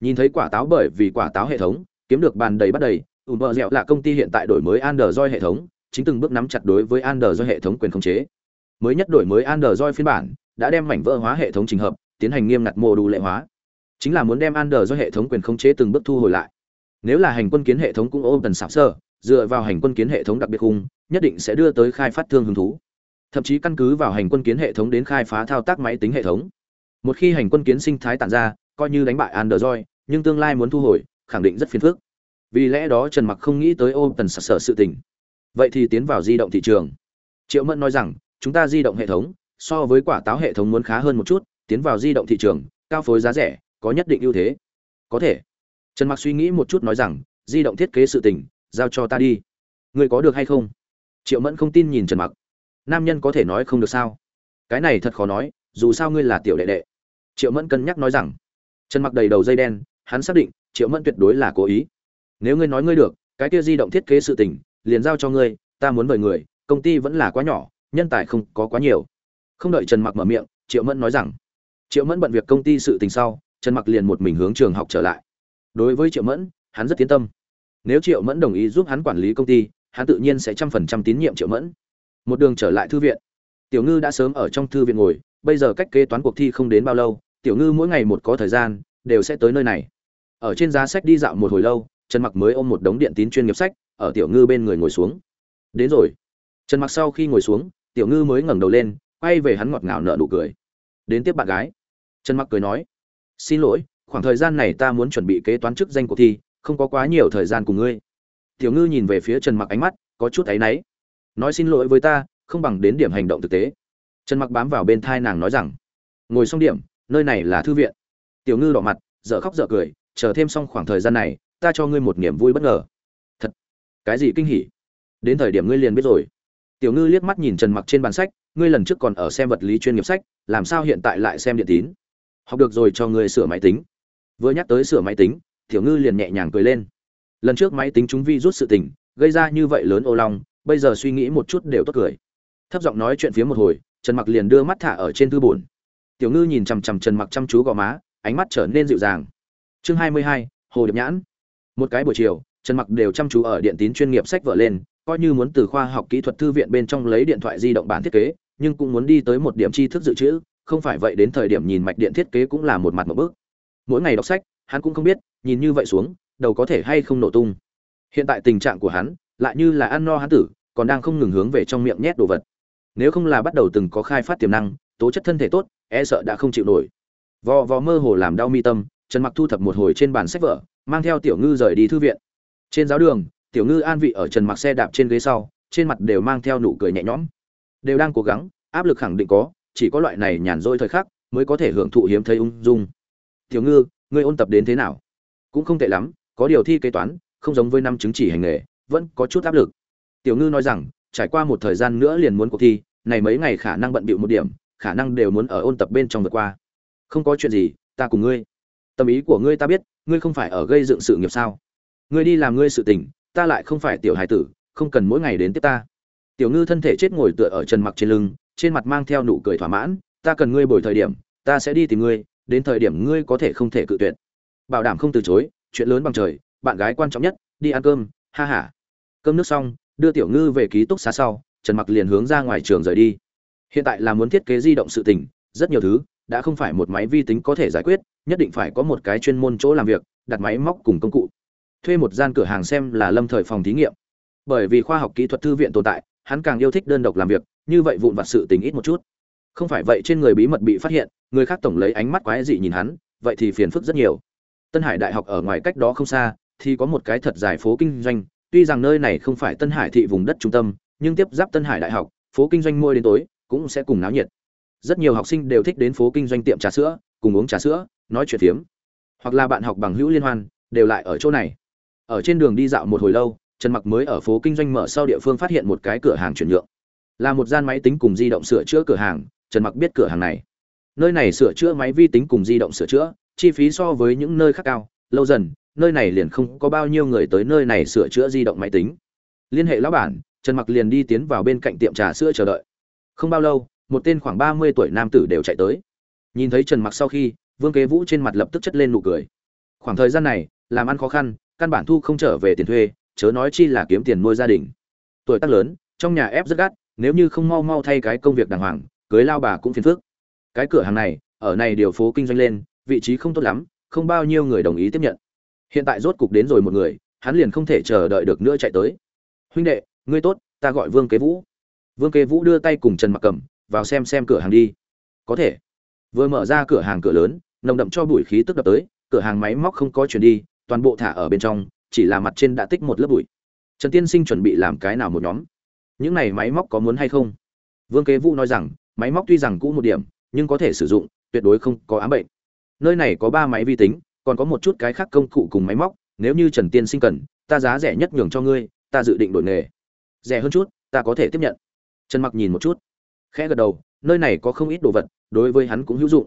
Nhìn thấy quả táo bởi vì quả táo hệ thống, kiếm được bàn đầy bắt đầy uber dẻo là công ty hiện tại đổi mới android hệ thống, chính từng bước nắm chặt đối với android hệ thống quyền khống chế. Mới nhất đổi mới Android phiên bản, đã đem mảnh vỡ hóa hệ thống trình hợp, tiến hành nghiêm ngặt mô đủ lệ hóa. Chính là muốn đem Android hệ thống quyền khống chế từng bước thu hồi lại. Nếu là hành quân kiến hệ thống cũng ôm tần sạp sơ dựa vào hành quân kiến hệ thống đặc biệt khung, nhất định sẽ đưa tới khai phát thương hứng thú thậm chí căn cứ vào hành quân kiến hệ thống đến khai phá thao tác máy tính hệ thống. Một khi hành quân kiến sinh thái tản ra, coi như đánh bại android, nhưng tương lai muốn thu hồi, khẳng định rất phiền phức. Vì lẽ đó trần mặc không nghĩ tới ôm tần sặc sở sự tình. Vậy thì tiến vào di động thị trường. Triệu mẫn nói rằng, chúng ta di động hệ thống, so với quả táo hệ thống muốn khá hơn một chút, tiến vào di động thị trường, cao phối giá rẻ, có nhất định ưu thế. Có thể. Trần mặc suy nghĩ một chút nói rằng, di động thiết kế sự tình, giao cho ta đi. Ngươi có được hay không? Triệu mẫn không tin nhìn trần mặc nam nhân có thể nói không được sao? Cái này thật khó nói, dù sao ngươi là tiểu đệ đệ. Triệu mẫn cân nhắc nói rằng. Trần mặc đầy đầu dây đen, hắn xác định, triệu mẫn tuyệt đối là cố ý. Nếu ngươi nói ngươi được, cái kia di động thiết kế sự tình, liền giao cho ngươi, ta muốn mời người, công ty vẫn là quá nhỏ, nhân tài không có quá nhiều. Không đợi trần mặc mở miệng, triệu mẫn nói rằng. Triệu mẫn bận việc công ty sự tình sau, trần mặc liền một mình hướng trường học trở lại. Đối với triệu mẫn, hắn rất tiến tâm. Nếu triệu mẫn đồng ý giúp hắn quản lý công ty, hắn tự nhiên sẽ trăm phần trăm tín nhiệm triệu mẫn một đường trở lại thư viện. Tiểu ngư đã sớm ở trong thư viện ngồi, bây giờ cách kế toán cuộc thi không đến bao lâu, tiểu ngư mỗi ngày một có thời gian, đều sẽ tới nơi này. Ở trên giá sách đi dạo một hồi lâu, trần mặc mới ôm một đống điện tín chuyên nghiệp sách, ở tiểu ngư bên người ngồi xuống. Đến rồi. Trần mặc sau khi ngồi xuống, tiểu ngư mới ngẩng đầu lên, quay về hắn ngọt ngào nở nụ cười. Đến tiếp bạn gái. Trần mặc cười nói. Xin lỗi, khoảng thời gian này ta muốn chuẩn bị kế toán chức danh cuộc thi, không có quá nhiều thời gian cùng ngươi. Tiểu ngư nhìn về phía trần mặc ánh mắt có chút áy náy nói xin lỗi với ta, không bằng đến điểm hành động thực tế. Trần mặc bám vào bên thai nàng nói rằng, ngồi xong điểm, nơi này là thư viện. Tiểu ngư đỏ mặt, dở khóc dở cười, chờ thêm xong khoảng thời gian này, ta cho ngươi một niềm vui bất ngờ. Thật? Cái gì kinh hỉ? Đến thời điểm ngươi liền biết rồi. Tiểu ngư liếc mắt nhìn trần mặc trên bàn sách, ngươi lần trước còn ở xem vật lý chuyên nghiệp sách, làm sao hiện tại lại xem điện tín? Học được rồi cho ngươi sửa máy tính. Vừa nhắc tới sửa máy tính, tiểu ngư liền nhẹ nhàng cười lên. Lần trước máy tính chúng vi rút sự tình, gây ra như vậy lớn ô long bây giờ suy nghĩ một chút đều tốt cười. Thấp giọng nói chuyện phía một hồi trần mặc liền đưa mắt thả ở trên thư bổn. Tiểu ngư nhìn chằm chằm trần mặc chăm chú gò má ánh mắt trở nên dịu dàng. Chương 22, hồ điệp nhãn. Một cái buổi chiều trần mặc đều chăm chú ở điện tín chuyên nghiệp sách vở lên coi như muốn từ khoa học kỹ thuật thư viện bên trong lấy điện thoại di động bản thiết kế nhưng cũng muốn đi tới một điểm tri thức dự trữ không phải vậy đến thời điểm nhìn mạch điện thiết kế cũng là một mặt một bước. Mỗi ngày đọc sách hắn cũng không biết nhìn như vậy xuống đầu có thể hay không nổ tung. Hiện tại tình trạng của hắn lại như là ăn no hắn tử còn đang không ngừng hướng về trong miệng nhét đồ vật. Nếu không là bắt đầu từng có khai phát tiềm năng, tố chất thân thể tốt e sợ đã không chịu nổi. Vò vò mơ hồ làm đau mi tâm, trần mặc thu thập một hồi trên bàn sách vở, mang theo tiểu ngư rời đi thư viện. Trên giáo đường, tiểu ngư an vị ở trần mặc xe đạp trên ghế sau, trên mặt đều mang theo nụ cười nhẹ nhõm. Đều đang cố gắng, áp lực khẳng định có, chỉ có loại này nhàn rỗi thời khắc mới có thể hưởng thụ hiếm thấy ung dung. Tiểu ngư, ngươi ôn tập đến thế nào? Cũng không tệ lắm, có điều thi kế toán, không giống với năm chứng chỉ hành nghề, vẫn có chút áp lực tiểu ngư nói rằng, trải qua một thời gian nữa liền muốn cuộc thi, này mấy ngày khả năng bận bịu một điểm, khả năng đều muốn ở ôn tập bên trong vượt qua. Không có chuyện gì, ta cùng ngươi. Tâm ý của ngươi ta biết, ngươi không phải ở gây dựng sự nghiệp sao? Ngươi đi làm ngươi sự tình, ta lại không phải tiểu hài tử, không cần mỗi ngày đến tiếp ta. Tiểu ngư thân thể chết ngồi tựa ở trần mặc trên lưng, trên mặt mang theo nụ cười thỏa mãn, ta cần ngươi bồi thời điểm, ta sẽ đi tìm ngươi, đến thời điểm ngươi có thể không thể cự tuyệt. Bảo đảm không từ chối, chuyện lớn bằng trời, bạn gái quan trọng nhất, đi ăn cơm, ha ha. Cơm nước xong đưa tiểu ngư về ký túc xá sau, trần mặc liền hướng ra ngoài trường rời đi. Hiện tại là muốn thiết kế di động sự tình, rất nhiều thứ đã không phải một máy vi tính có thể giải quyết, nhất định phải có một cái chuyên môn chỗ làm việc, đặt máy móc cùng công cụ. Thuê một gian cửa hàng xem là lâm thời phòng thí nghiệm. Bởi vì khoa học kỹ thuật thư viện tồn tại, hắn càng yêu thích đơn độc làm việc, như vậy vụn vặt sự tình ít một chút. Không phải vậy trên người bí mật bị phát hiện, người khác tổng lấy ánh mắt quái dị nhìn hắn, vậy thì phiền phức rất nhiều. Tân hải đại học ở ngoài cách đó không xa, thì có một cái thật dài phố kinh doanh tuy rằng nơi này không phải tân hải thị vùng đất trung tâm, nhưng tiếp giáp tân hải đại học, phố kinh doanh mua đến tối cũng sẽ cùng náo nhiệt. Rất nhiều học sinh đều thích đến phố kinh doanh tiệm trà sữa, cùng uống trà sữa, nói chuyện phiếm. Hoặc là bạn học bằng hữu liên hoan, đều lại ở chỗ này. Ở trên đường đi dạo một hồi lâu, trần mặc mới ở phố kinh doanh mở sau địa phương phát hiện một cái cửa hàng chuyển nhượng. Là một gian máy tính cùng di động sửa chữa cửa hàng, trần mặc biết cửa hàng này. Nơi này sửa chữa máy vi tính cùng di động sửa chữa, chi phí so với những nơi khác cao, lâu dần nơi này liền không có bao nhiêu người tới nơi này sửa chữa di động máy tính. Liên hệ lão bản, trần mặc liền đi tiến vào bên cạnh tiệm trà sữa chờ đợi. Không bao lâu, một tên khoảng 30 tuổi nam tử đều chạy tới. Nhìn thấy trần mặc sau khi, vương kế vũ trên mặt lập tức chất lên nụ cười. Khoảng thời gian này, làm ăn khó khăn, căn bản thu không trở về tiền thuê, chớ nói chi là kiếm tiền nuôi gia đình. Tuổi tác lớn, trong nhà ép rất gắt, nếu như không mau mau thay cái công việc đàng hoàng, cưới lao bà cũng phiền phức. Cái cửa hàng này, ở này điều phố kinh doanh lên, vị trí không tốt lắm, không bao nhiêu người đồng ý tiếp nhận hiện tại rốt cục đến rồi một người, hắn liền không thể chờ đợi được nữa chạy tới. Huynh đệ, ngươi tốt, ta gọi vương kế vũ. Vương kế vũ đưa tay cùng trần mặc cầm vào xem xem cửa hàng đi. Có thể. Vừa mở ra cửa hàng cửa lớn, nồng đậm cho bụi khí tức đập tới, cửa hàng máy móc không có chuyển đi, toàn bộ thả ở bên trong, chỉ là mặt trên đã tích một lớp bụi. Trần tiên sinh chuẩn bị làm cái nào một nhóm? Những này máy móc có muốn hay không? Vương kế vũ nói rằng, máy móc tuy rằng cũ một điểm, nhưng có thể sử dụng, tuyệt đối không có ám bệnh. Nơi này có ba máy vi tính còn có một chút cái khác công cụ cùng máy móc, nếu như trần tiên sinh cần, ta giá rẻ nhất nhường cho ngươi, ta dự định đổi nghề. Rẻ hơn chút, ta có thể tiếp nhận. Trần mặc nhìn một chút, khẽ gật đầu, nơi này có không ít đồ vật, đối với hắn cũng hữu dụng.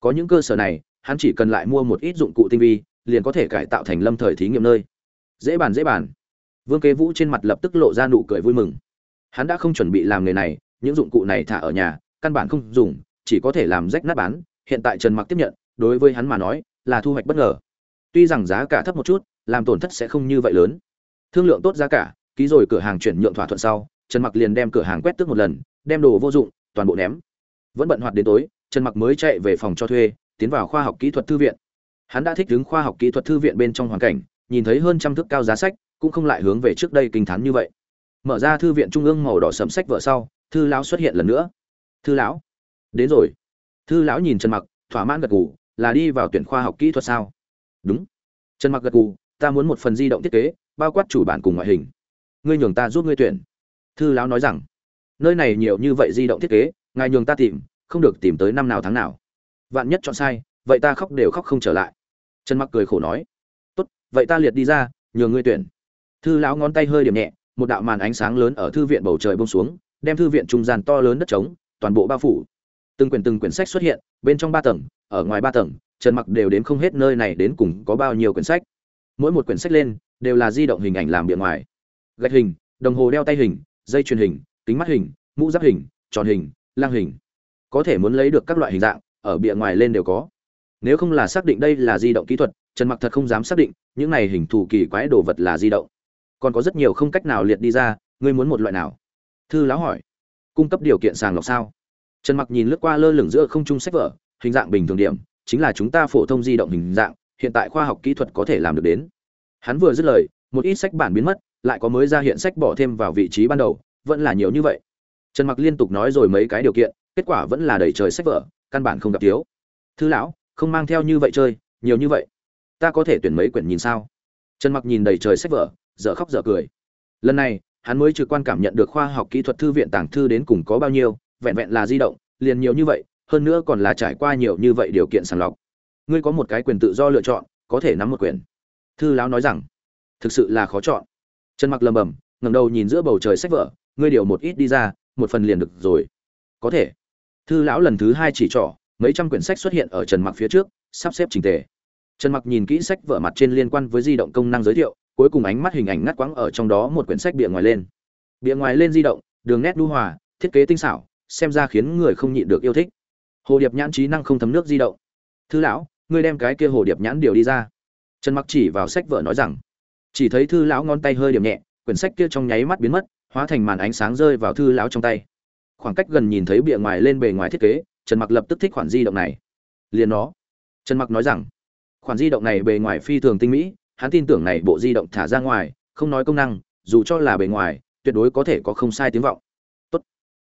Có những cơ sở này, hắn chỉ cần lại mua một ít dụng cụ tinh vi, liền có thể cải tạo thành lâm thời thí nghiệm nơi. Dễ bàn dễ bàn. Vương kế vũ trên mặt lập tức lộ ra nụ cười vui mừng. Hắn đã không chuẩn bị làm nghề này, những dụng cụ này thả ở nhà, căn bản không dùng, chỉ có thể làm rách nát bán. Hiện tại trần mặc tiếp nhận, đối với hắn mà nói là thu hoạch bất ngờ. Tuy rằng giá cả thấp một chút, làm tổn thất sẽ không như vậy lớn. Thương lượng tốt giá cả, ký rồi cửa hàng chuyển nhượng thỏa thuận sau, trần mặc liền đem cửa hàng quét tước một lần, đem đồ vô dụng, toàn bộ ném. Vẫn bận hoạt đến tối, trần mặc mới chạy về phòng cho thuê, tiến vào khoa học kỹ thuật thư viện. Hắn đã thích ứng khoa học kỹ thuật thư viện bên trong hoàn cảnh, nhìn thấy hơn trăm thước cao giá sách, cũng không lại hướng về trước đây kinh thán như vậy. Mở ra thư viện trung ương màu đỏ sẫm sách vợ sau, thư lão xuất hiện lần nữa. Thư lão. Đến rồi. Thư lão nhìn trần mặc, thỏa mãn gật gù là đi vào tuyển khoa học kỹ thuật sao? Đúng. Trần mặc gật gù, ta muốn một phần di động thiết kế, bao quát chủ bản cùng ngoại hình. Ngươi nhường ta giúp ngươi tuyển. Thư lão nói rằng, nơi này nhiều như vậy di động thiết kế, ngài nhường ta tìm, không được tìm tới năm nào tháng nào. Vạn nhất chọn sai, vậy ta khóc đều khóc không trở lại. Trần mặc cười khổ nói, tốt, vậy ta liệt đi ra, nhường ngươi tuyển. Thư lão ngón tay hơi điểm nhẹ, một đạo màn ánh sáng lớn ở thư viện bầu trời bông xuống, đem thư viện trung gian to lớn đất trống, toàn bộ bao phủ. Từng quyển từng quyển sách xuất hiện, bên trong ba tầng ở ngoài ba tầng, trần mặc đều đến không hết nơi này đến cùng có bao nhiêu quyển sách. Mỗi một quyển sách lên, đều là di động hình ảnh làm bìa ngoài. Gạch hình, đồng hồ đeo tay hình, dây truyền hình, kính mắt hình, mũ giáp hình, tròn hình, lang hình. Có thể muốn lấy được các loại hình dạng, ở bìa ngoài lên đều có. Nếu không là xác định đây là di động kỹ thuật, trần mặc thật không dám xác định, những này hình thù kỳ quái đồ vật là di động. Còn có rất nhiều không cách nào liệt đi ra, ngươi muốn một loại nào? Thư lão hỏi. Cung cấp điều kiện sàng lọc sao? Trần mặc nhìn lướt qua lơ lửng giữa không trung sách vở hình dạng bình thường điểm, chính là chúng ta phổ thông di động hình dạng, hiện tại khoa học kỹ thuật có thể làm được đến. Hắn vừa dứt lời, một ít sách bản biến mất, lại có mới ra hiện sách bỏ thêm vào vị trí ban đầu, vẫn là nhiều như vậy. Trần mặc liên tục nói rồi mấy cái điều kiện, kết quả vẫn là đầy trời sách vở, căn bản không gặp thiếu. Thư lão, không mang theo như vậy chơi, nhiều như vậy. Ta có thể tuyển mấy quyển nhìn sao? Trần mặc nhìn đầy trời sách vở, dở khóc dở cười. Lần này, hắn mới trực quan cảm nhận được khoa học kỹ thuật thư viện tàng thư đến cùng có bao nhiêu, vẹn vẹn là di động, liền nhiều như vậy hơn nữa còn là trải qua nhiều như vậy điều kiện sàng lọc. Ngươi có một cái quyền tự do lựa chọn, có thể nắm một quyển thư lão nói rằng, thực sự là khó chọn. Trần mặc lầm bầm ngẩng đầu nhìn giữa bầu trời sách vở, ngươi điều một ít đi ra, một phần liền được rồi. Có thể. Thư lão lần thứ hai chỉ trỏ, mấy trăm quyển sách xuất hiện ở trần mặc phía trước, sắp xếp trình tề. Trần mặc nhìn kỹ sách vở mặt trên liên quan với di động công năng giới thiệu, cuối cùng ánh mắt hình ảnh ngắt quãng ở trong đó một quyển sách bìa ngoài lên. Bìa ngoài lên di động, đường nét đu hòa, thiết kế tinh xảo, xem ra khiến người không nhịn được yêu thích hồ điệp nhãn trí năng không thấm nước di động. Thư lão, ngươi đem cái kia hồ điệp nhãn điều đi ra. Trần mặc chỉ vào sách vở nói rằng. Chỉ thấy thư lão ngón tay hơi điểm nhẹ, quyển sách kia trong nháy mắt biến mất, hóa thành màn ánh sáng rơi vào thư lão trong tay. Khoảng cách gần nhìn thấy bìa ngoài lên bề ngoài thiết kế, trần mặc lập tức thích khoản di động này. Liền nó. Trần mặc nói rằng. Khoản di động này bề ngoài phi thường tinh mỹ, hắn tin tưởng này bộ di động thả ra ngoài, không nói công năng, dù cho là bề ngoài, tuyệt đối có thể có không sai tiếng vọng. Tốt.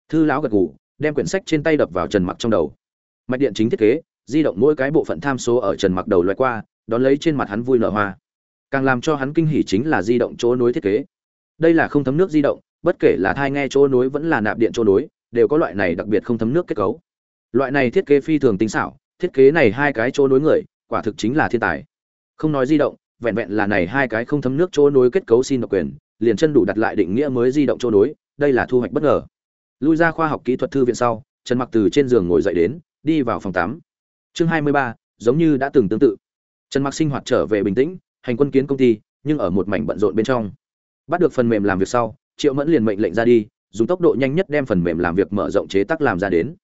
Thư lão gật gù, đem quyển sách trên tay đập vào trần mặc trong đầu mạch điện chính thiết kế, di động mỗi cái bộ phận tham số ở trần mặc đầu loại qua, đón lấy trên mặt hắn vui nở hoa. Càng làm cho hắn kinh hỉ chính là di động chỗ nối thiết kế. Đây là không thấm nước di động, bất kể là thai nghe chỗ nối vẫn là nạp điện chỗ nối, đều có loại này đặc biệt không thấm nước kết cấu. Loại này thiết kế phi thường tinh xảo, thiết kế này hai cái chỗ nối người, quả thực chính là thiên tài. Không nói di động, vẹn vẹn là này hai cái không thấm nước chỗ nối kết cấu xin độc quyền, liền chân đủ đặt lại định nghĩa mới di động chỗ nối, đây là thu hoạch bất ngờ. Lui ra khoa học kỹ thuật thư viện sau, trần mặc từ trên giường ngồi dậy đến đi vào phòng tắm. Chương 23, giống như đã từng tương tự. Trần mặc sinh hoạt trở về bình tĩnh hành quân kiến công ty nhưng ở một mảnh bận rộn bên trong. Bắt được phần mềm làm việc sau triệu mẫn liền mệnh lệnh ra đi dùng tốc độ nhanh nhất đem phần mềm làm việc mở rộng chế tác làm ra đến.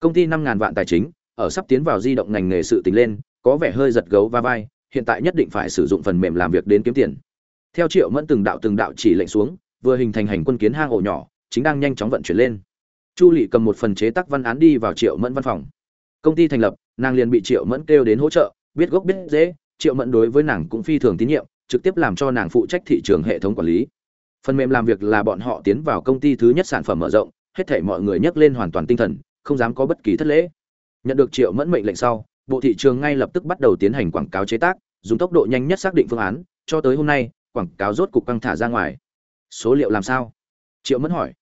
Công ty năm ngàn vạn tài chính ở sắp tiến vào di động ngành nghề sự tính lên có vẻ hơi giật gấu va vai hiện tại nhất định phải sử dụng phần mềm làm việc đến kiếm tiền. Theo triệu mẫn từng đạo từng đạo chỉ lệnh xuống vừa hình thành hành quân kiến hang ổ nhỏ chính đang nhanh chóng vận chuyển lên. Chu lị cầm một phần chế tác văn án đi vào triệu mẫn văn phòng công ty thành lập, nàng liền bị triệu mẫn kêu đến hỗ trợ, biết gốc biết dễ triệu mẫn đối với nàng cũng phi thường tín nhiệm, trực tiếp làm cho nàng phụ trách thị trường hệ thống quản lý. Phần mềm làm việc là bọn họ tiến vào công ty thứ nhất sản phẩm mở rộng, hết thể mọi người nhắc lên hoàn toàn tinh thần, không dám có bất kỳ thất lễ. Nhận được triệu mẫn mệnh lệnh sau, bộ thị trường ngay lập tức bắt đầu tiến hành quảng cáo chế tác, dùng tốc độ nhanh nhất xác định phương án, cho tới hôm nay, quảng cáo rốt cục căng thả ra ngoài. Số liệu làm sao? Triệu mẫn hỏi.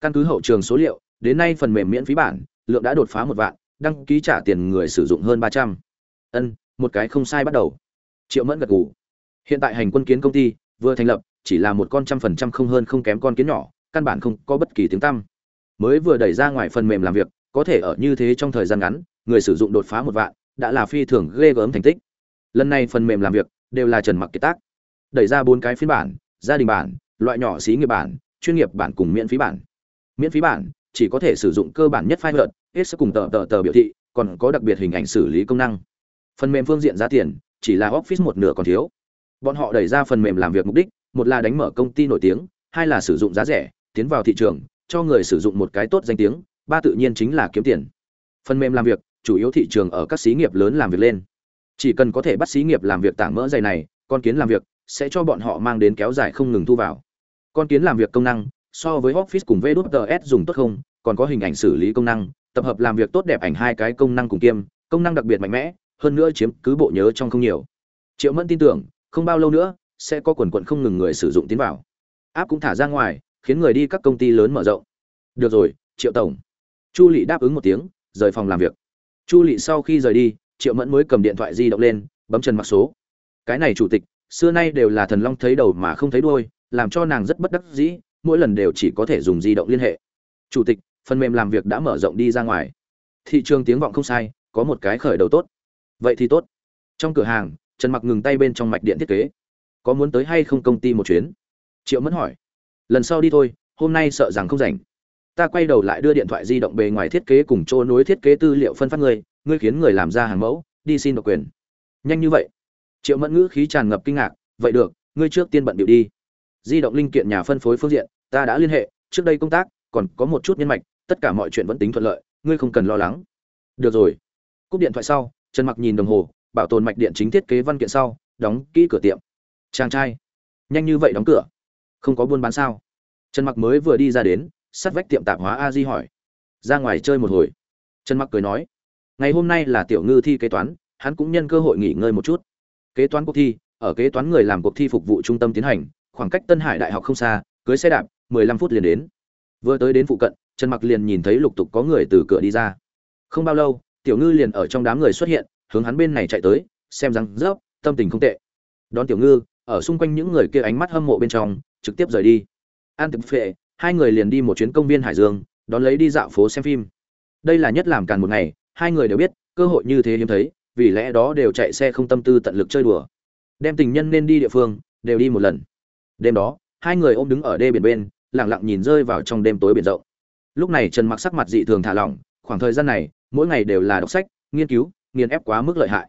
Căn cứ hậu trường số liệu, đến nay phần mềm miễn phí bản, lượng đã đột phá một vạn đăng ký trả tiền người sử dụng hơn ba trăm. Ân, một cái không sai bắt đầu. Triệu mẫn gật gù. Hiện tại hành quân kiến công ty vừa thành lập, chỉ là một con trăm phần trăm không hơn không kém con kiến nhỏ, căn bản không có bất kỳ tiếng tăm. Mới vừa đẩy ra ngoài phần mềm làm việc, có thể ở như thế trong thời gian ngắn, người sử dụng đột phá một vạn, đã là phi thường ghê gớm thành tích. Lần này phần mềm làm việc đều là trần mặc kiệt tác. Đẩy ra bốn cái phiên bản, gia đình bản, loại nhỏ xí nghiệp bản, chuyên nghiệp bản cùng miễn phí bản. Miễn phí bản chỉ có thể sử dụng cơ bản nhất file hết sức cùng tờ tờ tờ biểu thị, còn có đặc biệt hình ảnh xử lý công năng. Phần mềm phương diện giá tiền, chỉ là office một nửa còn thiếu. Bọn họ đẩy ra phần mềm làm việc mục đích, một là đánh mở công ty nổi tiếng, hai là sử dụng giá rẻ, tiến vào thị trường, cho người sử dụng một cái tốt danh tiếng, ba tự nhiên chính là kiếm tiền. Phần mềm làm việc, chủ yếu thị trường ở các xí nghiệp lớn làm việc lên. Chỉ cần có thể bắt xí nghiệp làm việc tảng mỡ dày này, con kiến làm việc sẽ cho bọn họ mang đến kéo dài không ngừng thu vào. Con kiến làm việc công năng, so với office cùng vs dùng tốt không, còn có hình ảnh xử lý công năng tập hợp làm việc tốt đẹp ảnh hai cái công năng cùng kiêm, công năng đặc biệt mạnh mẽ, hơn nữa chiếm cứ bộ nhớ trong không nhiều. Triệu mẫn tin tưởng, không bao lâu nữa, sẽ có quần quận không ngừng người sử dụng tiến vào. Áp cũng thả ra ngoài, khiến người đi các công ty lớn mở rộng. Được rồi, triệu tổng. Chu lị đáp ứng một tiếng, rời phòng làm việc. Chu lị sau khi rời đi, triệu mẫn mới cầm điện thoại di động lên, bấm chân mặc số. Cái này chủ tịch, xưa nay đều là thần long thấy đầu mà không thấy đuôi, làm cho nàng rất bất đắc dĩ, mỗi lần đều chỉ có thể dùng di động liên hệ. Chủ tịch phần mềm làm việc đã mở rộng đi ra ngoài. Thị trường tiếng vọng không sai, có một cái khởi đầu tốt. Vậy thì tốt. Trong cửa hàng, trần mặc ngừng tay bên trong mạch điện thiết kế. Có muốn tới hay không công ty một chuyến? Triệu mẫn hỏi. Lần sau đi thôi, hôm nay sợ rằng không rảnh. Ta quay đầu lại đưa điện thoại di động bề ngoài thiết kế cùng chỗ nối thiết kế tư liệu phân phát ngươi ngươi khiến người làm ra hàng mẫu, đi xin độc quyền. Nhanh như vậy. Triệu mẫn ngữ khí tràn ngập kinh ngạc. Vậy được, ngươi trước tiên bận điệu đi. Di động linh kiện nhà phân phối phương diện, ta đã liên hệ, trước đây công tác, còn có một chút nhân mạch tất cả mọi chuyện vẫn tính thuận lợi, ngươi không cần lo lắng. Được rồi. Cúp điện thoại sau, trần mặc nhìn đồng hồ, bảo tồn mạch điện chính thiết kế văn kiện sau, đóng kỹ cửa tiệm. Chàng trai. Nhanh như vậy đóng cửa. Không có buôn bán sao? Trần mặc mới vừa đi ra đến, sát vách tiệm tạp hóa a di hỏi. Ra ngoài chơi một hồi. Trần mặc cười nói. Ngày hôm nay là tiểu ngư thi kế toán, hắn cũng nhân cơ hội nghỉ ngơi một chút. Kế toán cuộc thi, ở kế toán người làm cuộc thi phục vụ trung tâm tiến hành, khoảng cách tân hải đại học không xa, cưới xe đạp 15 phút liền đến. Vừa tới đến phụ cận trần mặc liền nhìn thấy lục tục có người từ cửa đi ra. Không bao lâu, tiểu ngư liền ở trong đám người xuất hiện, hướng hắn bên này chạy tới, xem rằng rớp tâm tình không tệ. Đón tiểu ngư, ở xung quanh những người kia ánh mắt hâm mộ bên trong, trực tiếp rời đi. An tiệp phệ, hai người liền đi một chuyến công viên hải dương, đón lấy đi dạo phố xem phim. Đây là nhất làm càn một ngày, hai người đều biết, cơ hội như thế hiếm thấy, vì lẽ đó đều chạy xe không tâm tư tận lực chơi đùa. Đem tình nhân nên đi địa phương, đều đi một lần. Đêm đó, hai người ôm đứng ở đê biển bên, lặng lặng nhìn rơi vào trong đêm tối biển rộng lúc này trần mặc sắc mặt dị thường thả lỏng, khoảng thời gian này, mỗi ngày đều là đọc sách, nghiên cứu, nghiền ép quá mức lợi hại.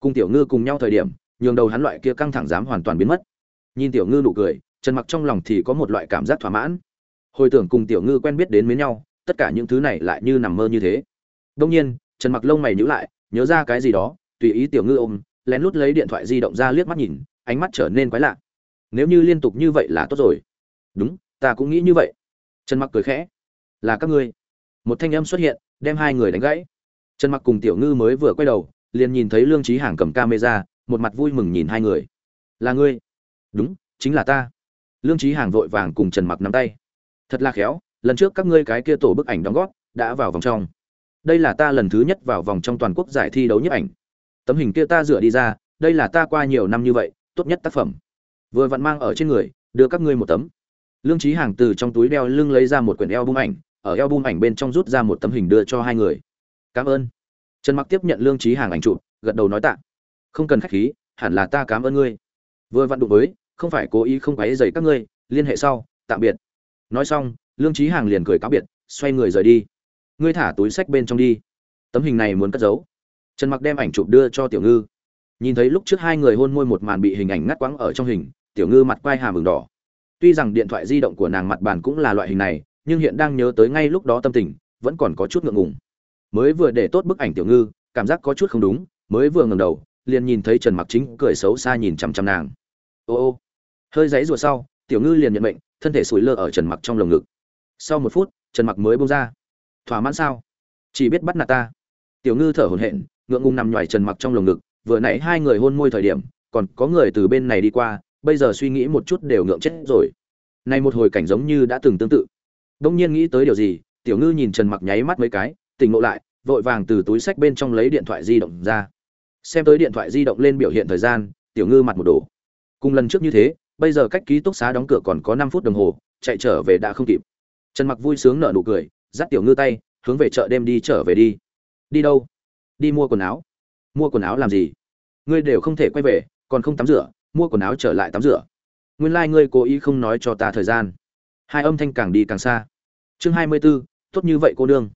Cùng tiểu ngư cùng nhau thời điểm, nhường đầu hắn loại kia căng thẳng dám hoàn toàn biến mất. Nhìn tiểu ngư nụ cười, trần mặc trong lòng thì có một loại cảm giác thỏa mãn. Hồi tưởng cùng tiểu ngư quen biết đến với nhau, tất cả những thứ này lại như nằm mơ như thế. Đông nhiên, trần mặc lông mày nhíu lại, nhớ ra cái gì đó, tùy ý tiểu ngư ôm, lén lút lấy điện thoại di động ra liếc mắt nhìn, ánh mắt trở nên quái lạ. Nếu như liên tục như vậy là tốt rồi. Đúng, ta cũng nghĩ như vậy. Trần mặc cười khẽ là các ngươi. Một thanh âm xuất hiện, đem hai người đánh gãy. Trần mặc cùng tiểu ngư mới vừa quay đầu, liền nhìn thấy lương trí hàng cầm camera, một mặt vui mừng nhìn hai người. Là ngươi? Đúng, chính là ta. Lương trí hàng vội vàng cùng trần mặc nắm tay. Thật là khéo, lần trước các ngươi cái kia tổ bức ảnh đóng góp, đã vào vòng trong. Đây là ta lần thứ nhất vào vòng trong toàn quốc giải thi đấu nhiếp ảnh. Tấm hình kia ta dựa đi ra, đây là ta qua nhiều năm như vậy, tốt nhất tác phẩm. Vừa vặn mang ở trên người, đưa các ngươi một tấm. Lương trí hàng từ trong túi đeo lưng lấy ra một quyển eo bung ảnh ở eo bum ảnh bên trong rút ra một tấm hình đưa cho hai người. Cảm ơn. Trần mặc tiếp nhận lương trí hàng ảnh chụp, gật đầu nói tạ. Không cần khách khí, hẳn là ta cảm ơn ngươi. Vừa vặn đụng với, không phải cố ý không quấy dày các ngươi, liên hệ sau, tạm biệt. Nói xong, lương trí hàng liền cười cáo biệt, xoay người rời đi. Ngươi thả túi sách bên trong đi. Tấm hình này muốn cất giấu. Trần mặc đem ảnh chụp đưa cho tiểu ngư. Nhìn thấy lúc trước hai người hôn môi một màn bị hình ảnh ngắt quãng ở trong hình, tiểu ngư mặt quai hàm mừng đỏ. Tuy rằng điện thoại di động của nàng mặt bàn cũng là loại hình này nhưng hiện đang nhớ tới ngay lúc đó tâm tình, vẫn còn có chút ngượng ngùng. Mới vừa để tốt bức ảnh tiểu ngư, cảm giác có chút không đúng, mới vừa ngẩng đầu, liền nhìn thấy trần mặc chính cười xấu xa nhìn chằm chằm nàng. Ô ô. Hơi giấy rùa sau, tiểu ngư liền nhận mệnh, thân thể sủi lơ ở trần mặc trong lồng ngực. Sau một phút, trần mặc mới bông ra. Thỏa mãn sao? Chỉ biết bắt nạt ta. Tiểu ngư thở hổn hển, ngượng ngùng nằm nhoài trần mặc trong lồng ngực, vừa nãy hai người hôn môi thời điểm, còn có người từ bên này đi qua, bây giờ suy nghĩ một chút đều ngượng chết rồi. Nay một hồi cảnh giống như đã từng tương tự đông nhiên nghĩ tới điều gì, tiểu ngư nhìn trần mặc nháy mắt mấy cái, tỉnh ngộ lại, vội vàng từ túi sách bên trong lấy điện thoại di động ra. Xem tới điện thoại di động lên biểu hiện thời gian, tiểu ngư mặt một đổ. Cùng lần trước như thế, bây giờ cách ký túc xá đóng cửa còn có năm phút đồng hồ, chạy trở về đã không kịp. Trần mặc vui sướng nở nụ cười, dắt tiểu ngư tay, hướng về chợ đêm đi trở về đi. Đi đâu? Đi mua quần áo. Mua quần áo làm gì? Ngươi đều không thể quay về, còn không tắm rửa, mua quần áo trở lại tắm rửa. Nguyên lai ngươi cố ý không nói cho ta thời gian. Hai âm thanh càng đi càng xa chương hai mươi 24, tốt như vậy cô nương.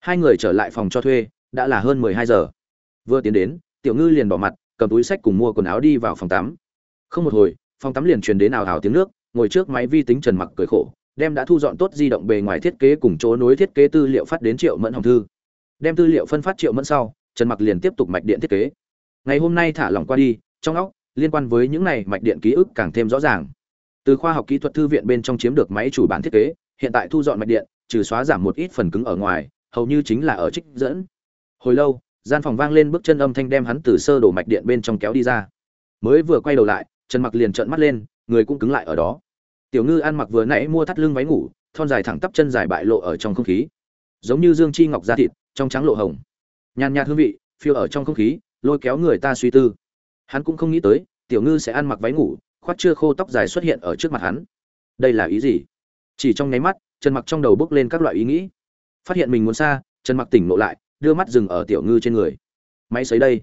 Hai người trở lại phòng cho thuê đã là hơn mười hai giờ. Vừa tiến đến tiểu ngư liền bỏ mặt cầm túi sách cùng mua quần áo đi vào phòng tắm. Không một hồi phòng tắm liền truyền đến ào ảo tiếng nước ngồi trước máy vi tính trần mặc cười khổ đem đã thu dọn tốt di động bề ngoài thiết kế cùng chỗ nối thiết kế tư liệu phát đến triệu mẫn hồng thư. Đem tư liệu phân phát triệu mẫn sau trần mặc liền tiếp tục mạch điện thiết kế. Ngày hôm nay thả lỏng qua đi trong óc liên quan với những này mạch điện ký ức càng thêm rõ ràng. Từ khoa học kỹ thuật thư viện bên trong chiếm được máy chủ bản thiết kế hiện tại thu dọn mạch điện, trừ xóa giảm một ít phần cứng ở ngoài, hầu như chính là ở trích dẫn. Hồi lâu, gian phòng vang lên bước chân âm thanh đem hắn từ sơ đổ mạch điện bên trong kéo đi ra. Mới vừa quay đầu lại, trần mặc liền trợn mắt lên, người cũng cứng lại ở đó. Tiểu ngư ăn mặc vừa nãy mua thắt lưng váy ngủ, thon dài thẳng tắp chân dài bại lộ ở trong không khí. Giống như dương chi ngọc da thịt, trong trắng lộ hồng. Nhàn nhạt hương vị, phiêu ở trong không khí, lôi kéo người ta suy tư. Hắn cũng không nghĩ tới, tiểu ngư sẽ ăn mặc váy ngủ, khoác chưa khô tóc dài xuất hiện ở trước mặt hắn. Đây là ý gì? Chỉ trong nháy mắt, trần mặc trong đầu bước lên các loại ý nghĩ. Phát hiện mình muốn xa, trần mặc tỉnh ngộ lại, đưa mắt dừng ở tiểu ngư trên người. Máy xấy đây.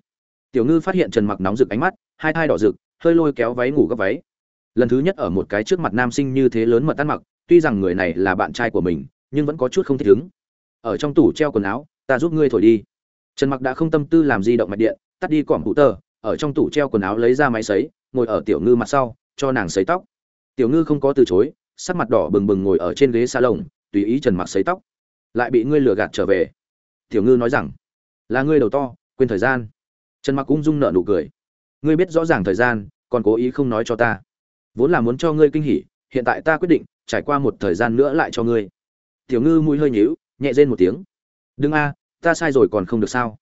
Tiểu ngư phát hiện trần mặc nóng rực ánh mắt, hai thai đỏ rực, hơi lôi kéo váy ngủ gấp váy. Lần thứ nhất ở một cái trước mặt nam sinh như thế lớn mật ăn mặc, tuy rằng người này là bạn trai của mình, nhưng vẫn có chút không thích ứng. Ở trong tủ treo quần áo, ta giúp ngươi thổi đi. Trần mặc đã không tâm tư làm di động mạch điện, tắt đi cỏm hụ tờ, ở trong tủ treo quần áo lấy ra máy sấy, ngồi ở tiểu ngư mặt sau, cho nàng sấy tóc. Tiểu ngư không có từ chối sắc mặt đỏ bừng bừng ngồi ở trên ghế salon, tùy ý trần mặc sấy tóc. Lại bị ngươi lừa gạt trở về. Tiểu ngư nói rằng, là ngươi đầu to, quên thời gian. Trần mặc cũng rung nợ nụ cười. Ngươi biết rõ ràng thời gian, còn cố ý không nói cho ta. Vốn là muốn cho ngươi kinh hỉ, hiện tại ta quyết định, trải qua một thời gian nữa lại cho ngươi. Tiểu ngư mũi hơi nhíu, nhẹ rên một tiếng. Đừng a, ta sai rồi còn không được sao?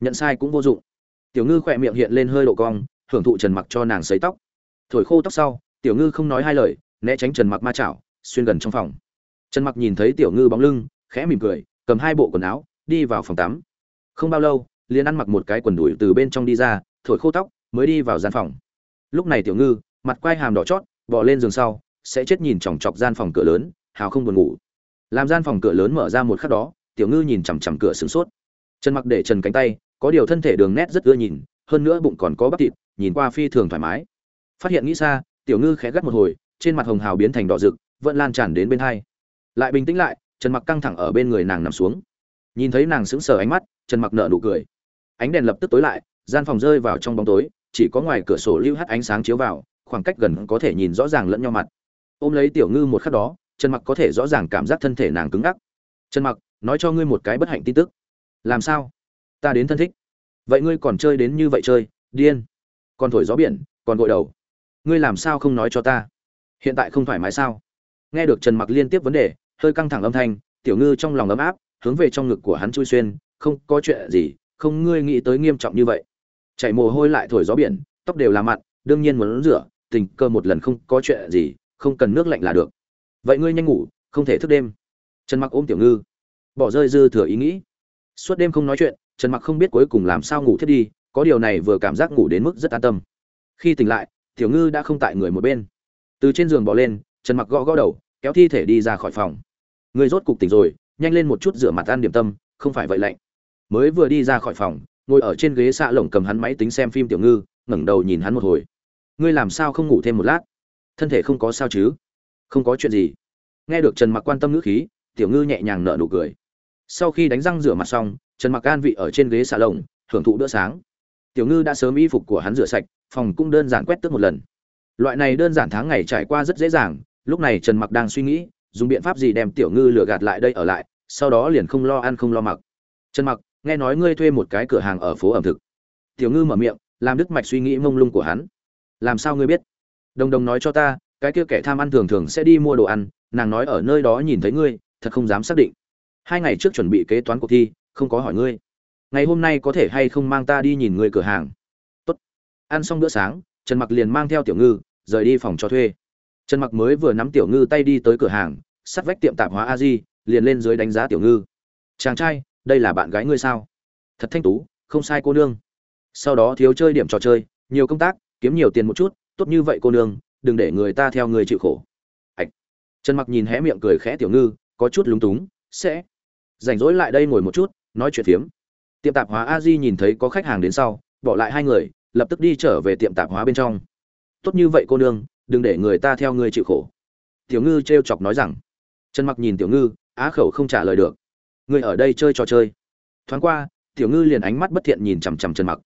Nhận sai cũng vô dụng. Tiểu ngư khỏe miệng hiện lên hơi độ cong, hưởng thụ trần mặc cho nàng sấy tóc. Thổi khô tóc sau, tiểu ngư không nói hai lời né tránh trần mặc ma chảo, xuyên gần trong phòng. Trần mặc nhìn thấy tiểu ngư bóng lưng, khẽ mỉm cười, cầm hai bộ quần áo, đi vào phòng tắm. Không bao lâu, liền ăn mặc một cái quần đùi từ bên trong đi ra, thổi khô tóc, mới đi vào gian phòng. Lúc này tiểu ngư, mặt quai hàm đỏ chót bỏ lên giường sau, sẽ chết nhìn chòng chọc gian phòng cửa lớn, hào không buồn ngủ. Làm gian phòng cửa lớn mở ra một khắc đó, tiểu ngư nhìn chằm chằm cửa sửng sốt. Trần mặc để trần cánh tay, có điều thân thể đường nét rất ưa nhìn, hơn nữa bụng còn có bắp thịt, nhìn qua phi thường thoải mái. Phát hiện nghĩ xa, tiểu ngư khẽ gắt một hồi trên mặt hồng hào biến thành đỏ rực, vẫn lan tràn đến bên hai. Lại bình tĩnh lại, trần mặc căng thẳng ở bên người nàng nằm xuống. Nhìn thấy nàng sững sờ ánh mắt, trần mặc nở nụ cười. Ánh đèn lập tức tối lại, gian phòng rơi vào trong bóng tối, chỉ có ngoài cửa sổ lưu hắt ánh sáng chiếu vào, khoảng cách gần có thể nhìn rõ ràng lẫn nhau mặt. Ôm lấy tiểu ngư một khắc đó, trần mặc có thể rõ ràng cảm giác thân thể nàng cứng ngắc. Trần mặc, nói cho ngươi một cái bất hạnh tin tức. Làm sao? Ta đến thân thích. Vậy ngươi còn chơi đến như vậy chơi, điên. Còn thổi gió biển, còn gội đầu. Ngươi làm sao không nói cho ta? Hiện tại không thoải mái sao? Nghe được trần mặc liên tiếp vấn đề, hơi căng thẳng âm thanh, tiểu ngư trong lòng ấm áp, hướng về trong ngực của hắn chui xuyên, không có chuyện gì, không ngươi nghĩ tới nghiêm trọng như vậy. Chạy mồ hôi lại thổi gió biển, tóc đều là mặn đương nhiên muốn rửa, tình cơ một lần không có chuyện gì, không cần nước lạnh là được. Vậy ngươi nhanh ngủ, không thể thức đêm. Trần mặc ôm tiểu ngư. Bỏ rơi dư thừa ý nghĩ. Suốt đêm không nói chuyện, trần mặc không biết cuối cùng làm sao ngủ thiết đi, có điều này vừa cảm giác ngủ đến mức rất an tâm. Khi tỉnh lại, tiểu ngư đã không tại người một bên từ trên giường bỏ lên, trần mặc gõ gõ đầu, kéo thi thể đi ra khỏi phòng. Người rốt cục tỉnh rồi, nhanh lên một chút rửa mặt ăn điểm tâm, không phải vậy lạnh. Mới vừa đi ra khỏi phòng, ngồi ở trên ghế xạ lồng cầm hắn máy tính xem phim tiểu ngư, ngẩng đầu nhìn hắn một hồi. Ngươi làm sao không ngủ thêm một lát? Thân thể không có sao chứ? Không có chuyện gì. Nghe được trần mặc quan tâm ngữ khí, tiểu ngư nhẹ nhàng nở nụ cười. Sau khi đánh răng rửa mặt xong, trần mặc an vị ở trên ghế xà lồng hưởng thụ bữa sáng. Tiểu ngư đã sớm y phục của hắn rửa sạch, phòng cũng đơn giản quét tước một lần loại này đơn giản tháng ngày trải qua rất dễ dàng, lúc này trần mặc đang suy nghĩ, dùng biện pháp gì đem tiểu ngư lừa gạt lại đây ở lại, sau đó liền không lo ăn không lo mặc. Trần mặc, nghe nói ngươi thuê một cái cửa hàng ở phố ẩm thực. Tiểu ngư mở miệng, làm đức mạch suy nghĩ mông lung của hắn. Làm sao ngươi biết? Đồng đồng nói cho ta, cái kia kẻ tham ăn thường thường sẽ đi mua đồ ăn, nàng nói ở nơi đó nhìn thấy ngươi, thật không dám xác định. Hai ngày trước chuẩn bị kế toán cuộc thi, không có hỏi ngươi. Ngày hôm nay có thể hay không mang ta đi nhìn ngươi cửa hàng? Tốt. Ăn xong bữa sáng, trần mặc liền mang theo tiểu ngư rời đi phòng cho thuê. Trần mặc mới vừa nắm tiểu ngư tay đi tới cửa hàng, sắt vách tiệm tạp hóa a di liền lên dưới đánh giá tiểu ngư. Chàng trai, đây là bạn gái ngươi sao? Thật thanh tú, không sai cô nương. Sau đó thiếu chơi điểm trò chơi, nhiều công tác, kiếm nhiều tiền một chút, tốt như vậy cô nương, đừng để người ta theo người chịu khổ. Ạch trần mặc nhìn hé miệng cười khẽ tiểu ngư, có chút lúng túng, sẽ. Rảnh rỗi lại đây ngồi một chút, nói chuyện phiếm. Tiệm tạp hóa a di nhìn thấy có khách hàng đến sau, bỏ lại hai người, lập tức đi trở về tiệm tạp hóa bên trong tốt như vậy cô nương, đừng để người ta theo người chịu khổ. Tiểu ngư t chọc nói rằng. Trần mặc nhìn tiểu ngư, á khẩu không trả lời được. Ngươi ở đây chơi trò chơi. Thoáng qua, tiểu ngư liền ánh mắt bất thiện nhìn chằm chằm trần mặc.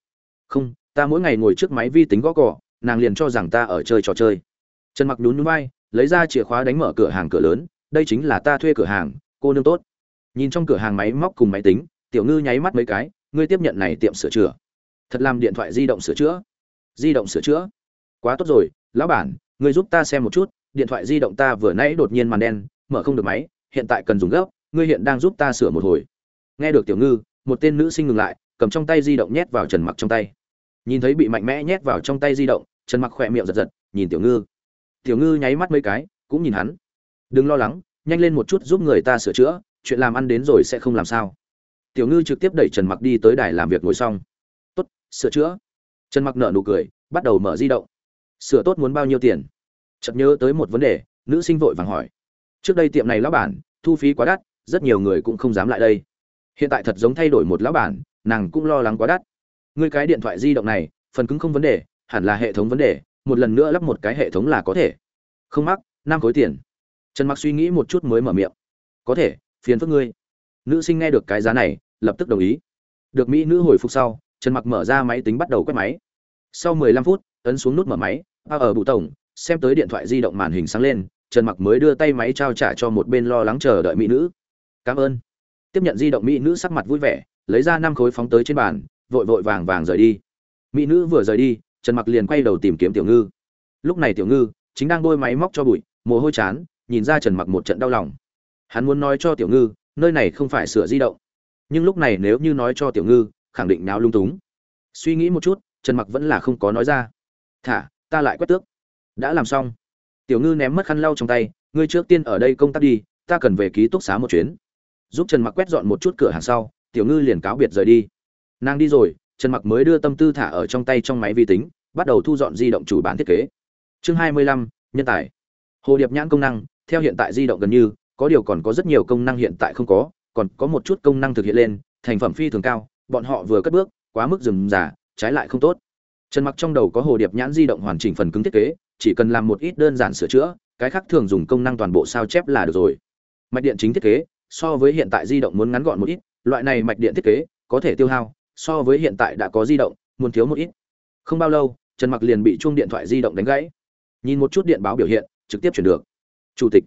Không, ta mỗi ngày ngồi trước máy vi tính gõ cỏ nàng liền cho rằng ta ở chơi trò chơi. Trần mặc nhún nhún vai, lấy ra chìa khóa đánh mở cửa hàng cửa lớn, đây chính là ta thuê cửa hàng, cô nương tốt. Nhìn trong cửa hàng máy móc cùng máy tính, tiểu ngư nháy mắt mấy cái, ngươi tiếp nhận này tiệm sửa chữa. Thật làm điện thoại di động sửa chữa. Di động sửa chữa quá tốt rồi, lão bản, ngươi giúp ta xem một chút, điện thoại di động ta vừa nãy đột nhiên màn đen, mở không được máy, hiện tại cần dùng gấp, ngươi hiện đang giúp ta sửa một hồi. Nghe được tiểu ngư, một tên nữ sinh ngừng lại, cầm trong tay di động nhét vào trần mặc trong tay. Nhìn thấy bị mạnh mẽ nhét vào trong tay di động, trần mặc khỏe miệng giật giật, nhìn tiểu ngư. Tiểu ngư nháy mắt mấy cái, cũng nhìn hắn. Đừng lo lắng, nhanh lên một chút giúp người ta sửa chữa, chuyện làm ăn đến rồi sẽ không làm sao. Tiểu ngư trực tiếp đẩy trần mặc đi tới đài làm việc ngồi xong. Tốt, sửa chữa. Trần mặc nợ nụ cười, bắt đầu mở di động sửa tốt muốn bao nhiêu tiền? Chợt nhớ tới một vấn đề, nữ sinh vội vàng hỏi. Trước đây tiệm này lão bản, thu phí quá đắt, rất nhiều người cũng không dám lại đây. Hiện tại thật giống thay đổi một lão bản, nàng cũng lo lắng quá đắt. Ngươi cái điện thoại di động này, phần cứng không vấn đề, hẳn là hệ thống vấn đề, một lần nữa lắp một cái hệ thống là có thể. Không mắc, năm khối tiền. Trần mặc suy nghĩ một chút mới mở miệng. Có thể, phiền phức ngươi. Nữ sinh nghe được cái giá này, lập tức đồng ý. Được mỹ nữ hồi phục sau, trần mặc mở ra máy tính bắt đầu quét máy. Sau 15 phút, ấn xuống nút mở máy a ở bụ tổng, xem tới điện thoại di động màn hình sáng lên, trần mặc mới đưa tay máy trao trả cho một bên lo lắng chờ đợi mỹ nữ. Cảm ơn. Tiếp nhận di động, mỹ nữ sắc mặt vui vẻ, lấy ra năm khối phóng tới trên bàn, vội vội vàng vàng rời đi. Mỹ nữ vừa rời đi, trần mặc liền quay đầu tìm kiếm tiểu ngư. Lúc này tiểu ngư chính đang đôi máy móc cho bụi, mồ hôi chán, nhìn ra trần mặc một trận đau lòng. Hắn muốn nói cho tiểu ngư, nơi này không phải sửa di động. Nhưng lúc này nếu như nói cho tiểu ngư, khẳng định nào lung túng. Suy nghĩ một chút, trần mặc vẫn là không có nói ra. Thả ta lại quét tước. Đã làm xong. Tiểu ngư ném mất khăn lau trong tay ngươi trước tiên ở đây công tác đi ta cần về ký túc xá một chuyến. Giúp trần mặc quét dọn một chút cửa hàng sau tiểu ngư liền cáo biệt rời đi. Nàng đi rồi trần mặc mới đưa tâm tư thả ở trong tay trong máy vi tính bắt đầu thu dọn di động chủ bản thiết kế. Chương 25, nhân tài. Hồ điệp nhãn công năng theo hiện tại di động gần như có điều còn có rất nhiều công năng hiện tại không có còn có một chút công năng thực hiện lên thành phẩm phi thường cao bọn họ vừa cất bước quá mức dừng giả trái lại không tốt trần mặc trong đầu có hồ điệp nhãn di động hoàn chỉnh phần cứng thiết kế, chỉ cần làm một ít đơn giản sửa chữa, cái khác thường dùng công năng toàn bộ sao chép là được rồi. Mạch điện chính thiết kế, so với hiện tại di động muốn ngắn gọn một ít, loại này mạch điện thiết kế, có thể tiêu hao, so với hiện tại đã có di động, muốn thiếu một ít. Không bao lâu, trần mặc liền bị chuông điện thoại di động đánh gãy. Nhìn một chút điện báo biểu hiện, trực tiếp chuyển được. Chủ tịch.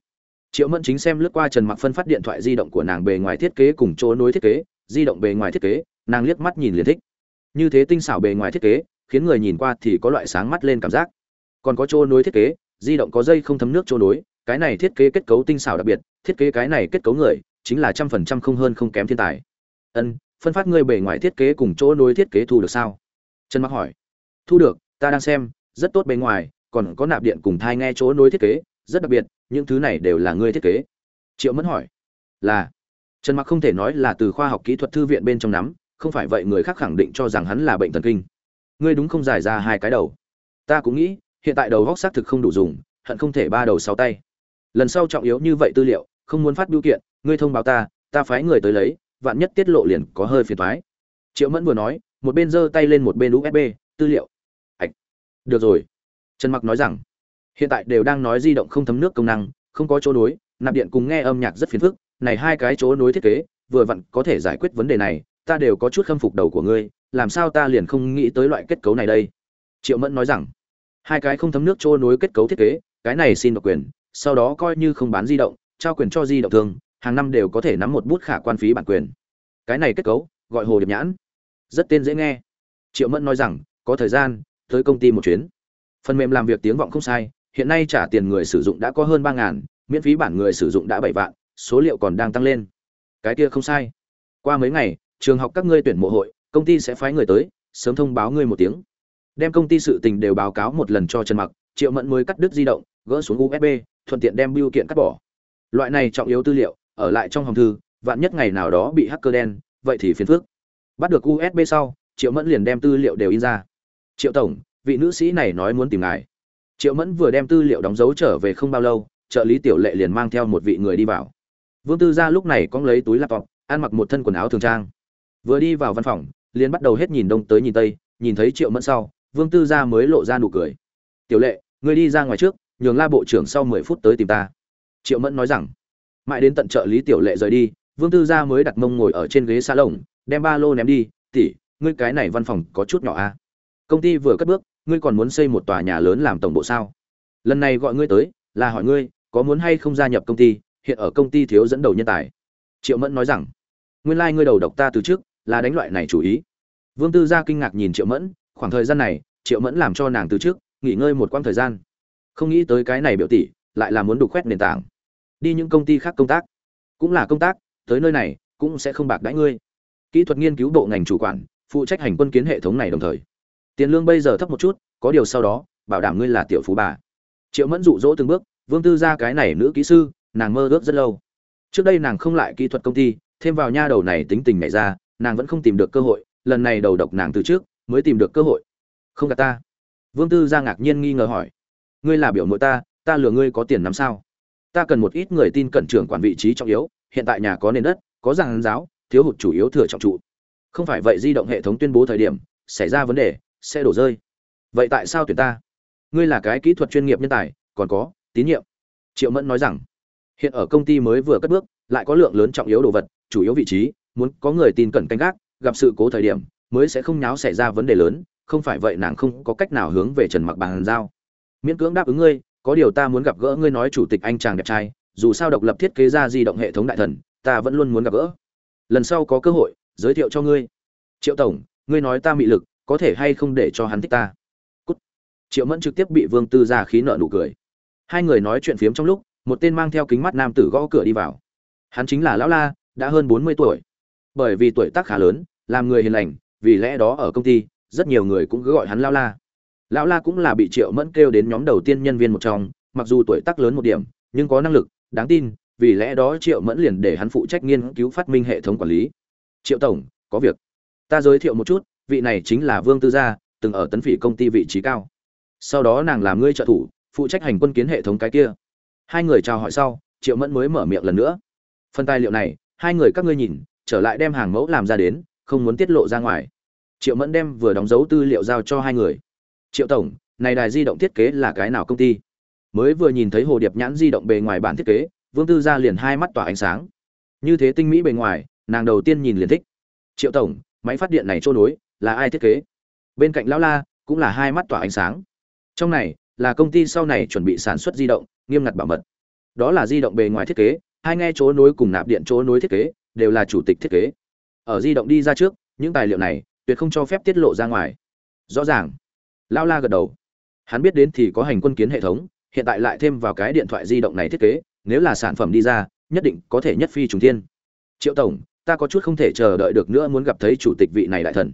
Triệu mẫn chính xem lướt qua trần mặc phân phát điện thoại di động của nàng bề ngoài thiết kế cùng chỗ nối thiết kế, di động bề ngoài thiết kế, nàng liếc mắt nhìn liền thích. Như thế tinh xảo bề ngoài thiết kế khiến người nhìn qua thì có loại sáng mắt lên cảm giác. Còn có chỗ nối thiết kế, di động có dây không thấm nước chỗ nối, cái này thiết kế kết cấu tinh xảo đặc biệt, thiết kế cái này kết cấu người, chính là trăm phần trăm không hơn không kém thiên tài. Ân, phân phát ngươi bề ngoài thiết kế cùng chỗ nối thiết kế thu được sao? Trần mặc hỏi. Thu được, ta đang xem, rất tốt bề ngoài, còn có nạp điện cùng thai nghe chỗ nối thiết kế, rất đặc biệt, những thứ này đều là ngươi thiết kế. Triệu mẫn hỏi. Là. Trần mặc không thể nói là từ khoa học kỹ thuật thư viện bên trong nắm, không phải vậy người khác khẳng định cho rằng hắn là bệnh thần kinh ngươi đúng không giải ra hai cái đầu. Ta cũng nghĩ, hiện tại đầu góc xác thực không đủ dùng, hận không thể ba đầu sáu tay. Lần sau trọng yếu như vậy tư liệu, không muốn phát biểu kiện, ngươi thông báo ta ta phái người tới lấy, vạn nhất tiết lộ liền có hơi phiền thoái triệu mẫn vừa nói, một bên giơ tay lên một bên usb tư liệu. Ạch. Được rồi. Trần mặc nói rằng, hiện tại đều đang nói di động không thấm nước công năng, không có chỗ nối, nạp điện cùng nghe âm nhạc rất phiền phức, này hai cái chỗ nối thiết kế, vừa vặn có thể giải quyết vấn đề này ta đều có chút khâm phục đầu của ngươi, làm sao ta liền không nghĩ tới loại kết cấu này đây? Triệu mẫn nói rằng, hai cái không thấm nước trôi nối kết cấu thiết kế, cái này xin độc quyền, sau đó coi như không bán di động, trao quyền cho di động thương, hàng năm đều có thể nắm một bút khả quan phí bản quyền. Cái này kết cấu, gọi hồ điệp nhãn. Rất tên dễ nghe. Triệu mẫn nói rằng, có thời gian, tới công ty một chuyến. Phần mềm làm việc tiếng vọng không sai, hiện nay trả tiền người sử dụng đã có hơn ba ngàn, miễn phí bản người sử dụng đã bảy vạn, số liệu còn đang tăng lên. Cái kia không sai. Qua mấy ngày trường học các ngươi tuyển mộ hội, công ty sẽ phái người tới, sớm thông báo ngươi một tiếng. Đem công ty sự tình đều báo cáo một lần cho trần mặc, triệu mẫn mới cắt đứt di động, gỡ xuống usb thuận tiện đem biêu kiện cắt bỏ. Loại này trọng yếu tư liệu, ở lại trong hòm thư, vạn nhất ngày nào đó bị hacker đen, vậy thì phiền phức. Bắt được usb sau, triệu mẫn liền đem tư liệu đều in ra. Triệu tổng, vị nữ sĩ này nói muốn tìm ngài. Triệu mẫn vừa đem tư liệu đóng dấu trở về không bao lâu, trợ lý tiểu lệ liền mang theo một vị người đi vào. Vương tư gia lúc này cóng lấy túi laptop, ăn mặc một thân quần áo thường trang vừa đi vào văn phòng, liền bắt đầu hết nhìn đông tới nhìn tây, nhìn thấy triệu mẫn sau, vương tư gia mới lộ ra nụ cười. Tiểu lệ người đi ra ngoài trước, nhường la bộ trưởng sau mười phút tới tìm ta. Triệu mẫn nói rằng. Mãi đến tận trợ lý tiểu lệ rời đi, vương tư gia mới đặt mông ngồi ở trên ghế xa lồng đem ba lô ném đi tỉ ngươi cái này văn phòng có chút nhỏ a. À? công ty vừa cất bước, ngươi còn muốn xây một tòa nhà lớn làm tổng bộ sao? Lần này gọi ngươi tới, là hỏi ngươi, có muốn hay không gia nhập công ty, hiện ở công ty thiếu dẫn đầu nhân tài. Triệu mẫn nói rằng. Nguyên lai、like、ngươi đầu độc ta từ trước là đánh loại này chủ ý. Vương tư gia kinh ngạc nhìn triệu mẫn, khoảng thời gian này, triệu mẫn làm cho nàng từ trước, nghỉ ngơi một quãng thời gian. Không nghĩ tới cái này biểu tỷ, lại là muốn đục khoét nền tảng. Đi những công ty khác công tác. Cũng là công tác, tới nơi này, cũng sẽ không bạc đãi ngươi. Kỹ thuật nghiên cứu bộ ngành chủ quản, phụ trách hành quân kiến hệ thống này đồng thời. Tiền lương bây giờ thấp một chút, có điều sau đó, bảo đảm ngươi là tiểu phú bà. Triệu mẫn dụ dỗ từng bước, vương tư ra cái này nữ kỹ sư, nàng mơ ước rất lâu. Trước đây nàng không lại kỹ thuật công ty, thêm vào nha đầu này tính tình nhảy ra nàng vẫn không tìm được cơ hội, lần này đầu độc nàng từ trước, mới tìm được cơ hội. Không gạt ta. Vương tư ra ngạc nhiên nghi ngờ hỏi. Ngươi là biểu mộ ta ta lừa ngươi có tiền nắm sao? Ta cần một ít người tin cẩn trưởng quản vị trí trọng yếu, hiện tại nhà có nền đất, có giảng giáo, thiếu hụt chủ yếu thừa trọng trụ. Không phải vậy di động hệ thống tuyên bố thời điểm, xảy ra vấn đề, sẽ đổ rơi. Vậy tại sao tuyển ta? Ngươi là cái kỹ thuật chuyên nghiệp nhân tài, còn có, tín nhiệm. Triệu mẫn nói rằng, hiện ở công ty mới vừa cất bước, lại có lượng lớn trọng yếu đồ vật, chủ yếu vị trí muốn có người tin cẩn canh gác, gặp sự cố thời điểm, mới sẽ không nháo xảy ra vấn đề lớn, không phải vậy nàng không có cách nào hướng về trần mặc bàn giao. Miễn cưỡng đáp ứng ngươi, có điều ta muốn gặp gỡ ngươi nói chủ tịch anh chàng đẹp trai, dù sao độc lập thiết kế ra di động hệ thống đại thần, ta vẫn luôn muốn gặp gỡ. Lần sau có cơ hội, giới thiệu cho ngươi. Triệu tổng, ngươi nói ta mị lực, có thể hay không để cho hắn thích ta? Cút. triệu mẫn trực tiếp bị vương tư ra khí nợ nụ cười. Hai người nói chuyện phiếm trong lúc, một tên mang theo kính mắt nam tử gõ cửa đi vào. Hắn chính là lão la, đã hơn bốn mươi tuổi bởi vì tuổi tác khá lớn, làm người hiền lành, vì lẽ đó ở công ty, rất nhiều người cũng cứ gọi hắn lão la. Lão la cũng là bị triệu mẫn kêu đến nhóm đầu tiên nhân viên một trong, mặc dù tuổi tác lớn một điểm, nhưng có năng lực, đáng tin, vì lẽ đó triệu mẫn liền để hắn phụ trách nghiên cứu phát minh hệ thống quản lý. Triệu tổng, có việc. Ta giới thiệu một chút, vị này chính là vương tư gia, từng ở tấn phỉ công ty vị trí cao. Sau đó nàng làm ngươi trợ thủ, phụ trách hành quân kiến hệ thống cái kia. Hai người chào hỏi sau, triệu mẫn mới mở miệng lần nữa. Phần tài liệu này, hai người các ngươi nhìn trở lại đem hàng mẫu làm ra đến, không muốn tiết lộ ra ngoài. Triệu mẫn đem vừa đóng dấu tư liệu giao cho hai người. Triệu tổng, này đài di động thiết kế là cái nào công ty? Mới vừa nhìn thấy hồ điệp nhãn di động bề ngoài bản thiết kế, vương tư gia liền hai mắt tỏa ánh sáng. Như thế tinh mỹ bề ngoài, nàng đầu tiên nhìn liền thích. Triệu tổng, máy phát điện này trôi nối, là ai thiết kế? Bên cạnh lão la cũng là hai mắt tỏa ánh sáng. Trong này là công ty sau này chuẩn bị sản xuất di động, nghiêm ngặt bảo mật. Đó là di động bề ngoài thiết kế, hai nghe chỗ nối cùng nạp điện chỗ nối thiết kế đều là chủ tịch thiết kế. Ở di động đi ra trước, những tài liệu này tuyệt không cho phép tiết lộ ra ngoài. Rõ ràng. Lao la gật đầu. Hắn biết đến thì có hành quân kiến hệ thống, hiện tại lại thêm vào cái điện thoại di động này thiết kế, nếu là sản phẩm đi ra, nhất định có thể nhất phi trùng thiên. Triệu tổng, ta có chút không thể chờ đợi được nữa muốn gặp thấy chủ tịch vị này đại thần.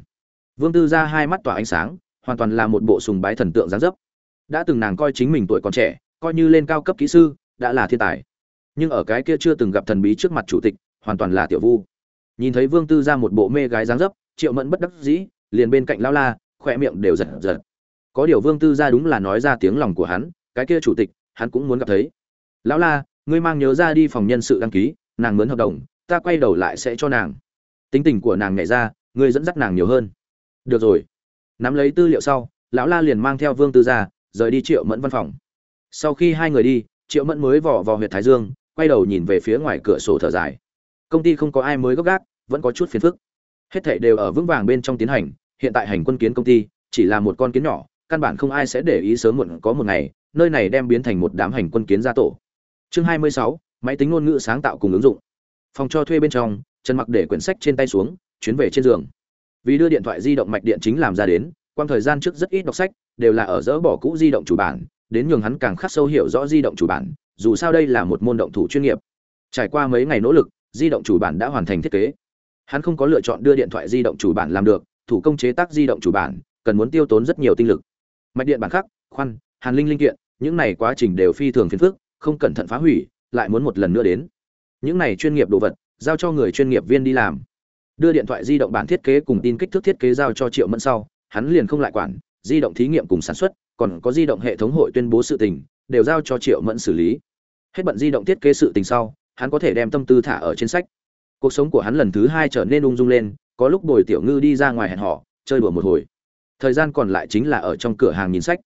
Vương tư ra hai mắt tỏa ánh sáng, hoàn toàn là một bộ sùng bái thần tượng giáng dấp. Đã từng nàng coi chính mình tuổi còn trẻ, coi như lên cao cấp kỹ sư, đã là thiên tài. Nhưng ở cái kia chưa từng gặp thần bí trước mặt chủ tịch hoàn toàn là tiểu vu. Nhìn thấy vương tư ra một bộ mê gái dáng dấp, triệu mẫn bất đắc dĩ, liền bên cạnh lao la, khỏe miệng đều giật giật. Có điều vương tư ra đúng là nói ra tiếng lòng của hắn, cái kia chủ tịch, hắn cũng muốn gặp thấy. Lão la, ngươi mang nhớ ra đi phòng nhân sự đăng ký, nàng mướn hợp đồng, ta quay đầu lại sẽ cho nàng. Tính tình của nàng nhảy ra, ngươi dẫn dắt nàng nhiều hơn. Được rồi. Nắm lấy tư liệu sau, lão la liền mang theo vương tư ra rời đi triệu mẫn văn phòng. Sau khi hai người đi, triệu mẫn mới vỏ vào huyệt thái dương, quay đầu nhìn về phía ngoài cửa sổ thở dài công ty không có ai mới gấp gác vẫn có chút phiền phức. Hết thảy đều ở vững vàng bên trong tiến hành hiện tại hành quân kiến công ty chỉ là một con kiến nhỏ căn bản không ai sẽ để ý sớm muộn có một ngày nơi này đem biến thành một đám hành quân kiến gia tổ. Chương 26, máy tính ngôn ngữ sáng tạo cùng ứng dụng. Phòng cho thuê bên trong trần mặc để quyển sách trên tay xuống chuyến về trên giường. Vì đưa điện thoại di động mạch điện chính làm ra đến quang thời gian trước rất ít đọc sách đều là ở dỡ bỏ cũ di động chủ bản đến nhường hắn càng khắc sâu hiểu rõ di động chủ bản dù sao đây là một môn động thủ chuyên nghiệp. Trải qua mấy ngày nỗ lực di động chủ bản đã hoàn thành thiết kế. Hắn không có lựa chọn đưa điện thoại di động chủ bản làm được, thủ công chế tác di động chủ bản, cần muốn tiêu tốn rất nhiều tinh lực. Mạch điện bản khắc, khoan, hàn linh linh kiện, những này quá trình đều phi thường phiền phức, không cẩn thận phá hủy, lại muốn một lần nữa đến. Những này chuyên nghiệp đồ vật, giao cho người chuyên nghiệp viên đi làm. Đưa điện thoại di động bản thiết kế cùng tin kích thước thiết kế giao cho triệu mẫn sau, hắn liền không lại quản, di động thí nghiệm cùng sản xuất, còn có di động hệ thống hội tuyên bố sự tình, đều giao cho triệu mẫn xử lý. Hết bận di động thiết kế sự tình sau hắn có thể đem tâm tư thả ở trên sách. Cuộc sống của hắn lần thứ hai trở nên ung dung lên, có lúc bồi tiểu ngư đi ra ngoài hẹn họ chơi đùa một hồi. Thời gian còn lại chính là ở trong cửa hàng nhìn sách.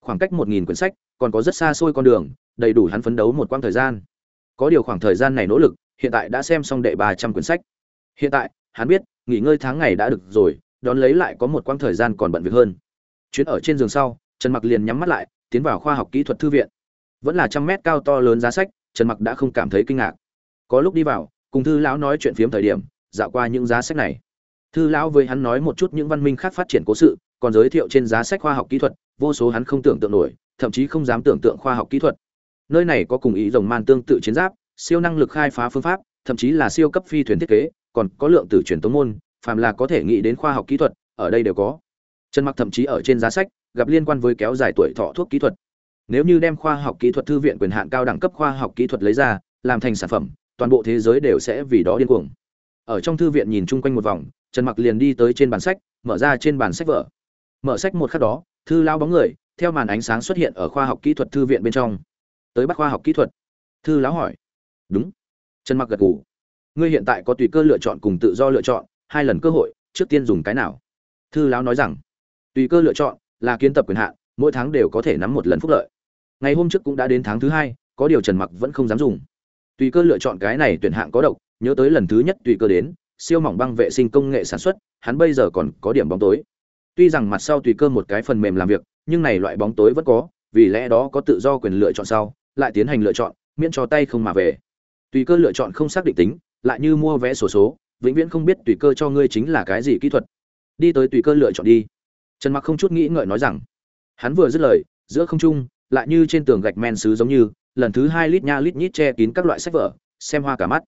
Khoảng cách một nghìn quyển sách, còn có rất xa xôi con đường, đầy đủ hắn phấn đấu một quãng thời gian. Có điều khoảng thời gian này nỗ lực, hiện tại đã xem xong đệ ba trăm quyển sách. Hiện tại, hắn biết, nghỉ ngơi tháng ngày đã được rồi, đón lấy lại có một quãng thời gian còn bận việc hơn. Chuyến ở trên giường sau, trần mặc liền nhắm mắt lại, tiến vào khoa học kỹ thuật thư viện. Vẫn là trăm mét cao to lớn giá sách trần mặc đã không cảm thấy kinh ngạc. Có lúc đi vào, cùng thư lão nói chuyện phiếm thời điểm, dạo qua những giá sách này. Thư lão với hắn nói một chút những văn minh khác phát triển cố sự, còn giới thiệu trên giá sách khoa học kỹ thuật, vô số hắn không tưởng tượng nổi, thậm chí không dám tưởng tượng khoa học kỹ thuật. Nơi này có cùng ý rồng man tương tự chiến giáp, siêu năng lực khai phá phương pháp, thậm chí là siêu cấp phi thuyền thiết kế, còn có lượng tử truyền tống môn, phàm là có thể nghĩ đến khoa học kỹ thuật, ở đây đều có. Trần mặc thậm chí ở trên giá sách, gặp liên quan với kéo dài tuổi thọ thuốc kỹ thuật nếu như đem khoa học kỹ thuật thư viện quyền hạn cao đẳng cấp khoa học kỹ thuật lấy ra, làm thành sản phẩm, toàn bộ thế giới đều sẽ vì đó điên cuồng. Ở trong thư viện nhìn chung quanh một vòng, trần mặc liền đi tới trên bàn sách, mở ra trên bàn sách vở. Mở sách một khắc đó, thư lao bóng người, theo màn ánh sáng xuất hiện ở khoa học kỹ thuật thư viện bên trong. Tới bắt khoa học kỹ thuật. Thư lão hỏi. Đúng. Trần mặc gật gù. Ngươi hiện tại có tùy cơ lựa chọn cùng tự do lựa chọn, hai lần cơ hội, trước tiên dùng cái nào? Thư lão nói rằng. Tùy cơ lựa chọn là kiến tập quyền hạn, mỗi tháng đều có thể nắm một lần phúc lợi ngày hôm trước cũng đã đến tháng thứ hai có điều trần mặc vẫn không dám dùng. Tùy cơ lựa chọn cái này tuyển hạng có độc nhớ tới lần thứ nhất tùy cơ đến siêu mỏng băng vệ sinh công nghệ sản xuất hắn bây giờ còn có điểm bóng tối. Tuy rằng mặt sau tùy cơ một cái phần mềm làm việc nhưng này loại bóng tối vẫn có vì lẽ đó có tự do quyền lựa chọn sau lại tiến hành lựa chọn miễn cho tay không mà về. Tùy cơ lựa chọn không xác định tính lại như mua vé sổ số, số vĩnh viễn không biết tùy cơ cho ngươi chính là cái gì kỹ thuật. Đi tới tùy cơ lựa chọn đi. Trần mặc không chút nghĩ ngợi nói rằng hắn vừa dứt lời giữa không trung lại như trên tường gạch men sứ giống như, lần thứ hai lít nha lít nhít che kín các loại sách vở, xem hoa cả mắt.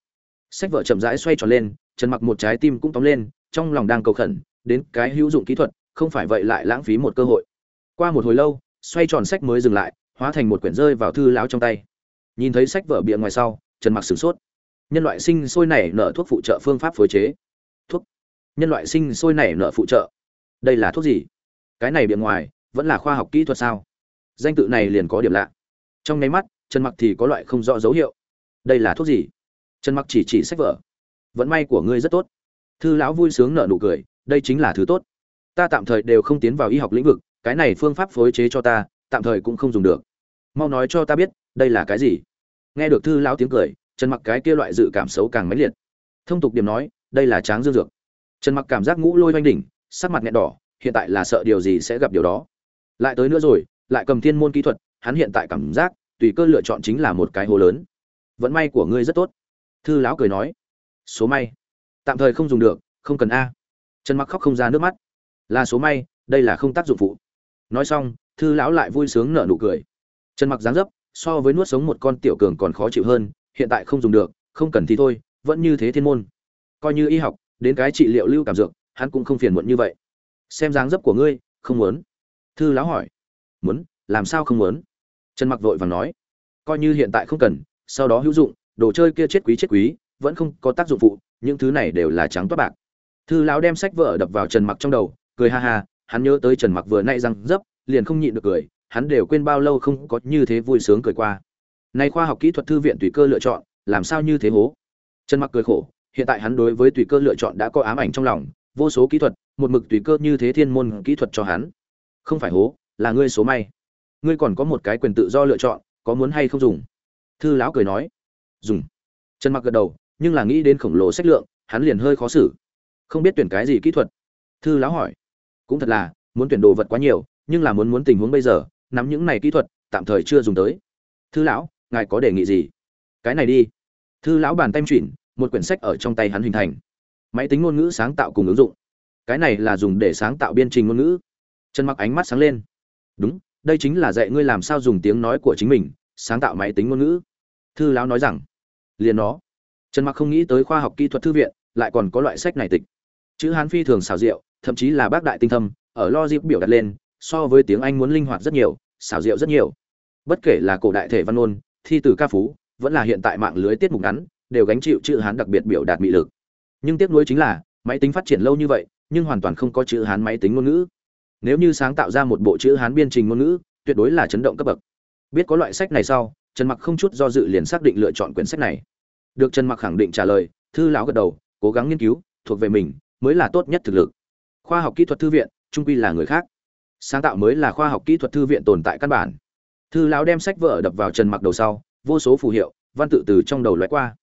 Sách vở chậm rãi xoay tròn lên, trần mặc một trái tim cũng tóm lên, trong lòng đang cầu khẩn, đến cái hữu dụng kỹ thuật, không phải vậy lại lãng phí một cơ hội. Qua một hồi lâu, xoay tròn sách mới dừng lại, hóa thành một quyển rơi vào thư lão trong tay. Nhìn thấy sách vở bìa ngoài sau, trần mặc sửng sốt. Nhân loại sinh sôi nảy nở thuốc phụ trợ phương pháp phối chế. Thuốc. Nhân loại sinh sôi nảy nở phụ trợ. Đây là thuốc gì? Cái này bìa ngoài, vẫn là khoa học kỹ thuật sao? Danh tự này liền có điểm lạ. Trong nháy mắt, trần mặc thì có loại không rõ dấu hiệu. Đây là thuốc gì? Trần mặc chỉ chỉ sách vở. Vận may của ngươi rất tốt. Thư lão vui sướng nở nụ cười, đây chính là thứ tốt. Ta tạm thời đều không tiến vào y học lĩnh vực, cái này phương pháp phối chế cho ta, tạm thời cũng không dùng được. Mau nói cho ta biết, đây là cái gì? Nghe được thư lão tiếng cười, trần mặc cái kia loại dự cảm xấu càng mãnh liệt. Thông tục điểm nói, đây là tráng dương dược. Trần mặc cảm giác ngũ lôi oanh đỉnh, sắc mặt nghẹn đỏ, hiện tại là sợ điều gì sẽ gặp điều đó. Lại tới nữa rồi lại cầm thiên môn kỹ thuật, hắn hiện tại cảm giác, tùy cơ lựa chọn chính là một cái hố lớn. Vận may của ngươi rất tốt. Thư lão cười nói. Số may. Tạm thời không dùng được, không cần a. Trần mặc khóc không ra nước mắt. Là số may, đây là không tác dụng phụ. Nói xong, thư lão lại vui sướng nở nụ cười. Trần mặc dáng dấp, so với nuốt sống một con tiểu cường còn khó chịu hơn, hiện tại không dùng được, không cần thì thôi, vẫn như thế thiên môn. Coi như y học, đến cái trị liệu lưu cảm dược, hắn cũng không phiền muộn như vậy. Xem dáng dấp của ngươi, không muốn. Thư lão hỏi muốn, làm sao không muốn? Trần mặc vội vàng nói, coi như hiện tại không cần, sau đó hữu dụng, đồ chơi kia chết quý chết quý, vẫn không có tác dụng phụ, những thứ này đều là trắng toát bạc. Thư lão đem sách vở đập vào trần mặc trong đầu, cười ha ha, hắn nhớ tới trần mặc vừa nay răng dấp, liền không nhịn được cười, hắn đều quên bao lâu không có như thế vui sướng cười qua. Nay khoa học kỹ thuật thư viện tùy cơ lựa chọn, làm sao như thế hố? Trần mặc cười khổ, hiện tại hắn đối với tùy cơ lựa chọn đã có ám ảnh trong lòng, vô số kỹ thuật, một mực tùy cơ như thế thiên môn kỹ thuật cho hắn. Không phải hố là ngươi số may. Ngươi còn có một cái quyền tự do lựa chọn, có muốn hay không dùng? Thư lão cười nói. Dùng. Trần mặc gật đầu, nhưng là nghĩ đến khổng lồ sách lượng, hắn liền hơi khó xử. Không biết tuyển cái gì kỹ thuật? Thư lão hỏi. Cũng thật là, muốn tuyển đồ vật quá nhiều, nhưng là muốn muốn tình huống bây giờ, nắm những này kỹ thuật, tạm thời chưa dùng tới. Thư lão, ngài có đề nghị gì? Cái này đi. Thư lão bàn tay chuyển, một quyển sách ở trong tay hắn hình thành. Máy tính ngôn ngữ sáng tạo cùng ứng dụng. Cái này là dùng để sáng tạo biên trình ngôn ngữ. Trần mặc ánh mắt sáng lên đúng, đây chính là dạy ngươi làm sao dùng tiếng nói của chính mình, sáng tạo máy tính ngôn ngữ. Thư lão nói rằng, liền nó. Trần mặc không nghĩ tới khoa học kỹ thuật thư viện, lại còn có loại sách này tịch. Chữ hán phi thường xào rượu thậm chí là bác đại tinh thâm, ở lo dịp biểu đặt lên, so với tiếng anh muốn linh hoạt rất nhiều, xảo diệu rất nhiều. Bất kể là cổ đại thể văn ngôn, thi từ ca phú, vẫn là hiện tại mạng lưới tiết mục ngắn, đều gánh chịu chữ hán đặc biệt biểu đạt mị lực. Nhưng tiếc nuối chính là, máy tính phát triển lâu như vậy, nhưng hoàn toàn không có chữ hán máy tính ngôn ngữ nếu như sáng tạo ra một bộ chữ hán biên trình ngôn ngữ, tuyệt đối là chấn động cấp bậc. Biết có loại sách này sau, trần mặc không chút do dự liền xác định lựa chọn quyển sách này. Được trần mặc khẳng định trả lời, thư lão gật đầu, cố gắng nghiên cứu, thuộc về mình, mới là tốt nhất thực lực. Khoa học kỹ thuật thư viện, trung quy là người khác. Sáng tạo mới là khoa học kỹ thuật thư viện tồn tại căn bản. Thư lão đem sách vở đập vào trần mặc đầu sau, vô số phù hiệu, văn tự từ trong đầu lóe qua.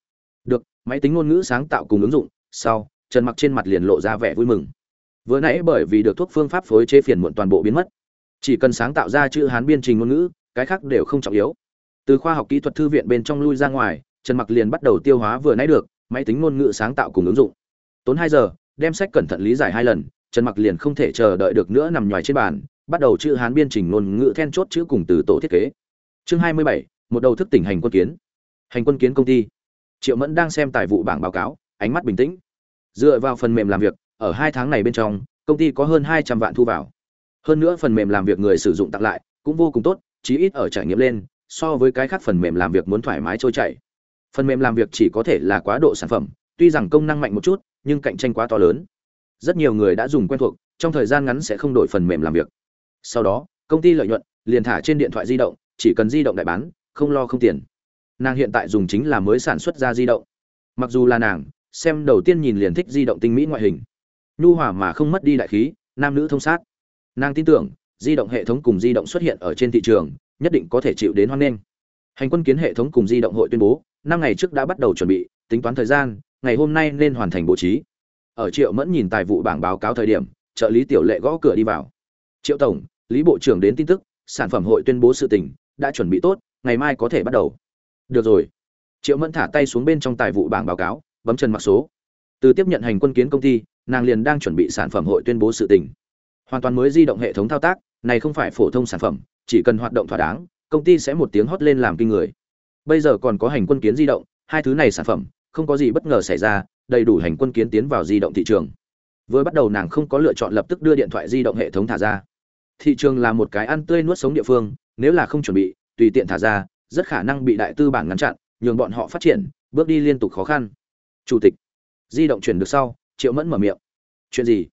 Được, máy tính ngôn ngữ sáng tạo cùng ứng dụng, sau, trần mặc trên mặt liền lộ ra vẻ vui mừng vừa nãy bởi vì được thuốc phương pháp phối chế phiền muộn toàn bộ biến mất. Chỉ cần sáng tạo ra chữ hán biên trình ngôn ngữ cái khác đều không trọng yếu. Từ khoa học kỹ thuật thư viện bên trong lui ra ngoài trần mặc liền bắt đầu tiêu hóa vừa nãy được máy tính ngôn ngữ sáng tạo cùng ứng dụng. Tốn hai giờ đem sách cẩn thận lý giải hai lần trần mặc liền không thể chờ đợi được nữa nằm nhòi trên bàn bắt đầu chữ hán biên trình ngôn ngữ then chốt chữ cùng từ tổ thiết kế. Chương 27, một đầu thức tỉnh hành quân kiến. Hành quân kiến công ty. Triệu mẫn đang xem tài vụ bảng báo cáo ánh mắt bình tĩnh. Dựa vào phần mềm làm việc ở hai tháng này bên trong, công ty có hơn hai trăm vạn thu vào. Hơn nữa phần mềm làm việc người sử dụng tặng lại cũng vô cùng tốt, chí ít ở trải nghiệm lên, so với cái khác phần mềm làm việc muốn thoải mái trôi chảy. Phần mềm làm việc chỉ có thể là quá độ sản phẩm, tuy rằng công năng mạnh một chút, nhưng cạnh tranh quá to lớn. Rất nhiều người đã dùng quen thuộc, trong thời gian ngắn sẽ không đổi phần mềm làm việc. Sau đó, công ty lợi nhuận liền thả trên điện thoại di động, chỉ cần di động đại bán, không lo không tiền. Nàng hiện tại dùng chính là mới sản xuất ra di động. Mặc dù là nàng, xem đầu tiên nhìn liền thích di động tinh mỹ ngoại hình nhu hòa mà không mất đi đại khí, nam nữ thông sát. Nàng tin tưởng, di động hệ thống cùng di động xuất hiện ở trên thị trường, nhất định có thể chịu đến hoan nghênh. Hành quân kiến hệ thống cùng di động hội tuyên bố, năm ngày trước đã bắt đầu chuẩn bị, tính toán thời gian, ngày hôm nay nên hoàn thành bố trí. Ở triệu mẫn nhìn tài vụ bảng báo cáo thời điểm, trợ lý tiểu lệ gõ cửa đi vào. Triệu tổng, lý bộ trưởng đến tin tức, sản phẩm hội tuyên bố sự tình, đã chuẩn bị tốt, ngày mai có thể bắt đầu. Được rồi. Triệu mẫn thả tay xuống bên trong tài vụ bảng báo cáo, bấm chân mặc số. Từ tiếp nhận hành quân kiến công ty nàng liền đang chuẩn bị sản phẩm hội tuyên bố sự tình. Hoàn toàn mới di động hệ thống thao tác, này không phải phổ thông sản phẩm, chỉ cần hoạt động thỏa đáng, công ty sẽ một tiếng hót lên làm kinh người. Bây giờ còn có hành quân kiến di động, hai thứ này sản phẩm, không có gì bất ngờ xảy ra, đầy đủ hành quân kiến tiến vào di động thị trường. Vừa bắt đầu nàng không có lựa chọn lập tức đưa điện thoại di động hệ thống thả ra. Thị trường là một cái ăn tươi nuốt sống địa phương, nếu là không chuẩn bị, tùy tiện thả ra, rất khả năng bị đại tư bản ngăn chặn, nhường bọn họ phát triển, bước đi liên tục khó khăn. Chủ tịch, di động chuyển được sau triệu mẫn mở miệng. Chuyện gì?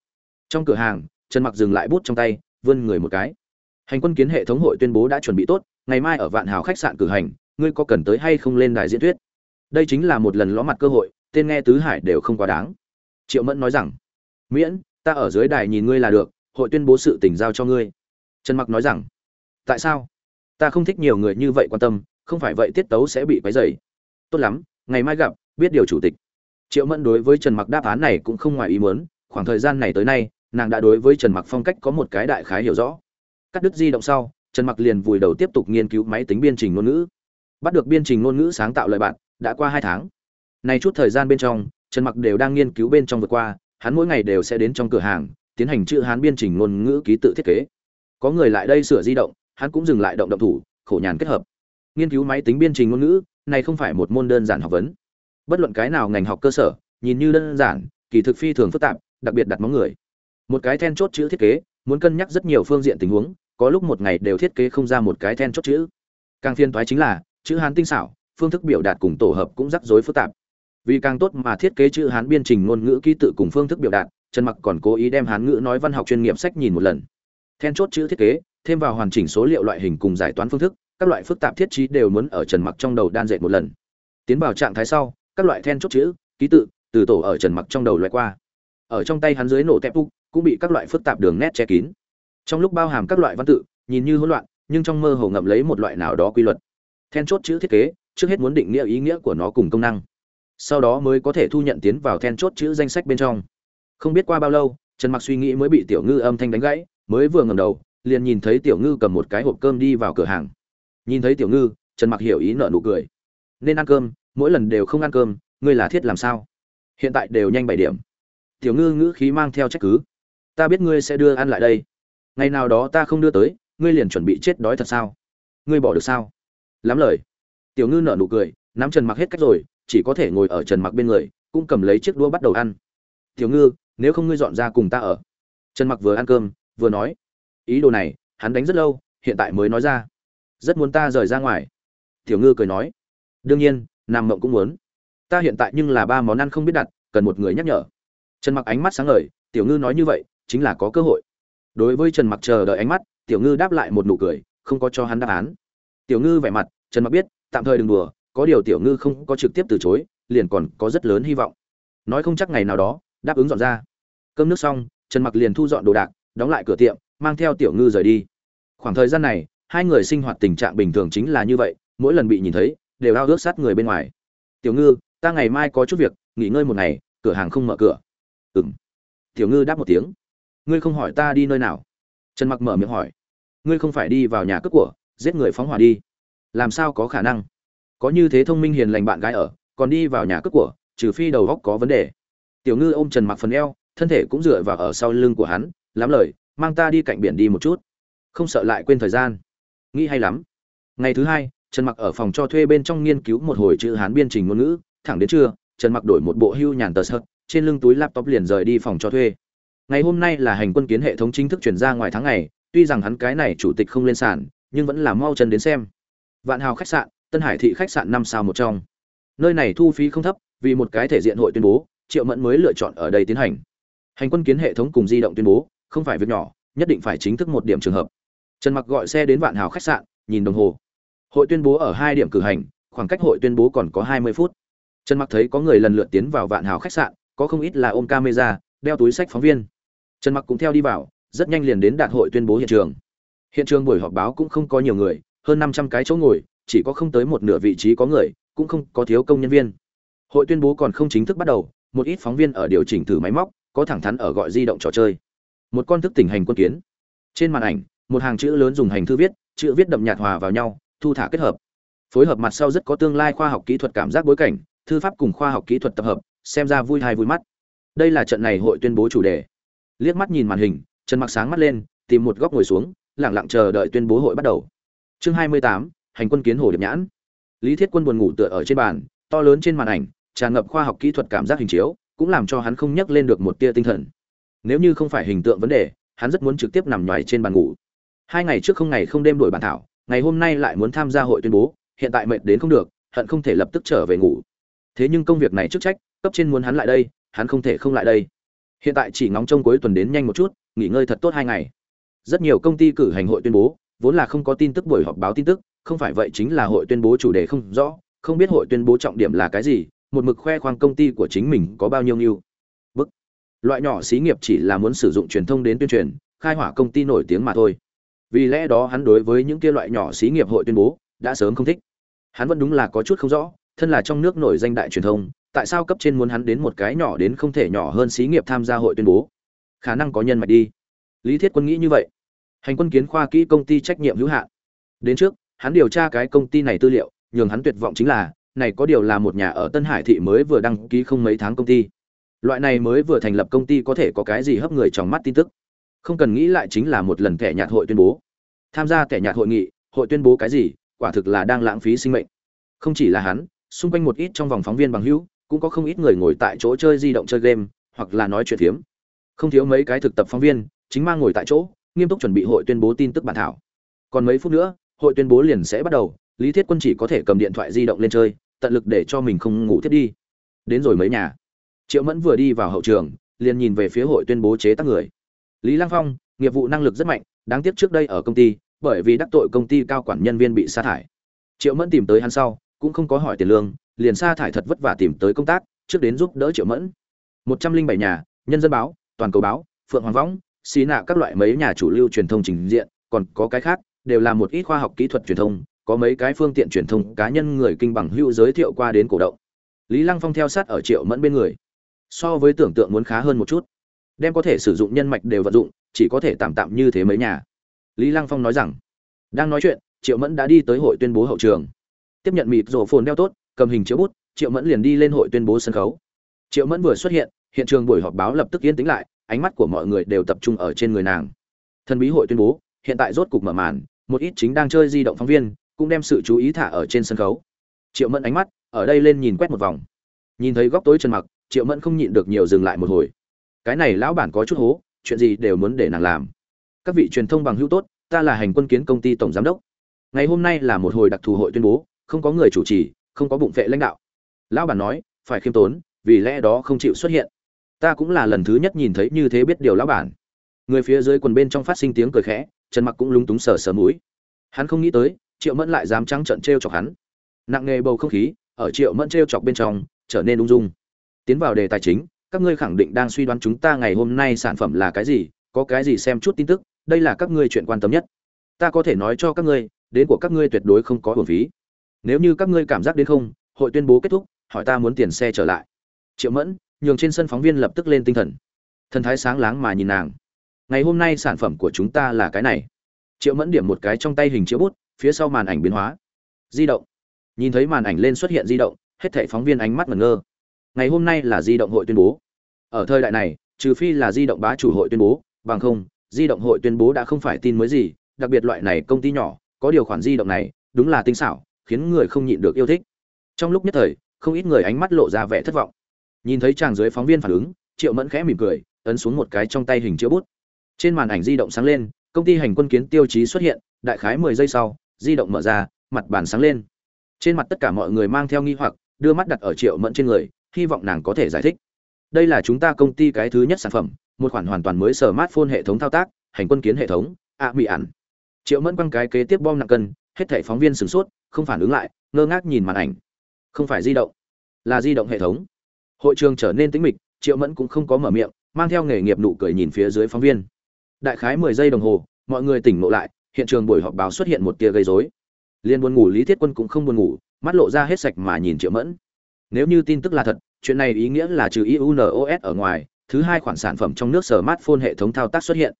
Trong cửa hàng, trần mặc dừng lại bút trong tay, vươn người một cái. Hành quân kiến hệ thống hội tuyên bố đã chuẩn bị tốt, ngày mai ở vạn hào khách sạn cử hành, ngươi có cần tới hay không lên đài diễn thuyết? Đây chính là một lần ló mặt cơ hội, tên nghe tứ hải đều không quá đáng. Triệu mẫn nói rằng, miễn, ta ở dưới đài nhìn ngươi là được, hội tuyên bố sự tình giao cho ngươi. Trần mặc nói rằng, tại sao? Ta không thích nhiều người như vậy quan tâm, không phải vậy tiết tấu sẽ bị quấy dày tốt lắm, ngày mai gặp, biết điều chủ tịch triệu mẫn đối với trần mặc đáp án này cũng không ngoài ý muốn, khoảng thời gian này tới nay, nàng đã đối với trần mặc phong cách có một cái đại khái hiểu rõ. Cắt đứt di động sau, trần mặc liền vùi đầu tiếp tục nghiên cứu máy tính biên trình ngôn ngữ. Bắt được biên trình ngôn ngữ sáng tạo lời bạn, đã qua hai tháng. Nay chút thời gian bên trong, trần mặc đều đang nghiên cứu bên trong vượt qua, hắn mỗi ngày đều sẽ đến trong cửa hàng, tiến hành chữ hán biên trình ngôn ngữ ký tự thiết kế. Có người lại đây sửa di động, hắn cũng dừng lại động động thủ, khổ nhàn kết hợp. Nghiên cứu máy tính biên trình ngôn ngữ, này không phải một môn đơn giản học vấn bất luận cái nào ngành học cơ sở, nhìn như đơn giản, kỳ thực phi thường phức tạp, đặc biệt đặt móng người. Một cái then chốt chữ thiết kế, muốn cân nhắc rất nhiều phương diện tình huống, có lúc một ngày đều thiết kế không ra một cái then chốt chữ. Càng phiên thoái chính là, chữ hán tinh xảo, phương thức biểu đạt cùng tổ hợp cũng rắc rối phức tạp. Vì càng tốt mà thiết kế chữ hán biên trình ngôn ngữ ký tự cùng phương thức biểu đạt, trần mặc còn cố ý đem hán ngữ nói văn học chuyên nghiệp sách nhìn một lần. Then chốt chữ thiết kế, thêm vào hoàn chỉnh số liệu loại hình cùng giải toán phương thức, các loại phức tạp thiết trí đều muốn ở trần mặc trong đầu đan dệt một lần. Tiến vào trạng thái sau các loại then chốt chữ, ký tự, từ tổ ở trần mặc trong đầu loại qua. Ở trong tay hắn dưới nổ tép úc, cũng bị các loại phức tạp đường nét che kín. Trong lúc bao hàm các loại văn tự, nhìn như hỗn loạn, nhưng trong mơ hồ ngậm lấy một loại nào đó quy luật. Then chốt chữ thiết kế, trước hết muốn định nghĩa ý nghĩa của nó cùng công năng. Sau đó mới có thể thu nhận tiến vào then chốt chữ danh sách bên trong. Không biết qua bao lâu, trần mặc suy nghĩ mới bị tiểu ngư âm thanh đánh gãy, mới vừa ngầm đầu, liền nhìn thấy tiểu ngư cầm một cái hộp cơm đi vào cửa hàng. Nhìn thấy tiểu ngư, trần mặc hiểu ý nợ nụ cười. Nên ăn cơm mỗi lần đều không ăn cơm, ngươi là thiết làm sao? Hiện tại đều nhanh bảy điểm. Tiểu ngư ngữ khí mang theo trách cứ. Ta biết ngươi sẽ đưa ăn lại đây. Ngày nào đó ta không đưa tới, ngươi liền chuẩn bị chết đói thật sao? Ngươi bỏ được sao? Lắm lời. Tiểu ngư nở nụ cười, nắm trần mặc hết cách rồi, chỉ có thể ngồi ở trần mặc bên người, cũng cầm lấy chiếc đũa bắt đầu ăn. Tiểu ngư, nếu không ngươi dọn ra cùng ta ở. Trần mặc vừa ăn cơm, vừa nói. Ý đồ này, hắn đánh rất lâu, hiện tại mới nói ra. Rất muốn ta rời ra ngoài. Tiểu ngư cười nói. Đương nhiên nam mộng cũng muốn. Ta hiện tại nhưng là ba món ăn không biết đặt, cần một người nhắc nhở. Trần mặc ánh mắt sáng ngời, tiểu ngư nói như vậy, chính là có cơ hội. Đối với trần mặc chờ đợi ánh mắt, tiểu ngư đáp lại một nụ cười, không có cho hắn đáp án. Tiểu ngư vẻ mặt, trần mặc biết, tạm thời đừng đùa, có điều tiểu ngư không có trực tiếp từ chối, liền còn có rất lớn hy vọng. Nói không chắc ngày nào đó, đáp ứng dọn ra. Cơm nước xong, trần mặc liền thu dọn đồ đạc, đóng lại cửa tiệm, mang theo tiểu ngư rời đi. Khoảng thời gian này, hai người sinh hoạt tình trạng bình thường chính là như vậy, mỗi lần bị nhìn thấy đều ao ước sát người bên ngoài. Tiểu ngư, ta ngày mai có chút việc, nghỉ ngơi một ngày, cửa hàng không mở cửa. Ừng tiểu ngư đáp một tiếng. Ngươi không hỏi ta đi nơi nào? Trần mặc mở miệng hỏi. Ngươi không phải đi vào nhà cướp của, giết người phóng hỏa đi. Làm sao có khả năng? Có như thế thông minh hiền lành bạn gái ở, còn đi vào nhà cướp của, trừ phi đầu góc có vấn đề. Tiểu ngư ôm trần mặc phần eo, thân thể cũng dựa vào ở sau lưng của hắn, lắm lời, mang ta đi cạnh biển đi một chút. Không sợ lại quên thời gian. Nghĩ hay lắm. Ngày thứ hai trần mặc ở phòng cho thuê bên trong nghiên cứu một hồi chữ hán biên trình ngôn ngữ, thẳng đến trưa, trần mặc đổi một bộ hưu nhàn tờ sợt, trên lưng túi laptop liền rời đi phòng cho thuê. Ngày hôm nay là hành quân kiến hệ thống chính thức chuyển ra ngoài tháng ngày, tuy rằng hắn cái này chủ tịch không lên sàn, nhưng vẫn là mau chân đến xem. Vạn hào khách sạn, tân hải thị khách sạn năm sao một trong. Nơi này thu phí không thấp, vì một cái thể diện hội tuyên bố, triệu mẫn mới lựa chọn ở đây tiến hành. Hành quân kiến hệ thống cùng di động tuyên bố, không phải việc nhỏ, nhất định phải chính thức một điểm trường hợp. Trần mặc gọi xe đến vạn hào khách sạn, nhìn đồng hồ hội tuyên bố ở hai điểm cử hành, khoảng cách hội tuyên bố còn có 20 phút. Trần mặc thấy có người lần lượt tiến vào vạn hào khách sạn, có không ít là ôm camera, đeo túi sách phóng viên. Trần mặc cũng theo đi vào, rất nhanh liền đến đạt hội tuyên bố hiện trường. Hiện trường buổi họp báo cũng không có nhiều người, hơn 500 cái chỗ ngồi, chỉ có không tới một nửa vị trí có người, cũng không có thiếu công nhân viên. Hội tuyên bố còn không chính thức bắt đầu, một ít phóng viên ở điều chỉnh thử máy móc, có thẳng thắn ở gọi di động trò chơi. Một con thức tỉnh hành quân kiến. Trên màn ảnh, một hàng chữ lớn dùng hành thư viết, chữ viết đậm nhạt hòa vào nhau thu thả kết hợp. Phối hợp mặt sau rất có tương lai khoa học kỹ thuật cảm giác bối cảnh thư pháp cùng khoa học kỹ thuật tập hợp xem ra vui hay vui mắt. Đây là trận này hội tuyên bố chủ đề. Liếc mắt nhìn màn hình trần mặc sáng mắt lên tìm một góc ngồi xuống lẳng lặng chờ đợi tuyên bố hội bắt đầu. Chương 28, hành quân kiến hồ điệp nhãn. Lý thiết quân buồn ngủ tựa ở trên bàn to lớn trên màn ảnh tràn ngập khoa học kỹ thuật cảm giác hình chiếu cũng làm cho hắn không nhắc lên được một tia tinh thần. Nếu như không phải hình tượng vấn đề hắn rất muốn trực tiếp nằm nhoài trên bàn ngủ. Hai ngày trước không ngày không đêm đổi bản thảo ngày hôm nay lại muốn tham gia hội tuyên bố, hiện tại mệt đến không được, hận không thể lập tức trở về ngủ. Thế nhưng công việc này chức trách, cấp trên muốn hắn lại đây, hắn không thể không lại đây. Hiện tại chỉ ngóng trông cuối tuần đến nhanh một chút, nghỉ ngơi thật tốt hai ngày. Rất nhiều công ty cử hành hội tuyên bố, vốn là không có tin tức buổi họp báo tin tức, không phải vậy chính là hội tuyên bố chủ đề không rõ, không biết hội tuyên bố trọng điểm là cái gì, một mực khoe khoang công ty của chính mình có bao nhiêu nhiêu bức. Loại nhỏ xí nghiệp chỉ là muốn sử dụng truyền thông đến tuyên truyền, khai hỏa công ty nổi tiếng mà thôi vì lẽ đó hắn đối với những kia loại nhỏ xí nghiệp hội tuyên bố, đã sớm không thích. Hắn vẫn đúng là có chút không rõ, thân là trong nước nổi danh đại truyền thông, tại sao cấp trên muốn hắn đến một cái nhỏ đến không thể nhỏ hơn xí nghiệp tham gia hội tuyên bố? Khả năng có nhân mạch đi. Lý thiết quân nghĩ như vậy. Hành quân kiến khoa kỹ công ty trách nhiệm hữu hạn. Đến trước, hắn điều tra cái công ty này tư liệu, nhường hắn tuyệt vọng chính là, này có điều là một nhà ở tân hải thị mới vừa đăng ký không mấy tháng công ty. Loại này mới vừa thành lập công ty có thể có cái gì hấp người trong mắt tin tức? Không cần nghĩ lại chính là một lần thẻ nhạt hội tuyên bố. Tham gia thẻ nhạt hội nghị, hội tuyên bố cái gì, quả thực là đang lãng phí sinh mệnh. Không chỉ là hắn, xung quanh một ít trong vòng phóng viên bằng hữu, cũng có không ít người ngồi tại chỗ chơi di động chơi game, hoặc là nói chuyện phiếm. Không thiếu mấy cái thực tập phóng viên, chính mang ngồi tại chỗ, nghiêm túc chuẩn bị hội tuyên bố tin tức bản thảo. Còn mấy phút nữa, hội tuyên bố liền sẽ bắt đầu, lý thiết quân chỉ có thể cầm điện thoại di động lên chơi, tận lực để cho mình không ngủ thiết đi. Đến rồi mấy nhà. Triệu mẫn vừa đi vào hậu trường, liền nhìn về phía hội tuyên bố chế tác người lý lăng phong, nghiệp vụ năng lực rất mạnh, đáng tiếc trước đây ở công ty, bởi vì đắc tội công ty cao quản nhân viên bị sa thải. Triệu mẫn tìm tới hắn sau, cũng không có hỏi tiền lương, liền sa thải thật vất vả tìm tới công tác, trước đến giúp đỡ triệu mẫn. Một trăm linh bảy nhà, nhân dân báo, toàn cầu báo, phượng hoàng võng, xí nạ các loại mấy nhà chủ lưu truyền thông trình diện, còn có cái khác, đều là một ít khoa học kỹ thuật truyền thông, có mấy cái phương tiện truyền thông cá nhân người kinh bằng hữu giới thiệu qua đến cổ động. Lý lăng phong theo sát ở triệu mẫn bên người. So với tưởng tượng muốn khá hơn một chút đem có thể sử dụng nhân mạch đều vận dụng, chỉ có thể tạm tạm như thế mấy nhà. Lý lăng phong nói rằng, đang nói chuyện, triệu mẫn đã đi tới hội tuyên bố hậu trường. Tiếp nhận mịt rổ phồn đeo tốt, cầm hình chiếu bút, triệu mẫn liền đi lên hội tuyên bố sân khấu. Triệu mẫn vừa xuất hiện hiện trường buổi họp báo lập tức yên tĩnh lại, ánh mắt của mọi người đều tập trung ở trên người nàng. Thần bí hội tuyên bố, hiện tại rốt cục mở màn, một ít chính đang chơi di động phóng viên cũng đem sự chú ý thả ở trên sân khấu. Triệu mẫn ánh mắt ở đây lên nhìn quét một vòng. Nhìn thấy góc tối chân mặc, triệu mẫn không nhịn được nhiều dừng lại một hồi cái này lão bản có chút hố, chuyện gì đều muốn để nàng làm. Các vị truyền thông bằng hữu tốt, ta là hành quân kiến công ty tổng giám đốc. Ngày hôm nay là một hồi đặc thù hội tuyên bố, không có người chủ trì, không có bụng vệ lãnh đạo. Lão bản nói, phải khiêm tốn, vì lẽ đó không chịu xuất hiện. Ta cũng là lần thứ nhất nhìn thấy như thế biết điều lão bản. Người phía dưới quần bên trong phát sinh tiếng cười khẽ, trần mặc cũng lúng túng sờ sờ mũi. Hắn không nghĩ tới, triệu mẫn lại dám trắng trận t chọc hắn. Nặng nghề bầu không khí, ở triệu mẫn t chọc bên trong, trở nên ung dung. Tiến vào đề tài chính các ngươi khẳng định đang suy đoán chúng ta ngày hôm nay sản phẩm là cái gì, có cái gì xem chút tin tức, đây là các ngươi chuyện quan tâm nhất. Ta có thể nói cho các ngươi, đến của các ngươi tuyệt đối không có hồn phí. Nếu như các ngươi cảm giác đến không, hội tuyên bố kết thúc, hỏi ta muốn tiền xe trở lại. Triệu mẫn, nhường trên sân phóng viên lập tức lên tinh thần. Thần thái sáng láng mà nhìn nàng. Ngày hôm nay sản phẩm của chúng ta là cái này. Triệu mẫn điểm một cái trong tay hình chiếu bút, phía sau màn ảnh biến hóa. Di động. Nhìn thấy màn ảnh lên xuất hiện di động, hết thảy phóng viên ánh mắt ngẩn ngơ ngày hôm nay là di động hội tuyên bố. Ở thời đại này, trừ phi là di động bá chủ hội tuyên bố, bằng không, di động hội tuyên bố đã không phải tin mới gì, đặc biệt loại này công ty nhỏ, có điều khoản di động này, đúng là tinh xảo, khiến người không nhịn được yêu thích. Trong lúc nhất thời, không ít người ánh mắt lộ ra vẻ thất vọng. Nhìn thấy chàng dưới phóng viên phản ứng, triệu mẫn khẽ mỉm cười, ấn xuống một cái trong tay hình chữ bút. Trên màn ảnh di động sáng lên, công ty hành quân kiến tiêu chí xuất hiện, đại khái mười giây sau, di động mở ra, mặt bàn sáng lên. Trên mặt tất cả mọi người mang theo nghi hoặc, đưa mắt đặt ở triệu mẫn trên người hy vọng nàng có thể giải thích. Đây là chúng ta công ty cái thứ nhất sản phẩm, một khoản hoàn toàn mới smartphone hệ thống thao tác, hành quân kiến hệ thống, ạ bị ẩn triệu mẫn quăng cái kế tiếp bom nặng cân, hết thảy phóng viên sửng sốt, không phản ứng lại, ngơ ngác nhìn màn ảnh. Không phải di động, là di động hệ thống. Hội trường trở nên tĩnh mịch, triệu mẫn cũng không có mở miệng, mang theo nghề nghiệp nụ cười nhìn phía dưới phóng viên. Đại khái mười giây đồng hồ, mọi người tỉnh ngộ lại, hiện trường buổi họp báo xuất hiện một tia gây rối. Liên buồn ngủ lý thiết quân cũng không buồn ngủ, mắt lộ ra hết sạch mà nhìn triệu mẫn. Nếu như tin tức là thật chuyện này ý nghĩa là trừ iunos ở ngoài thứ hai khoản sản phẩm trong nước smartphone hệ thống thao tác xuất hiện.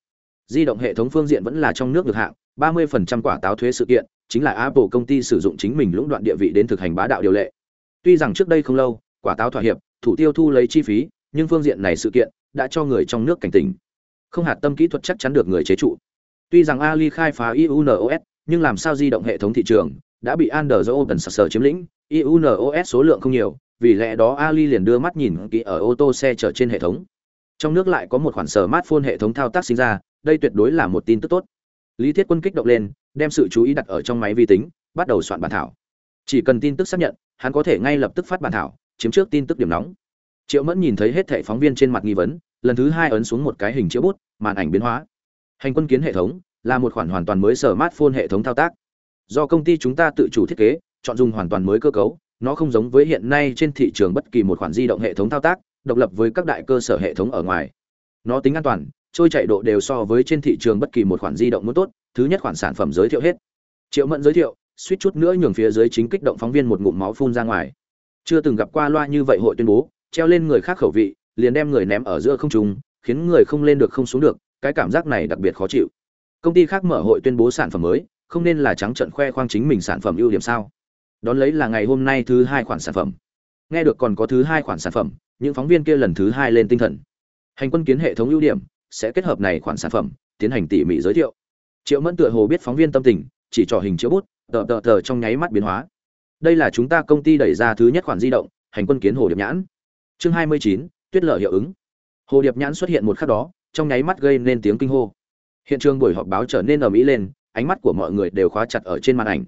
Di động hệ thống phương diện vẫn là trong nước được hạng 30% quả táo thuế sự kiện chính là apple công ty sử dụng chính mình lũng đoạn địa vị đến thực hành bá đạo điều lệ. Tuy rằng trước đây không lâu quả táo thỏa hiệp thủ tiêu thu lấy chi phí nhưng phương diện này sự kiện đã cho người trong nước cảnh tỉnh. Không hạt tâm kỹ thuật chắc chắn được người chế trụ. Tuy rằng ali khai phá iunos nhưng làm sao di động hệ thống thị trường đã bị Android Open sở chiếm lĩnh, iUNOS số lượng không nhiều, vì lẽ đó Ali liền đưa mắt nhìn kỹ ở ô tô xe chở trên hệ thống. Trong nước lại có một khoản smartphone hệ thống thao tác sinh ra, đây tuyệt đối là một tin tức tốt. Lý Thiết Quân kích động lên, đem sự chú ý đặt ở trong máy vi tính, bắt đầu soạn bản thảo. Chỉ cần tin tức xác nhận, hắn có thể ngay lập tức phát bản thảo, chiếm trước tin tức điểm nóng. Triệu Mẫn nhìn thấy hết thảy phóng viên trên mặt nghi vấn, lần thứ hai ấn xuống một cái hình chữ bút, màn ảnh biến hóa. Hành quân kiến hệ thống là một khoản hoàn toàn mới smartphone hệ thống thao tác do công ty chúng ta tự chủ thiết kế chọn dùng hoàn toàn mới cơ cấu nó không giống với hiện nay trên thị trường bất kỳ một khoản di động hệ thống thao tác, độc lập với các đại cơ sở hệ thống ở ngoài. Nó tính an toàn, trôi chạy độ đều so với trên thị trường bất kỳ một khoản di động muốn tốt, thứ nhất khoản sản phẩm giới thiệu hết. Triệu mẫn giới thiệu, suýt chút nữa nhường phía dưới chính kích động phóng viên một ngụm máu phun ra ngoài. Chưa từng gặp qua loa như vậy hội tuyên bố, treo lên người khác khẩu vị, liền đem người ném ở giữa không trung, khiến người không lên được không xuống được, cái cảm giác này đặc biệt khó chịu. Công ty khác mở hội tuyên bố sản phẩm mới, không nên là trắng trợn khoe khoang chính mình sản phẩm ưu điểm sao? Đón lấy là ngày hôm nay thứ hai khoản sản phẩm. Nghe được còn có thứ hai khoản sản phẩm, những phóng viên kia lần thứ hai lên tinh thần. Hành quân kiến hệ thống ưu điểm, sẽ kết hợp này khoản sản phẩm, tiến hành tỉ mỉ giới thiệu. Triệu mẫn tựa hồ biết phóng viên tâm tình, chỉ trỏ hình chữ bút, tờ tờ tờ trong nháy mắt biến hóa. Đây là chúng ta công ty đẩy ra thứ nhất khoản di động, hành quân kiến hồ điệp nhãn. Chương hai mươi chín, tuyết lở hiệu ứng. Hồ điệp nhãn xuất hiện một khắc đó, trong nháy mắt gây nên tiếng kinh hô. Hiện trường buổi họp báo trở nên ầm ĩ lên, ánh mắt của mọi người đều khóa chặt ở trên màn ảnh.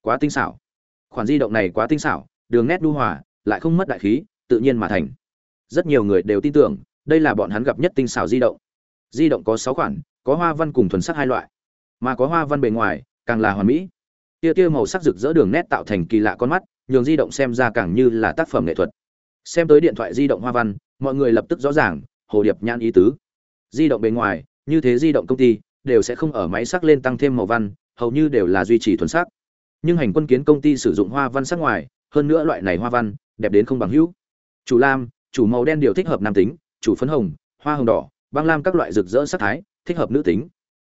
Quá tinh xảo khoản di động này quá tinh xảo đường nét đu hòa lại không mất đại khí tự nhiên mà thành. Rất nhiều người đều tin tưởng đây là bọn hắn gặp nhất tinh xảo di động. Di động có sáu khoản có hoa văn cùng thuần sắc hai loại. Mà có hoa văn bề ngoài càng là hoàn mỹ. Tia tia màu sắc rực rỡ đường nét tạo thành kỳ lạ con mắt nhường di động xem ra càng như là tác phẩm nghệ thuật. Xem tới điện thoại di động hoa văn mọi người lập tức rõ ràng hồ điệp nhãn ý tứ. Di động bề ngoài như thế di động công ty đều sẽ không ở máy sắc lên tăng thêm màu văn, hầu như đều là duy trì thuần sắc. Nhưng hành quân kiến công ty sử dụng hoa văn sắc ngoài, hơn nữa loại này hoa văn, đẹp đến không bằng hữu. Chủ lam, chủ màu đen điều thích hợp nam tính, chủ phấn hồng, hoa hồng đỏ, băng lam các loại rực rỡ sắc thái, thích hợp nữ tính.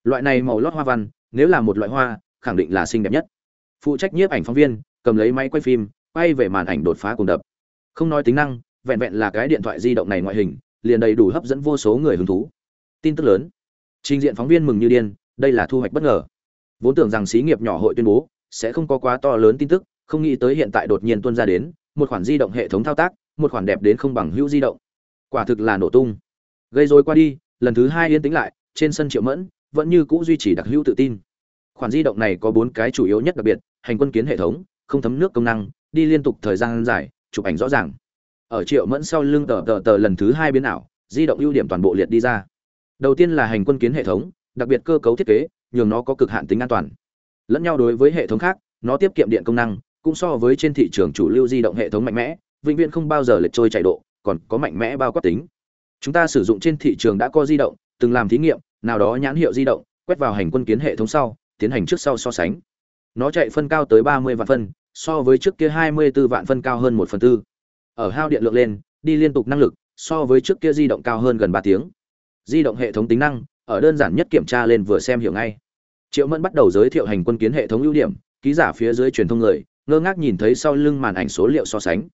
Loại này màu lót hoa văn, nếu là một loại hoa, khẳng định là xinh đẹp nhất. Phụ trách nhiếp ảnh phóng viên, cầm lấy máy quay phim, quay về màn ảnh đột phá cùng đập không nói tính năng vẹn vẹn là cái điện thoại di động này ngoại hình liền đầy đủ hấp dẫn vô số người hứng thú tin tức lớn trình diện phóng viên mừng như điên đây là thu hoạch bất ngờ vốn tưởng rằng xí nghiệp nhỏ hội tuyên bố sẽ không có quá to lớn tin tức, không nghĩ tới hiện tại đột nhiên tuân ra đến, một khoản di động hệ thống thao tác, một khoản đẹp đến không bằng hữu di động. Quả thực là nổ tung. Gây rối qua đi, lần thứ hai yên tĩnh lại, trên sân triệu mẫn vẫn như cũ duy trì đặc hữu tự tin. Khoản di động này có bốn cái chủ yếu nhất đặc biệt, hành quân kiến hệ thống, không thấm nước công năng, đi liên tục thời gian dài, chụp ảnh rõ ràng. Ở triệu mẫn sau lưng tờ tờ tờ lần thứ hai biến ảo, di động ưu điểm toàn bộ liệt đi ra. Đầu tiên là hành quân kiến hệ thống, đặc biệt cơ cấu thiết kế, nhường nó có cực hạn tính an toàn lẫn nhau đối với hệ thống khác, nó tiết kiệm điện công năng, cũng so với trên thị trường chủ lưu di động hệ thống mạnh mẽ, vĩnh viễn không bao giờ lệch trôi chạy độ, còn có mạnh mẽ bao quát tính. Chúng ta sử dụng trên thị trường đã có di động, từng làm thí nghiệm, nào đó nhãn hiệu di động, quét vào hành quân kiến hệ thống sau, tiến hành trước sau so sánh. Nó chạy phân cao tới ba mươi vạn phân, so với trước kia hai mươi 24 vạn phân cao hơn một phần tư. Ở hao điện lượng lên, đi liên tục năng lực, so với trước kia di động cao hơn gần ba tiếng. Di động hệ thống tính năng, ở đơn giản nhất kiểm tra lên vừa xem hiểu ngay triệu mẫn bắt đầu giới thiệu hành quân kiến hệ thống ưu điểm, ký giả phía dưới truyền thông người, ngơ ngác nhìn thấy sau lưng màn ảnh số liệu so sánh.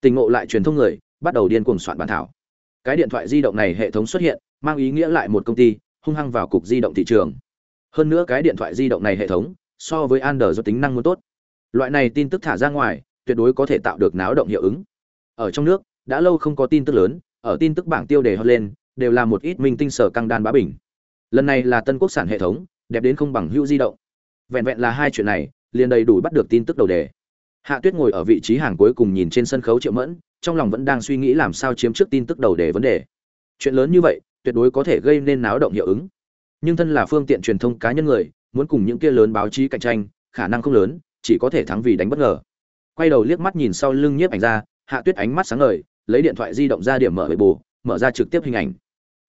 Tình ngộ lại truyền thông người, bắt đầu điên cuồng soạn bản thảo. Cái điện thoại di động này hệ thống xuất hiện, mang ý nghĩa lại một công ty, hung hăng vào cục di động thị trường. Hơn nữa cái điện thoại di động này hệ thống, so với Android do tính năng muốn tốt. Loại này tin tức thả ra ngoài, tuyệt đối có thể tạo được náo động hiệu ứng. Ở trong nước, đã lâu không có tin tức lớn, ở tin tức bảng tiêu đề hot lên, đều là một ít minh tinh sở căng đan bá bình. Lần này là tân quốc sản hệ thống đẹp đến không bằng hữu di động. Vẹn vẹn là hai chuyện này, liền đầy đủ bắt được tin tức đầu đề. Hạ tuyết ngồi ở vị trí hàng cuối cùng nhìn trên sân khấu triệu mẫn, trong lòng vẫn đang suy nghĩ làm sao chiếm trước tin tức đầu đề vấn đề. Chuyện lớn như vậy, tuyệt đối có thể gây nên náo động hiệu ứng. Nhưng thân là phương tiện truyền thông cá nhân người, muốn cùng những kia lớn báo chí cạnh tranh, khả năng không lớn, chỉ có thể thắng vì đánh bất ngờ. Quay đầu liếc mắt nhìn sau lưng nhiếp ảnh ra, hạ tuyết ánh mắt sáng ngời, lấy điện thoại di động ra điểm mở bề bù, mở ra trực tiếp hình ảnh.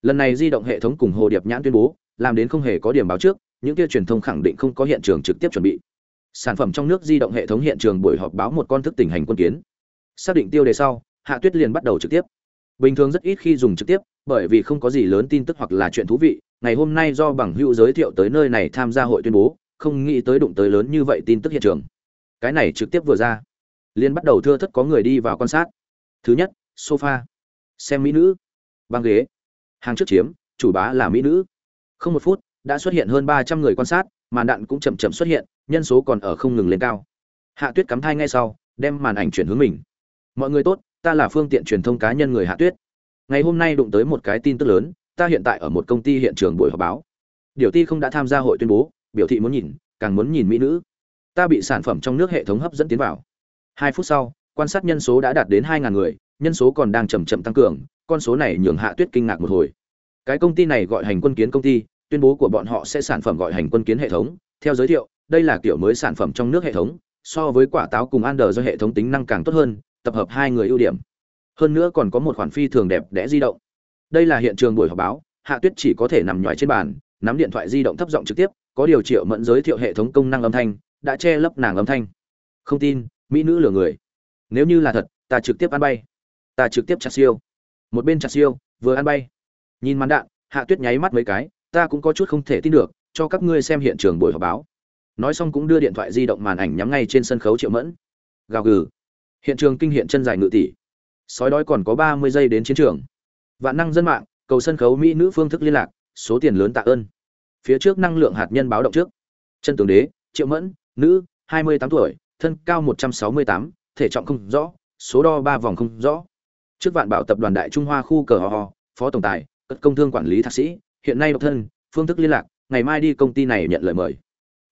Lần này di động hệ thống cùng hồ điệp nhãn tuyên bố, làm đến không hề có điểm báo trước những kia truyền thông khẳng định không có hiện trường trực tiếp chuẩn bị. Sản phẩm trong nước di động hệ thống hiện trường buổi họp báo một con thức tình hành quân kiến. Xác định tiêu đề sau, hạ tuyết liền bắt đầu trực tiếp. Bình thường rất ít khi dùng trực tiếp, bởi vì không có gì lớn tin tức hoặc là chuyện thú vị, ngày hôm nay do bằng hữu giới thiệu tới nơi này tham gia hội tuyên bố, không nghĩ tới đụng tới lớn như vậy tin tức hiện trường. Cái này trực tiếp vừa ra, liền bắt đầu thưa thất có người đi vào quan sát. Thứ nhất, sofa. Xem mỹ nữ. Băng ghế. Hàng trước chiếm, chủ bá là mỹ nữ. Không một phút đã xuất hiện hơn ba trăm người quan sát, màn đạn cũng chậm chậm xuất hiện, nhân số còn ở không ngừng lên cao. Hạ tuyết cắm thai ngay sau, đem màn ảnh chuyển hướng mình. Mọi người tốt, ta là phương tiện truyền thông cá nhân người hạ tuyết. Ngày hôm nay đụng tới một cái tin tức lớn, ta hiện tại ở một công ty hiện trường buổi họp báo. Điều ti không đã tham gia hội tuyên bố, biểu thị muốn nhìn, càng muốn nhìn mỹ nữ. Ta bị sản phẩm trong nước hệ thống hấp dẫn tiến vào. Hai phút sau, quan sát nhân số đã đạt đến hai ngàn người, nhân số còn đang chậm chậm tăng cường, con số này nhường hạ tuyết kinh ngạc một hồi. Cái công ty này gọi hành quân kiến công ty tuyên bố của bọn họ sẽ sản phẩm gọi hành quân kiến hệ thống. Theo giới thiệu, đây là kiểu mới sản phẩm trong nước hệ thống, so với quả táo cùng ander đờ do hệ thống tính năng càng tốt hơn, tập hợp hai người ưu điểm. Hơn nữa còn có một khoản phi thường đẹp đẽ di động. Đây là hiện trường buổi họp báo, hạ tuyết chỉ có thể nằm nhoài trên bàn, nắm điện thoại di động thấp giọng trực tiếp, có điều triệu mẫn giới thiệu hệ thống công năng âm thanh, đã che lấp nàng âm thanh. Không tin, mỹ nữ lừa người. Nếu như là thật, ta trực tiếp ăn bay. Ta trực tiếp chặt siêu. Một bên chặt siêu, vừa ăn bay. Nhìn màn đạn, hạ tuyết nháy mắt mấy cái ta cũng có chút không thể tin được, cho các ngươi xem hiện trường buổi họp báo. Nói xong cũng đưa điện thoại di động màn ảnh nhắm ngay trên sân khấu triệu mẫn. Gào gừ. Hiện trường kinh hiện chân dài ngự tỷ. Sói đói còn có ba mươi giây đến chiến trường. Vạn năng dân mạng, cầu sân khấu mỹ nữ phương thức liên lạc, số tiền lớn tạ ơn. Phía trước năng lượng hạt nhân báo động trước. Chân tường đế, triệu mẫn, nữ, hai mươi tám tuổi, thân cao một trăm sáu mươi tám, thể trọng không rõ, số đo ba vòng không rõ. Trước vạn bảo tập đoàn đại trung hoa khu cờ hò. phó tổng tài, cất công thương quản lý thạc sĩ hiện nay độc thân, phương thức liên lạc, ngày mai đi công ty này nhận lời mời.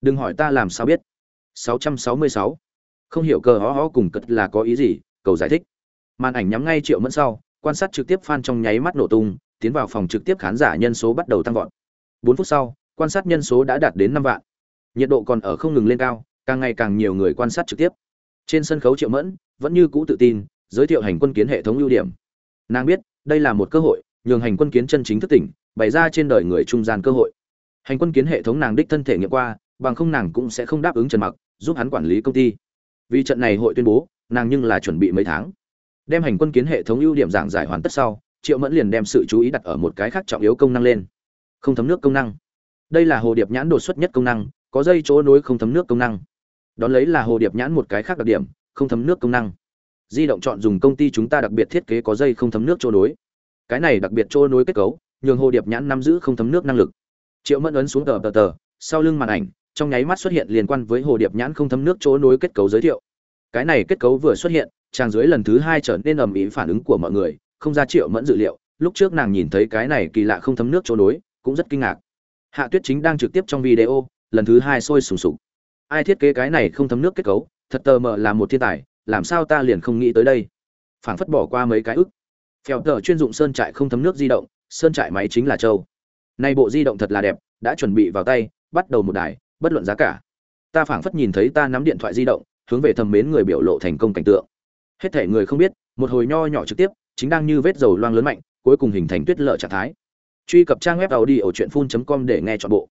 Đừng hỏi ta làm sao biết. 666. không hiểu cờ hó hó cùng cật là có ý gì, cầu giải thích. Màn ảnh nhắm ngay triệu mẫn sau, quan sát trực tiếp fan trong nháy mắt nổ tung, tiến vào phòng trực tiếp khán giả nhân số bắt đầu tăng vọt. 4 phút sau, quan sát nhân số đã đạt đến 5 vạn. Nhiệt độ còn ở không ngừng lên cao, càng ngày càng nhiều người quan sát trực tiếp. Trên sân khấu triệu mẫn, vẫn như cũ tự tin, giới thiệu hành quân kiến hệ thống ưu điểm. Nàng biết, đây là một cơ hội, nhường hành quân kiến chân chính thức tỉnh bày ra trên đời người trung gian cơ hội. Hành quân kiến hệ thống nàng đích thân thể nghiệm qua, bằng không nàng cũng sẽ không đáp ứng trần mặc, giúp hắn quản lý công ty. Vì trận này hội tuyên bố, nàng nhưng là chuẩn bị mấy tháng. Đem hành quân kiến hệ thống ưu điểm giảng giải hoàn tất sau, triệu mẫn liền đem sự chú ý đặt ở một cái khác trọng yếu công năng lên. Không thấm nước công năng. Đây là hồ điệp nhãn đột xuất nhất công năng, có dây chỗ nối không thấm nước công năng. Đón lấy là hồ điệp nhãn một cái khác đặc điểm, không thấm nước công năng. Di động chọn dùng công ty chúng ta đặc biệt thiết kế có dây không thấm nước chỗ nối. Cái này đặc biệt chỗ nối kết cấu nhường hồ điệp nhãn nắm giữ không thấm nước năng lực. Triệu mẫn ấn xuống tờ tờ tờ, sau lưng màn ảnh, trong nháy mắt xuất hiện liên quan với hồ điệp nhãn không thấm nước chỗ nối kết cấu giới thiệu. Cái này kết cấu vừa xuất hiện trang dưới lần thứ hai trở nên ầm ĩ phản ứng của mọi người, không ra triệu mẫn dự liệu, lúc trước nàng nhìn thấy cái này kỳ lạ không thấm nước chỗ nối, cũng rất kinh ngạc. Hạ tuyết chính đang trực tiếp trong video, lần thứ hai sôi sùng sục. Ai thiết kế cái này không thấm nước kết cấu, thật tờ mờ là một thiên tài, làm sao ta liền không nghĩ tới đây. Phảng phất bỏ qua mấy cái ức. Phèo tờ chuyên dụng sơn trại không thấm nước di động sơn trại máy chính là châu. Nay bộ di động thật là đẹp đã chuẩn bị vào tay bắt đầu một đài bất luận giá cả. Ta phảng phất nhìn thấy ta nắm điện thoại di động hướng về thầm mến người biểu lộ thành công cảnh tượng. Hết thể người không biết một hồi nho nhỏ trực tiếp chính đang như vết dầu loang lớn mạnh cuối cùng hình thành tuyết lợ trạng thái. Truy cập trang web tàu đi ở truyện com để nghe chọn bộ.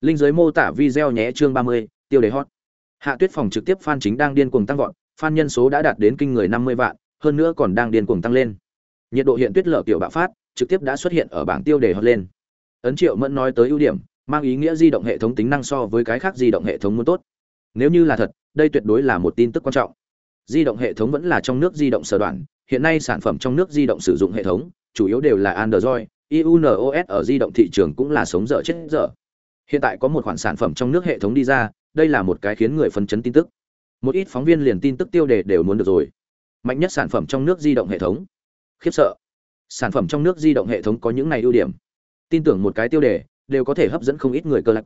Linh giới mô tả video nhé chương 30, tiêu đề hot. Hạ tuyết phòng trực tiếp fan chính đang điên cuồng tăng vọt fan nhân số đã đạt đến kinh người 50 vạn hơn nữa còn đang điên cuồng tăng lên. Nhiệt độ hiện tuyết lở kiểu bạo phát trực tiếp đã xuất hiện ở bảng tiêu đề hot lên. Ấn triệu mẫn nói tới ưu điểm, mang ý nghĩa di động hệ thống tính năng so với cái khác di động hệ thống muốn tốt. Nếu như là thật, đây tuyệt đối là một tin tức quan trọng. Di động hệ thống vẫn là trong nước di động sở đoạn, hiện nay sản phẩm trong nước di động sử dụng hệ thống, chủ yếu đều là android iunos ở di động thị trường cũng là sống dở chết dở. Hiện tại có một khoản sản phẩm trong nước hệ thống đi ra, đây là một cái khiến người phấn chấn tin tức. Một ít phóng viên liền tin tức tiêu đề đều muốn được rồi. Mạnh nhất sản phẩm trong nước di động hệ thống. Khiếp sợ sản phẩm trong nước di động hệ thống có những này ưu điểm. Tin tưởng một cái tiêu đề, đều có thể hấp dẫn không ít người cơ lạc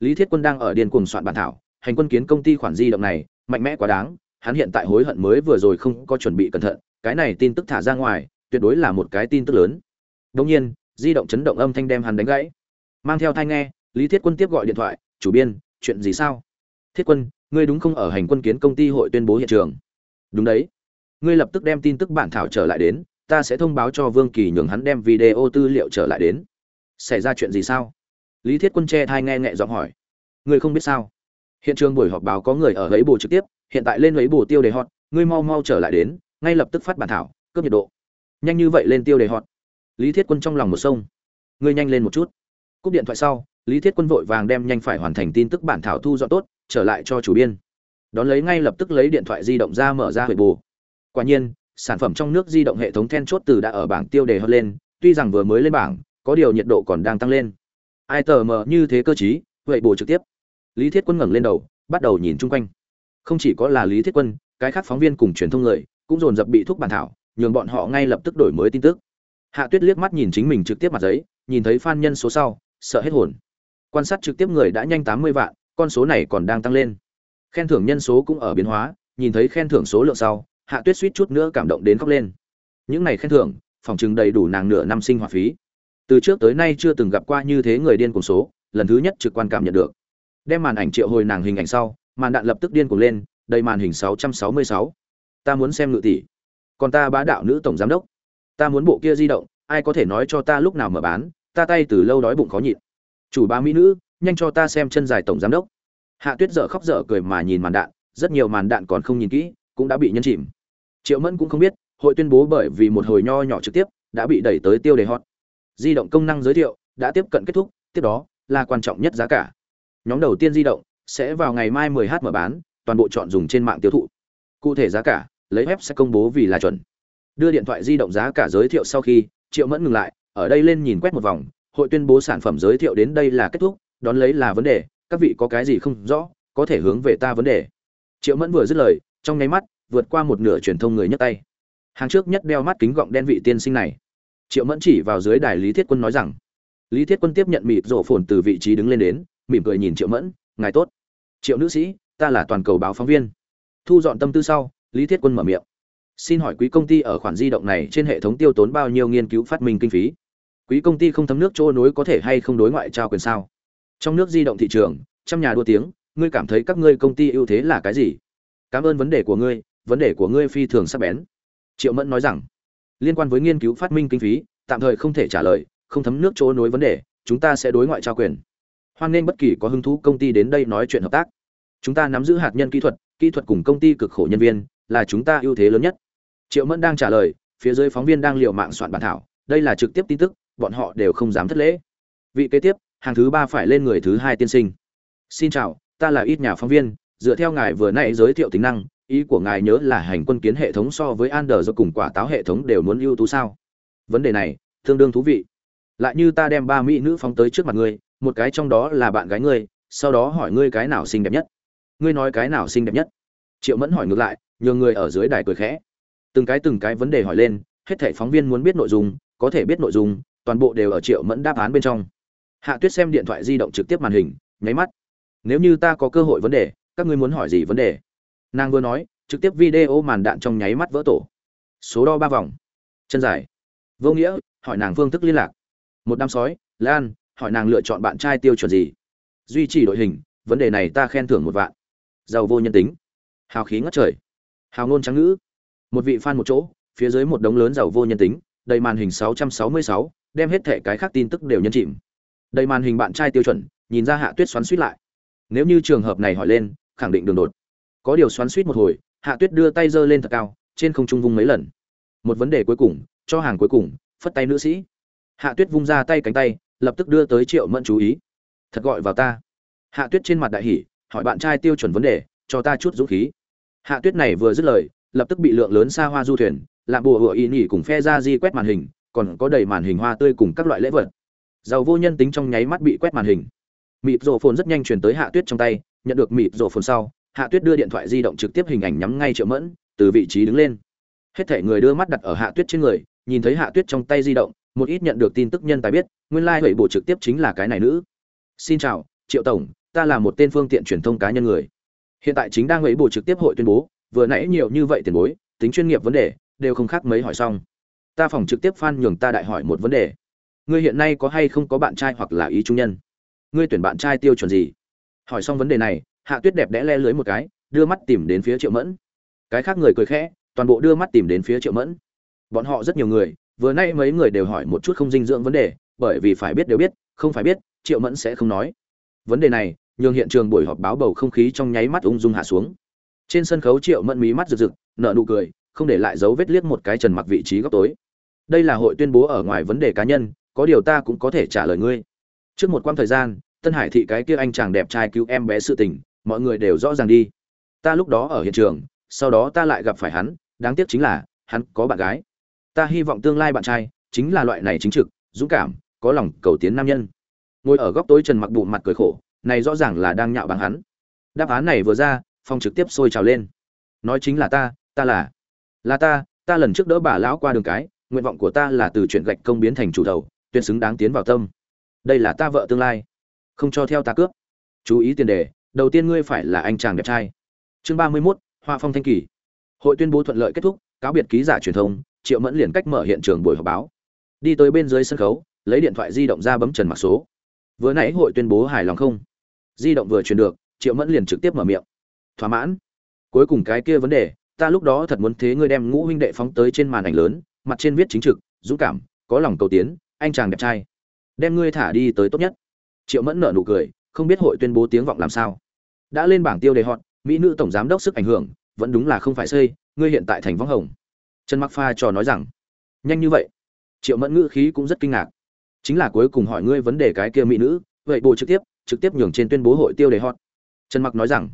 lý thiết quân đang ở điền cuồng soạn bản thảo, hành quân kiến công ty khoản di động này, mạnh mẽ quá đáng, hắn hiện tại hối hận mới vừa rồi không có chuẩn bị cẩn thận, cái này tin tức thả ra ngoài, tuyệt đối là một cái tin tức lớn. Đông nhiên, di động chấn động âm thanh đem hắn đánh gãy. Mang theo thai nghe, lý thiết quân tiếp gọi điện thoại, chủ biên, chuyện gì sao? Thiết quân, ngươi đúng không ở hành quân kiến công ty hội tuyên bố hiện trường? Đúng đấy. Ngươi lập tức đem tin tức bản thảo trở lại đến ta sẽ thông báo cho vương kỳ nhường hắn đem video tư liệu trở lại đến. Xảy ra chuyện gì sao? Lý thiết quân che thai nghe nhẹ giọng hỏi. Ngươi không biết sao? Hiện trường buổi họp báo có người ở lấy bù trực tiếp, hiện tại lên lấy bù tiêu đề hot ngươi mau mau trở lại đến, ngay lập tức phát bản thảo, cướp nhiệt độ. Nhanh như vậy lên tiêu đề hot. Lý thiết quân trong lòng một sông. Ngươi nhanh lên một chút. Cúp điện thoại sau, lý thiết quân vội vàng đem nhanh phải hoàn thành tin tức bản thảo thu dọn tốt, trở lại cho chủ biên. Đón lấy ngay lập tức lấy điện thoại di động ra mở ra hội bù. Quả nhiên sản phẩm trong nước di động hệ thống then chốt từ đã ở bảng tiêu đề hơn lên, tuy rằng vừa mới lên bảng, có điều nhiệt độ còn đang tăng lên. Ai tờ mờ như thế cơ chí, vậy bù trực tiếp. Lý thiết quân ngẩng lên đầu, bắt đầu nhìn chung quanh. Không chỉ có là lý thiết quân, cái khác phóng viên cùng truyền thông người, cũng dồn dập bị thúc bản thảo, nhường bọn họ ngay lập tức đổi mới tin tức. Hạ tuyết liếc mắt nhìn chính mình trực tiếp mặt giấy, nhìn thấy fan nhân số sau, sợ hết hồn. Quan sát trực tiếp người đã nhanh tám mươi vạn, con số này còn đang tăng lên. Khen thưởng nhân số cũng ở biến hóa, nhìn thấy khen thưởng số lượng sau hạ tuyết suýt chút nữa cảm động đến khóc lên. Những này khen thưởng, phòng chừng đầy đủ nàng nửa năm sinh hoạt phí. Từ trước tới nay chưa từng gặp qua như thế người điên cuồng số, lần thứ nhất trực quan cảm nhận được. Đem màn ảnh triệu hồi nàng hình ảnh sau, màn đạn lập tức điên cuồng lên, đầy màn hình 666. ta muốn xem ngự tỷ. Còn ta bá đạo nữ tổng giám đốc. Ta muốn bộ kia di động, ai có thể nói cho ta lúc nào mở bán, ta tay từ lâu đói bụng khó nhịn. Chủ ba mỹ nữ, nhanh cho ta xem chân dài tổng giám đốc. Hạ tuyết dở khóc dở cười mà nhìn màn đạn, rất nhiều màn đạn còn không nhìn kỹ, cũng đã bị nhân chìm triệu mẫn cũng không biết, hội tuyên bố bởi vì một hồi nho nhỏ trực tiếp, đã bị đẩy tới tiêu đề hot. Di động công năng giới thiệu, đã tiếp cận kết thúc, tiếp đó, là quan trọng nhất giá cả. Nhóm đầu tiên di động, sẽ vào ngày mai 10h mở bán, toàn bộ chọn dùng trên mạng tiêu thụ. Cụ thể giá cả, lấy web sẽ công bố vì là chuẩn. Đưa điện thoại di động giá cả giới thiệu sau khi, triệu mẫn ngừng lại, ở đây lên nhìn quét một vòng, hội tuyên bố sản phẩm giới thiệu đến đây là kết thúc, đón lấy là vấn đề, các vị có cái gì không rõ, có thể hướng về ta vấn đề. Triệu mẫn vừa dứt lời, trong nháy mắt vượt qua một nửa truyền thông người nhấc tay. Hàng trước nhất đeo mắt kính gọng đen vị tiên sinh này. Triệu mẫn chỉ vào dưới đài lý thiết quân nói rằng, lý thiết quân tiếp nhận mịt rổ phồn từ vị trí đứng lên đến, mỉm cười nhìn triệu mẫn, ngài tốt. Triệu nữ sĩ, ta là toàn cầu báo phóng viên. Thu dọn tâm tư sau, lý thiết quân mở miệng, xin hỏi quý công ty ở khoản di động này trên hệ thống tiêu tốn bao nhiêu nghiên cứu phát minh kinh phí? Quý công ty không thấm nước chỗ nối có thể hay không đối ngoại trao quyền sao? Trong nước di động thị trường, trăm nhà đua tiếng, ngươi cảm thấy các ngươi công ty ưu thế là cái gì? Cảm ơn vấn đề của ngươi vấn đề của ngươi phi thường sắc bén. Triệu mẫn nói rằng, liên quan với nghiên cứu phát minh kinh phí, tạm thời không thể trả lời, không thấm nước chỗ nối vấn đề, chúng ta sẽ đối ngoại trao quyền. Hoan nghênh bất kỳ có hứng thú công ty đến đây nói chuyện hợp tác. Chúng ta nắm giữ hạt nhân kỹ thuật kỹ thuật cùng công ty cực khổ nhân viên, là chúng ta ưu thế lớn nhất. Triệu mẫn đang trả lời, phía dưới phóng viên đang liều mạng soạn bản thảo. Đây là trực tiếp tin tức, bọn họ đều không dám thất lễ. Vị kế tiếp, hàng thứ ba phải lên người thứ hai tiên sinh. Xin chào, ta là ít nhà phóng viên, dựa theo ngài vừa nãy giới thiệu tính năng ý của ngài nhớ là hành quân kiến hệ thống so với Ander do cùng quả táo hệ thống đều muốn ưu tú sao? Vấn đề này tương đương thú vị. Lại như ta đem ba mỹ nữ phóng tới trước mặt ngươi, một cái trong đó là bạn gái ngươi, sau đó hỏi ngươi cái nào xinh đẹp nhất. Ngươi nói cái nào xinh đẹp nhất? Triệu Mẫn hỏi ngược lại, nhường người ở dưới đài cười khẽ. Từng cái từng cái vấn đề hỏi lên, hết thảy phóng viên muốn biết nội dung, có thể biết nội dung, toàn bộ đều ở Triệu Mẫn đáp án bên trong. Hạ Tuyết xem điện thoại di động trực tiếp màn hình, nháy mắt. Nếu như ta có cơ hội vấn đề, các ngươi muốn hỏi gì vấn đề? Nàng vừa nói, trực tiếp video màn đạn trong nháy mắt vỡ tổ. Số đo ba vòng. Chân dài. Vô nghĩa, hỏi nàng phương thức liên lạc. Một đám sói, Lan, hỏi nàng lựa chọn bạn trai tiêu chuẩn gì. Duy trì đội hình, vấn đề này ta khen thưởng một vạn. Giàu vô nhân tính. Hào khí ngất trời. Hào ngôn trắng ngữ. Một vị fan một chỗ, phía dưới một đống lớn giàu vô nhân tính, đầy màn hình 666, đem hết thẻ cái khác tin tức đều nhân chìm. Đầy màn hình bạn trai tiêu chuẩn, nhìn ra Hạ Tuyết xoắn suýt lại. Nếu như trường hợp này hỏi lên, khẳng định đường đột. Có điều xoắn suýt một hồi, Hạ Tuyết đưa tay giơ lên thật cao, trên không trung vung mấy lần. Một vấn đề cuối cùng, cho hàng cuối cùng, phất tay nữ sĩ. Hạ Tuyết vung ra tay cánh tay, lập tức đưa tới Triệu Mẫn chú ý. Thật gọi vào ta. Hạ Tuyết trên mặt đại hỉ, hỏi bạn trai tiêu chuẩn vấn đề, cho ta chút dũng khí. Hạ Tuyết này vừa dứt lời, lập tức bị lượng lớn xa hoa du thuyền, làm bùa hựa y nỉ cùng phe ra di quét màn hình, còn có đầy màn hình hoa tươi cùng các loại lễ vật. Giàu vô nhân tính trong nháy mắt bị quét màn hình. Mịp rổ phồn rất nhanh chuyển tới Hạ Tuyết trong tay, nhận được mịp rổ phồn sau, Hạ Tuyết đưa điện thoại di động trực tiếp hình ảnh nhắm ngay Triệu Mẫn, từ vị trí đứng lên. Hết thảy người đưa mắt đặt ở Hạ Tuyết trên người, nhìn thấy Hạ Tuyết trong tay di động, một ít nhận được tin tức nhân tài biết, nguyên lai like bộ trực tiếp chính là cái này nữ. Xin chào, Triệu tổng, ta là một tên phương tiện truyền thông cá nhân người. Hiện tại chính đang ấy bộ trực tiếp hội tuyên bố, vừa nãy nhiều như vậy tiền bối, tính chuyên nghiệp vấn đề, đều không khác mấy hỏi xong. Ta phòng trực tiếp fan nhường ta đại hỏi một vấn đề. Ngươi hiện nay có hay không có bạn trai hoặc là ý trung nhân? Ngươi tuyển bạn trai tiêu chuẩn gì? Hỏi xong vấn đề này, Hạ Tuyết đẹp đẽ le lưới một cái, đưa mắt tìm đến phía Triệu Mẫn. Cái khác người cười khẽ, toàn bộ đưa mắt tìm đến phía Triệu Mẫn. Bọn họ rất nhiều người, vừa nay mấy người đều hỏi một chút không dinh dưỡng vấn đề, bởi vì phải biết đều biết, không phải biết, Triệu Mẫn sẽ không nói. Vấn đề này, nhường hiện trường buổi họp báo bầu không khí trong nháy mắt ung dung hạ xuống. Trên sân khấu Triệu Mẫn mí mắt rực rực, nở nụ cười, không để lại dấu vết liếc một cái trần mặc vị trí góc tối. Đây là hội tuyên bố ở ngoài vấn đề cá nhân, có điều ta cũng có thể trả lời ngươi. Trước một quãng thời gian, Tân Hải thị cái kia anh chàng đẹp trai cứu em bé sự tình, mọi người đều rõ ràng đi. Ta lúc đó ở hiện trường, sau đó ta lại gặp phải hắn, đáng tiếc chính là hắn có bạn gái. Ta hy vọng tương lai bạn trai chính là loại này chính trực, dũng cảm, có lòng cầu tiến nam nhân. Ngồi ở góc tối Trần Mặc bụng mặt cười khổ, này rõ ràng là đang nhạo báng hắn. Đáp án này vừa ra, phong trực tiếp sôi trào lên. Nói chính là ta, ta là là ta, ta lần trước đỡ bà lão qua đường cái, nguyện vọng của ta là từ chuyện gạch công biến thành chủ đầu, tuyệt xứng đáng tiến vào tâm. Đây là ta vợ tương lai, không cho theo ta cướp. Chú ý tiền đề, đầu tiên ngươi phải là anh chàng đẹp trai. Chương ba mươi 31, hoa phong thanh kỳ. Hội tuyên bố thuận lợi kết thúc cáo biệt ký giả truyền thông triệu mẫn liền cách mở hiện trường buổi họp báo. Đi tới bên dưới sân khấu lấy điện thoại di động ra bấm trần mặc số. Vừa nãy hội tuyên bố hài lòng không? Di động vừa truyền được triệu mẫn liền trực tiếp mở miệng. Thỏa mãn. Cuối cùng cái kia vấn đề ta lúc đó thật muốn thế ngươi đem ngũ huynh đệ phóng tới trên màn ảnh lớn mặt trên viết chính trực dũng cảm có lòng cầu tiến anh chàng đẹp trai. Đem ngươi thả đi tới tốt nhất. Triệu mẫn nở nụ cười không biết hội tuyên bố tiếng vọng làm sao. Đã lên bảng tiêu đề hot, mỹ nữ tổng giám đốc sức ảnh hưởng, vẫn đúng là không phải xây, ngươi hiện tại thành võng hồng. Trần mặc pha trò nói rằng, nhanh như vậy. Triệu mẫn ngữ khí cũng rất kinh ngạc. Chính là cuối cùng hỏi ngươi vấn đề cái kia mỹ nữ, vậy bộ trực tiếp trực tiếp nhường trên tuyên bố hội tiêu đề hot. Trần mặc nói rằng,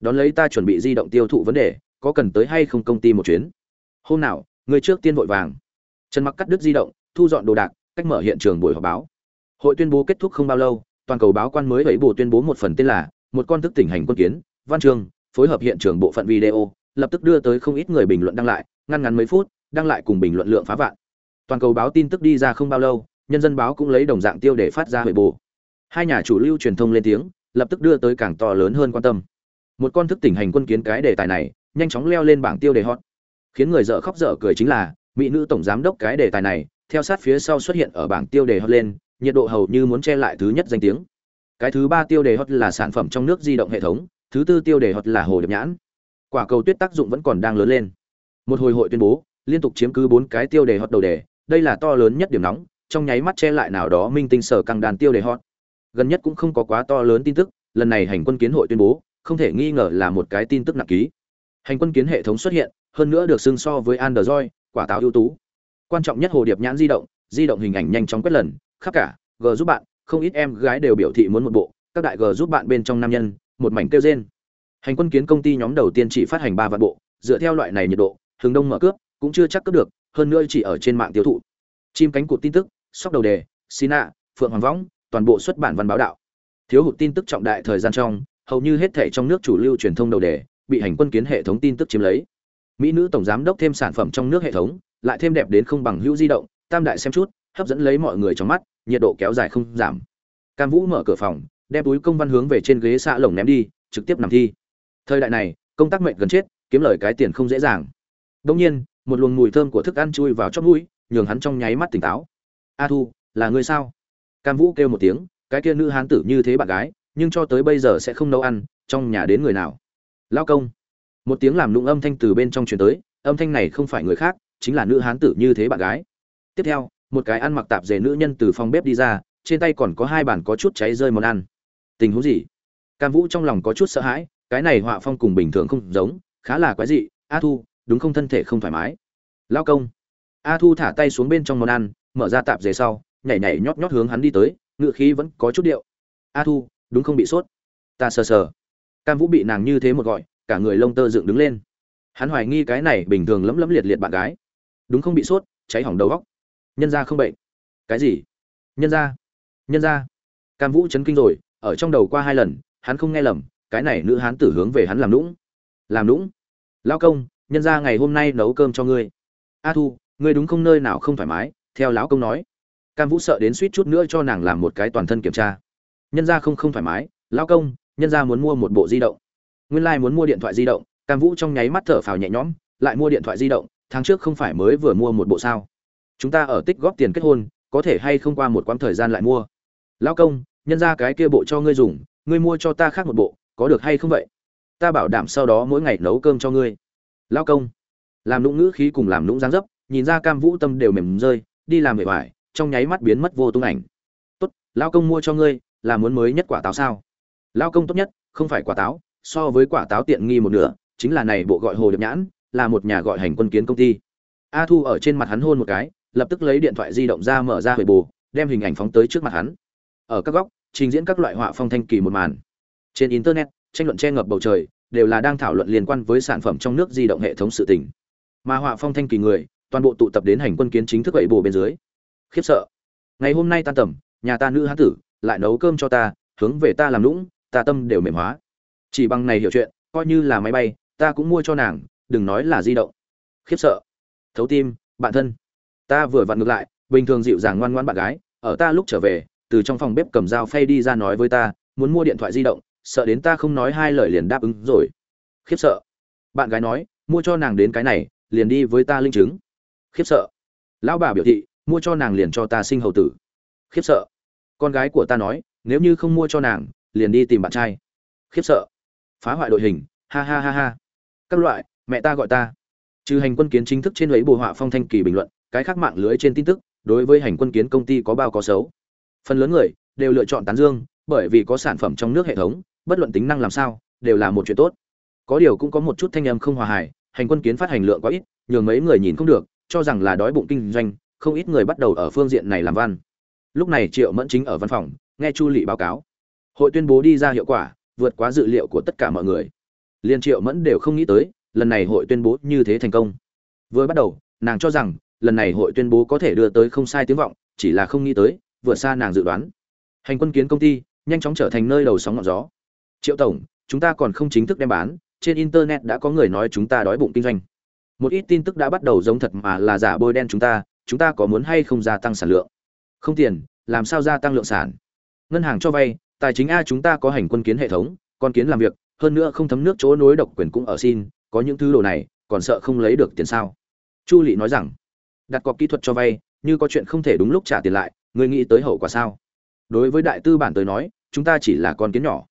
đón lấy ta chuẩn bị di động tiêu thụ vấn đề, có cần tới hay không công ty một chuyến? Hôm nào, ngươi trước tiên vội vàng. Trần mặc cắt đứt di động, thu dọn đồ đạc, cách mở hiện trường buổi họp báo. Hội tuyên bố kết thúc không bao lâu toàn cầu báo quan mới ấy bộ tuyên bố một phần tên là một con thức tỉnh hành quân kiến, văn chương phối hợp hiện trường bộ phận video, lập tức đưa tới không ít người bình luận đăng lại, ngăn ngắn mấy phút, đăng lại cùng bình luận lượng phá vạn. Toàn cầu báo tin tức đi ra không bao lâu, nhân dân báo cũng lấy đồng dạng tiêu để phát ra huệ bồ hai nhà chủ lưu truyền thông lên tiếng, lập tức đưa tới càng to lớn hơn quan tâm. Một con thức tỉnh hành quân kiến cái đề tài này, nhanh chóng leo lên bảng tiêu đề hot. Khiến người dở khóc dở cười chính là, mỹ nữ tổng giám đốc cái đề tài này, theo sát phía sau xuất hiện ở bảng tiêu đề hot lên nhiệt độ hầu như muốn che lại thứ nhất danh tiếng. Cái thứ ba tiêu đề hot là sản phẩm trong nước di động hệ thống, thứ tư tiêu đề hot là hồ điệp nhãn. Quả cầu tuyết tác dụng vẫn còn đang lớn lên. Một hồi hội tuyên bố, liên tục chiếm cứ bốn cái tiêu đề hot đầu đề, đây là to lớn nhất điểm nóng, trong nháy mắt che lại nào đó minh tinh sở căng đàn tiêu đề hot. Gần nhất cũng không có quá to lớn tin tức, lần này hành quân kiến hội tuyên bố, không thể nghi ngờ là một cái tin tức nặng ký. Hành quân kiến hệ thống xuất hiện, hơn nữa được xưng so với android, quả táo ưu tú. Quan trọng nhất hồ điệp nhãn di động di động hình ảnh nhanh chóng quét lần khắp cả, g giúp bạn, không ít em gái đều biểu thị muốn một bộ, các đại g giúp bạn bên trong nam nhân, một mảnh kêu trên hành quân kiến công ty nhóm đầu tiên chỉ phát hành ba vạn bộ, dựa theo loại này nhiệt độ, hướng đông mở cướp, cũng chưa chắc cướp được, hơn nữa chỉ ở trên mạng tiêu thụ. Chim cánh cụt tin tức, sóc đầu đề sina phượng hoàng võng, toàn bộ xuất bản văn báo đạo. Thiếu hụt tin tức trọng đại thời gian trong, hầu như hết thể trong nước chủ lưu truyền thông đầu đề, bị hành quân kiến hệ thống tin tức chiếm lấy. Mỹ nữ tổng giám đốc thêm sản phẩm trong nước hệ thống, lại thêm đẹp đến không bằng hữu di động, tam đại xem chút, hấp dẫn lấy mọi người trong mắt nhiệt độ kéo dài không giảm. Cam vũ mở cửa phòng, đem túi công văn hướng về trên ghế xạ lồng ném đi, trực tiếp nằm thi. Thời đại này, công tác mệnh gần chết, kiếm lời cái tiền không dễ dàng. Đông nhiên, một luồng mùi thơm của thức ăn chui vào chót mũi, nhường hắn trong nháy mắt tỉnh táo. A thu, là ngươi sao? Cam vũ kêu một tiếng, cái kia nữ hán tử như thế bạn gái, nhưng cho tới bây giờ sẽ không nấu ăn, trong nhà đến người nào? Lao công. Một tiếng làm lụng âm thanh từ bên trong truyền tới, âm thanh này không phải người khác, chính là nữ hán tử như thế bạn gái. Tiếp theo một cái ăn mặc tạp dề nữ nhân từ phòng bếp đi ra, trên tay còn có hai bàn có chút cháy rơi món ăn. Tình huống gì? Cam vũ trong lòng có chút sợ hãi, cái này họa phong cùng bình thường không giống, khá là quái dị, a thu, đúng không thân thể không thoải mái. Lao công. A thu thả tay xuống bên trong món ăn, mở ra tạp dề sau, nhảy nhảy nhót nhót hướng hắn đi tới ngựa khí vẫn có chút điệu. A thu, đúng không bị sốt? Ta sờ sờ. Cam vũ bị nàng như thế một gọi, cả người lông tơ dựng đứng lên. Hắn hoài nghi cái này bình thường lấm lấm liệt liệt bạn gái. Đúng không bị sốt, cháy hỏng đầu góc nhân ra không bệnh. Cái gì? Nhân ra nhân ra cam vũ chấn kinh rồi, ở trong đầu qua hai lần, hắn không nghe lầm, cái này nữ hán tử hướng về hắn làm lũng làm lũng lao công, nhân ra ngày hôm nay nấu cơm cho ngươi. A thu, ngươi đúng không nơi nào không thoải mái, theo lão công nói. Cam vũ sợ đến suýt chút nữa cho nàng làm một cái toàn thân kiểm tra. Nhân ra không không thoải mái lao công, nhân ra muốn mua một bộ di động. Nguyên lai、like、muốn mua điện thoại di động, cam vũ trong nháy mắt thở phào nhẹ nhõm, lại mua điện thoại di động, tháng trước không phải mới vừa mua một bộ sao? Chúng ta ở tích góp tiền kết hôn, có thể hay không qua một quãng thời gian lại mua? Lao công, nhân ra cái kia bộ cho ngươi dùng, ngươi mua cho ta khác một bộ, có được hay không vậy? Ta bảo đảm sau đó mỗi ngày nấu cơm cho ngươi. Lao công, làm nũng ngữ khí cùng làm nũng dáng dấp, nhìn ra cam vũ tâm đều mềm rơi, đi làm mệt vải, trong nháy mắt biến mất vô tung ảnh. Tốt lao công mua cho ngươi, là muốn mới nhất quả táo sao? Lao công tốt nhất, không phải quả táo, so với quả táo tiện nghi một nửa, chính là này bộ gọi hồ điệp nhãn, là một nhà gọi hành quân kiến công ty. A thu ở trên mặt hắn hôn một cái lập tức lấy điện thoại di động ra mở ra hồi bù đem hình ảnh phóng tới trước mặt hắn. Ở các góc, trình diễn các loại họa phong thanh kỳ một màn. Trên internet, tranh luận che ngập bầu trời, đều là đang thảo luận liên quan với sản phẩm trong nước di động hệ thống sự tình. Mà họa phong thanh kỳ người, toàn bộ tụ tập đến hành quân kiến chính thức vậy bù bên dưới. Khiếp sợ. Ngày hôm nay tan tầm, nhà ta nữ hán tử, lại nấu cơm cho ta, hướng về ta làm lũng ta tâm đều mềm hóa. Chỉ bằng này hiểu chuyện, coi như là máy bay, ta cũng mua cho nàng, đừng nói là di động. Khiếp sợ. Thấu tim, bạn thân ta vừa vặn ngược lại, bình thường dịu dàng ngoan ngoan bạn gái, ở ta lúc trở về, từ trong phòng bếp cầm dao phay đi ra nói với ta, muốn mua điện thoại di động, sợ đến ta không nói hai lời liền đáp ứng rồi. Khiếp sợ. Bạn gái nói, mua cho nàng đến cái này, liền đi với ta linh chứng. Khiếp sợ. Lão bà biểu thị, mua cho nàng liền cho ta sinh hầu tử. Khiếp sợ. Con gái của ta nói, nếu như không mua cho nàng, liền đi tìm bạn trai. Khiếp sợ. Phá hoại đội hình, ha ha ha ha. Các loại, mẹ ta gọi ta. Trừ hành quân kiến chính thức trên lấy bồ họa phong thanh kỳ bình luận cái khác mạng lưới trên tin tức, đối với hành quân kiến công ty có bao có xấu. Phần lớn người đều lựa chọn tán dương, bởi vì có sản phẩm trong nước hệ thống, bất luận tính năng làm sao, đều là một chuyện tốt. Có điều cũng có một chút thanh âm không hòa hài, hành quân kiến phát hành lượng quá ít, nhường mấy người nhìn không được, cho rằng là đói bụng kinh doanh, không ít người bắt đầu ở phương diện này làm văn. Lúc này triệu mẫn chính ở văn phòng, nghe chu lị báo cáo. Hội tuyên bố đi ra hiệu quả, vượt quá dự liệu của tất cả mọi người. Liên triệu mẫn đều không nghĩ tới, lần này hội tuyên bố như thế thành công. Vừa bắt đầu, nàng cho rằng lần này hội tuyên bố có thể đưa tới không sai tiếng vọng, chỉ là không nghĩ tới, vượt xa nàng dự đoán. Hành quân kiến công ty, nhanh chóng trở thành nơi đầu sóng ngọn gió. Triệu tổng, chúng ta còn không chính thức đem bán, trên internet đã có người nói chúng ta đói bụng kinh doanh. Một ít tin tức đã bắt đầu giống thật mà là giả bôi đen chúng ta chúng ta có muốn hay không gia tăng sản lượng? Không tiền, làm sao gia tăng lượng sản? Ngân hàng cho vay, tài chính a chúng ta có hành quân kiến hệ thống con kiến làm việc, hơn nữa không thấm nước chỗ nối độc quyền cũng ở xin, có những thứ đồ này, còn sợ không lấy được tiền sao? Chu lị nói rằng đặt cọc kỹ thuật cho vay, như có chuyện không thể đúng lúc trả tiền lại người nghĩ tới hậu quả sao? Đối với đại tư bản tới nói, chúng ta chỉ là con kiến nhỏ.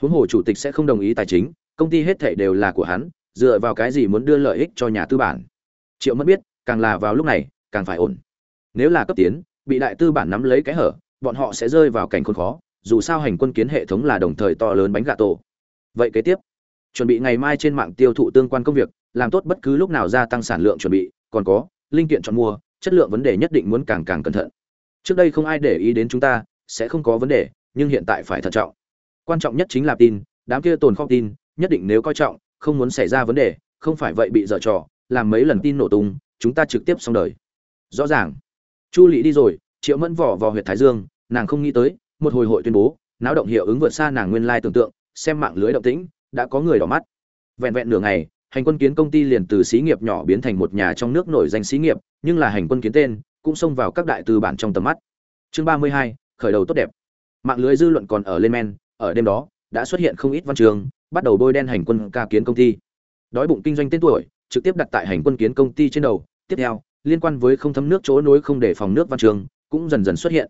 Huống hồ chủ tịch sẽ không đồng ý tài chính, công ty hết thảy đều là của hắn, dựa vào cái gì muốn đưa lợi ích cho nhà tư bản? Triệu mất biết, càng là vào lúc này, càng phải ổn. Nếu là cấp tiến, bị đại tư bản nắm lấy cái hở, bọn họ sẽ rơi vào cảnh khốn khó, dù sao hành quân kiến hệ thống là đồng thời to lớn bánh gà tổ. Vậy kế tiếp, chuẩn bị ngày mai trên mạng tiêu thụ tương quan công việc, làm tốt bất cứ lúc nào gia tăng sản lượng chuẩn bị, còn có linh kiện chọn mua, chất lượng vấn đề nhất định muốn càng càng cẩn thận. Trước đây không ai để ý đến chúng ta, sẽ không có vấn đề, nhưng hiện tại phải thận trọng. Quan trọng nhất chính là tin, đám kia tồn kho tin, nhất định nếu coi trọng, không muốn xảy ra vấn đề, không phải vậy bị dở trò, làm mấy lần tin nổ tung, chúng ta trực tiếp xong đời. Rõ ràng. Chu lị đi rồi, triệu mẫn vỏ vào huyệt thái dương, nàng không nghĩ tới, một hồi hội tuyên bố, náo động hiệu ứng vượt xa nàng nguyên lai tưởng tượng, xem mạng lưới động tĩnh, đã có người đỏ mắt. Vẹn vẹn nửa ngày hành quân kiến công ty liền từ xí nghiệp nhỏ biến thành một nhà trong nước nổi danh xí nghiệp, nhưng là hành quân kiến tên cũng xông vào các đại tư bản trong tầm mắt. Chương ba mươi hai, khởi đầu tốt đẹp. Mạng lưới dư luận còn ở lên men, ở đêm đó, đã xuất hiện không ít văn trường, bắt đầu bôi đen hành quân ca kiến công ty. Đói bụng kinh doanh tên tuổi, trực tiếp đặt tại hành quân kiến công ty trên đầu. Tiếp theo, liên quan với không thấm nước chỗ nối không để phòng nước văn trường, cũng dần dần xuất hiện.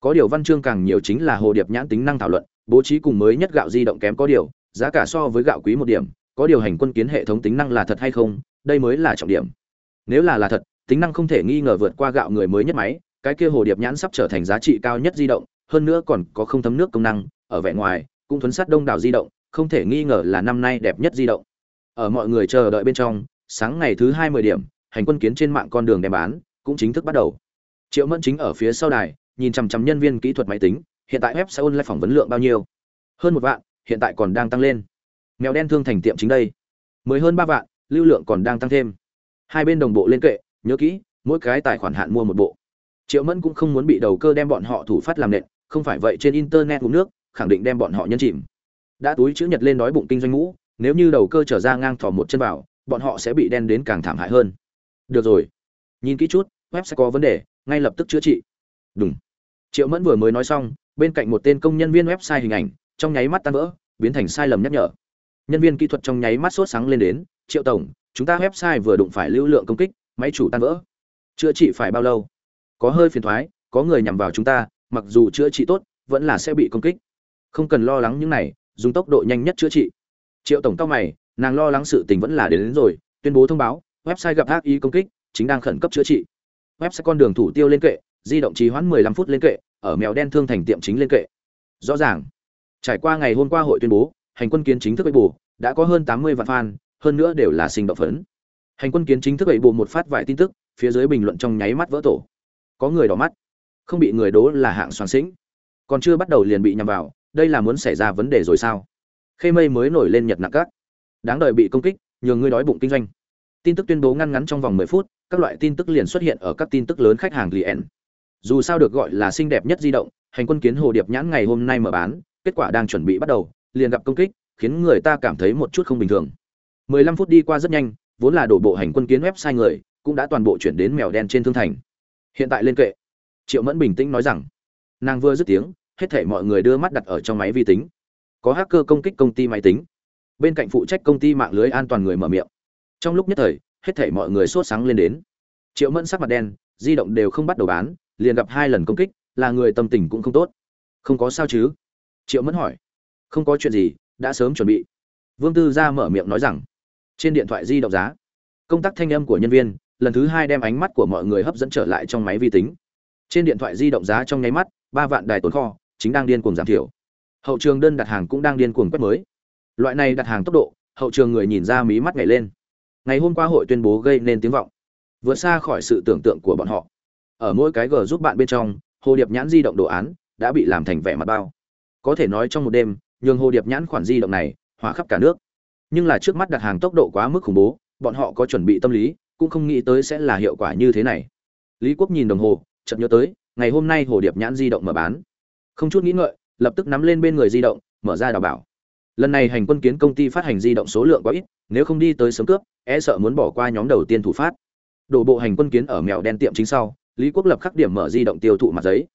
Có điều văn chương càng nhiều chính là hồ điệp nhãn tính năng thảo luận, bố trí cùng mới nhất gạo di động kém có điều, giá cả so với gạo quý một điểm có điều hành quân kiến hệ thống tính năng là thật hay không, đây mới là trọng điểm. Nếu là là thật, tính năng không thể nghi ngờ vượt qua gạo người mới nhất máy, cái kia hồ điệp nhãn sắp trở thành giá trị cao nhất di động, hơn nữa còn có không thấm nước công năng, ở vẻ ngoài, cũng thuấn sát đông đảo di động, không thể nghi ngờ là năm nay đẹp nhất di động. Ở mọi người chờ đợi bên trong, sáng ngày thứ hai mươi điểm, hành quân kiến trên mạng con đường đem bán, cũng chính thức bắt đầu. Triệu mẫn chính ở phía sau đài, nhìn chằm chằm nhân viên kỹ thuật máy tính, hiện tại web sẽ online phỏng vấn lượng bao nhiêu? Hơn một vạn, hiện tại còn đang tăng lên mèo đen thương thành tiệm chính đây. Mới hơn ba vạn, lưu lượng còn đang tăng thêm. Hai bên đồng bộ lên kệ, nhớ kỹ, mỗi cái tài khoản hạn mua một bộ. Triệu mẫn cũng không muốn bị đầu cơ đem bọn họ thủ phát làm nện, không phải vậy trên internet uống nước, khẳng định đem bọn họ nhân chìm. Đã túi chữ nhật lên đói bụng kinh doanh ngũ, nếu như đầu cơ trở ra ngang thò một chân vào, bọn họ sẽ bị đen đến càng thảm hại hơn. Được rồi. Nhìn kỹ chút, web sẽ có vấn đề, ngay lập tức chữa trị. Đúng triệu mẫn vừa mới nói xong, bên cạnh một tên công nhân viên website hình ảnh, trong nháy mắt tan vỡ, biến thành sai lầm nhắc nhở nhân viên kỹ thuật trong nháy mắt sốt sáng lên đến triệu tổng chúng ta website vừa đụng phải lưu lượng công kích máy chủ tan vỡ. Chữa trị phải bao lâu? Có hơi phiền thoái có người nhằm vào chúng ta mặc dù chữa trị tốt vẫn là sẽ bị công kích. Không cần lo lắng những này dùng tốc độ nhanh nhất chữa trị. Triệu tổng cao mày nàng lo lắng sự tình vẫn là đến, đến rồi tuyên bố thông báo website gặp ác ý công kích chính đang khẩn cấp chữa trị. Website con đường thủ tiêu lên kệ di động trì hoãn 15 phút lên kệ ở mèo đen thương thành tiệm chính lên kệ. Rõ ràng trải qua ngày hôm qua hội tuyên bố hành quân kiến chính thức bậy bù đã có hơn 80 vạn fan, hơn nữa đều là sinh động phấn. Hành quân kiến chính thức bậy bù một phát vài tin tức, phía dưới bình luận trong nháy mắt vỡ tổ. Có người đỏ mắt, không bị người đố là hạng soàn xĩnh còn chưa bắt đầu liền bị nhằm vào, đây là muốn xảy ra vấn đề rồi sao? Khê mây mới nổi lên nhật nặng các. Đáng đợi bị công kích nhường ngươi đói bụng kinh doanh. Tin tức tuyên bố ngăn ngắn trong vòng 10 phút, các loại tin tức liền xuất hiện ở các tin tức lớn khách hàng liền dù sao được gọi là xinh đẹp nhất di động, hành quân kiến hồ điệp nhãn ngày hôm nay mở bán, kết quả đang chuẩn bị bắt đầu liền gặp công kích, khiến người ta cảm thấy một chút không bình thường. 15 phút đi qua rất nhanh, vốn là đổ bộ hành quân kiến website người, cũng đã toàn bộ chuyển đến mèo đen trên thương thành. Hiện tại lên kệ. Triệu mẫn bình tĩnh nói rằng, nàng vừa dứt tiếng, hết thảy mọi người đưa mắt đặt ở trong máy vi tính. Có hacker công kích công ty máy tính. Bên cạnh phụ trách công ty mạng lưới an toàn người mở miệng. Trong lúc nhất thời, hết thảy mọi người sốt sáng lên đến. Triệu mẫn sắc mặt đen, di động đều không bắt đầu bán, liền gặp hai lần công kích, là người tâm tình cũng không tốt. Không có sao chứ? Triệu mẫn hỏi không có chuyện gì, đã sớm chuẩn bị. Vương tư ra mở miệng nói rằng, trên điện thoại di động giá, công tác thanh âm của nhân viên, lần thứ hai đem ánh mắt của mọi người hấp dẫn trở lại trong máy vi tính. Trên điện thoại di động giá trong nháy mắt, ba vạn đài tồn kho, chính đang điên cuồng giảm thiểu. Hậu trường đơn đặt hàng cũng đang điên cuồng quét mới. Loại này đặt hàng tốc độ, hậu trường người nhìn ra mí mắt nhảy lên. Ngày hôm qua hội tuyên bố gây nên tiếng vọng, vượt xa khỏi sự tưởng tượng của bọn họ. Ở mỗi cái g giúp bạn bên trong, hồ điệp nhãn di động đồ án đã bị làm thành vẻ mặt bao. Có thể nói trong một đêm nhường hồ điệp nhãn khoản di động này hỏa khắp cả nước. Nhưng là trước mắt đặt hàng tốc độ quá mức khủng bố, bọn họ có chuẩn bị tâm lý, cũng không nghĩ tới sẽ là hiệu quả như thế này. Lý quốc nhìn đồng hồ, chợt nhớ tới, ngày hôm nay hồ điệp nhãn di động mở bán. Không chút nghĩ ngợi, lập tức nắm lên bên người di động, mở ra đào bảo. Lần này hành quân kiến công ty phát hành di động số lượng quá ít, nếu không đi tới sớm cướp e sợ muốn bỏ qua nhóm đầu tiên thủ phát. Đổ bộ hành quân kiến ở mèo đen tiệm chính sau, lý quốc lập khắc điểm mở di động tiêu thụ mặt giấy.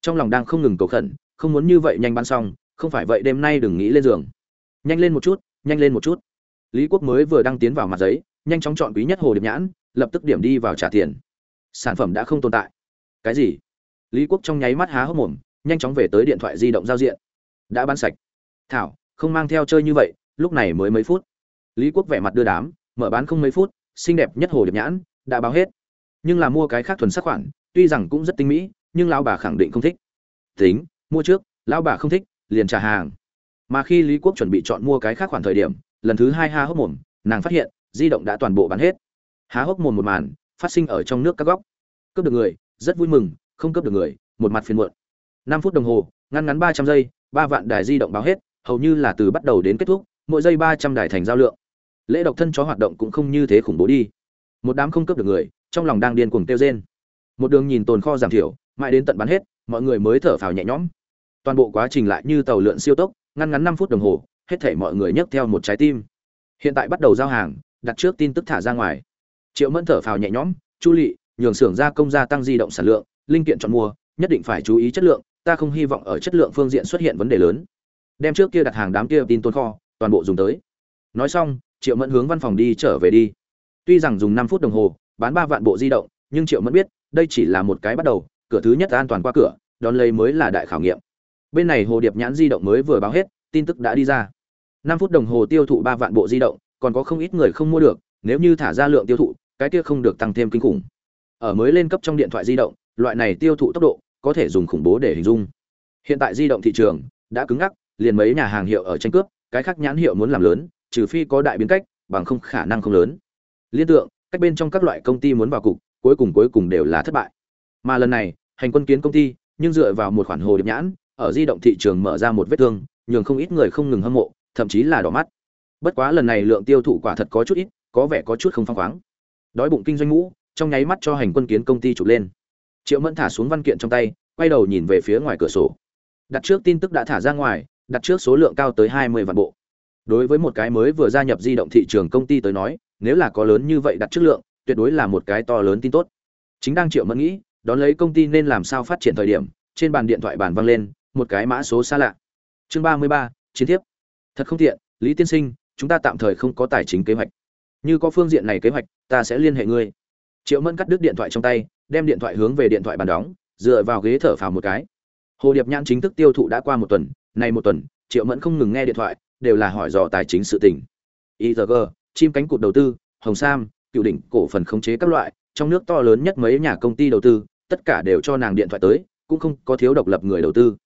Trong lòng đang không ngừng cầu khẩn, không muốn như vậy nhanh bán xong không phải vậy đêm nay đừng nghĩ lên giường. Nhanh lên một chút, nhanh lên một chút. Lý quốc mới vừa đăng tiến vào mặt giấy, nhanh chóng chọn quý nhất hồ điệp nhãn, lập tức điểm đi vào trả tiền. Sản phẩm đã không tồn tại. Cái gì? Lý quốc trong nháy mắt há hốc mồm, nhanh chóng về tới điện thoại di động giao diện. Đã bán sạch. Thảo, không mang theo chơi như vậy, lúc này mới mấy phút. Lý quốc vẻ mặt đưa đám, mở bán không mấy phút, xinh đẹp nhất hồ điệp nhãn, đã báo hết. Nhưng là mua cái khác thuần sắc khoản, tuy rằng cũng rất tinh mỹ, nhưng lão bà khẳng định không thích. Tính, mua trước, lão bà không thích liền trả hàng. Mà khi lý quốc chuẩn bị chọn mua cái khác khoản thời điểm, lần thứ hai ha hốc mồm, nàng phát hiện, di động đã toàn bộ bán hết. Há hốc mồm một màn, phát sinh ở trong nước các góc. Cướp được người, rất vui mừng, không cướp được người, một mặt phiền muộn. Năm phút đồng hồ ngăn ngắn ba trăm giây, ba vạn đài di động báo hết, hầu như là từ bắt đầu đến kết thúc, mỗi giây ba trăm đài thành giao lượng. Lễ độc thân chó hoạt động cũng không như thế khủng bố đi. Một đám không cướp được người, trong lòng đang điên cuồng tiêu rên. Một đường nhìn tồn kho giảm thiểu, mãi đến tận bán hết, mọi người mới thở phào nhẹ nhõm toàn bộ quá trình lại như tàu lượn siêu tốc, ngăn ngắn năm phút đồng hồ, hết thể mọi người nhấc theo một trái tim. Hiện tại bắt đầu giao hàng, đặt trước tin tức thả ra ngoài. Triệu mẫn thở phào nhẹ nhõm, chu lị, nhường xưởng gia công gia tăng di động sản lượng, linh kiện chọn mua, nhất định phải chú ý chất lượng, ta không hy vọng ở chất lượng phương diện xuất hiện vấn đề lớn. Đem trước kia đặt hàng đám kia tin tồn kho, toàn bộ dùng tới. Nói xong, triệu mẫn hướng văn phòng đi trở về đi. Tuy rằng dùng năm phút đồng hồ, bán ba vạn bộ di động, nhưng triệu mẫn biết, đây chỉ là một cái bắt đầu, cửa thứ nhất an toàn qua cửa, đón lấy mới là đại khảo nghiệm bên này hồ điệp nhãn di động mới vừa báo hết, tin tức đã đi ra. năm phút đồng hồ tiêu thụ ba vạn bộ di động, còn có không ít người không mua được, nếu như thả ra lượng tiêu thụ, cái kia không được tăng thêm kinh khủng. Ở mới lên cấp trong điện thoại di động, loại này tiêu thụ tốc độ, có thể dùng khủng bố để hình dung. Hiện tại di động thị trường đã cứng ngắc, liền mấy nhà hàng hiệu ở tranh cướp, cái khác nhãn hiệu muốn làm lớn, trừ phi có đại biến cách, bằng không khả năng không lớn. Liên tượng cách bên trong các loại công ty muốn vào cục, cuối cùng cuối cùng đều là thất bại. Mà lần này, hành quân kiến công ty, nhưng dựa vào một khoản hồ điệp nhãn ở di động thị trường mở ra một vết thương, nhường không ít người không ngừng hâm mộ, thậm chí là đỏ mắt. Bất quá lần này lượng tiêu thụ quả thật có chút ít, có vẻ có chút không phong khoáng. Đói bụng kinh doanh ngũ, trong nháy mắt cho hành quân kiến công ty chụp lên. Triệu mẫn thả xuống văn kiện trong tay, quay đầu nhìn về phía ngoài cửa sổ. Đặt trước tin tức đã thả ra ngoài, đặt trước số lượng cao tới hai mươi vạn bộ. Đối với một cái mới vừa gia nhập di động thị trường công ty tới nói, nếu là có lớn như vậy đặt trước lượng, tuyệt đối là một cái to lớn tin tốt. Chính đang triệu mẫn nghĩ, đón lấy công ty nên làm sao phát triển thời điểm, trên bàn điện thoại bàn văng lên một cái mã số xa lạ. Chương ba mươi ba, chiến thiếp. Thật không tiện, lý tiên sinh, chúng ta tạm thời không có tài chính kế hoạch. Như có phương diện này kế hoạch, ta sẽ liên hệ ngươi. Triệu mẫn cắt đứt điện thoại trong tay, đem điện thoại hướng về điện thoại bàn đóng, dựa vào ghế thở phào một cái. Hồ điệp nhãn chính thức tiêu thụ đã qua một tuần, nay một tuần, triệu mẫn không ngừng nghe điện thoại, đều là hỏi dò tài chính sự tình. Igg chim cánh cụt đầu tư, hồng sam, cựu đỉnh, cổ phần khống chế các loại, trong nước to lớn nhất mấy nhà công ty đầu tư, tất cả đều cho nàng điện thoại tới, cũng không có thiếu độc lập người đầu tư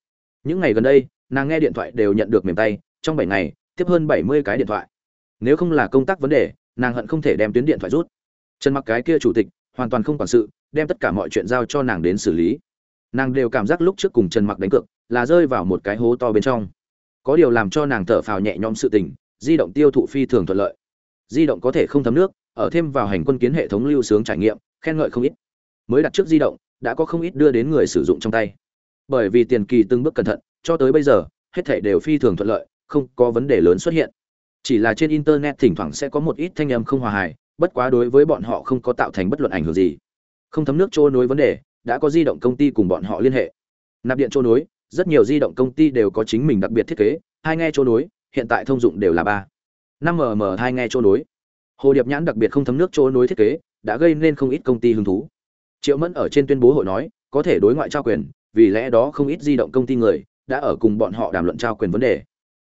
những ngày gần đây, nàng nghe điện thoại đều nhận được mềm tay, trong bảy ngày, tiếp hơn bảy mươi cái điện thoại. Nếu không là công tác vấn đề, nàng hận không thể đem tuyến điện thoại rút. Trần mặc cái kia chủ tịch, hoàn toàn không quản sự, đem tất cả mọi chuyện giao cho nàng đến xử lý. Nàng đều cảm giác lúc trước cùng trần mặc đánh cược, là rơi vào một cái hố to bên trong. Có điều làm cho nàng thở phào nhẹ nhõm sự tình, di động tiêu thụ phi thường thuận lợi. Di động có thể không thấm nước, ở thêm vào hành quân kiến hệ thống lưu sướng trải nghiệm, khen ngợi không ít. Mới đặt trước di động, đã có không ít đưa đến người sử dụng trong tay bởi vì tiền kỳ từng bước cẩn thận, cho tới bây giờ, hết thảy đều phi thường thuận lợi, không có vấn đề lớn xuất hiện. Chỉ là trên internet thỉnh thoảng sẽ có một ít thanh âm không hòa hài, bất quá đối với bọn họ không có tạo thành bất luận ảnh hưởng gì. Không thấm nước trôi nối vấn đề, đã có di động công ty cùng bọn họ liên hệ. Nạp điện trôi nối, rất nhiều di động công ty đều có chính mình đặc biệt thiết kế, hai nghe trôi nối, hiện tại thông dụng đều là ba. Năm mm hai nghe trôi nối. Hồ điệp nhãn đặc biệt không thấm nước trôi nối thiết kế, đã gây nên không ít công ty hứng thú. Triệu mẫn ở trên tuyên bố hội nói, có thể đối ngoại trao quyền vì lẽ đó không ít di động công ty người đã ở cùng bọn họ đàm luận trao quyền vấn đề.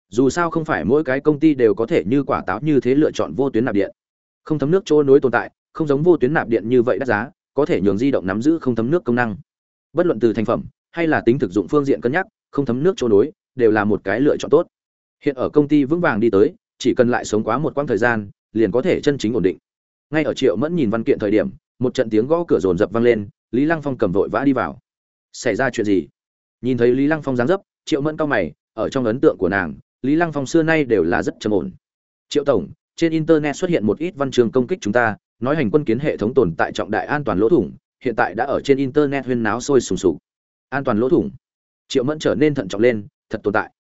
Dù sao không phải mỗi cái công ty đều có thể như quả táo như thế lựa chọn vô tuyến nạp điện. Không thấm nước chỗ nối tồn tại, không giống vô tuyến nạp điện như vậy đắt giá, có thể nhường di động nắm giữ không thấm nước công năng. Bất luận từ thành phẩm hay là tính thực dụng phương diện cân nhắc, không thấm nước chỗ nối đều là một cái lựa chọn tốt. Hiện ở công ty vững vàng đi tới, chỉ cần lại sống quá một quãng thời gian, liền có thể chân chính ổn định. Ngay ở triệu mẫn nhìn văn kiện thời điểm, một trận tiếng gõ cửa rồn rập vang lên, lý lăng phong cầm vội vã đi vào xảy ra chuyện gì? Nhìn thấy lý lăng phong dáng dấp triệu mẫn cao mày ở trong ấn tượng của nàng lý lăng phong xưa nay đều là rất trầm ổn. Triệu tổng trên internet xuất hiện một ít văn chương công kích chúng ta nói hành quân kiến hệ thống tồn tại trọng đại an toàn lỗ thủng hiện tại đã ở trên internet huyên náo sôi sùng sục. An toàn lỗ thủng? Triệu mẫn trở nên thận trọng lên thật tồn tại.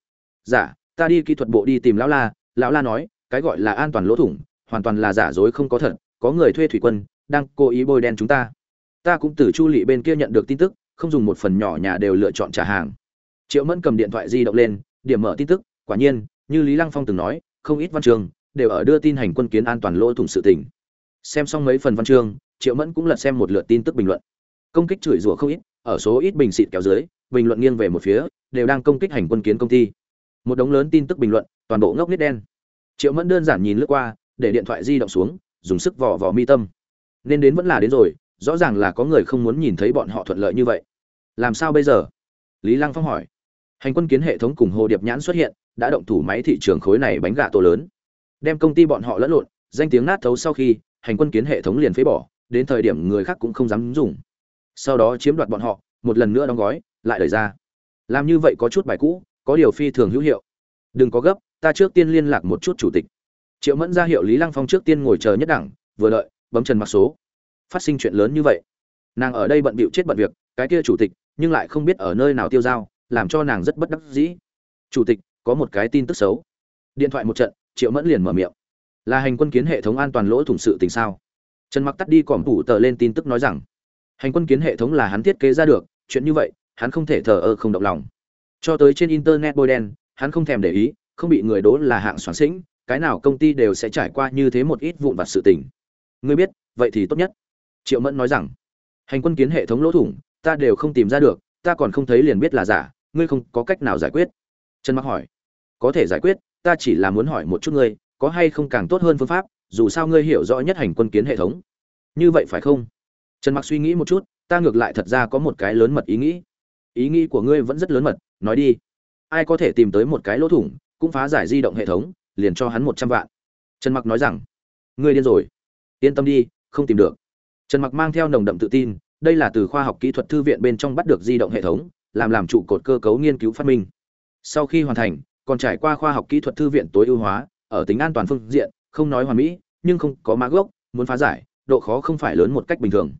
Giả dạ, ta đi kỹ thuật bộ đi tìm lão la lão la nói cái gọi là an toàn lỗ thủng hoàn toàn là giả dối không có thật có người thuê thủy quân đang cố ý bôi đen chúng ta. Ta cũng từ chu lị bên kia nhận được tin tức không dùng một phần nhỏ nhà đều lựa chọn trả hàng. Triệu mẫn cầm điện thoại di động lên, điểm mở tin tức, quả nhiên, như lý lăng phong từng nói, không ít văn chương đều ở đưa tin hành quân kiến an toàn lỗ thủng sự tình. Xem xong mấy phần văn chương triệu mẫn cũng lật xem một lượt tin tức bình luận. Công kích chửi rủa không ít, ở số ít bình xịt kéo dưới, bình luận nghiêng về một phía, đều đang công kích hành quân kiến công ty. Một đống lớn tin tức bình luận, toàn bộ ngốc nít đen. Triệu mẫn đơn giản nhìn lướt qua, để điện thoại di động xuống, dùng sức vò vò mi tâm. Nên đến vẫn là đến rồi rõ ràng là có người không muốn nhìn thấy bọn họ thuận lợi như vậy. Làm sao bây giờ? Lý lăng phong hỏi. Hành quân kiến hệ thống cùng hồ điệp nhãn xuất hiện, đã động thủ máy thị trường khối này bánh gà tổ lớn. Đem công ty bọn họ lẫn lộn, danh tiếng nát thấu sau khi, hành quân kiến hệ thống liền phế bỏ, đến thời điểm người khác cũng không dám dùng. Sau đó chiếm đoạt bọn họ, một lần nữa đóng gói, lại đẩy ra. Làm như vậy có chút bài cũ, có điều phi thường hữu hiệu. Đừng có gấp, ta trước tiên liên lạc một chút chủ tịch. Triệu mẫn ra hiệu lý lăng phong trước tiên ngồi chờ nhất đẳng, vừa đợi, bấm trần mặc số phát sinh chuyện lớn như vậy. Nàng ở đây bận bịu chết bận việc, cái kia chủ tịch, nhưng lại không biết ở nơi nào tiêu dao, làm cho nàng rất bất đắc dĩ. Chủ tịch, có một cái tin tức xấu. Điện thoại một trận, triệu mẫn liền mở miệng. Là hành quân kiến hệ thống an toàn lỗ thủng sự tình sao? Trần mặc tắt đi còm thủ tờ lên tin tức nói rằng, hành quân kiến hệ thống là hắn thiết kế ra được, chuyện như vậy, hắn không thể thờ ơ không động lòng. Cho tới trên internet bôi đen, hắn không thèm để ý, không bị người đố là hạng soạn sĩnh cái nào công ty đều sẽ trải qua như thế một ít vụn vặt sự tình. Ngươi biết, vậy thì tốt nhất triệu mẫn nói rằng, hành quân kiến hệ thống lỗ thủng, ta đều không tìm ra được, ta còn không thấy liền biết là giả, ngươi không có cách nào giải quyết. Trần mặc hỏi, có thể giải quyết, ta chỉ là muốn hỏi một chút ngươi, có hay không càng tốt hơn phương pháp, dù sao ngươi hiểu rõ nhất hành quân kiến hệ thống. Như vậy phải không? Trần mặc suy nghĩ một chút, ta ngược lại thật ra có một cái lớn mật ý nghĩ. Ý nghĩ của ngươi vẫn rất lớn mật, nói đi. Ai có thể tìm tới một cái lỗ thủng, cũng phá giải di động hệ thống, liền cho hắn một trăm vạn. Trần mặc nói rằng, ngươi điên rồi. Yên tâm đi, không tìm được trần mặc mang theo nồng đậm tự tin, đây là từ khoa học kỹ thuật thư viện bên trong bắt được di động hệ thống, làm làm trụ cột cơ cấu nghiên cứu phát minh. Sau khi hoàn thành, còn trải qua khoa học kỹ thuật thư viện tối ưu hóa, ở tính an toàn phương diện, không nói hoàn mỹ, nhưng không có mã gốc, muốn phá giải, độ khó không phải lớn một cách bình thường.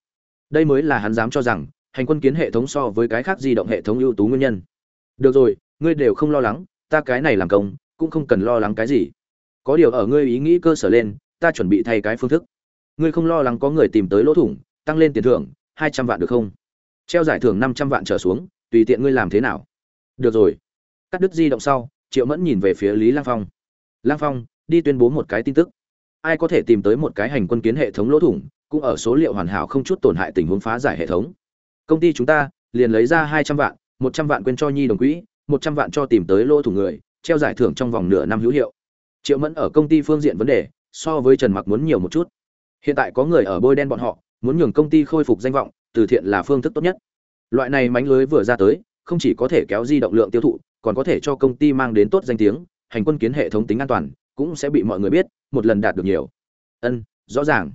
Đây mới là hắn dám cho rằng, hành quân kiến hệ thống so với cái khác di động hệ thống ưu tú nguyên nhân. Được rồi, ngươi đều không lo lắng, ta cái này làm công, cũng không cần lo lắng cái gì. Có điều ở ngươi ý nghĩ cơ sở lên, ta chuẩn bị thay cái phương thức ngươi không lo lắng có người tìm tới lỗ thủng, tăng lên tiền thưởng, hai trăm vạn được không? Treo giải thưởng năm trăm vạn trở xuống, tùy tiện ngươi làm thế nào? Được rồi. Cắt đứt di động sau, triệu mẫn nhìn về phía lý lang phong. Lang phong, đi tuyên bố một cái tin tức. Ai có thể tìm tới một cái hành quân kiến hệ thống lỗ thủng, cũng ở số liệu hoàn hảo không chút tổn hại tình huống phá giải hệ thống. Công ty chúng ta liền lấy ra hai trăm vạn, một trăm vạn quên cho nhi đồng quỹ, một trăm vạn cho tìm tới lỗ thủng người, treo giải thưởng trong vòng nửa năm hữu hiệu. Triệu mẫn ở công ty phương diện vấn đề, so với trần mặc muốn nhiều một chút hiện tại có người ở bôi đen bọn họ, muốn nhường công ty khôi phục danh vọng, từ thiện là phương thức tốt nhất. Loại này mánh lưới vừa ra tới, không chỉ có thể kéo di động lượng tiêu thụ, còn có thể cho công ty mang đến tốt danh tiếng, hành quân kiến hệ thống tính an toàn, cũng sẽ bị mọi người biết, một lần đạt được nhiều. Ân, rõ ràng.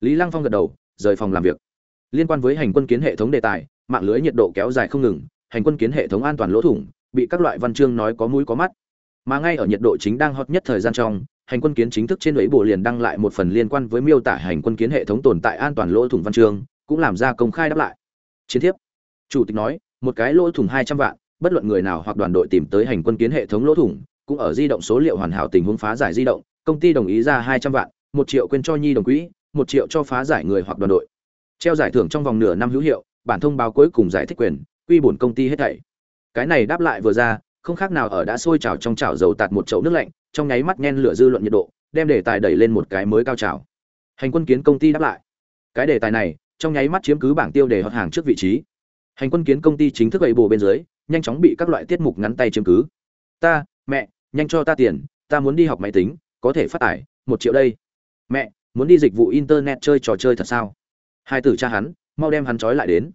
Lý lăng phong gật đầu, rời phòng làm việc. Liên quan với hành quân kiến hệ thống đề tài, mạng lưới nhiệt độ kéo dài không ngừng, hành quân kiến hệ thống an toàn lỗ thủng, bị các loại văn chương nói có mũi có mắt. Mà ngay ở nhiệt độ chính đang hot nhất thời gian trong hành quân kiến chính thức trên ấy bộ liền đăng lại một phần liên quan với miêu tả hành quân kiến hệ thống tồn tại an toàn lỗ thủng văn chương, cũng làm ra công khai đáp lại. Chiến thiếp. Chủ tịch nói, một cái lỗ thủng hai trăm vạn, bất luận người nào hoặc đoàn đội tìm tới hành quân kiến hệ thống lỗ thủng, cũng ở di động số liệu hoàn hảo tình huống phá giải di động, công ty đồng ý ra hai trăm vạn, một triệu quên cho nhi đồng quỹ, một triệu cho phá giải người hoặc đoàn đội. Treo giải thưởng trong vòng nửa năm hữu hiệu, bản thông báo cuối cùng giải thích quyền, quy bổn công ty hết thảy. Cái này đáp lại vừa ra, không khác nào ở đã sôi trào trong chảo dầu tạt một chậu nước lạnh trong nháy mắt nhen lửa dư luận nhiệt độ, đem đề tài đẩy lên một cái mới cao trào. Hành quân kiến công ty đáp lại. Cái đề tài này, trong nháy mắt chiếm cứ bảng tiêu đề hot hàng trước vị trí. Hành quân kiến công ty chính thức bày bồ bên dưới, nhanh chóng bị các loại tiết mục ngắn tay chiếm cứ. Ta, mẹ, nhanh cho ta tiền, ta muốn đi học máy tính, có thể phát tải, một triệu đây. Mẹ, muốn đi dịch vụ internet chơi trò chơi thật sao? Hai tử cha hắn, mau đem hắn trói lại đến.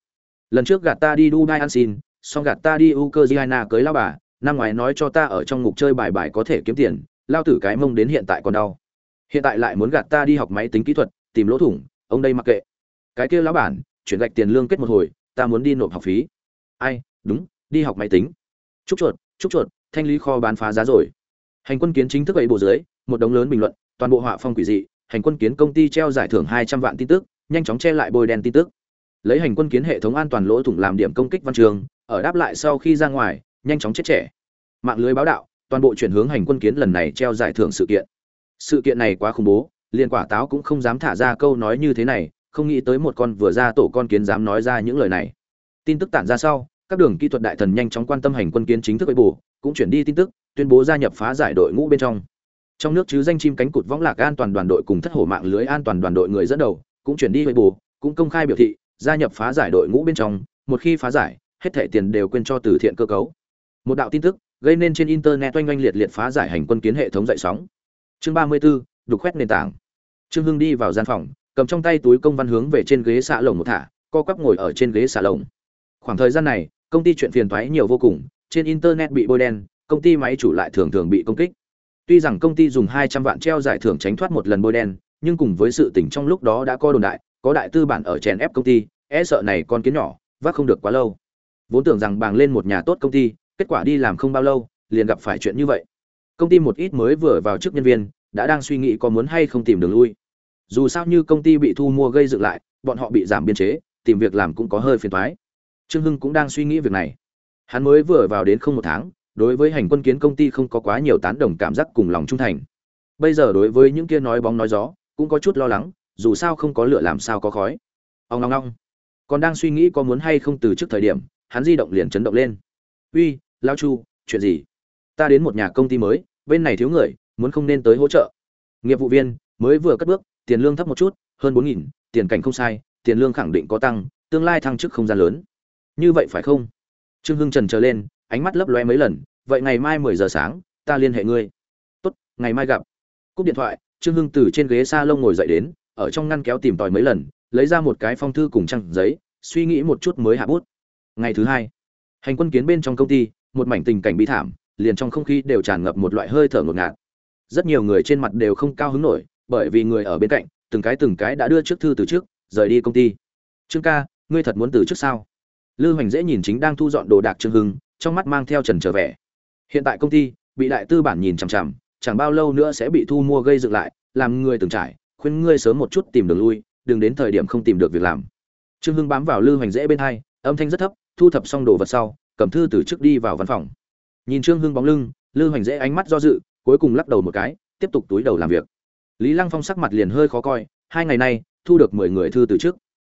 Lần trước gạt ta đi dubai ăn xin, xong gạt ta đi ukraine cưới lao bà năm ngoái nói cho ta ở trong ngục chơi bài bài có thể kiếm tiền, lao tử cái mông đến hiện tại còn đau. Hiện tại lại muốn gạt ta đi học máy tính kỹ thuật, tìm lỗ thủng, ông đây mặc kệ. Cái kia lão bản, chuyển gạch tiền lương kết một hồi, ta muốn đi nộp học phí. Ai, đúng, đi học máy tính. Chúc chuột chúc chuột, thanh lý kho bán phá giá rồi. Hành quân kiến chính thức ấy bộ dưới, một đống lớn bình luận, toàn bộ họa phong quỷ dị, hành quân kiến công ty treo giải thưởng hai trăm vạn tin tức, nhanh chóng che lại bôi đen tin tức. Lấy hành quân kiến hệ thống an toàn lỗ thủng làm điểm công kích văn trường, ở đáp lại sau khi ra ngoài, nhanh chóng chết trẻ mạng lưới báo đạo, toàn bộ chuyển hướng hành quân kiến lần này treo giải thưởng sự kiện. Sự kiện này quá khủng bố, liền quả táo cũng không dám thả ra câu nói như thế này, không nghĩ tới một con vừa ra tổ con kiến dám nói ra những lời này. Tin tức tản ra sau, các đường kỹ thuật đại thần nhanh chóng quan tâm hành quân kiến chính thức với bù cũng chuyển đi tin tức, tuyên bố gia nhập phá giải đội ngũ bên trong. Trong nước chứ danh chim cánh cụt võng lạc an toàn đoàn đội cùng thất hổ mạng lưới an toàn đoàn đội người dẫn đầu, cũng chuyển đi với bù cũng công khai biểu thị, gia nhập phá giải đội ngũ bên trong, một khi phá giải, hết thẻ tiền đều quên cho từ thiện cơ cấu. Một đạo tin tức gây nên trên internet oanh oanh liệt liệt phá giải hành quân kiến hệ thống dậy sóng. Chương ba mươi 34, đục khoét nền tảng. Trương hưng đi vào gian phòng cầm trong tay túi công văn hướng về trên ghế xạ lồng một thả co quắp ngồi ở trên ghế xạ lồng. Khoảng thời gian này công ty chuyện phiền toái nhiều vô cùng trên internet bị bôi đen công ty máy chủ lại thường thường bị công kích. Tuy rằng công ty dùng hai trăm vạn treo giải thưởng tránh thoát một lần bôi đen nhưng cùng với sự tỉnh trong lúc đó đã có đồn đại có đại tư bản ở chèn ép công ty e sợ này con kiến nhỏ vác không được quá lâu. Vốn tưởng rằng bàng lên một nhà tốt công ty kết quả đi làm không bao lâu, liền gặp phải chuyện như vậy. Công ty một ít mới vừa vào chức nhân viên, đã đang suy nghĩ có muốn hay không tìm đường lui. Dù sao như công ty bị thu mua gây dựng lại, bọn họ bị giảm biên chế, tìm việc làm cũng có hơi phiền thoái trương hưng cũng đang suy nghĩ việc này. Hắn mới vừa vào đến không một tháng, đối với hành quân kiến công ty không có quá nhiều tán đồng cảm giác cùng lòng trung thành. Bây giờ đối với những kia nói bóng nói gió, cũng có chút lo lắng, dù sao không có lửa làm sao có khói. Ông ngong ngong. Còn đang suy nghĩ có muốn hay không từ trước thời điểm, hắn di động liền chấn động lên. Uy lao chu, chuyện gì? Ta đến một nhà công ty mới, bên này thiếu người, muốn không nên tới hỗ trợ. Nghiệp vụ viên, mới vừa cất bước, tiền lương thấp một chút, hơn bốn nghìn, tiền cảnh không sai, tiền lương khẳng định có tăng, tương lai thăng chức không gian lớn. Như vậy phải không? Trương hưng trần trở lên, ánh mắt lấp loe mấy lần, vậy ngày mai mười giờ sáng, ta liên hệ ngươi. Tốt, ngày mai gặp. Cúp điện thoại, trương hưng từ trên ghế s a lông ngồi dậy đến, ở trong ngăn kéo tìm tòi mấy lần, lấy ra một cái phong thư cùng trăng giấy, suy nghĩ một chút mới hạ bút. Ngày thứ hai, hành quân kiến bên trong công ty một mảnh tình cảnh bi thảm, liền trong không khí đều tràn ngập một loại hơi thở ngột ngạt. Rất nhiều người trên mặt đều không cao hứng nổi, bởi vì người ở bên cạnh, từng cái từng cái đã đưa trước thư từ trước, rời đi công ty. Trương ca, ngươi thật muốn từ trước sao? Lư hoành dễ nhìn chính đang thu dọn đồ đạc trương hưng, trong mắt mang theo trần trở vẻ. Hiện tại công ty, bị đại tư bản nhìn chằm chằm, chẳng bao lâu nữa sẽ bị thu mua gây dựng lại, làm người từng trải, khuyên ngươi sớm một chút tìm đường lui, đừng đến thời điểm không tìm được việc làm. Trương hưng bám vào lư hoành dễ bên hai, âm thanh rất thấp, thu thập xong đồ vật sau cầm thư từ trước đi vào văn phòng. Nhìn trương hưng bóng lưng, lư hoành dễ ánh mắt do dự, cuối cùng lắc đầu một cái, tiếp tục túi đầu làm việc. Lý lăng phong sắc mặt liền hơi khó coi, hai ngày nay, thu được mười người thư từ trước.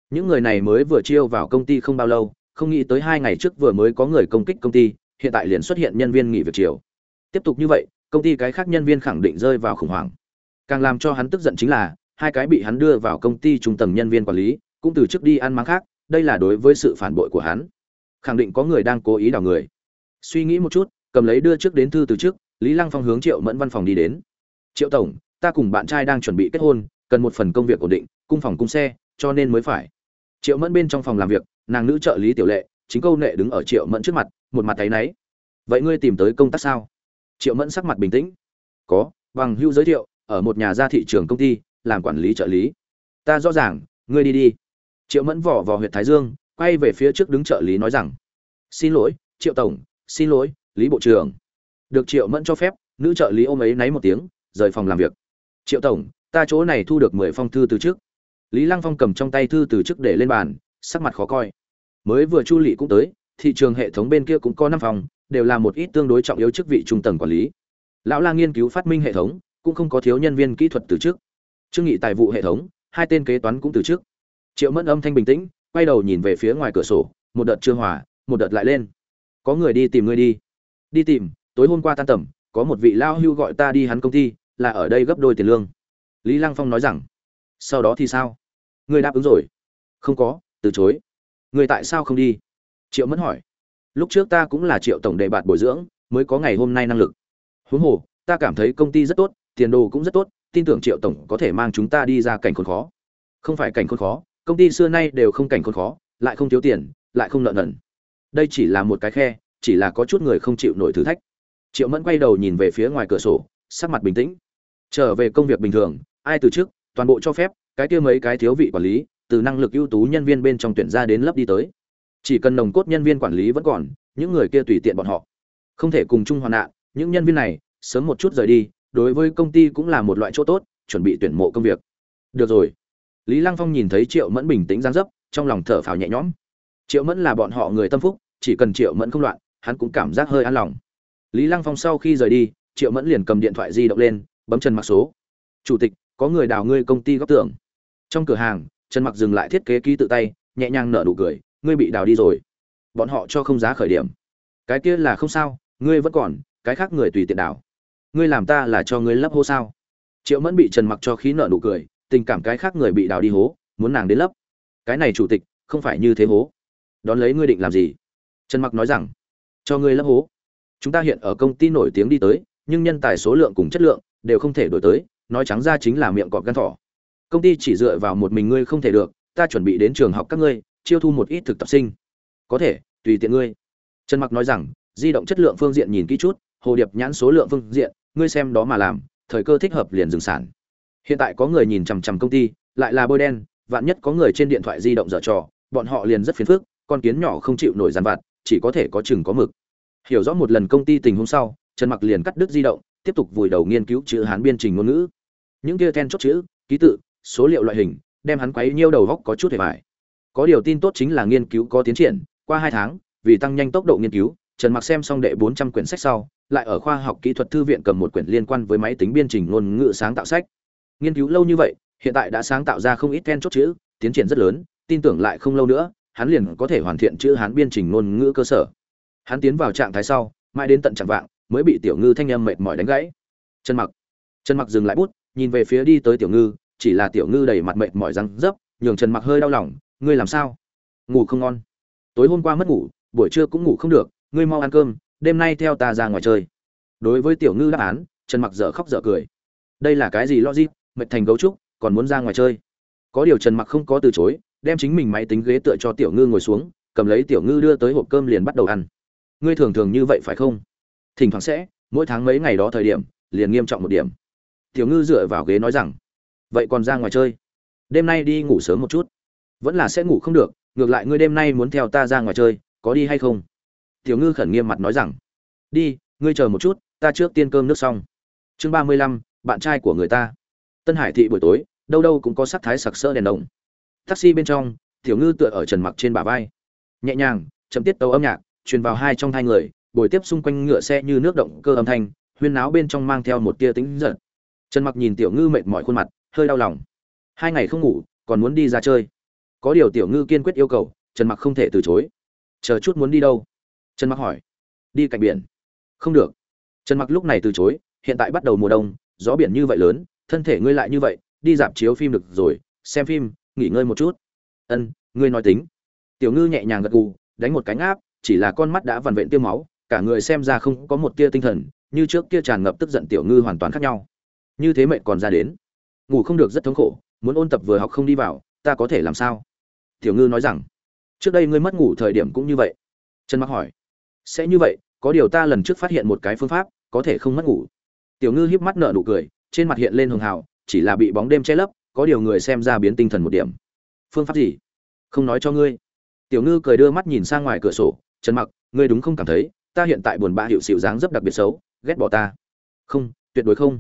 Những người này mới vừa chiêu vào công ty không bao lâu, không nghĩ tới hai ngày trước vừa mới có người công kích công ty, hiện tại liền xuất hiện nhân viên nghỉ việc chiều. Tiếp tục như vậy, công ty cái khác nhân viên khẳng định rơi vào khủng hoảng. Càng làm cho hắn tức giận chính là, hai cái bị hắn đưa vào công ty trung tầng nhân viên quản lý, cũng từ trước đi ăn mắng khác, đây là đối với sự phản bội của hắn khẳng định có người đang cố ý đảo người. Suy nghĩ một chút, cầm lấy đưa trước đến thư từ trước, lý lăng phong hướng triệu mẫn văn phòng đi đến. Triệu tổng, ta cùng bạn trai đang chuẩn bị kết hôn, cần một phần công việc ổn định, cung phòng cung xe, cho nên mới phải. Triệu mẫn bên trong phòng làm việc, nàng nữ trợ lý tiểu lệ, chính câu nệ đứng ở triệu mẫn trước mặt, một mặt thấy náy. Vậy ngươi tìm tới công tác sao? Triệu mẫn sắc mặt bình tĩnh. Có, bằng hưu giới thiệu, ở một nhà gia thị trường công ty, làm quản lý trợ lý. Ta rõ ràng, ngươi đi đi. Triệu mẫn vỏ vò huyện thái dương quay về phía trước đứng trợ lý nói rằng, xin lỗi, triệu tổng, xin lỗi, lý bộ trưởng. Được triệu mẫn cho phép, nữ trợ lý ôm ấy náy một tiếng, rời phòng làm việc. Triệu tổng, ta chỗ này thu được mười phong thư từ trước lý lăng phong cầm trong tay thư từ trước để lên bàn, sắc mặt khó coi. Mới vừa chu lị cũng tới, thị trường hệ thống bên kia cũng có năm phòng, đều là một ít tương đối trọng yếu chức vị trung tầng quản lý. Lão la nghiên cứu phát minh hệ thống, cũng không có thiếu nhân viên kỹ thuật từ trước trương nghị tài vụ hệ thống, hai tên kế toán cũng từ trước triệu mẫn âm thanh bình tĩnh quay đầu nhìn về phía ngoài cửa sổ, một đợt chưa hòa, một đợt lại lên. Có người đi tìm ngươi đi. Đi tìm, tối hôm qua tan tầm, có một vị lao hưu gọi ta đi hắn công ty, là ở đây gấp đôi tiền lương. Lý lăng phong nói rằng, sau đó thì sao? Ngươi đáp ứng rồi. Không có, từ chối. Ngươi tại sao không đi? Triệu mẫn hỏi. Lúc trước ta cũng là triệu tổng đề bạt bồi dưỡng, mới có ngày hôm nay năng lực. Huống hồ, ta cảm thấy công ty rất tốt, tiền đồ cũng rất tốt, tin tưởng triệu tổng có thể mang chúng ta đi ra cảnh khốn khó. Không phải cảnh khốn khó công ty xưa nay đều không cảnh khốn khó, lại không thiếu tiền, lại không nợ nần. Đây chỉ là một cái khe, chỉ là có chút người không chịu nổi thử thách. Triệu mẫn quay đầu nhìn về phía ngoài cửa sổ, sắc mặt bình tĩnh. Trở về công việc bình thường, ai từ trước, toàn bộ cho phép, cái kia mấy cái thiếu vị quản lý, từ năng lực ưu tú nhân viên bên trong tuyển ra đến lớp đi tới. Chỉ cần nồng cốt nhân viên quản lý vẫn còn, những người kia tùy tiện bọn họ. Không thể cùng chung hoạn nạn, những nhân viên này, sớm một chút rời đi, đối với công ty cũng là một loại chỗ tốt, chuẩn bị tuyển mộ công việc. Được rồi lý lăng phong nhìn thấy triệu mẫn bình tĩnh giang dấp, trong lòng thở phào nhẹ nhõm. Triệu mẫn là bọn họ người tâm phúc, chỉ cần triệu mẫn không loạn, hắn cũng cảm giác hơi an lòng. Lý lăng phong sau khi rời đi, triệu mẫn liền cầm điện thoại di động lên, bấm chân mặc số. Chủ tịch, có người đào ngươi công ty góp tưởng trong cửa hàng, trần mặc dừng lại thiết kế ký tự tay, nhẹ nhàng nở nụ cười, ngươi bị đào đi rồi. Bọn họ cho không giá khởi điểm. Cái kia là không sao, ngươi vẫn còn, cái khác người tùy tiện đào. Ngươi làm ta là cho ngươi lấp hố sao? Triệu mẫn bị trần mặc cho khí nợ nụ cười tình cảm cái khác người bị đào đi hố, muốn nàng đến lấp. Cái này chủ tịch, không phải như thế hố. Đón lấy ngươi định làm gì? Trần mặc nói rằng, cho ngươi lấp hố. Chúng ta hiện ở công ty nổi tiếng đi tới, nhưng nhân tài số lượng cùng chất lượng đều không thể đổi tới, nói trắng ra chính là miệng cọp gan thỏ. Công ty chỉ dựa vào một mình ngươi không thể được, ta chuẩn bị đến trường học các ngươi, chiêu thu một ít thực tập sinh. Có thể, tùy tiện ngươi. Trần mặc nói rằng, di động chất lượng phương diện nhìn kỹ chút, hồ điệp nhãn số lượng phương diện, ngươi xem đó mà làm, thời cơ thích hợp liền dừng sản hiện tại có người nhìn chằm chằm công ty, lại là bôi đen, vạn nhất có người trên điện thoại di động dở trò, bọn họ liền rất phiền phức, con kiến nhỏ không chịu nổi giàn vặt, chỉ có thể có chừng có mực. Hiểu rõ một lần công ty tình huống sau, trần mặc liền cắt đứt di động, tiếp tục vùi đầu nghiên cứu chữ hán biên trình ngôn ngữ. Những kia then chốt chữ, ký tự, số liệu loại hình, đem hắn quấy nhiêu đầu góc có chút hề vải có điều tin tốt chính là nghiên cứu có tiến triển, qua hai tháng, vì tăng nhanh tốc độ nghiên cứu, trần mặc xem xong đệ 400 quyển sách sau, lại ở khoa học kỹ thuật thư viện cầm một quyển liên quan với máy tính biên trình ngôn ngữ sáng tạo sách nghiên cứu lâu như vậy, hiện tại đã sáng tạo ra không ít then chốt chữ, tiến triển rất lớn, tin tưởng lại không lâu nữa, hắn liền có thể hoàn thiện chữ hán biên trình ngôn ngữ cơ sở. Hắn tiến vào trạng thái sau, mãi đến tận trạng vạng, mới bị tiểu ngư thanh âm mệt mỏi đánh gãy. Trần mặc. Trần mặc dừng lại bút, nhìn về phía đi tới tiểu ngư, chỉ là tiểu ngư đầy mặt mệt mỏi răng dấp nhường trần mặc hơi đau lòng, ngươi làm sao? Ngủ không ngon. Tối hôm qua mất ngủ, buổi trưa cũng ngủ không được, ngươi mau ăn cơm, đêm nay theo ta ra ngoài chơi. Đối với tiểu ngư đáp án, trần mặc dở khóc dở cười. Đây là cái gì logic? Mệt thành gấu trúc, còn muốn ra ngoài chơi. Có điều trần mặc không có từ chối, đem chính mình máy tính ghế tựa cho tiểu ngư ngồi xuống, cầm lấy tiểu ngư đưa tới hộp cơm liền bắt đầu ăn. Ngươi thường thường như vậy phải không? Thỉnh thoảng sẽ, mỗi tháng mấy ngày đó thời điểm, liền nghiêm trọng một điểm. Tiểu ngư dựa vào ghế nói rằng, vậy còn ra ngoài chơi? Đêm nay đi ngủ sớm một chút. Vẫn là sẽ ngủ không được, ngược lại ngươi đêm nay muốn theo ta ra ngoài chơi, có đi hay không? Tiểu ngư khẩn nghiêm mặt nói rằng, đi, ngươi chờ một chút, ta trước tiên cơm nước xong. Chương ba mươi lăm, bạn trai của người ta tân hải thị buổi tối, đâu đâu cũng có sắc thái sặc sỡ đèn đồng. Taxi bên trong, tiểu ngư tựa ở trần mặc trên bả vai. Nhẹ nhàng chấm tiết tấu âm nhạc, truyền vào hai trong hai người bồi tiếp xung quanh ngựa xe như nước động cơ âm thanh, huyên náo bên trong mang theo một tia tính giận. Trần mặc nhìn tiểu ngư mệt mỏi khuôn mặt, hơi đau lòng. Hai ngày không ngủ, còn muốn đi ra chơi. Có điều tiểu ngư kiên quyết yêu cầu, trần mặc không thể từ chối. Chờ chút muốn đi đâu? Trần mặc hỏi. Đi cạnh biển. Không được. Trần mặc lúc này từ chối, hiện tại bắt đầu mùa đông, gió biển như vậy lớn thân thể ngươi lại như vậy, đi dạp chiếu phim được rồi, xem phim, nghỉ ngơi một chút. Ân, ngươi nói tính. Tiểu ngư nhẹ nhàng gật gù, đánh một cánh áp chỉ là con mắt đã vằn vện tiêu máu, cả người xem ra không có một tia tinh thần, như trước kia tràn ngập tức giận tiểu ngư hoàn toàn khác nhau. Như thế mệnh còn ra đến. Ngủ không được rất thống khổ, muốn ôn tập vừa học không đi vào, ta có thể làm sao? Tiểu ngư nói rằng. Trước đây ngươi mất ngủ thời điểm cũng như vậy. Trần mặc hỏi. Sẽ như vậy, có điều ta lần trước phát hiện một cái phương pháp, có thể không mất ngủ. Tiểu ngư híp mắt nở nụ cười trên mặt hiện lên hường hào, chỉ là bị bóng đêm che lấp, có điều người xem ra biến tinh thần một điểm. Phương pháp gì? Không nói cho ngươi. Tiểu ngư cười đưa mắt nhìn sang ngoài cửa sổ, trần mặc, ngươi đúng không cảm thấy, ta hiện tại buồn bã hiệu xịu dáng rất đặc biệt xấu, ghét bỏ ta. Không, tuyệt đối không.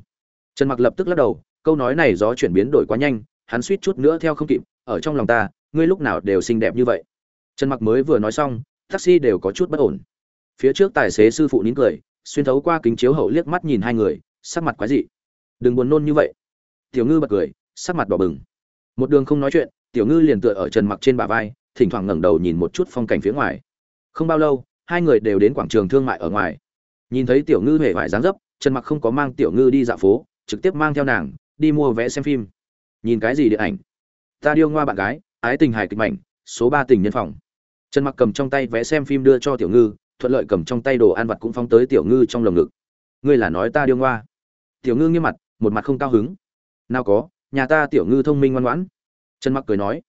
Trần mặc lập tức lắc đầu, câu nói này gió chuyển biến đổi quá nhanh, hắn suýt chút nữa theo không kịp, ở trong lòng ta, ngươi lúc nào đều xinh đẹp như vậy. Trần mặc mới vừa nói xong, taxi đều có chút bất ổn. Phía trước tài xế sư phụ nín cười, xuyên thấu qua kính chiếu hậu liếc mắt nhìn hai người, sắc mặt quái dị đừng buồn nôn như vậy. Tiểu ngư bật cười, sắc mặt đỏ bừng. Một đường không nói chuyện, tiểu ngư liền tựa ở trần mặc trên bả vai, thỉnh thoảng ngẩng đầu nhìn một chút phong cảnh phía ngoài. Không bao lâu, hai người đều đến quảng trường thương mại ở ngoài. Nhìn thấy tiểu ngư hề vải dáng dấp, trần mặc không có mang tiểu ngư đi dạo phố, trực tiếp mang theo nàng, đi mua vé xem phim. Nhìn cái gì điện ảnh? Ta điêu ngoa bạn gái, ái tình hài kịch mảnh, số ba tình nhân phòng. Trần mặc cầm trong tay vé xem phim đưa cho tiểu ngư, thuận lợi cầm trong tay đồ ăn vặt cũng phóng tới tiểu ngư trong lồng ngực. Ngươi là nói ta điêu ngoa. Tiểu ngư nghiêm mặt một mặt không cao hứng. Nào có, nhà ta tiểu ngư thông minh ngoan ngoãn. Trần mặc cười nói,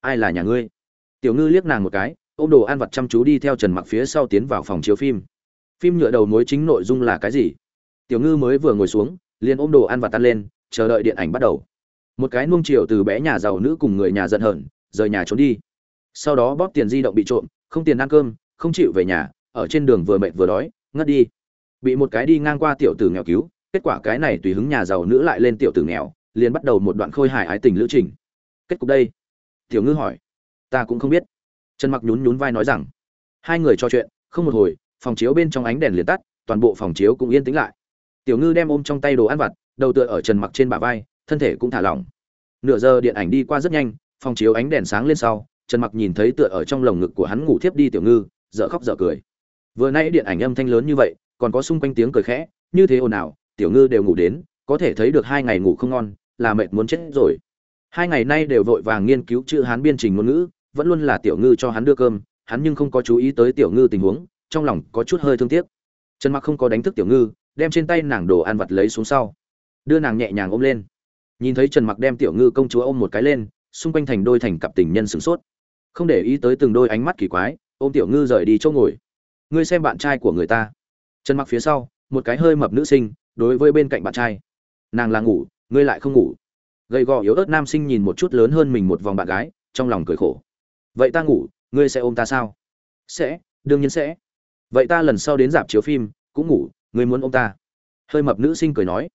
ai là nhà ngươi? Tiểu ngư liếc nàng một cái, ôm đồ ăn vặt chăm chú đi theo trần mặc phía sau tiến vào phòng chiếu phim. Phim nhựa đầu mối chính nội dung là cái gì? Tiểu ngư mới vừa ngồi xuống, liền ôm đồ ăn vặt tan lên, chờ đợi điện ảnh bắt đầu. Một cái nuông chiều từ bé nhà giàu nữ cùng người nhà giận hờn, rời nhà trốn đi. Sau đó bóp tiền di động bị trộm, không tiền ăn cơm, không chịu về nhà, ở trên đường vừa mệt vừa đói, ngất đi. Bị một cái đi ngang qua tiểu tử nghèo cứu kết quả cái này tùy hứng nhà giàu nữ lại lên tiểu tử nghèo, liền bắt đầu một đoạn khôi hài ái tình lữ trình. Kết cục đây? Tiểu ngư hỏi. Ta cũng không biết. Trần mặc nhún nhún vai nói rằng. Hai người trò chuyện, không một hồi, phòng chiếu bên trong ánh đèn liền tắt, toàn bộ phòng chiếu cũng yên tĩnh lại. Tiểu ngư đem ôm trong tay đồ ăn vặt, đầu tựa ở trần mặc trên bả vai, thân thể cũng thả lỏng. Nửa giờ điện ảnh đi qua rất nhanh, phòng chiếu ánh đèn sáng lên sau, trần mặc nhìn thấy tựa ở trong lồng ngực của hắn ngủ thiếp đi tiểu ngư, dở khóc dở cười. Vừa nãy điện ảnh âm thanh lớn như vậy, còn có xung quanh tiếng cười khẽ, như thế ồn ào tiểu ngư đều ngủ đến, có thể thấy được hai ngày ngủ không ngon, là mệt muốn chết rồi. Hai ngày nay đều vội vàng nghiên cứu chữ hán biên trình ngôn ngữ, vẫn luôn là tiểu ngư cho hắn đưa cơm, hắn nhưng không có chú ý tới tiểu ngư tình huống, trong lòng có chút hơi thương tiếc. Trần mặc không có đánh thức tiểu ngư, đem trên tay nàng đồ ăn vặt lấy xuống sau. Đưa nàng nhẹ nhàng ôm lên. Nhìn thấy trần mặc đem tiểu ngư công chúa ôm một cái lên, xung quanh thành đôi thành cặp tình nhân sửng sốt. Không để ý tới từng đôi ánh mắt kỳ quái, ôm tiểu ngư rời đi chỗ ngồi. Ngươi xem bạn trai của người ta. Trần mặc phía sau, một cái hơi mập nữ sinh đối với bên cạnh bạn trai. Nàng là ngủ, ngươi lại không ngủ. Gầy gò yếu ớt nam sinh nhìn một chút lớn hơn mình một vòng bạn gái, trong lòng cười khổ. Vậy ta ngủ, ngươi sẽ ôm ta sao? Sẽ, đương nhiên sẽ. Vậy ta lần sau đến dạp chiếu phim, cũng ngủ, ngươi muốn ôm ta? Hơi mập nữ sinh cười nói.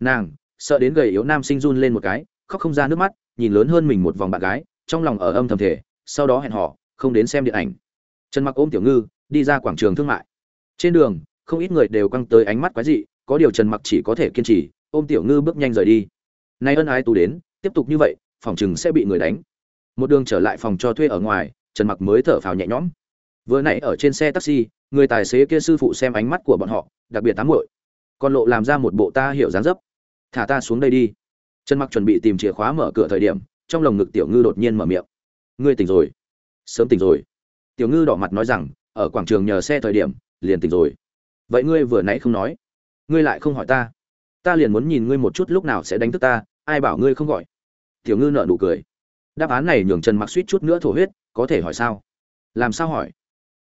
Nàng, sợ đến gầy yếu nam sinh run lên một cái, khóc không ra nước mắt, nhìn lớn hơn mình một vòng bạn gái, trong lòng ở âm thầm thể sau đó hẹn họ không đến xem điện ảnh. Trần mặc ôm tiểu ngư, đi ra quảng trường thương mại. Trên đường, không ít người đều căng tới ánh mắt quái dị có điều trần mặc chỉ có thể kiên trì, ôm tiểu ngư bước nhanh rời đi. Nay ân ái tú đến, tiếp tục như vậy, phòng chừng sẽ bị người đánh. Một đường trở lại phòng cho thuê ở ngoài, trần mặc mới thở phào nhẹ nhõm. Vừa nãy ở trên xe taxi, người tài xế kia sư phụ xem ánh mắt của bọn họ, đặc biệt tám muội. Còn lộ làm ra một bộ ta hiểu dáng dấp. Thả ta xuống đây đi. Trần mặc chuẩn bị tìm chìa khóa mở cửa thời điểm, trong lồng ngực tiểu ngư đột nhiên mở miệng. Ngươi tỉnh rồi. Sớm tỉnh rồi. Tiểu ngư đỏ mặt nói rằng, ở quảng trường nhờ xe thời điểm, liền tỉnh rồi. Vậy ngươi vừa nãy không nói ngươi lại không hỏi ta. Ta liền muốn nhìn ngươi một chút lúc nào sẽ đánh thức ta, ai bảo ngươi không gọi. Tiểu ngư nợ nụ cười. Đáp án này nhường trần mặc suýt chút nữa thổ huyết, có thể hỏi sao? Làm sao hỏi?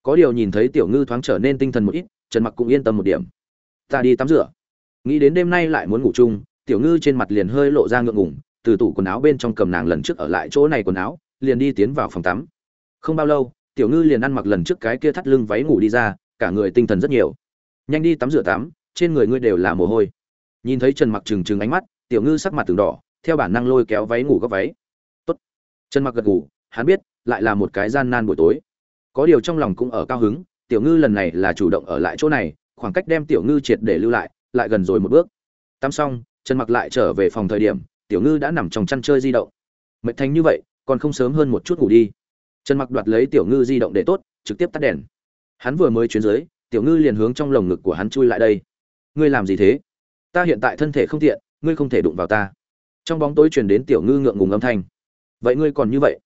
Có điều nhìn thấy tiểu ngư thoáng trở nên tinh thần một ít, trần mặc cũng yên tâm một điểm. Ta đi tắm rửa. Nghĩ đến đêm nay lại muốn ngủ chung, tiểu ngư trên mặt liền hơi lộ ra ngượng ngùng, từ tủ quần áo bên trong cầm nàng lần trước ở lại chỗ này quần áo, liền đi tiến vào phòng tắm. Không bao lâu, tiểu ngư liền ăn mặc lần trước cái kia thắt lưng váy ngủ đi ra, cả người tinh thần rất nhiều. Nhanh đi tắm rửa tắm trên người ngươi đều là mồ hôi. Nhìn thấy trần mặc trừng trừng ánh mắt, tiểu ngư sắc mặt từng đỏ, theo bản năng lôi kéo váy ngủ góc váy. Tốt. Trần mặc gật ngủ hắn biết, lại là một cái gian nan buổi tối. Có điều trong lòng cũng ở cao hứng, tiểu ngư lần này là chủ động ở lại chỗ này, khoảng cách đem tiểu ngư triệt để lưu lại lại gần rồi một bước. Tắm xong, trần mặc lại trở về phòng thời điểm, tiểu ngư đã nằm trong chăn chơi di động. Mệt thành như vậy, còn không sớm hơn một chút ngủ đi. Trần mặc đoạt lấy tiểu ngư di động để tốt, trực tiếp tắt đèn. Hắn vừa mới chuyến dưới, tiểu ngư liền hướng trong lồng ngực của hắn chui lại đây ngươi làm gì thế? Ta hiện tại thân thể không tiện, ngươi không thể đụng vào ta. Trong bóng tối truyền đến tiểu ngư ngượng ngùng âm thanh. Vậy ngươi còn như vậy?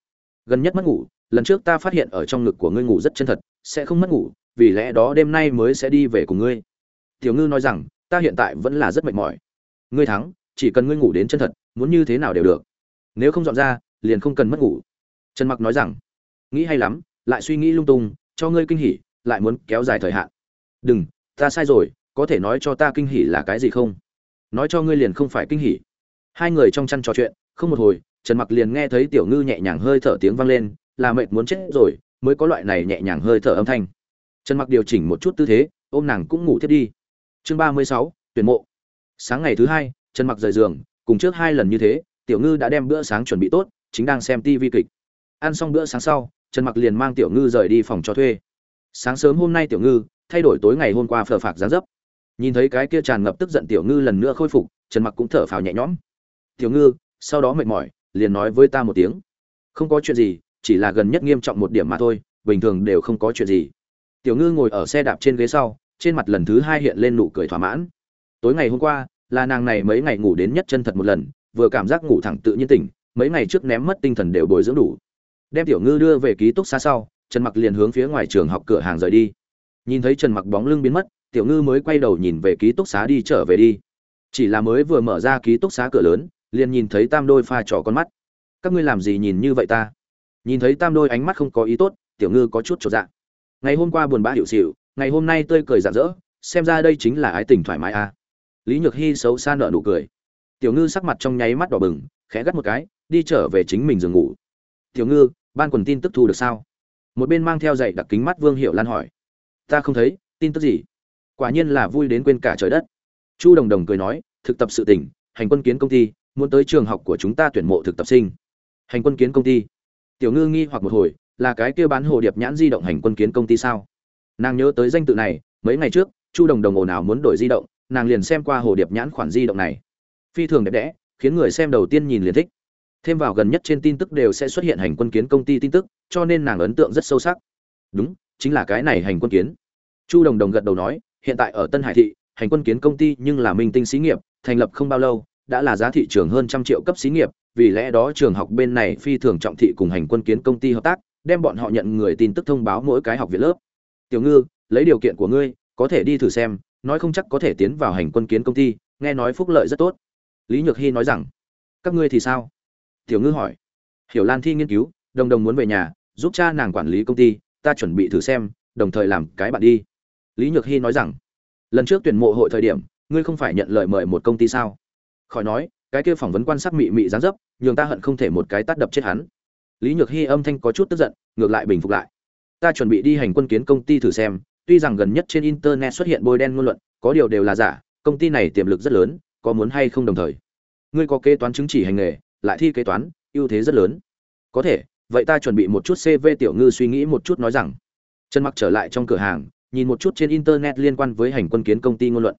Gần nhất mất ngủ, lần trước ta phát hiện ở trong ngực của ngươi ngủ rất chân thật, sẽ không mất ngủ, vì lẽ đó đêm nay mới sẽ đi về cùng ngươi. Tiểu ngư nói rằng, ta hiện tại vẫn là rất mệt mỏi. Ngươi thắng, chỉ cần ngươi ngủ đến chân thật, muốn như thế nào đều được. Nếu không dọn ra, liền không cần mất ngủ. Trần mặc nói rằng, nghĩ hay lắm, lại suy nghĩ lung tung, cho ngươi kinh hỉ, lại muốn kéo dài thời hạn. Đừng, ta sai rồi có thể nói cho ta kinh hỉ là cái gì không? Nói cho ngươi liền không phải kinh hỉ. Hai người trong chăn trò chuyện không một hồi trần mặc liền nghe thấy tiểu ngư nhẹ nhàng hơi thở tiếng vang lên là mệt muốn chết rồi mới có loại này nhẹ nhàng hơi thở âm thanh. Trần mặc điều chỉnh một chút tư thế ôm nàng cũng ngủ thiết đi. Chương 36, tuyển mộ. Sáng ngày thứ hai trần mặc rời giường cùng trước hai lần như thế tiểu ngư đã đem bữa sáng chuẩn bị tốt chính đang xem tv kịch. Ăn xong bữa sáng sau trần mặc liền mang tiểu ngư rời đi phòng cho thuê. Sáng sớm hôm nay tiểu ngư thay đổi tối ngày hôm qua phờ phạc dáng dấp nhìn thấy cái kia tràn ngập tức giận tiểu ngư lần nữa khôi phục, trần mặc cũng thở phào nhẹ nhõm. Tiểu ngư, sau đó mệt mỏi, liền nói với ta một tiếng. Không có chuyện gì, chỉ là gần nhất nghiêm trọng một điểm mà thôi, bình thường đều không có chuyện gì. Tiểu ngư ngồi ở xe đạp trên ghế sau, trên mặt lần thứ hai hiện lên nụ cười thỏa mãn. Tối ngày hôm qua, là nàng này mấy ngày ngủ đến nhất chân thật một lần, vừa cảm giác ngủ thẳng tự nhiên tỉnh, mấy ngày trước ném mất tinh thần đều bồi dưỡng đủ. Đem tiểu ngư đưa về ký túc xá sau, trần mặc liền hướng phía ngoài trường học cửa hàng rời đi. Nhìn thấy trần mặc bóng lưng biến mất tiểu ngư mới quay đầu nhìn về ký túc xá đi trở về đi. Chỉ là mới vừa mở ra ký túc xá cửa lớn, liền nhìn thấy tam đôi pha trò con mắt. Các ngươi làm gì nhìn như vậy ta? Nhìn thấy tam đôi ánh mắt không có ý tốt, tiểu ngư có chút trột dạ. Ngày hôm qua buồn bã hiệu xịu, ngày hôm nay tươi cười rạng rỡ, xem ra đây chính là ái tình thoải mái a. À. lý nhược hy xấu xa nợ nụ cười. Tiểu ngư sắc mặt trong nháy mắt đỏ bừng, khẽ gắt một cái, đi trở về chính mình giường ngủ. Tiểu ngư, ban quần tin tức thu được sao? Một bên mang theo dạy đặc kính mắt vương hiệu lan hỏi. Ta không thấy, tin tức gì? Quả nhiên là vui đến quên cả trời đất. Chu đồng đồng cười nói, thực tập sự tỉnh hành quân kiến công ty, muốn tới trường học của chúng ta tuyển mộ thực tập sinh. Hành quân kiến công ty. Tiểu ngư nghi hoặc một hồi, là cái kia bán hồ điệp nhãn di động hành quân kiến công ty sao? Nàng nhớ tới danh tự này, mấy ngày trước, chu đồng đồng ồn ào muốn đổi di động, nàng liền xem qua hồ điệp nhãn khoản di động này. Phi thường đẹp đẽ, khiến người xem đầu tiên nhìn liền thích. Thêm vào gần nhất trên tin tức đều sẽ xuất hiện hành quân kiến công ty tin tức, cho nên nàng ấn tượng rất sâu sắc. Đúng, chính là cái này hành quân kiến. Chu đồng đồng gật đầu nói hiện tại ở tân hải thị, hành quân kiến công ty nhưng là minh tinh xí nghiệp, thành lập không bao lâu, đã là giá thị trường hơn trăm triệu cấp xí nghiệp, vì lẽ đó trường học bên này phi thường trọng thị cùng hành quân kiến công ty hợp tác, đem bọn họ nhận người tin tức thông báo mỗi cái học viện lớp. Tiểu ngư, lấy điều kiện của ngươi, có thể đi thử xem, nói không chắc có thể tiến vào hành quân kiến công ty, nghe nói phúc lợi rất tốt. Lý nhược hy nói rằng, các ngươi thì sao? Tiểu ngư hỏi. Hiểu lan thi nghiên cứu, đồng đồng muốn về nhà, giúp cha nàng quản lý công ty, ta chuẩn bị thử xem, đồng thời làm cái bạn đi lý nhược hy nói rằng, lần trước tuyển mộ hội thời điểm, ngươi không phải nhận lời mời một công ty sao? Khỏi nói, cái kia phỏng vấn quan sát mị mị dáng dấp, nhường ta hận không thể một cái tát đập chết hắn. Lý nhược hy âm thanh có chút tức giận, ngược lại bình phục lại. Ta chuẩn bị đi hành quân kiến công ty thử xem, tuy rằng gần nhất trên internet xuất hiện bôi đen ngôn luận, có điều đều là giả, công ty này tiềm lực rất lớn, có muốn hay không đồng thời? Ngươi có kế toán chứng chỉ hành nghề, lại thi kế toán, ưu thế rất lớn. Có thể, vậy ta chuẩn bị một chút cv tiểu ngư suy nghĩ một chút nói rằng. Trần mặc trở lại trong cửa hàng nhìn một chút trên internet liên quan với hành quân kiến công ty ngôn luận.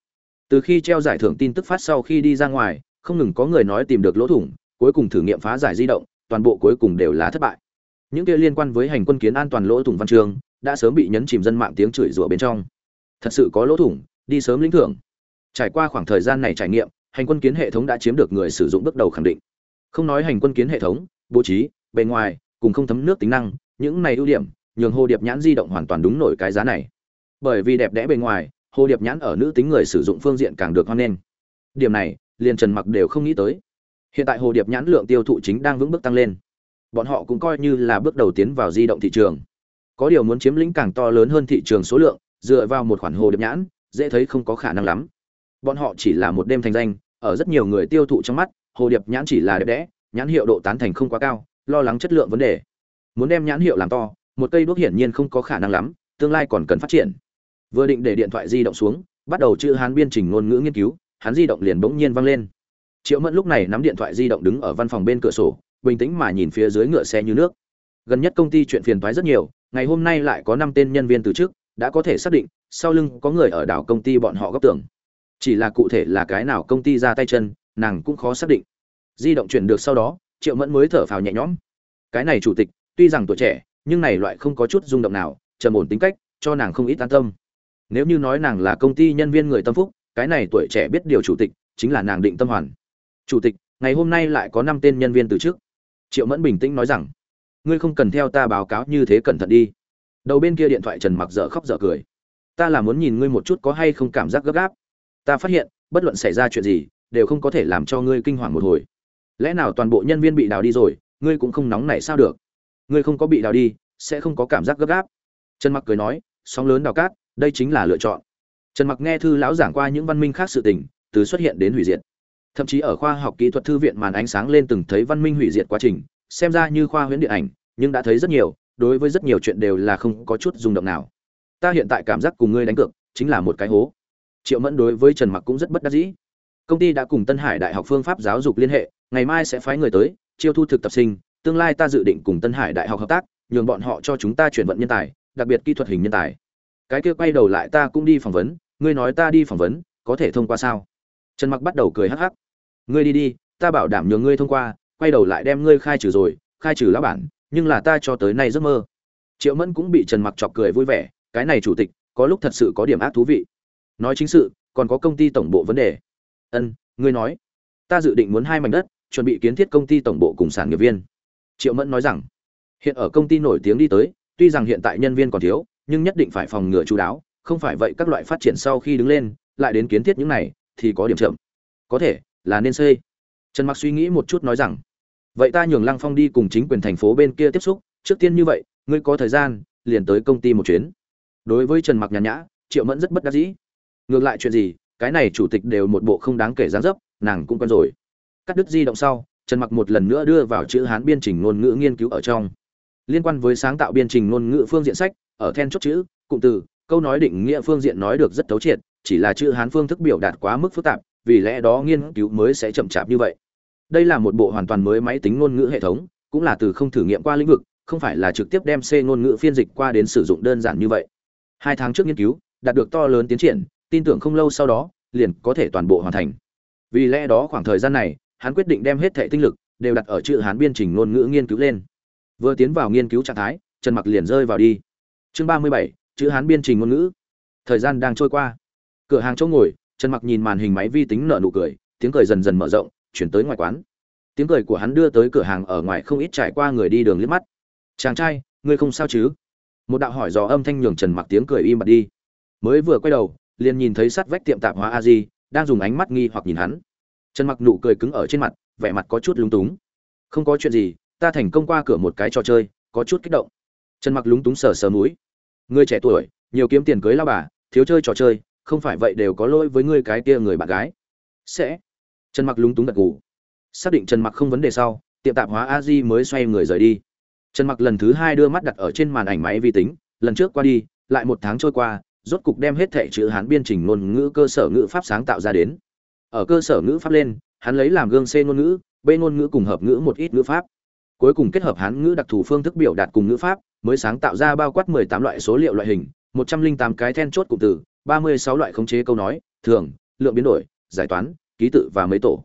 Từ khi treo giải thưởng tin tức phát sau khi đi ra ngoài, không ngừng có người nói tìm được lỗ thủng, cuối cùng thử nghiệm phá giải di động, toàn bộ cuối cùng đều là thất bại. Những kia liên quan với hành quân kiến an toàn lỗ thủng văn trường đã sớm bị nhấn chìm dân mạng tiếng chửi rủa bên trong. Thật sự có lỗ thủng, đi sớm lĩnh thưởng. Trải qua khoảng thời gian này trải nghiệm, hành quân kiến hệ thống đã chiếm được người sử dụng bước đầu khẳng định. Không nói hành quân kiến hệ thống, bố trí, bề ngoài, cùng không thấm nước tính năng, những này ưu điểm, nhường hồ điệp nhãn di động hoàn toàn đúng nổi cái giá này bởi vì đẹp đẽ bề ngoài, hồ điệp nhãn ở nữ tính người sử dụng phương diện càng được hoan nghênh. Điểm này, liền trần mặc đều không nghĩ tới. Hiện tại hồ điệp nhãn lượng tiêu thụ chính đang vững bước tăng lên. Bọn họ cũng coi như là bước đầu tiến vào di động thị trường. Có điều muốn chiếm lĩnh càng to lớn hơn thị trường số lượng, dựa vào một khoản hồ điệp nhãn, dễ thấy không có khả năng lắm. Bọn họ chỉ là một đêm thành danh, ở rất nhiều người tiêu thụ trong mắt, hồ điệp nhãn chỉ là đẹp đẽ, nhãn hiệu độ tán thành không quá cao, lo lắng chất lượng vấn đề. Muốn đem nhãn hiệu làm to, một cây đuốc hiển nhiên không có khả năng lắm, tương lai còn cần phát triển vừa định để điện thoại di động xuống, bắt đầu chữ hán biên trình ngôn ngữ nghiên cứu, hắn di động liền bỗng nhiên văng lên. Triệu mẫn lúc này nắm điện thoại di động đứng ở văn phòng bên cửa sổ, bình tĩnh mà nhìn phía dưới ngựa xe như nước. Gần nhất công ty chuyện phiền toái rất nhiều, ngày hôm nay lại có năm tên nhân viên từ trước đã có thể xác định, sau lưng có người ở đảo công ty bọn họ góp tưởng chỉ là cụ thể là cái nào công ty ra tay chân, nàng cũng khó xác định. Di động chuyển được sau đó, triệu mẫn mới thở phào nhẹ nhõm. Cái này chủ tịch, tuy rằng tuổi trẻ, nhưng này loại không có chút rung động nào, trầm ổn tính cách, cho nàng không ít an tâm nếu như nói nàng là công ty nhân viên người tâm phúc, cái này tuổi trẻ biết điều chủ tịch chính là nàng định tâm hoàn. Chủ tịch, ngày hôm nay lại có năm tên nhân viên từ trước triệu mẫn bình tĩnh nói rằng, ngươi không cần theo ta báo cáo như thế cẩn thận đi. Đầu bên kia điện thoại trần mặc dở khóc dở cười. Ta là muốn nhìn ngươi một chút có hay không cảm giác gấp gáp. Ta phát hiện, bất luận xảy ra chuyện gì, đều không có thể làm cho ngươi kinh hoàng một hồi. Lẽ nào toàn bộ nhân viên bị đào đi rồi, ngươi cũng không nóng nảy sao được? Ngươi không có bị đào đi, sẽ không có cảm giác gấp gáp. Trần mặc cười nói, sóng lớn đào cát đây chính là lựa chọn. Trần mặc nghe thư lão giảng qua những văn minh khác sự tình, từ xuất hiện đến hủy diệt. Thậm chí ở khoa học kỹ thuật thư viện màn ánh sáng lên từng thấy văn minh hủy diệt quá trình, xem ra như khoa huyễn điện ảnh, nhưng đã thấy rất nhiều, đối với rất nhiều chuyện đều là không có chút rung động nào. Ta hiện tại cảm giác cùng ngươi đánh cược, chính là một cái hố. Triệu mẫn đối với trần mặc cũng rất bất đắc dĩ. Công ty đã cùng tân hải đại học phương pháp giáo dục liên hệ, ngày mai sẽ phái người tới, chiêu thu thực tập sinh, tương lai ta dự định cùng tân hải đại học hợp tác, nhường bọn họ cho chúng ta chuyển vận nhân tài, đặc biệt kỹ thuật hình nhân tài cái kia quay đầu lại ta cũng đi phỏng vấn, ngươi nói ta đi phỏng vấn, có thể thông qua sao? Trần mặc bắt đầu cười hắc hắc. Ngươi đi đi, ta bảo đảm nhường ngươi thông qua, quay đầu lại đem ngươi khai trừ rồi, khai trừ lão bản, nhưng là ta cho tới nay giấc mơ. Triệu mẫn cũng bị trần mặc chọc cười vui vẻ, cái này chủ tịch, có lúc thật sự có điểm ác thú vị. Nói chính sự, còn có công ty tổng bộ vấn đề. Ân, ngươi nói. Ta dự định muốn hai mảnh đất, chuẩn bị kiến thiết công ty tổng bộ cùng sản nghiệp viên. Triệu mẫn nói rằng, hiện ở công ty nổi tiếng đi tới, tuy rằng hiện tại nhân viên còn thiếu nhưng nhất định phải phòng ngừa chú đáo, không phải vậy các loại phát triển sau khi đứng lên, lại đến kiến thiết những này, thì có điểm chậm. Có thể, là nên xây. Trần mặc suy nghĩ một chút nói rằng, vậy ta nhường lăng phong đi cùng chính quyền thành phố bên kia tiếp xúc, trước tiên như vậy, ngươi có thời gian, liền tới công ty một chuyến. Đối với trần mặc nhàn nhã, triệu mẫn rất bất đắc dĩ. Ngược lại chuyện gì, cái này chủ tịch đều một bộ không đáng kể dáng dấp, nàng cũng quen rồi. Cắt đứt di động sau, trần mặc một lần nữa đưa vào chữ hán biên trình ngôn ngữ nghiên cứu ở trong. Liên quan với sáng tạo biên trình ngôn ngữ phương diện sách ở then chốt chữ, cụm từ, câu nói định nghĩa phương diện nói được rất thấu triệt, chỉ là chữ hán phương thức biểu đạt quá mức phức tạp, vì lẽ đó nghiên cứu mới sẽ chậm chạp như vậy. Đây là một bộ hoàn toàn mới máy tính ngôn ngữ hệ thống, cũng là từ không thử nghiệm qua lĩnh vực, không phải là trực tiếp đem c ngôn ngữ phiên dịch qua đến sử dụng đơn giản như vậy. Hai tháng trước nghiên cứu, đạt được to lớn tiến triển, tin tưởng không lâu sau đó, liền có thể toàn bộ hoàn thành. Vì lẽ đó khoảng thời gian này, hắn quyết định đem hết thệ tinh lực, đều đặt ở chữ hán biên trình ngôn ngữ nghiên cứu lên. Vừa tiến vào nghiên cứu trạng thái, trần mặc liền rơi vào đi chương ba mươi bảy, chữ hán biên trình ngôn ngữ. Thời gian đang trôi qua. Cửa hàng chỗ ngồi, trần mặc nhìn màn hình máy vi tính nở nụ cười, tiếng cười dần dần mở rộng, chuyển tới ngoài quán. Tiếng cười của hắn đưa tới cửa hàng ở ngoài không ít trải qua người đi đường liếc mắt. Chàng trai, ngươi không sao chứ? Một đạo hỏi dò âm thanh nhường trần mặc tiếng cười im bặt đi. Mới vừa quay đầu, liền nhìn thấy sát vách tiệm tạp hóa a di đang dùng ánh mắt nghi hoặc nhìn hắn. Trần mặc nụ cười cứng ở trên mặt, vẻ mặt có chút lúng túng. Không có chuyện gì, ta thành công qua cửa một cái trò chơi, có chút kích động. Trần mặc lúng túng sờ sờ mũi người trẻ tuổi, nhiều kiếm tiền cưới lao bà, thiếu chơi trò chơi, không phải vậy đều có lỗi với ngươi cái kia người bạn gái. Sẽ. Trần mặc lúng túng gật gù. Xác định trần mặc không vấn đề sau, tiệm tạp hóa a di mới xoay người rời đi. Trần mặc lần thứ hai đưa mắt đặt ở trên màn ảnh máy vi tính, lần trước qua đi, lại một tháng trôi qua, rốt cục đem hết thẻ chữ hán biên chỉnh ngôn ngữ cơ sở ngữ pháp sáng tạo ra đến. Ở cơ sở ngữ pháp lên, hắn lấy làm gương c ngôn ngữ, b ngôn ngữ cùng hợp ngữ một ít ngữ pháp. Cuối cùng kết hợp hán ngữ đặc thù phương thức biểu đạt cùng ngữ pháp mới sáng tạo ra bao quát 18 loại số liệu loại hình 108 cái then chốt cụm từ 36 loại khống chế câu nói, thường, lượng biến đổi, giải toán, ký tự và mấy tổ.